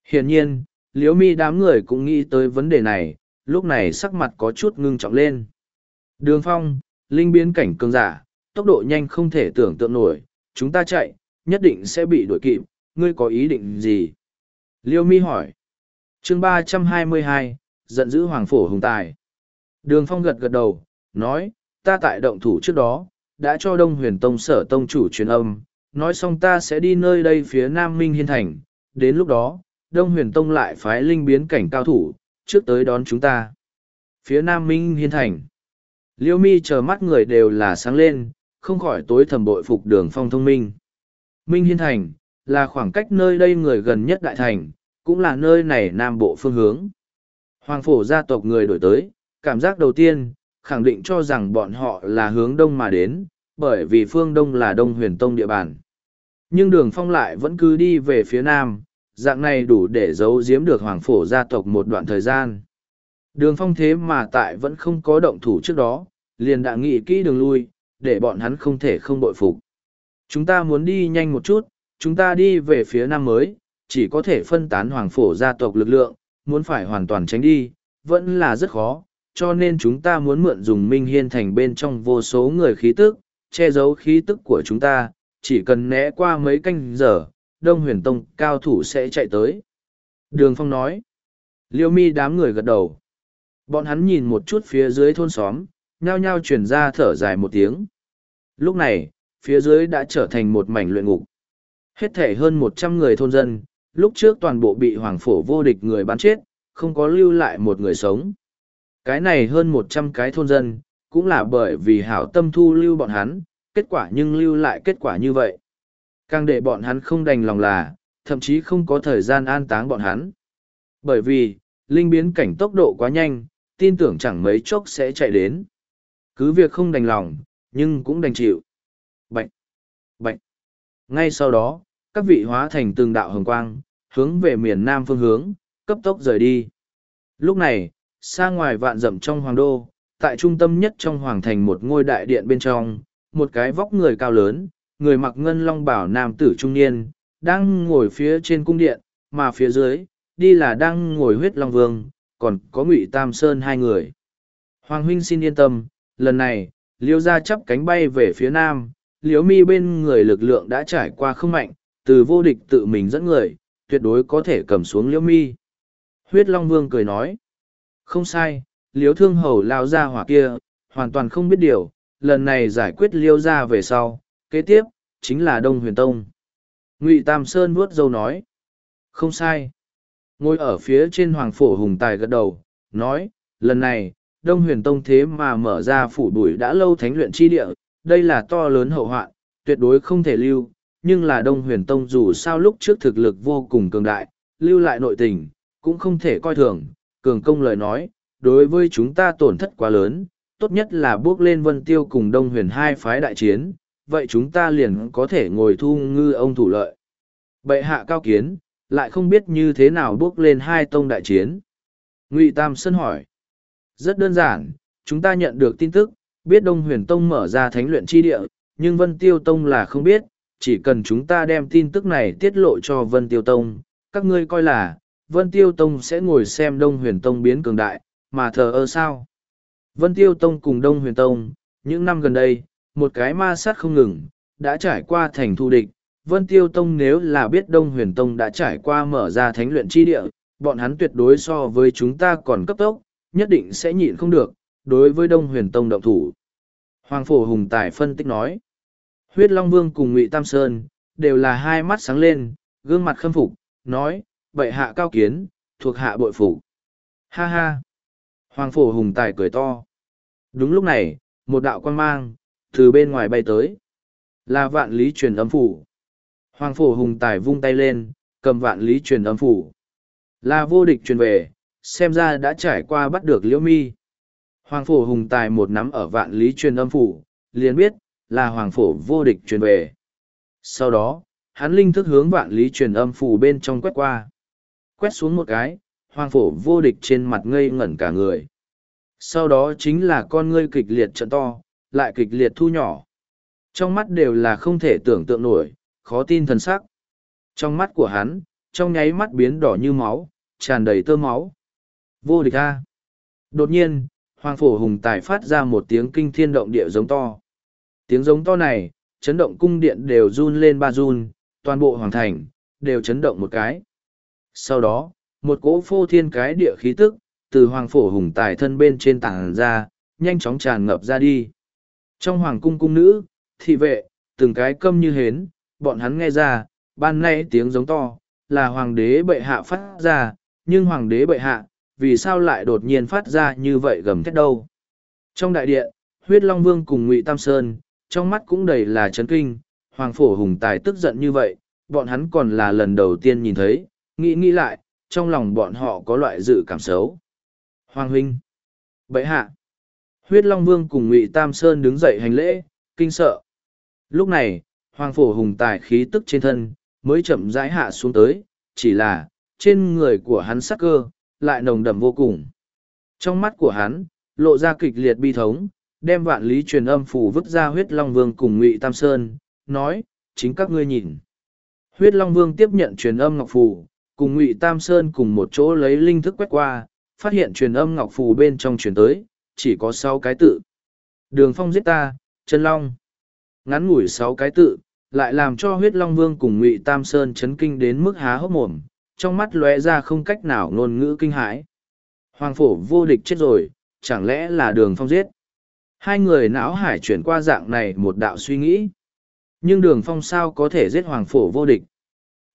Hiển nhiên, liễu mi đám người cũng nghĩ tới vấn đề này, lúc này sắc mặt có chút ngưng trọng lên. Đường phong, linh biến cảnh cường giả, tốc độ nhanh không thể tưởng tượng nổi, chúng ta chạy, nhất định sẽ bị đuổi kịp, ngươi có ý định gì? Liêu mi hỏi. chương ba trăm hai mươi hai, giận dữ hoàng phổ hùng tài. Đường phong gật gật đầu, nói, ta tại động thủ trước đó, đã cho đông huyền tông sở tông chủ truyền âm, nói xong ta sẽ đi nơi đây phía nam minh hiên thành, đến lúc đó, đông huyền tông lại phái linh biến cảnh cao thủ, trước tới đón chúng ta. Phía nam minh hiên thành. Liêu mi chờ mắt người đều là sáng lên, không khỏi tối thầm bội phục đường phong thông minh. Minh Hiên Thành, là khoảng cách nơi đây người gần nhất đại thành, cũng là nơi này nam bộ phương hướng. Hoàng phổ gia tộc người đổi tới, cảm giác đầu tiên, khẳng định cho rằng bọn họ là hướng đông mà đến, bởi vì phương đông là đông huyền tông địa bàn. Nhưng đường phong lại vẫn cứ đi về phía nam, dạng này đủ để giấu giếm được hoàng phổ gia tộc một đoạn thời gian. Đường phong thế mà tại vẫn không có động thủ trước đó, liền đã nghĩ kỹ đường lui, để bọn hắn không thể không bội phục. Chúng ta muốn đi nhanh một chút, chúng ta đi về phía nam mới, chỉ có thể phân tán hoàng phổ gia tộc lực lượng, muốn phải hoàn toàn tránh đi, vẫn là rất khó, cho nên chúng ta muốn mượn dùng Minh Hiên Thành bên trong vô số người khí tức, che giấu khí tức của chúng ta, chỉ cần né qua mấy canh giờ, Đông Huyền Tông cao thủ sẽ chạy tới. Đường Phong nói, Liêu mi đám người gật đầu. Bọn hắn nhìn một chút phía dưới thôn xóm, nhao nhao truyền ra thở dài một tiếng. Lúc này, phía dưới đã trở thành một mảnh luyện ngục. Hết thể hơn một trăm người thôn dân, lúc trước toàn bộ bị hoàng phổ vô địch người bắn chết, không có lưu lại một người sống. Cái này hơn một trăm cái thôn dân, cũng là bởi vì hảo tâm thu lưu bọn hắn, kết quả nhưng lưu lại kết quả như vậy. Càng để bọn hắn không đành lòng là, thậm chí không có thời gian an táng bọn hắn. Bởi vì, linh biến cảnh tốc độ quá nhanh, tin tưởng chẳng mấy chốc sẽ chạy đến. Cứ việc không đành lòng, nhưng cũng đành chịu. Bệnh! Bệnh! Ngay sau đó, các vị hóa thành từng đạo hồng quang, hướng về miền Nam phương hướng, cấp tốc rời đi. Lúc này, xa ngoài vạn dặm trong hoàng đô, tại trung tâm nhất trong hoàng thành một ngôi đại điện bên trong, một cái vóc người cao lớn, người mặc ngân long bảo nam tử trung niên, đang ngồi phía trên cung điện, mà phía dưới, đi là đang ngồi huyết long vương, còn có ngụy Tam Sơn hai người. Hoàng huynh xin yên tâm, lần này, liêu ra chắp cánh bay về phía nam, liếu mi bên người lực lượng đã trải qua không mạnh, từ vô địch tự mình dẫn người, tuyệt đối có thể cầm xuống liễu mi. Huyết Long Vương cười nói, không sai, liếu thương hầu lao ra hỏa kia, hoàn toàn không biết điều, lần này giải quyết liêu ra về sau, kế tiếp, chính là Đông Huyền Tông. Ngụy Tam Sơn vuốt dâu nói, không sai. Ngồi ở phía trên Hoàng Phổ Hùng Tài gật đầu, nói, lần này, Đông Huyền Tông thế mà mở ra phủ đuổi đã lâu thánh luyện chi địa, đây là to lớn hậu hoạn, tuyệt đối không thể lưu, nhưng là Đông Huyền Tông dù sao lúc trước thực lực vô cùng cường đại, lưu lại nội tình, cũng không thể coi thường, cường công lời nói, đối với chúng ta tổn thất quá lớn, tốt nhất là bước lên Vân Tiêu cùng Đông Huyền hai phái đại chiến, vậy chúng ta liền có thể ngồi thu ngư ông thủ lợi. Bệ hạ cao kiến, lại không biết như thế nào bước lên hai tông đại chiến. Ngụy Tam Sơn hỏi. Rất đơn giản, chúng ta nhận được tin tức, biết Đông Huyền Tông mở ra thánh luyện chi địa, nhưng Vân Tiêu Tông là không biết, chỉ cần chúng ta đem tin tức này tiết lộ cho Vân Tiêu Tông, các ngươi coi là, Vân Tiêu Tông sẽ ngồi xem Đông Huyền Tông biến cường đại, mà thờ ơ sao. Vân Tiêu Tông cùng Đông Huyền Tông, những năm gần đây, một cái ma sát không ngừng, đã trải qua thành thu địch. Vân Tiêu Tông nếu là biết Đông Huyền Tông đã trải qua mở ra thánh luyện chi địa, bọn hắn tuyệt đối so với chúng ta còn cấp tốc, nhất định sẽ nhịn không được, đối với Đông Huyền Tông động thủ. Hoàng Phổ Hùng Tài phân tích nói, huyết Long Vương cùng Ngụy Tam Sơn, đều là hai mắt sáng lên, gương mặt khâm phục, nói, bệ hạ cao kiến, thuộc hạ bội phục. Ha ha! Hoàng Phổ Hùng Tài cười to. Đúng lúc này, một đạo quan mang, từ bên ngoài bay tới. Là vạn lý truyền âm phủ. Hoàng Phổ Hùng Tài vung tay lên, cầm vạn lý truyền âm phủ. Là vô địch truyền về, xem ra đã trải qua bắt được liễu mi. Hoàng phổ hùng tài một nắm ở vạn lý truyền âm phủ, liền biết, là hoàng phổ vô địch truyền về. Sau đó, hắn linh thức hướng vạn lý truyền âm phủ bên trong quét qua. Quét xuống một cái, hoàng phổ vô địch trên mặt ngây ngẩn cả người. Sau đó chính là con ngươi kịch liệt trận to, lại kịch liệt thu nhỏ. Trong mắt đều là không thể tưởng tượng nổi, khó tin thần sắc. Trong mắt của hắn, trong nháy mắt biến đỏ như máu, tràn đầy tơ máu. Vô địch a. Đột nhiên, Hoàng Phổ Hùng Tài phát ra một tiếng kinh thiên động địa giống to. Tiếng giống to này, chấn động cung điện đều run lên ba run, toàn bộ hoàng thành, đều chấn động một cái. Sau đó, một cỗ phô thiên cái địa khí tức, từ Hoàng Phổ Hùng Tài thân bên trên tảng ra, nhanh chóng tràn ngập ra đi. Trong hoàng cung cung nữ, thị vệ, từng cái câm như hến, bọn hắn nghe ra, ban nay tiếng giống to, là hoàng đế bệ hạ phát ra, nhưng hoàng đế bệ hạ, vì sao lại đột nhiên phát ra như vậy gầm thét đâu. Trong đại điện, huyết long vương cùng ngụy Tam Sơn, trong mắt cũng đầy là chấn kinh, hoàng phổ hùng tài tức giận như vậy, bọn hắn còn là lần đầu tiên nhìn thấy, nghĩ nghĩ lại, trong lòng bọn họ có loại dự cảm xấu. Hoàng huynh, bệ hạ, huyết long vương cùng ngụy Tam Sơn đứng dậy hành lễ, kinh sợ. Lúc này, hoàng phổ hùng tài khí tức trên thân, mới chậm rãi hạ xuống tới, chỉ là, trên người của hắn sắc cơ, lại nồng đậm vô cùng. Trong mắt của hắn, lộ ra kịch liệt bi thống, đem vạn lý truyền âm phủ vứt ra huyết long vương cùng ngụy tam sơn, nói, chính các ngươi nhìn. Huyết long vương tiếp nhận truyền âm ngọc phù, cùng ngụy tam sơn cùng một chỗ lấy linh thức quét qua, phát hiện truyền âm ngọc phù bên trong truyền tới, chỉ có sáu cái tự. Đường phong giết ta, chân long. Ngắn ngủi sáu cái tự, lại làm cho huyết long vương cùng ngụy tam sơn chấn kinh đến mức há hốc mồm trong mắt lóe ra không cách nào ngôn ngữ kinh hãi hoàng phổ vô địch chết rồi chẳng lẽ là đường phong giết hai người não hải chuyển qua dạng này một đạo suy nghĩ nhưng đường phong sao có thể giết hoàng phổ vô địch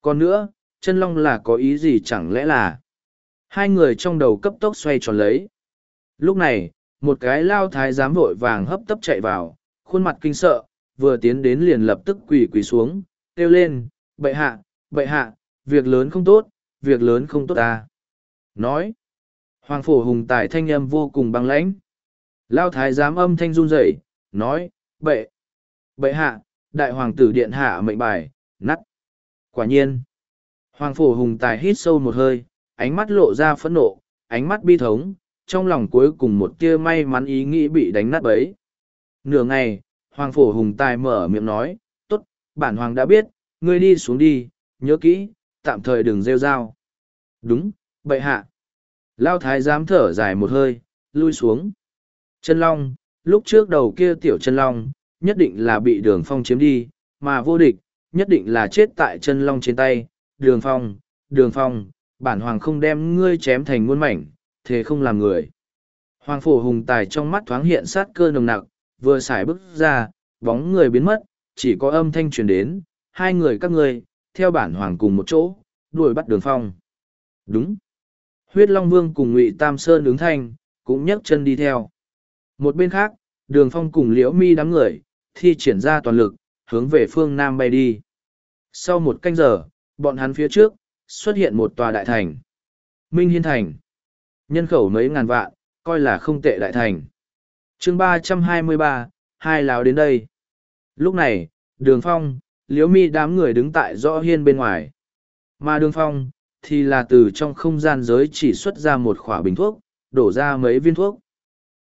còn nữa chân long là có ý gì chẳng lẽ là hai người trong đầu cấp tốc xoay tròn lấy lúc này một cái lao thái giám vội vàng hấp tấp chạy vào khuôn mặt kinh sợ vừa tiến đến liền lập tức quỳ quỳ xuống, kêu lên, bệ hạ, bệ hạ, việc lớn không tốt, việc lớn không tốt ta. Nói, hoàng phổ hùng tài thanh âm vô cùng băng lãnh. Lao thái giám âm thanh run rẩy, nói, bệ, bệ hạ, đại hoàng tử điện hạ mệnh bài, nắt. Quả nhiên, hoàng phổ hùng tài hít sâu một hơi, ánh mắt lộ ra phẫn nộ, ánh mắt bi thống, trong lòng cuối cùng một tia may mắn ý nghĩ bị đánh nát bấy. Nửa ngày, Hoàng Phổ Hùng Tài mở miệng nói, tốt, bản Hoàng đã biết, ngươi đi xuống đi, nhớ kỹ, tạm thời đừng rêu rao. Đúng, bệ hạ. Lao Thái dám thở dài một hơi, lui xuống. Chân long, lúc trước đầu kia tiểu chân long, nhất định là bị đường phong chiếm đi, mà vô địch, nhất định là chết tại chân long trên tay. Đường phong, đường phong, bản hoàng không đem ngươi chém thành muôn mảnh, thế không làm người. Hoàng phổ hùng tài trong mắt thoáng hiện sát cơ nồng nặc, vừa xài bước ra, bóng người biến mất, chỉ có âm thanh truyền đến, hai người các ngươi, theo bản hoàng cùng một chỗ, đuổi bắt đường phong. Đúng. Huyết Long Vương cùng Ngụy Tam Sơn ứng thanh, cũng nhấc chân đi theo. Một bên khác, đường phong cùng liễu mi đám người, thi triển ra toàn lực, hướng về phương Nam bay đi. Sau một canh giờ, bọn hắn phía trước, xuất hiện một tòa đại thành. Minh Hiên Thành. Nhân khẩu mấy ngàn vạn, coi là không tệ đại thành. chương ba trăm hai mươi ba, hai láo đến đây. Lúc này, đường phong, liễu mi đám người đứng tại rõ hiên bên ngoài. Mà đường phong, thì là từ trong không gian giới chỉ xuất ra một khỏa bình thuốc, đổ ra mấy viên thuốc.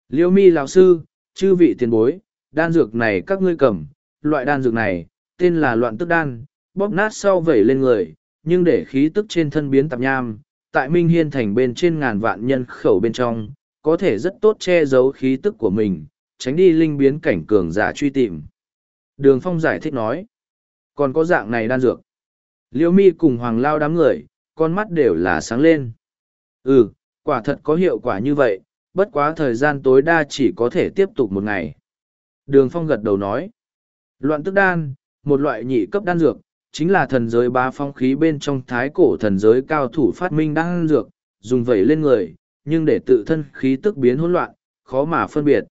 Liễu mi lão sư, chư vị tiền bối, đan dược này các ngươi cầm, loại đan dược này, tên là loạn tức đan, bóp nát sau vẩy lên người, nhưng để khí tức trên thân biến tạp nham, tại Minh Hiên thành bên trên ngàn vạn nhân khẩu bên trong, có thể rất tốt che giấu khí tức của mình, tránh đi linh biến cảnh cường giả truy tìm. Đường Phong giải thích nói, còn có dạng này đan dược. Liêu mi cùng Hoàng Lao đám người, con mắt đều là sáng lên. Ừ, quả thật có hiệu quả như vậy, bất quá thời gian tối đa chỉ có thể tiếp tục một ngày. Đường Phong gật đầu nói, loạn tức đan, một loại nhị cấp đan dược, chính là thần giới ba phong khí bên trong thái cổ thần giới cao thủ phát minh đan dược, dùng vẩy lên người, nhưng để tự thân khí tức biến hỗn loạn, khó mà phân biệt.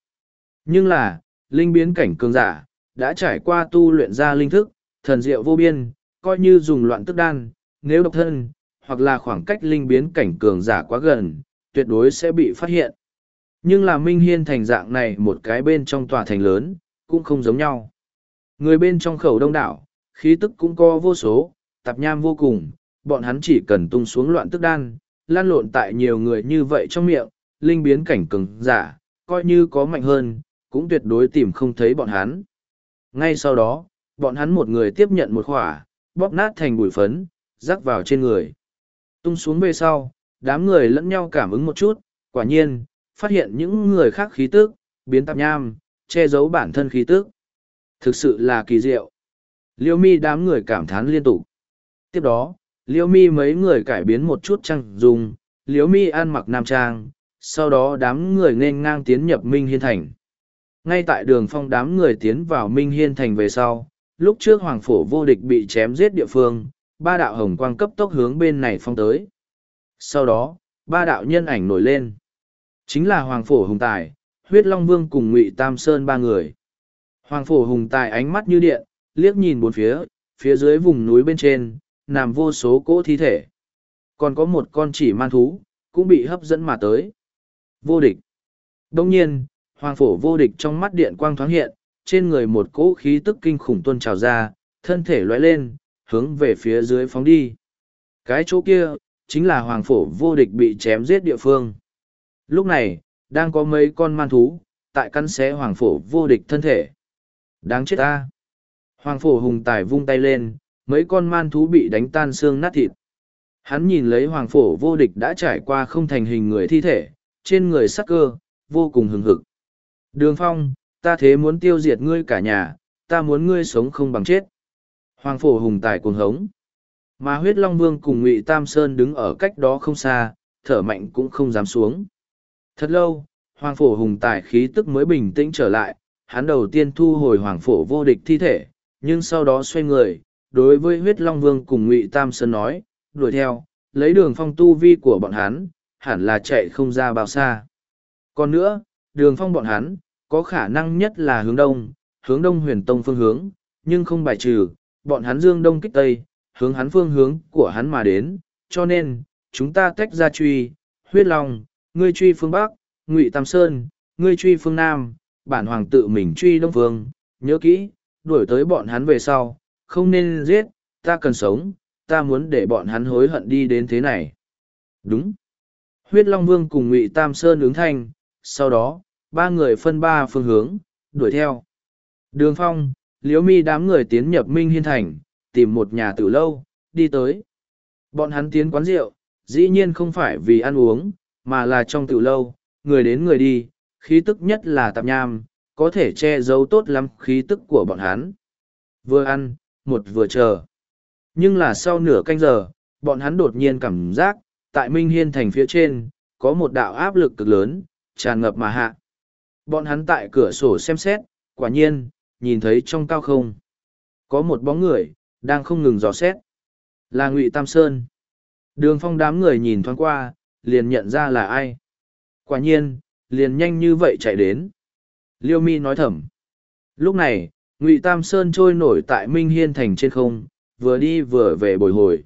Nhưng là, linh biến cảnh cường giả, đã trải qua tu luyện ra linh thức, thần diệu vô biên, coi như dùng loạn tức đan, nếu độc thân, hoặc là khoảng cách linh biến cảnh cường giả quá gần, tuyệt đối sẽ bị phát hiện. Nhưng là Minh Hiên thành dạng này một cái bên trong tòa thành lớn, cũng không giống nhau. Người bên trong khẩu đông đảo, khí tức cũng có vô số, tạp nham vô cùng, bọn hắn chỉ cần tung xuống loạn tức đan, lan lộn tại nhiều người như vậy trong miệng, linh biến cảnh cường giả, coi như có mạnh hơn, cũng tuyệt đối tìm không thấy bọn hắn. Ngay sau đó, bọn hắn một người tiếp nhận một khỏa, bóp nát thành bụi phấn, rắc vào trên người. Tung xuống về sau, đám người lẫn nhau cảm ứng một chút, quả nhiên, phát hiện những người khác khí tức, biến tạp nham, che giấu bản thân khí tức. Thực sự là kỳ diệu. Liêu mi đám người cảm thán liên tục. Tiếp đó, liêu mi mấy người cải biến một chút trang dùng, liêu mi ăn mặc nam trang, sau đó đám người nên ngang tiến nhập Minh Hiên Thành. Ngay tại đường phong đám người tiến vào Minh Hiên Thành về sau, lúc trước Hoàng Phổ vô địch bị chém giết địa phương, ba đạo hồng quang cấp tốc hướng bên này phong tới. Sau đó, ba đạo nhân ảnh nổi lên. Chính là Hoàng Phổ Hùng Tài, Huyết Long Vương cùng Ngụy Tam Sơn ba người. Hoàng Phổ Hùng Tài ánh mắt như điện, liếc nhìn bốn phía, phía dưới vùng núi bên trên, nằm vô số cỗ thi thể. Còn có một con chỉ man thú, cũng bị hấp dẫn mà tới. Vô địch. Đông nhiên, hoàng phổ vô địch trong mắt điện quang thoáng hiện, trên người một cỗ khí tức kinh khủng tuôn trào ra, thân thể lóe lên, hướng về phía dưới phóng đi. Cái chỗ kia, chính là hoàng phổ vô địch bị chém giết địa phương. Lúc này, đang có mấy con man thú, tại căn xé hoàng phổ vô địch thân thể. Đáng chết ta! Hoàng phổ hùng tài vung tay lên, mấy con man thú bị đánh tan xương nát thịt. Hắn nhìn lấy hoàng phổ vô địch đã trải qua không thành hình người thi thể, trên người sắc cơ, vô cùng hừng hực. Đường phong, ta thế muốn tiêu diệt ngươi cả nhà, ta muốn ngươi sống không bằng chết. Hoàng phổ hùng tài cuồng hống. Mà huyết long vương cùng ngụy Tam Sơn đứng ở cách đó không xa, thở mạnh cũng không dám xuống. Thật lâu, hoàng phổ hùng tài khí tức mới bình tĩnh trở lại, hắn đầu tiên thu hồi hoàng phổ vô địch thi thể, nhưng sau đó xoay người, đối với huyết long vương cùng ngụy Tam Sơn nói, đuổi theo, lấy đường phong tu vi của bọn hắn, hẳn là chạy không ra bao xa. Còn nữa, đường phong bọn hắn, có khả năng nhất là hướng đông, hướng đông huyền tông phương hướng, nhưng không bài trừ, bọn hắn dương đông kích tây, hướng hắn phương hướng của hắn mà đến, cho nên, chúng ta tách ra truy, huyết long, ngươi truy phương bắc, ngụy tam sơn, ngươi truy phương nam, bản hoàng tự mình truy đông phương, nhớ kỹ, đuổi tới bọn hắn về sau, không nên giết, ta cần sống, ta muốn để bọn hắn hối hận đi đến thế này. Đúng. Huyết Long Vương cùng Ngụy Tam Sơn ứng thanh, sau đó, ba người phân ba phương hướng, đuổi theo. Đường Phong, Liễu Mi đám người tiến nhập Minh Hiên Thành, tìm một nhà tử lâu, đi tới. Bọn hắn tiến quán rượu, dĩ nhiên không phải vì ăn uống, mà là trong tử lâu, người đến người đi, khí tức nhất là tạp nham, có thể che giấu tốt lắm khí tức của bọn hắn. Vừa ăn, một vừa chờ. Nhưng là sau nửa canh giờ, bọn hắn đột nhiên cảm giác, tại Minh Hiên thành phía trên, có một đạo áp lực cực lớn, tràn ngập mà hạ. Bọn hắn tại cửa sổ xem xét, quả nhiên, nhìn thấy trong cao không. Có một bóng người, đang không ngừng dò xét. Là Ngụy Tam Sơn. Đường phong đám người nhìn thoáng qua, liền nhận ra là ai. Quả nhiên, liền nhanh như vậy chạy đến. Liêu mi nói thầm. Lúc này, Ngụy Tam Sơn trôi nổi tại Minh Hiên thành trên không, vừa đi vừa về bồi hồi.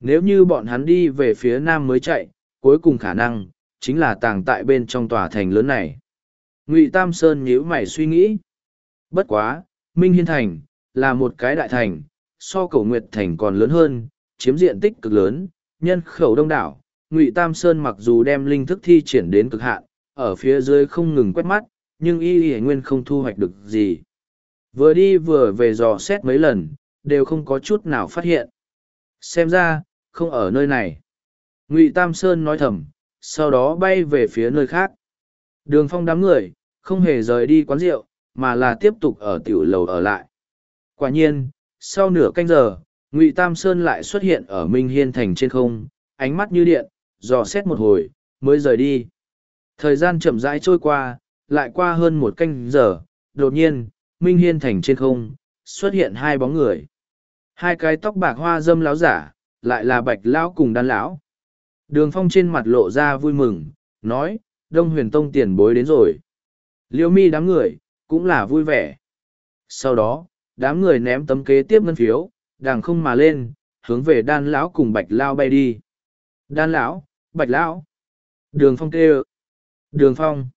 Nếu như bọn hắn đi về phía nam mới chạy, cuối cùng khả năng, chính là tàng tại bên trong tòa thành lớn này. Ngụy Tam Sơn nhíu mày suy nghĩ. Bất quá, Minh Hiên Thành, là một cái đại thành, so cổ Nguyệt Thành còn lớn hơn, chiếm diện tích cực lớn, nhân khẩu đông đảo. Ngụy Tam Sơn mặc dù đem linh thức thi triển đến cực hạn, ở phía dưới không ngừng quét mắt, nhưng y y nguyên không thu hoạch được gì. Vừa đi vừa về dò xét mấy lần, đều không có chút nào phát hiện. Xem ra, không ở nơi này. Ngụy Tam Sơn nói thầm, sau đó bay về phía nơi khác. Đường phong đám người, không hề rời đi quán rượu, mà là tiếp tục ở tiểu lầu ở lại. Quả nhiên, sau nửa canh giờ, Ngụy Tam Sơn lại xuất hiện ở Minh Hiên Thành trên không, ánh mắt như điện, dò xét một hồi, mới rời đi. Thời gian chậm rãi trôi qua, lại qua hơn một canh giờ, đột nhiên, Minh Hiên Thành trên không, xuất hiện hai bóng người. Hai cái tóc bạc hoa dâm láo giả, lại là bạch lão cùng đan lão. Đường phong trên mặt lộ ra vui mừng, nói, Đông huyền tông tiền bối đến rồi. Liêu mi đám người, cũng là vui vẻ. Sau đó, đám người ném tấm kế tiếp ngân phiếu, đàng không mà lên, hướng về đan lão cùng bạch lao bay đi. Đan lão, bạch lão. Đường phong kêu. Đường phong.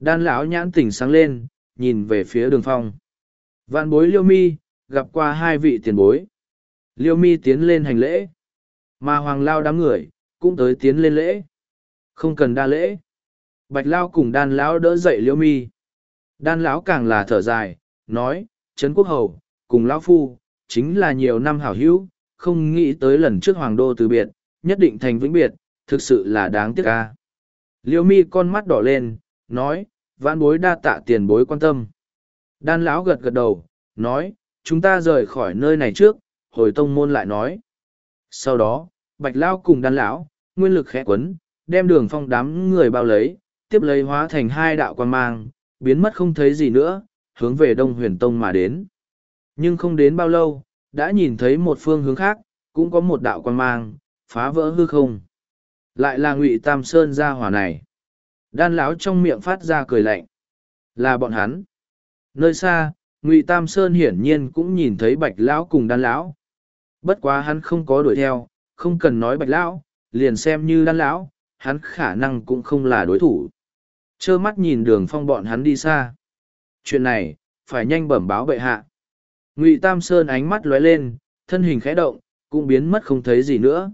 Đan lão nhãn tỉnh sáng lên, nhìn về phía đường phong. Vạn bối liêu mi, gặp qua hai vị tiền bối. Liêu mi tiến lên hành lễ. Mà hoàng lao đám người, cũng tới tiến lên lễ. Không cần đa lễ. Bạch lao cùng đan lão đỡ dậy liêu mi. Đan lão càng là thở dài, nói, Trấn Quốc Hầu, cùng lão Phu, chính là nhiều năm hảo hữu, không nghĩ tới lần trước hoàng đô từ biệt, nhất định thành vĩnh biệt, thực sự là đáng tiếc ca. Liêu mi con mắt đỏ lên, nói, vãn bối đa tạ tiền bối quan tâm. Đan lão gật gật đầu, nói, chúng ta rời khỏi nơi này trước, hồi tông môn lại nói. Sau đó, bạch lao cùng đan lão, nguyên lực khẽ quấn, đem đường phong đám người bao lấy, tiếp lấy hóa thành hai đạo quan mang, biến mất không thấy gì nữa, hướng về Đông Huyền Tông mà đến. Nhưng không đến bao lâu, đã nhìn thấy một phương hướng khác, cũng có một đạo quan mang, phá vỡ hư không. Lại là Ngụy Tam Sơn ra hỏa này. Đan lão trong miệng phát ra cười lạnh. Là bọn hắn. Nơi xa, Ngụy Tam Sơn hiển nhiên cũng nhìn thấy Bạch lão cùng Đan lão. Bất quá hắn không có đuổi theo, không cần nói Bạch lão, liền xem như Đan lão, hắn khả năng cũng không là đối thủ. Trơ mắt nhìn đường phong bọn hắn đi xa. Chuyện này, phải nhanh bẩm báo bệ hạ. Ngụy Tam Sơn ánh mắt lóe lên, thân hình khẽ động, cũng biến mất không thấy gì nữa.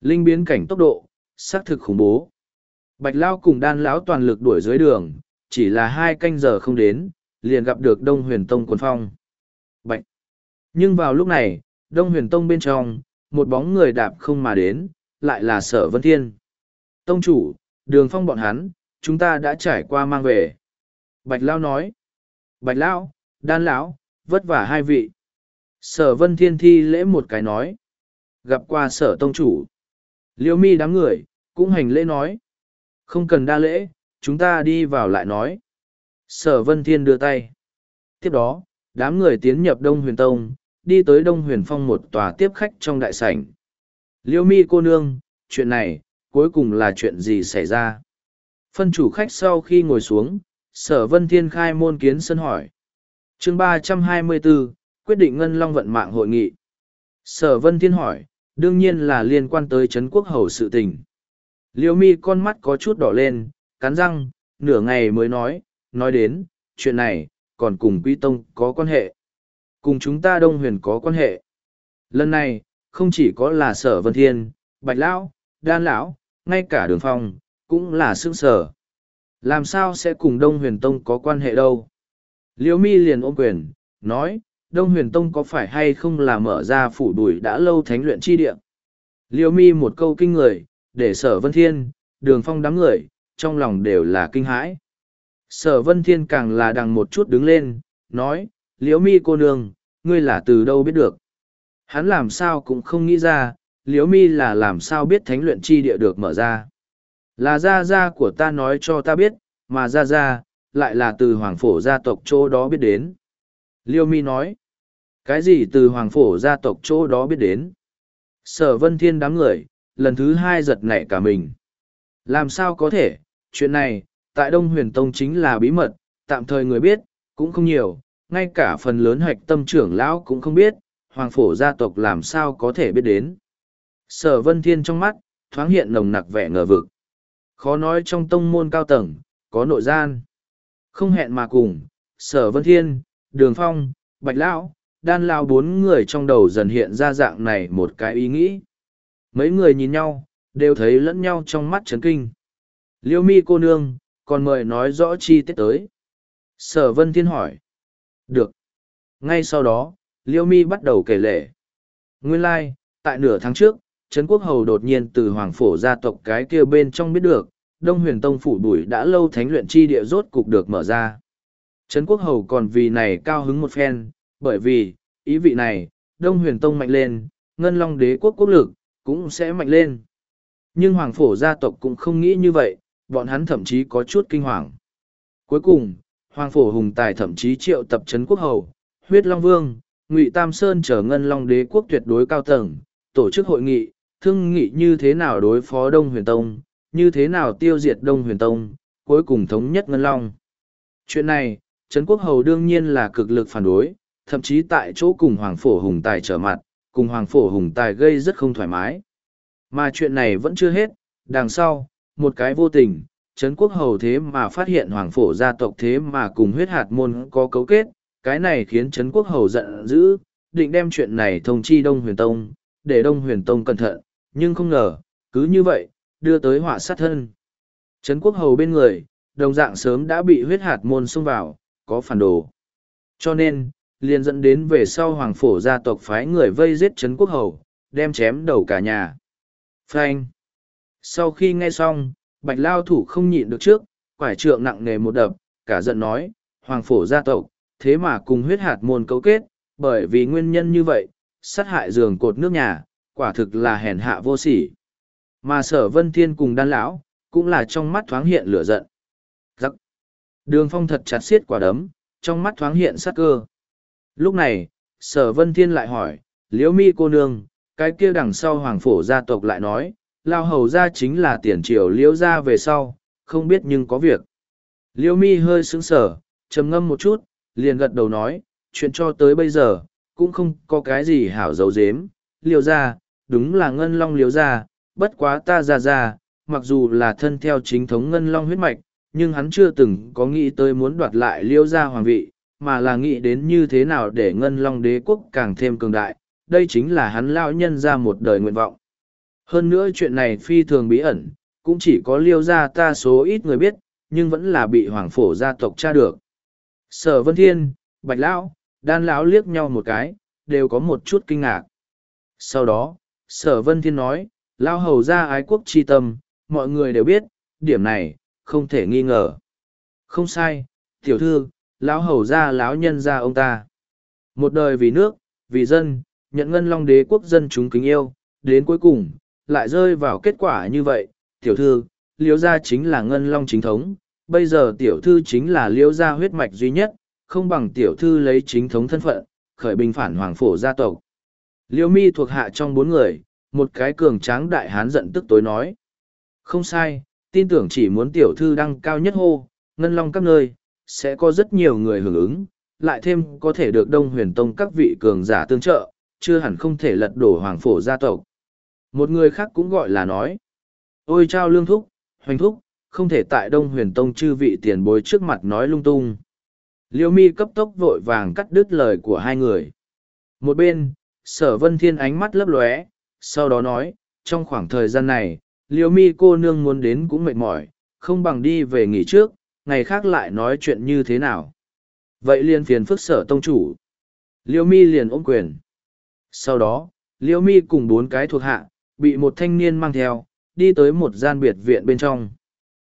Linh biến cảnh tốc độ, xác thực khủng bố. Bạch Lao cùng đan lão toàn lực đuổi dưới đường, chỉ là hai canh giờ không đến, liền gặp được Đông Huyền Tông quần phong. Bạch! Nhưng vào lúc này, Đông Huyền Tông bên trong, một bóng người đạp không mà đến, lại là Sở Vân Thiên. Tông chủ, đường phong bọn hắn, chúng ta đã trải qua mang về. Bạch Lao nói. Bạch Lao, Đan Lão, vất vả hai vị. Sở Vân Thiên thi lễ một cái nói. Gặp qua sở tông chủ. Liêu mi đám người, cũng hành lễ nói. Không cần đa lễ, chúng ta đi vào lại nói. Sở Vân Thiên đưa tay. Tiếp đó, đám người tiến nhập Đông Huyền Tông, đi tới Đông Huyền Phong một tòa tiếp khách trong đại sảnh. Liêu mi cô nương, chuyện này, cuối cùng là chuyện gì xảy ra? Phân chủ khách sau khi ngồi xuống, sở vân thiên khai môn kiến sân hỏi. chương ba trăm hai mươi bốn quyết định ngân long vận mạng hội nghị. Sở vân thiên hỏi, đương nhiên là liên quan tới Trấn quốc hầu sự tình. Liêu mi con mắt có chút đỏ lên, cắn răng, nửa ngày mới nói, nói đến, chuyện này, còn cùng Quý Tông có quan hệ. Cùng chúng ta Đông Huyền có quan hệ. Lần này, không chỉ có là sở vân thiên, bạch lão, đan lão, ngay cả đường phong, cũng là xương sở. Làm sao sẽ cùng Đông Huyền Tông có quan hệ đâu? Liêu mi liền ôm quyền, nói, Đông Huyền Tông có phải hay không là mở ra phủ đuổi đã lâu thánh luyện chi địa? Liêu mi một câu kinh người, để sở vân thiên, đường phong đám người, trong lòng đều là kinh hãi. sở vân thiên càng là đằng một chút đứng lên nói liễu mi cô nương ngươi là từ đâu biết được? Hắn làm sao cũng không nghĩ ra liễu mi là làm sao biết thánh luyện chi địa được mở ra? Là gia gia của ta nói cho ta biết mà gia gia lại là từ hoàng phổ gia tộc chỗ đó biết đến. Liêu mi nói cái gì từ hoàng phổ gia tộc chỗ đó biết đến? Sở vân thiên đám người lần thứ hai giật nảy cả mình. Làm sao có thể? Chuyện này, tại đông huyền tông chính là bí mật, tạm thời người biết, cũng không nhiều, ngay cả phần lớn hạch tâm trưởng lão cũng không biết, hoàng phổ gia tộc làm sao có thể biết đến. Sở vân thiên trong mắt, thoáng hiện nồng nặc vẻ ngờ vực. Khó nói trong tông môn cao tầng, có nội gian. Không hẹn mà cùng, sở vân thiên, đường phong, bạch lão, đan Lão bốn người trong đầu dần hiện ra dạng này một cái ý nghĩ mấy người nhìn nhau đều thấy lẫn nhau trong mắt chấn kinh. Liêu mi cô nương còn mời nói rõ chi tiết tới. Sở vân thiên hỏi. Được. Ngay sau đó liêu mi bắt đầu kể lể. Nguyên lai、like, tại nửa tháng trước trấn quốc hầu đột nhiên từ hoàng phổ gia tộc cái kia bên trong biết được đông huyền tông phủ bùi đã lâu thánh luyện chi địa rốt cục được mở ra. Trấn quốc hầu còn vì này cao hứng một phen bởi vì ý vị này đông huyền tông mạnh lên ngân long đế quốc quốc lực cũng sẽ mạnh lên. Nhưng hoàng phổ gia tộc cũng không nghĩ như vậy, bọn hắn thậm chí có chút kinh hoàng. Cuối cùng, hoàng phổ hùng tài thậm chí triệu tập trấn quốc hầu, huyết long vương, ngụy tam sơn trở ngân long đế quốc tuyệt đối cao tầng, tổ chức hội nghị, thương nghị như thế nào đối phó đông huyền tông, như thế nào tiêu diệt đông huyền tông, cuối cùng thống nhất ngân long. Chuyện này trấn quốc hầu đương nhiên là cực lực phản đối, thậm chí tại chỗ cùng hoàng phổ hùng tài trở mặt cùng hoàng phổ hùng tài gây rất không thoải mái. Mà chuyện này vẫn chưa hết, đằng sau, một cái vô tình, trấn quốc hầu thế mà phát hiện hoàng phổ gia tộc thế mà cùng huyết hạt môn có cấu kết, cái này khiến trấn quốc hầu giận dữ, định đem chuyện này thông chi đông huyền tông, để đông huyền tông cẩn thận, nhưng không ngờ, cứ như vậy, đưa tới họa sát thân. Trấn quốc hầu bên người, đồng dạng sớm đã bị huyết hạt môn xông vào, có phản đồ. Cho nên liền dẫn đến về sau hoàng phổ gia tộc phái người vây giết trấn quốc hầu, đem chém đầu cả nhà. Frank. sau khi nghe xong, bạch lao thủ không nhịn được trước, quải trượng nặng nề một đập, cả giận nói, hoàng phổ gia tộc, thế mà cùng huyết hạt môn cấu kết, bởi vì nguyên nhân như vậy, sát hại giường cột nước nhà, quả thực là hèn hạ vô sỉ. Mà sở vân thiên cùng đan lão cũng là trong mắt thoáng hiện lửa giận. Giặc. Đường phong thật chặt xiết quả đấm, trong mắt thoáng hiện sắc cơ lúc này, sở vân thiên lại hỏi, liễu mi cô nương, cái kia đằng sau hoàng phổ gia tộc lại nói, lao hầu gia chính là tiền triều liễu gia về sau, không biết nhưng có việc. Liễu mi hơi sững sờ, trầm ngâm một chút, liền gật đầu nói, chuyện cho tới bây giờ, cũng không có cái gì hảo dấu dếm liễu gia, đúng là ngân long liễu gia, bất quá ta ra ra, mặc dù là thân theo chính thống ngân long huyết mạch, nhưng hắn chưa từng có nghĩ tới muốn đoạt lại liễu gia hoàng vị mà là nghĩ đến như thế nào để ngân long đế quốc càng thêm cường đại đây chính là hắn lao nhân ra một đời nguyện vọng hơn nữa chuyện này phi thường bí ẩn, cũng chỉ có liêu gia ta số ít người biết, nhưng vẫn là bị hoàng phổ gia tộc tra được. Sở Vân Thiên, Bạch Lão, Đan Lão liếc nhau một cái, đều có một chút kinh ngạc. Sau đó, Sở Vân Thiên nói, Lao hầu ra ái quốc chi tâm, mọi người đều biết, điểm này, không thể nghi ngờ. Không sai, tiểu thư, lão hầu ra lão nhân ra ông ta. Một đời vì nước, vì dân, nhận ngân long đế quốc dân chúng kính yêu, đến cuối cùng, lại rơi vào kết quả như vậy, tiểu thư, liễu gia chính là ngân long chính thống, bây giờ tiểu thư chính là liễu gia huyết mạch duy nhất, không bằng tiểu thư lấy chính thống thân phận, khởi binh phản hoàng phổ gia tộc. Liễu mi thuộc hạ trong bốn người, một cái cường tráng đại hán giận tức tối nói. Không sai, tin tưởng chỉ muốn tiểu thư đăng cao nhất hô, ngân long các nơi, sẽ có rất nhiều người hưởng ứng, lại thêm có thể được đông huyền tông các vị cường giả tương trợ, chưa hẳn không thể lật đổ hoàng phổ gia tộc. Một người khác cũng gọi là nói. Ôi trao lương thúc, hoành thúc, không thể tại đông huyền tông chư vị tiền bối trước mặt nói lung tung. Liêu mi cấp tốc vội vàng cắt đứt lời của hai người. Một bên, sở vân thiên ánh mắt lấp lóe, sau đó nói, trong khoảng thời gian này, liêu mi cô nương muốn đến cũng mệt mỏi, không bằng đi về nghỉ trước, ngày khác lại nói chuyện như thế nào. Vậy liền phiền phức sở tông chủ. Liêu mi liền ôm quyền. Sau đó, liêu mi cùng bốn cái thuộc hạ, bị một thanh niên mang theo, đi tới một gian biệt viện bên trong.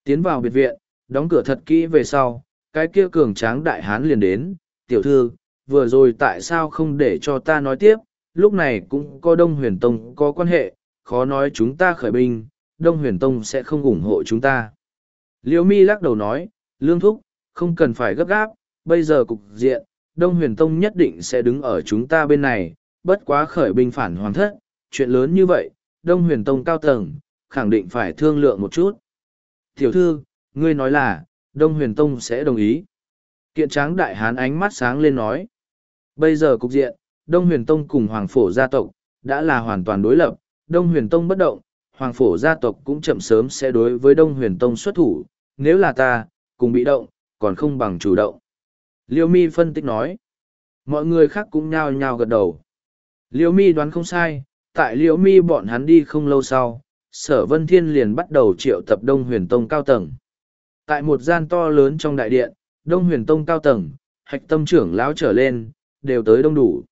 Tiến vào biệt viện, Đóng cửa thật kỹ về sau, cái kia cường tráng đại hán liền đến, tiểu thư, vừa rồi tại sao không để cho ta nói tiếp, lúc này cũng có Đông Huyền Tông có quan hệ, khó nói chúng ta khởi binh, Đông Huyền Tông sẽ không ủng hộ chúng ta. Liêu mi lắc đầu nói, Lương Thúc, không cần phải gấp gáp, bây giờ cục diện, Đông Huyền Tông nhất định sẽ đứng ở chúng ta bên này, bất quá khởi binh phản hoàng thất, chuyện lớn như vậy, Đông Huyền Tông cao tầng, khẳng định phải thương lượng một chút. Tiểu thư, ngươi nói là, Đông Huyền Tông sẽ đồng ý. Kiện tráng đại hán ánh mắt sáng lên nói. Bây giờ cục diện, Đông Huyền Tông cùng Hoàng Phổ gia tộc, đã là hoàn toàn đối lập, Đông Huyền Tông bất động, Hoàng Phổ gia tộc cũng chậm sớm sẽ đối với Đông Huyền Tông xuất thủ, nếu là ta, cùng bị động, còn không bằng chủ động. Liêu Mi phân tích nói. Mọi người khác cũng nhao nhao gật đầu. Liêu Mi đoán không sai, tại Liêu Mi bọn hắn đi không lâu sau, Sở Vân Thiên liền bắt đầu triệu tập Đông Huyền Tông cao tầng. Tại một gian to lớn trong đại điện, Đông Huyền Tông cao tầng, hạch tâm trưởng lão trở lên, đều tới đông đủ.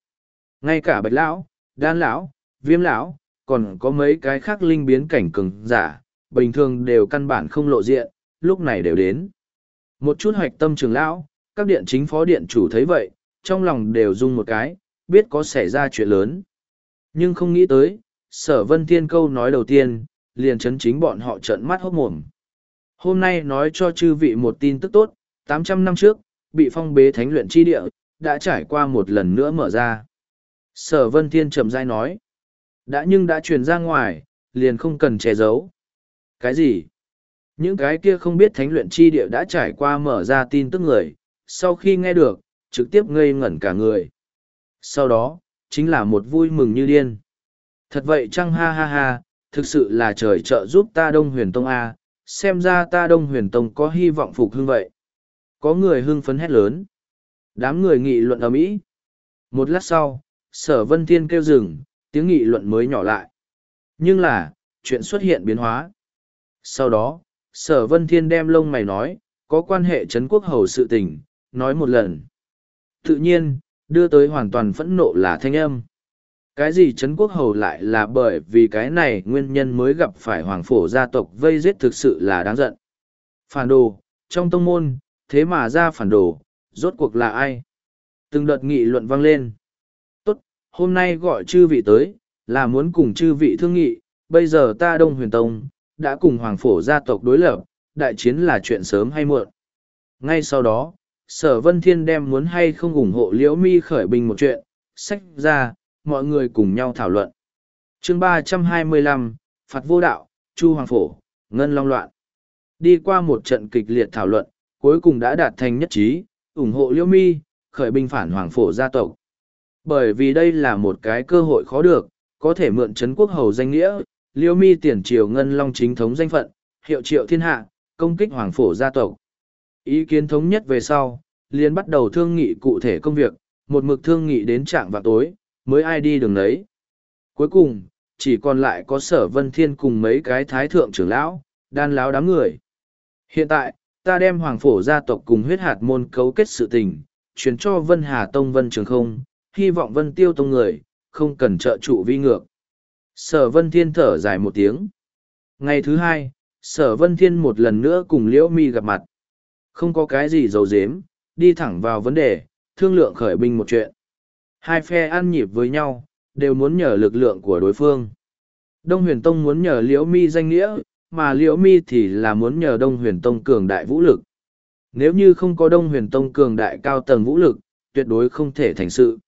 Ngay cả Bạch Lão, Đan Lão, Viêm Lão, còn có mấy cái khác linh biến cảnh cường giả, bình thường đều căn bản không lộ diện, lúc này đều đến. Một chút hoạch tâm trường lão, các điện chính phó điện chủ thấy vậy, trong lòng đều rung một cái, biết có xảy ra chuyện lớn. Nhưng không nghĩ tới, sở vân thiên câu nói đầu tiên, liền chấn chính bọn họ trợn mắt hốt mồm. Hôm nay nói cho chư vị một tin tức tốt, tám trăm năm trước, bị phong bế thánh luyện chi địa, đã trải qua một lần nữa mở ra. Sở vân thiên trầm dai nói, đã nhưng đã truyền ra ngoài, liền không cần che giấu. Cái gì? Những cái kia không biết thánh luyện chi địa đã trải qua mở ra tin tức người, sau khi nghe được, trực tiếp ngây ngẩn cả người. Sau đó, chính là một vui mừng như điên. Thật vậy chăng ha ha ha, thực sự là trời trợ giúp ta Đông Huyền Tông A, xem ra ta Đông Huyền Tông có hy vọng phục hưng vậy. Có người hưng phấn hét lớn. Đám người nghị luận ở mỹ. Một lát sau, sở vân thiên kêu dừng, tiếng nghị luận mới nhỏ lại. Nhưng là, chuyện xuất hiện biến hóa. Sau đó, sở vân thiên đem lông mày nói, có quan hệ Trấn quốc hầu sự tình, nói một lần. Tự nhiên, đưa tới hoàn toàn phẫn nộ là thanh âm. Cái gì Trấn quốc hầu lại là bởi vì cái này nguyên nhân mới gặp phải hoàng phổ gia tộc vây giết thực sự là đáng giận. Phản đồ, trong tông môn, thế mà ra phản đồ, rốt cuộc là ai? Từng đợt nghị luận vang lên. Tốt, hôm nay gọi chư vị tới, là muốn cùng chư vị thương nghị, bây giờ ta Đông Huyền Tông, đã cùng Hoàng Phổ gia tộc đối lập, đại chiến là chuyện sớm hay muộn. Ngay sau đó, Sở Vân Thiên đem muốn hay không ủng hộ Liễu Mi khởi binh một chuyện, sách ra, mọi người cùng nhau thảo luận. chương ba trăm hai mươi lăm Phạt Vô Đạo, Chu Hoàng Phổ, Ngân Long Loạn. Đi qua một trận kịch liệt thảo luận, cuối cùng đã đạt thành nhất trí, ủng hộ Liễu Mi, khởi binh phản Hoàng Phổ gia tộc. Bởi vì đây là một cái cơ hội khó được, có thể mượn Trấn Quốc Hầu danh nghĩa, Liêu Mi tiền triều Ngân Long chính thống danh phận, hiệu triệu thiên hạ, công kích Hoàng Phổ gia tộc. Ý kiến thống nhất về sau, liền bắt đầu thương nghị cụ thể công việc, một mực thương nghị đến trạng vào tối, mới ai đi đường đấy. Cuối cùng, chỉ còn lại có sở vân thiên cùng mấy cái thái thượng trưởng lão, đan láo đám người. Hiện tại, ta đem hoàng phổ gia tộc cùng huyết hạt môn cấu kết sự tình, chuyển cho Vân Hà Tông Vân Trường không, hy vọng Vân Tiêu Tông người, không cần trợ trụ vi ngược. Sở Vân Thiên thở dài một tiếng. Ngày thứ hai, Sở Vân Thiên một lần nữa cùng Liễu Mi gặp mặt. Không có cái gì dầu dếm, đi thẳng vào vấn đề, thương lượng khởi binh một chuyện. Hai phe ăn nhịp với nhau, đều muốn nhờ lực lượng của đối phương. Đông huyền tông muốn nhờ liễu mi danh nghĩa, mà liễu mi thì là muốn nhờ đông huyền tông cường đại vũ lực. Nếu như không có đông huyền tông cường đại cao tầng vũ lực, tuyệt đối không thể thành sự.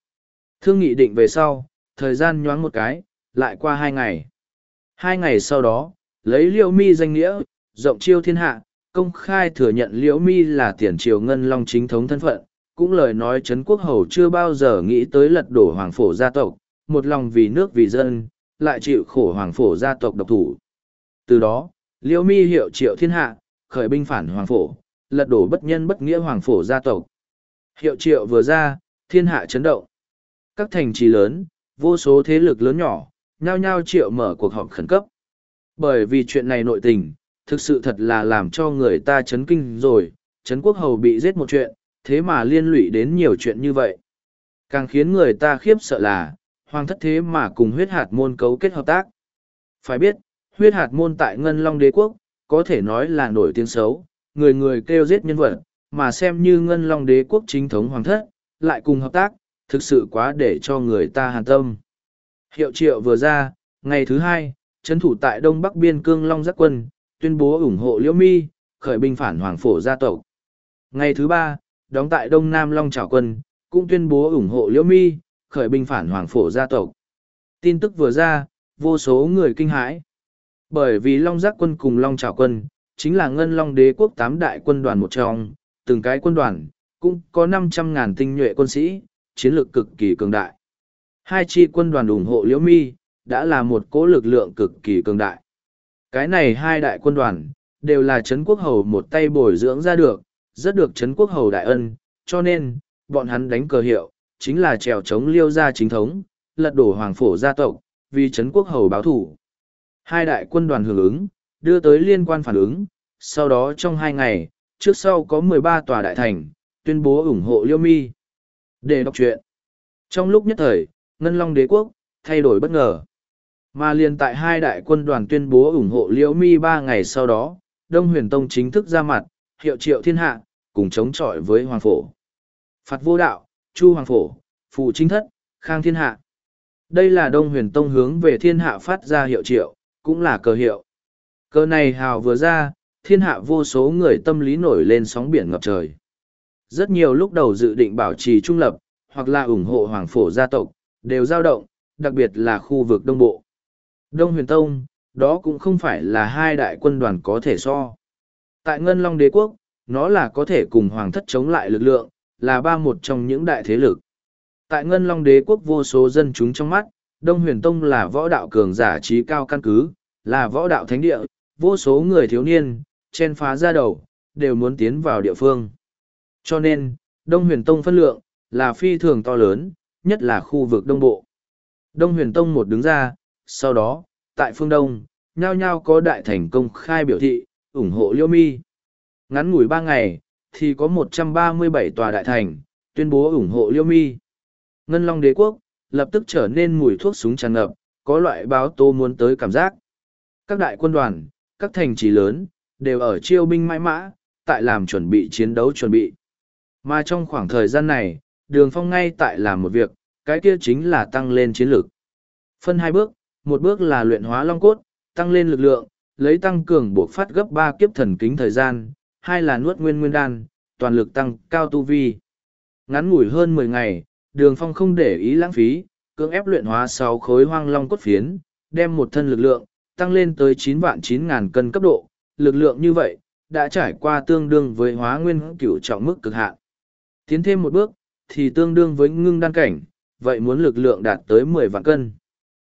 Thương nghị định về sau, thời gian nhoáng một cái, lại qua hai ngày. Hai ngày sau đó, lấy liễu mi danh nghĩa, rộng chiêu thiên hạ, công khai thừa nhận liễu mi là tiền triều ngân long chính thống thân phận, cũng lời nói Trấn Quốc Hầu chưa bao giờ nghĩ tới lật đổ hoàng phổ gia tộc, một lòng vì nước vì dân, lại chịu khổ hoàng phổ gia tộc độc thủ. Từ đó, liễu mi hiệu triệu thiên hạ, khởi binh phản hoàng phổ, lật đổ bất nhân bất nghĩa hoàng phổ gia tộc. Hiệu triệu vừa ra, thiên hạ chấn động. Các thành trì lớn, vô số thế lực lớn nhỏ, nhao nhao triệu mở cuộc họp khẩn cấp. Bởi vì chuyện này nội tình, thực sự thật là làm cho người ta chấn kinh rồi, chấn quốc hầu bị giết một chuyện, thế mà liên lụy đến nhiều chuyện như vậy. Càng khiến người ta khiếp sợ là, hoàng thất thế mà cùng huyết hạt môn cấu kết hợp tác. Phải biết, huyết hạt môn tại Ngân Long đế quốc, có thể nói là nổi tiếng xấu, người người kêu giết nhân vật, mà xem như ngân long đế quốc chính thống hoàng thất, lại cùng hợp tác, thực sự quá để cho người ta hàn tâm. Hiệu triệu vừa ra, ngày thứ hai, chấn thủ tại Đông Bắc Biên Cương Long Giác Quân, tuyên bố ủng hộ Liễu Mi, khởi binh phản Hoàng Phổ gia tộc. Ngày thứ ba, đóng tại Đông Nam Long Trảo Quân, cũng tuyên bố ủng hộ Liễu Mi, khởi binh phản Hoàng Phổ gia tộc. Tin tức vừa ra, vô số người kinh hãi. Bởi vì Long Giác Quân cùng Long Trảo Quân, chính là Ngân Long Đế quốc tám đại quân đoàn một trong, từng cái quân đoàn, cũng có năm trăm ngàn tinh nhuệ quân sĩ, chiến lược cực kỳ cường đại. Hai chi quân đoàn ủng hộ Liễu Mi, đã là một cỗ lực lượng cực kỳ cường đại. Cái này hai đại quân đoàn, đều là Trấn Quốc Hầu một tay bồi dưỡng ra được, rất được Trấn Quốc Hầu đại ân, cho nên, bọn hắn đánh cờ hiệu, chính là trèo chống liêu gia chính thống, lật đổ hoàng phổ gia tộc, vì Trấn Quốc Hầu báo thủ. Hai đại quân đoàn hưởng ứng, đưa tới liên quan phản ứng, sau đó trong hai ngày, trước sau có mười ba tòa đại thành, tuyên bố ủng hộ Liêu Mi. Để đọc chuyện. Trong lúc nhất thời, Ngân Long đế quốc, thay đổi bất ngờ. Mà liền tại hai đại quân đoàn tuyên bố ủng hộ Liễu Mi ba ngày sau đó, Đông Huyền Tông chính thức ra mặt, hiệu triệu thiên hạ, cùng chống chọi với Hoàng Phổ. Phạt vô đạo, Chu Hoàng Phổ, Phụ Chính Thất, Khang Thiên Hạ. Đây là Đông Huyền Tông hướng về thiên hạ phát ra hiệu triệu, cũng là cờ hiệu. Cờ này hào vừa ra, thiên hạ vô số người tâm lý nổi lên sóng biển ngập trời. Rất nhiều lúc đầu dự định bảo trì trung lập, hoặc là ủng hộ Hoàng Phổ gia tộc, đều dao động, đặc biệt là khu vực Đông Bộ. Đông Huyền Tông, đó cũng không phải là hai đại quân đoàn có thể so. Tại Ngân Long Đế Quốc, nó là có thể cùng Hoàng thất chống lại lực lượng, là ba một trong những đại thế lực. Tại Ngân Long Đế Quốc vô số dân chúng trong mắt, Đông Huyền Tông là võ đạo cường giả trí cao căn cứ, là võ đạo thánh địa, vô số người thiếu niên, chen phá ra đầu, đều muốn tiến vào địa phương. Cho nên, Đông Huyền Tông phân lượng, là phi thường to lớn, nhất là khu vực Đông Bộ. Đông Huyền Tông một đứng ra, sau đó, tại phương Đông, nhao nhao có đại thành công khai biểu thị, ủng hộ Liêu Mi. Ngắn ngủi ba ngày, thì có một trăm ba mươi bảy tòa đại thành, tuyên bố ủng hộ Liêu Mi. Ngân Long Đế Quốc, lập tức trở nên mùi thuốc súng tràn ngập, có loại báo tô muốn tới cảm giác. Các đại quân đoàn, các thành trì lớn, đều ở chiêu binh mãi mã, tại làm chuẩn bị chiến đấu chuẩn bị. Mà trong khoảng thời gian này, đường phong ngay tại làm một việc, cái kia chính là tăng lên chiến lược. Phân hai bước, một bước là luyện hóa long cốt, tăng lên lực lượng, lấy tăng cường buộc phát gấp ba kiếp thần kính thời gian, hai là nuốt nguyên nguyên đan, toàn lực tăng cao tu vi. Ngắn ngủi hơn mười ngày, đường phong không để ý lãng phí, cưỡng ép luyện hóa sáu khối hoang long cốt phiến, đem một thân lực lượng, tăng lên tới chín vạn chín ngàn cân cấp độ, lực lượng như vậy, đã trải qua tương đương với hóa nguyên cửu trọng mức cực hạn. Tiến thêm một bước, thì tương đương với ngưng đan cảnh, vậy muốn lực lượng đạt tới mười vạn cân.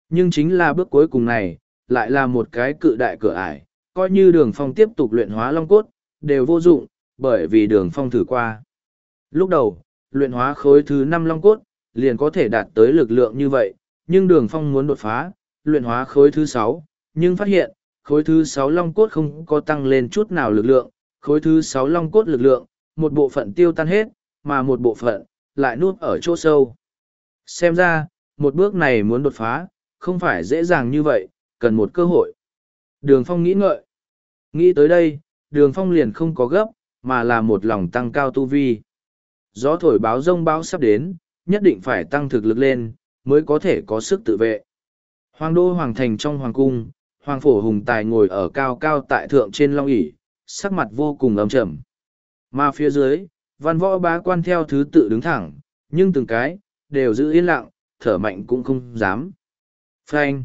Nhưng chính là bước cuối cùng này, lại là một cái cự đại cửa ải, coi như đường phong tiếp tục luyện hóa long cốt, đều vô dụng, bởi vì đường phong thử qua. Lúc đầu, luyện hóa khối thứ năm long cốt, liền có thể đạt tới lực lượng như vậy, nhưng đường phong muốn đột phá, luyện hóa khối thứ sáu, nhưng phát hiện, khối thứ sáu long cốt không có tăng lên chút nào lực lượng, khối thứ sáu long cốt lực lượng, một bộ phận tiêu tan hết, mà một bộ phận, lại nuốt ở chỗ sâu. Xem ra, một bước này muốn đột phá, không phải dễ dàng như vậy, cần một cơ hội. Đường Phong nghĩ ngợi. Nghĩ tới đây, đường Phong liền không có gấp, mà là một lòng tăng cao tu vi. Gió thổi báo rông báo sắp đến, nhất định phải tăng thực lực lên, mới có thể có sức tự vệ. Hoàng đô hoàng thành trong hoàng cung, hoàng phổ hùng tài ngồi ở cao cao tại thượng trên long ỷ sắc mặt vô cùng ấm trầm. Mà phía dưới, văn võ bá quan theo thứ tự đứng thẳng, nhưng từng cái, đều giữ yên lặng, thở mạnh cũng không dám. Frank.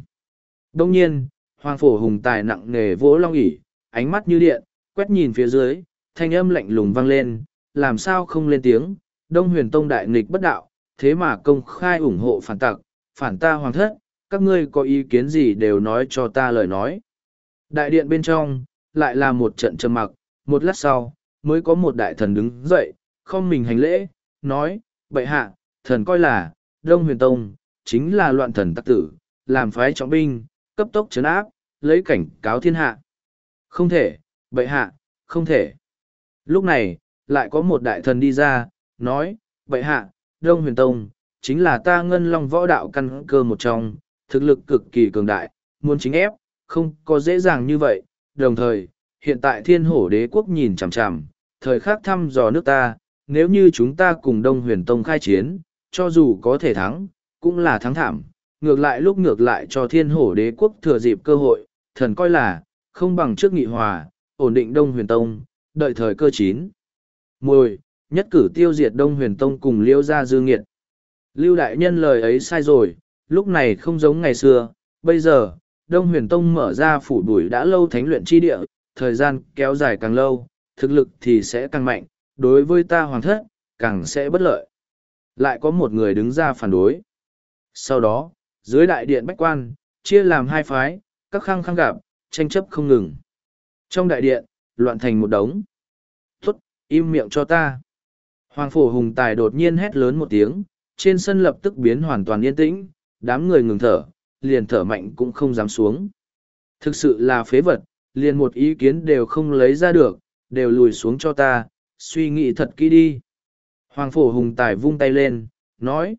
Đông nhiên, Hoàng Phổ Hùng Tài nặng nề vỗ long ỉ, ánh mắt như điện, quét nhìn phía dưới, thanh âm lạnh lùng vang lên, làm sao không lên tiếng, Đông Huyền Tông đại nghịch bất đạo, thế mà công khai ủng hộ phản tặc, phản ta hoàng thất, các ngươi có ý kiến gì đều nói cho ta lời nói. Đại điện bên trong, lại là một trận trầm mặc, một lát sau, mới có một đại thần đứng dậy, không mình hành lễ, nói, bệ hạ, thần coi là, Đông Huyền Tông, chính là loạn thần tắc tử, làm phái trọng binh, cấp tốc chấn áp, lấy cảnh cáo thiên hạ. Không thể, bệ hạ, không thể. Lúc này, lại có một đại thần đi ra, nói, bệ hạ, Đông Huyền Tông, chính là ta ngân long võ đạo căn cơ một trong, thực lực cực kỳ cường đại, muốn chính ép, không có dễ dàng như vậy, đồng thời, hiện tại thiên hổ đế quốc nhìn chằm chằm, thời khắc thăm dò nước ta, nếu như chúng ta cùng Đông Huyền Tông khai chiến, cho dù có thể thắng, cũng là thắng thảm. Ngược lại lúc ngược lại cho thiên hổ đế quốc thừa dịp cơ hội, thần coi là, không bằng trước nghị hòa, ổn định Đông Huyền Tông, đợi thời cơ chín. Mùi, nhất cử tiêu diệt Đông Huyền Tông cùng liêu ra dư nghiệt. Lưu Đại Nhân lời ấy sai rồi, lúc này không giống ngày xưa, bây giờ, Đông Huyền Tông mở ra phủ đuổi đã lâu thánh luyện chi địa, thời gian kéo dài càng lâu, thực lực thì sẽ càng mạnh, đối với ta hoàng thất, càng sẽ bất lợi. Lại có một người đứng ra phản đối. Sau đó, dưới đại điện bách quan, chia làm hai phái, các khăng khăng gặp, tranh chấp không ngừng. Trong đại điện, loạn thành một đống. Tốt, im miệng cho ta. Hoàng phổ hùng tài đột nhiên hét lớn một tiếng, trên sân lập tức biến hoàn toàn yên tĩnh, đám người ngừng thở, liền thở mạnh cũng không dám xuống. Thực sự là phế vật, liền một ý kiến đều không lấy ra được, đều lùi xuống cho ta, suy nghĩ thật kỹ đi. Hoàng phổ hùng tài vung tay lên, nói.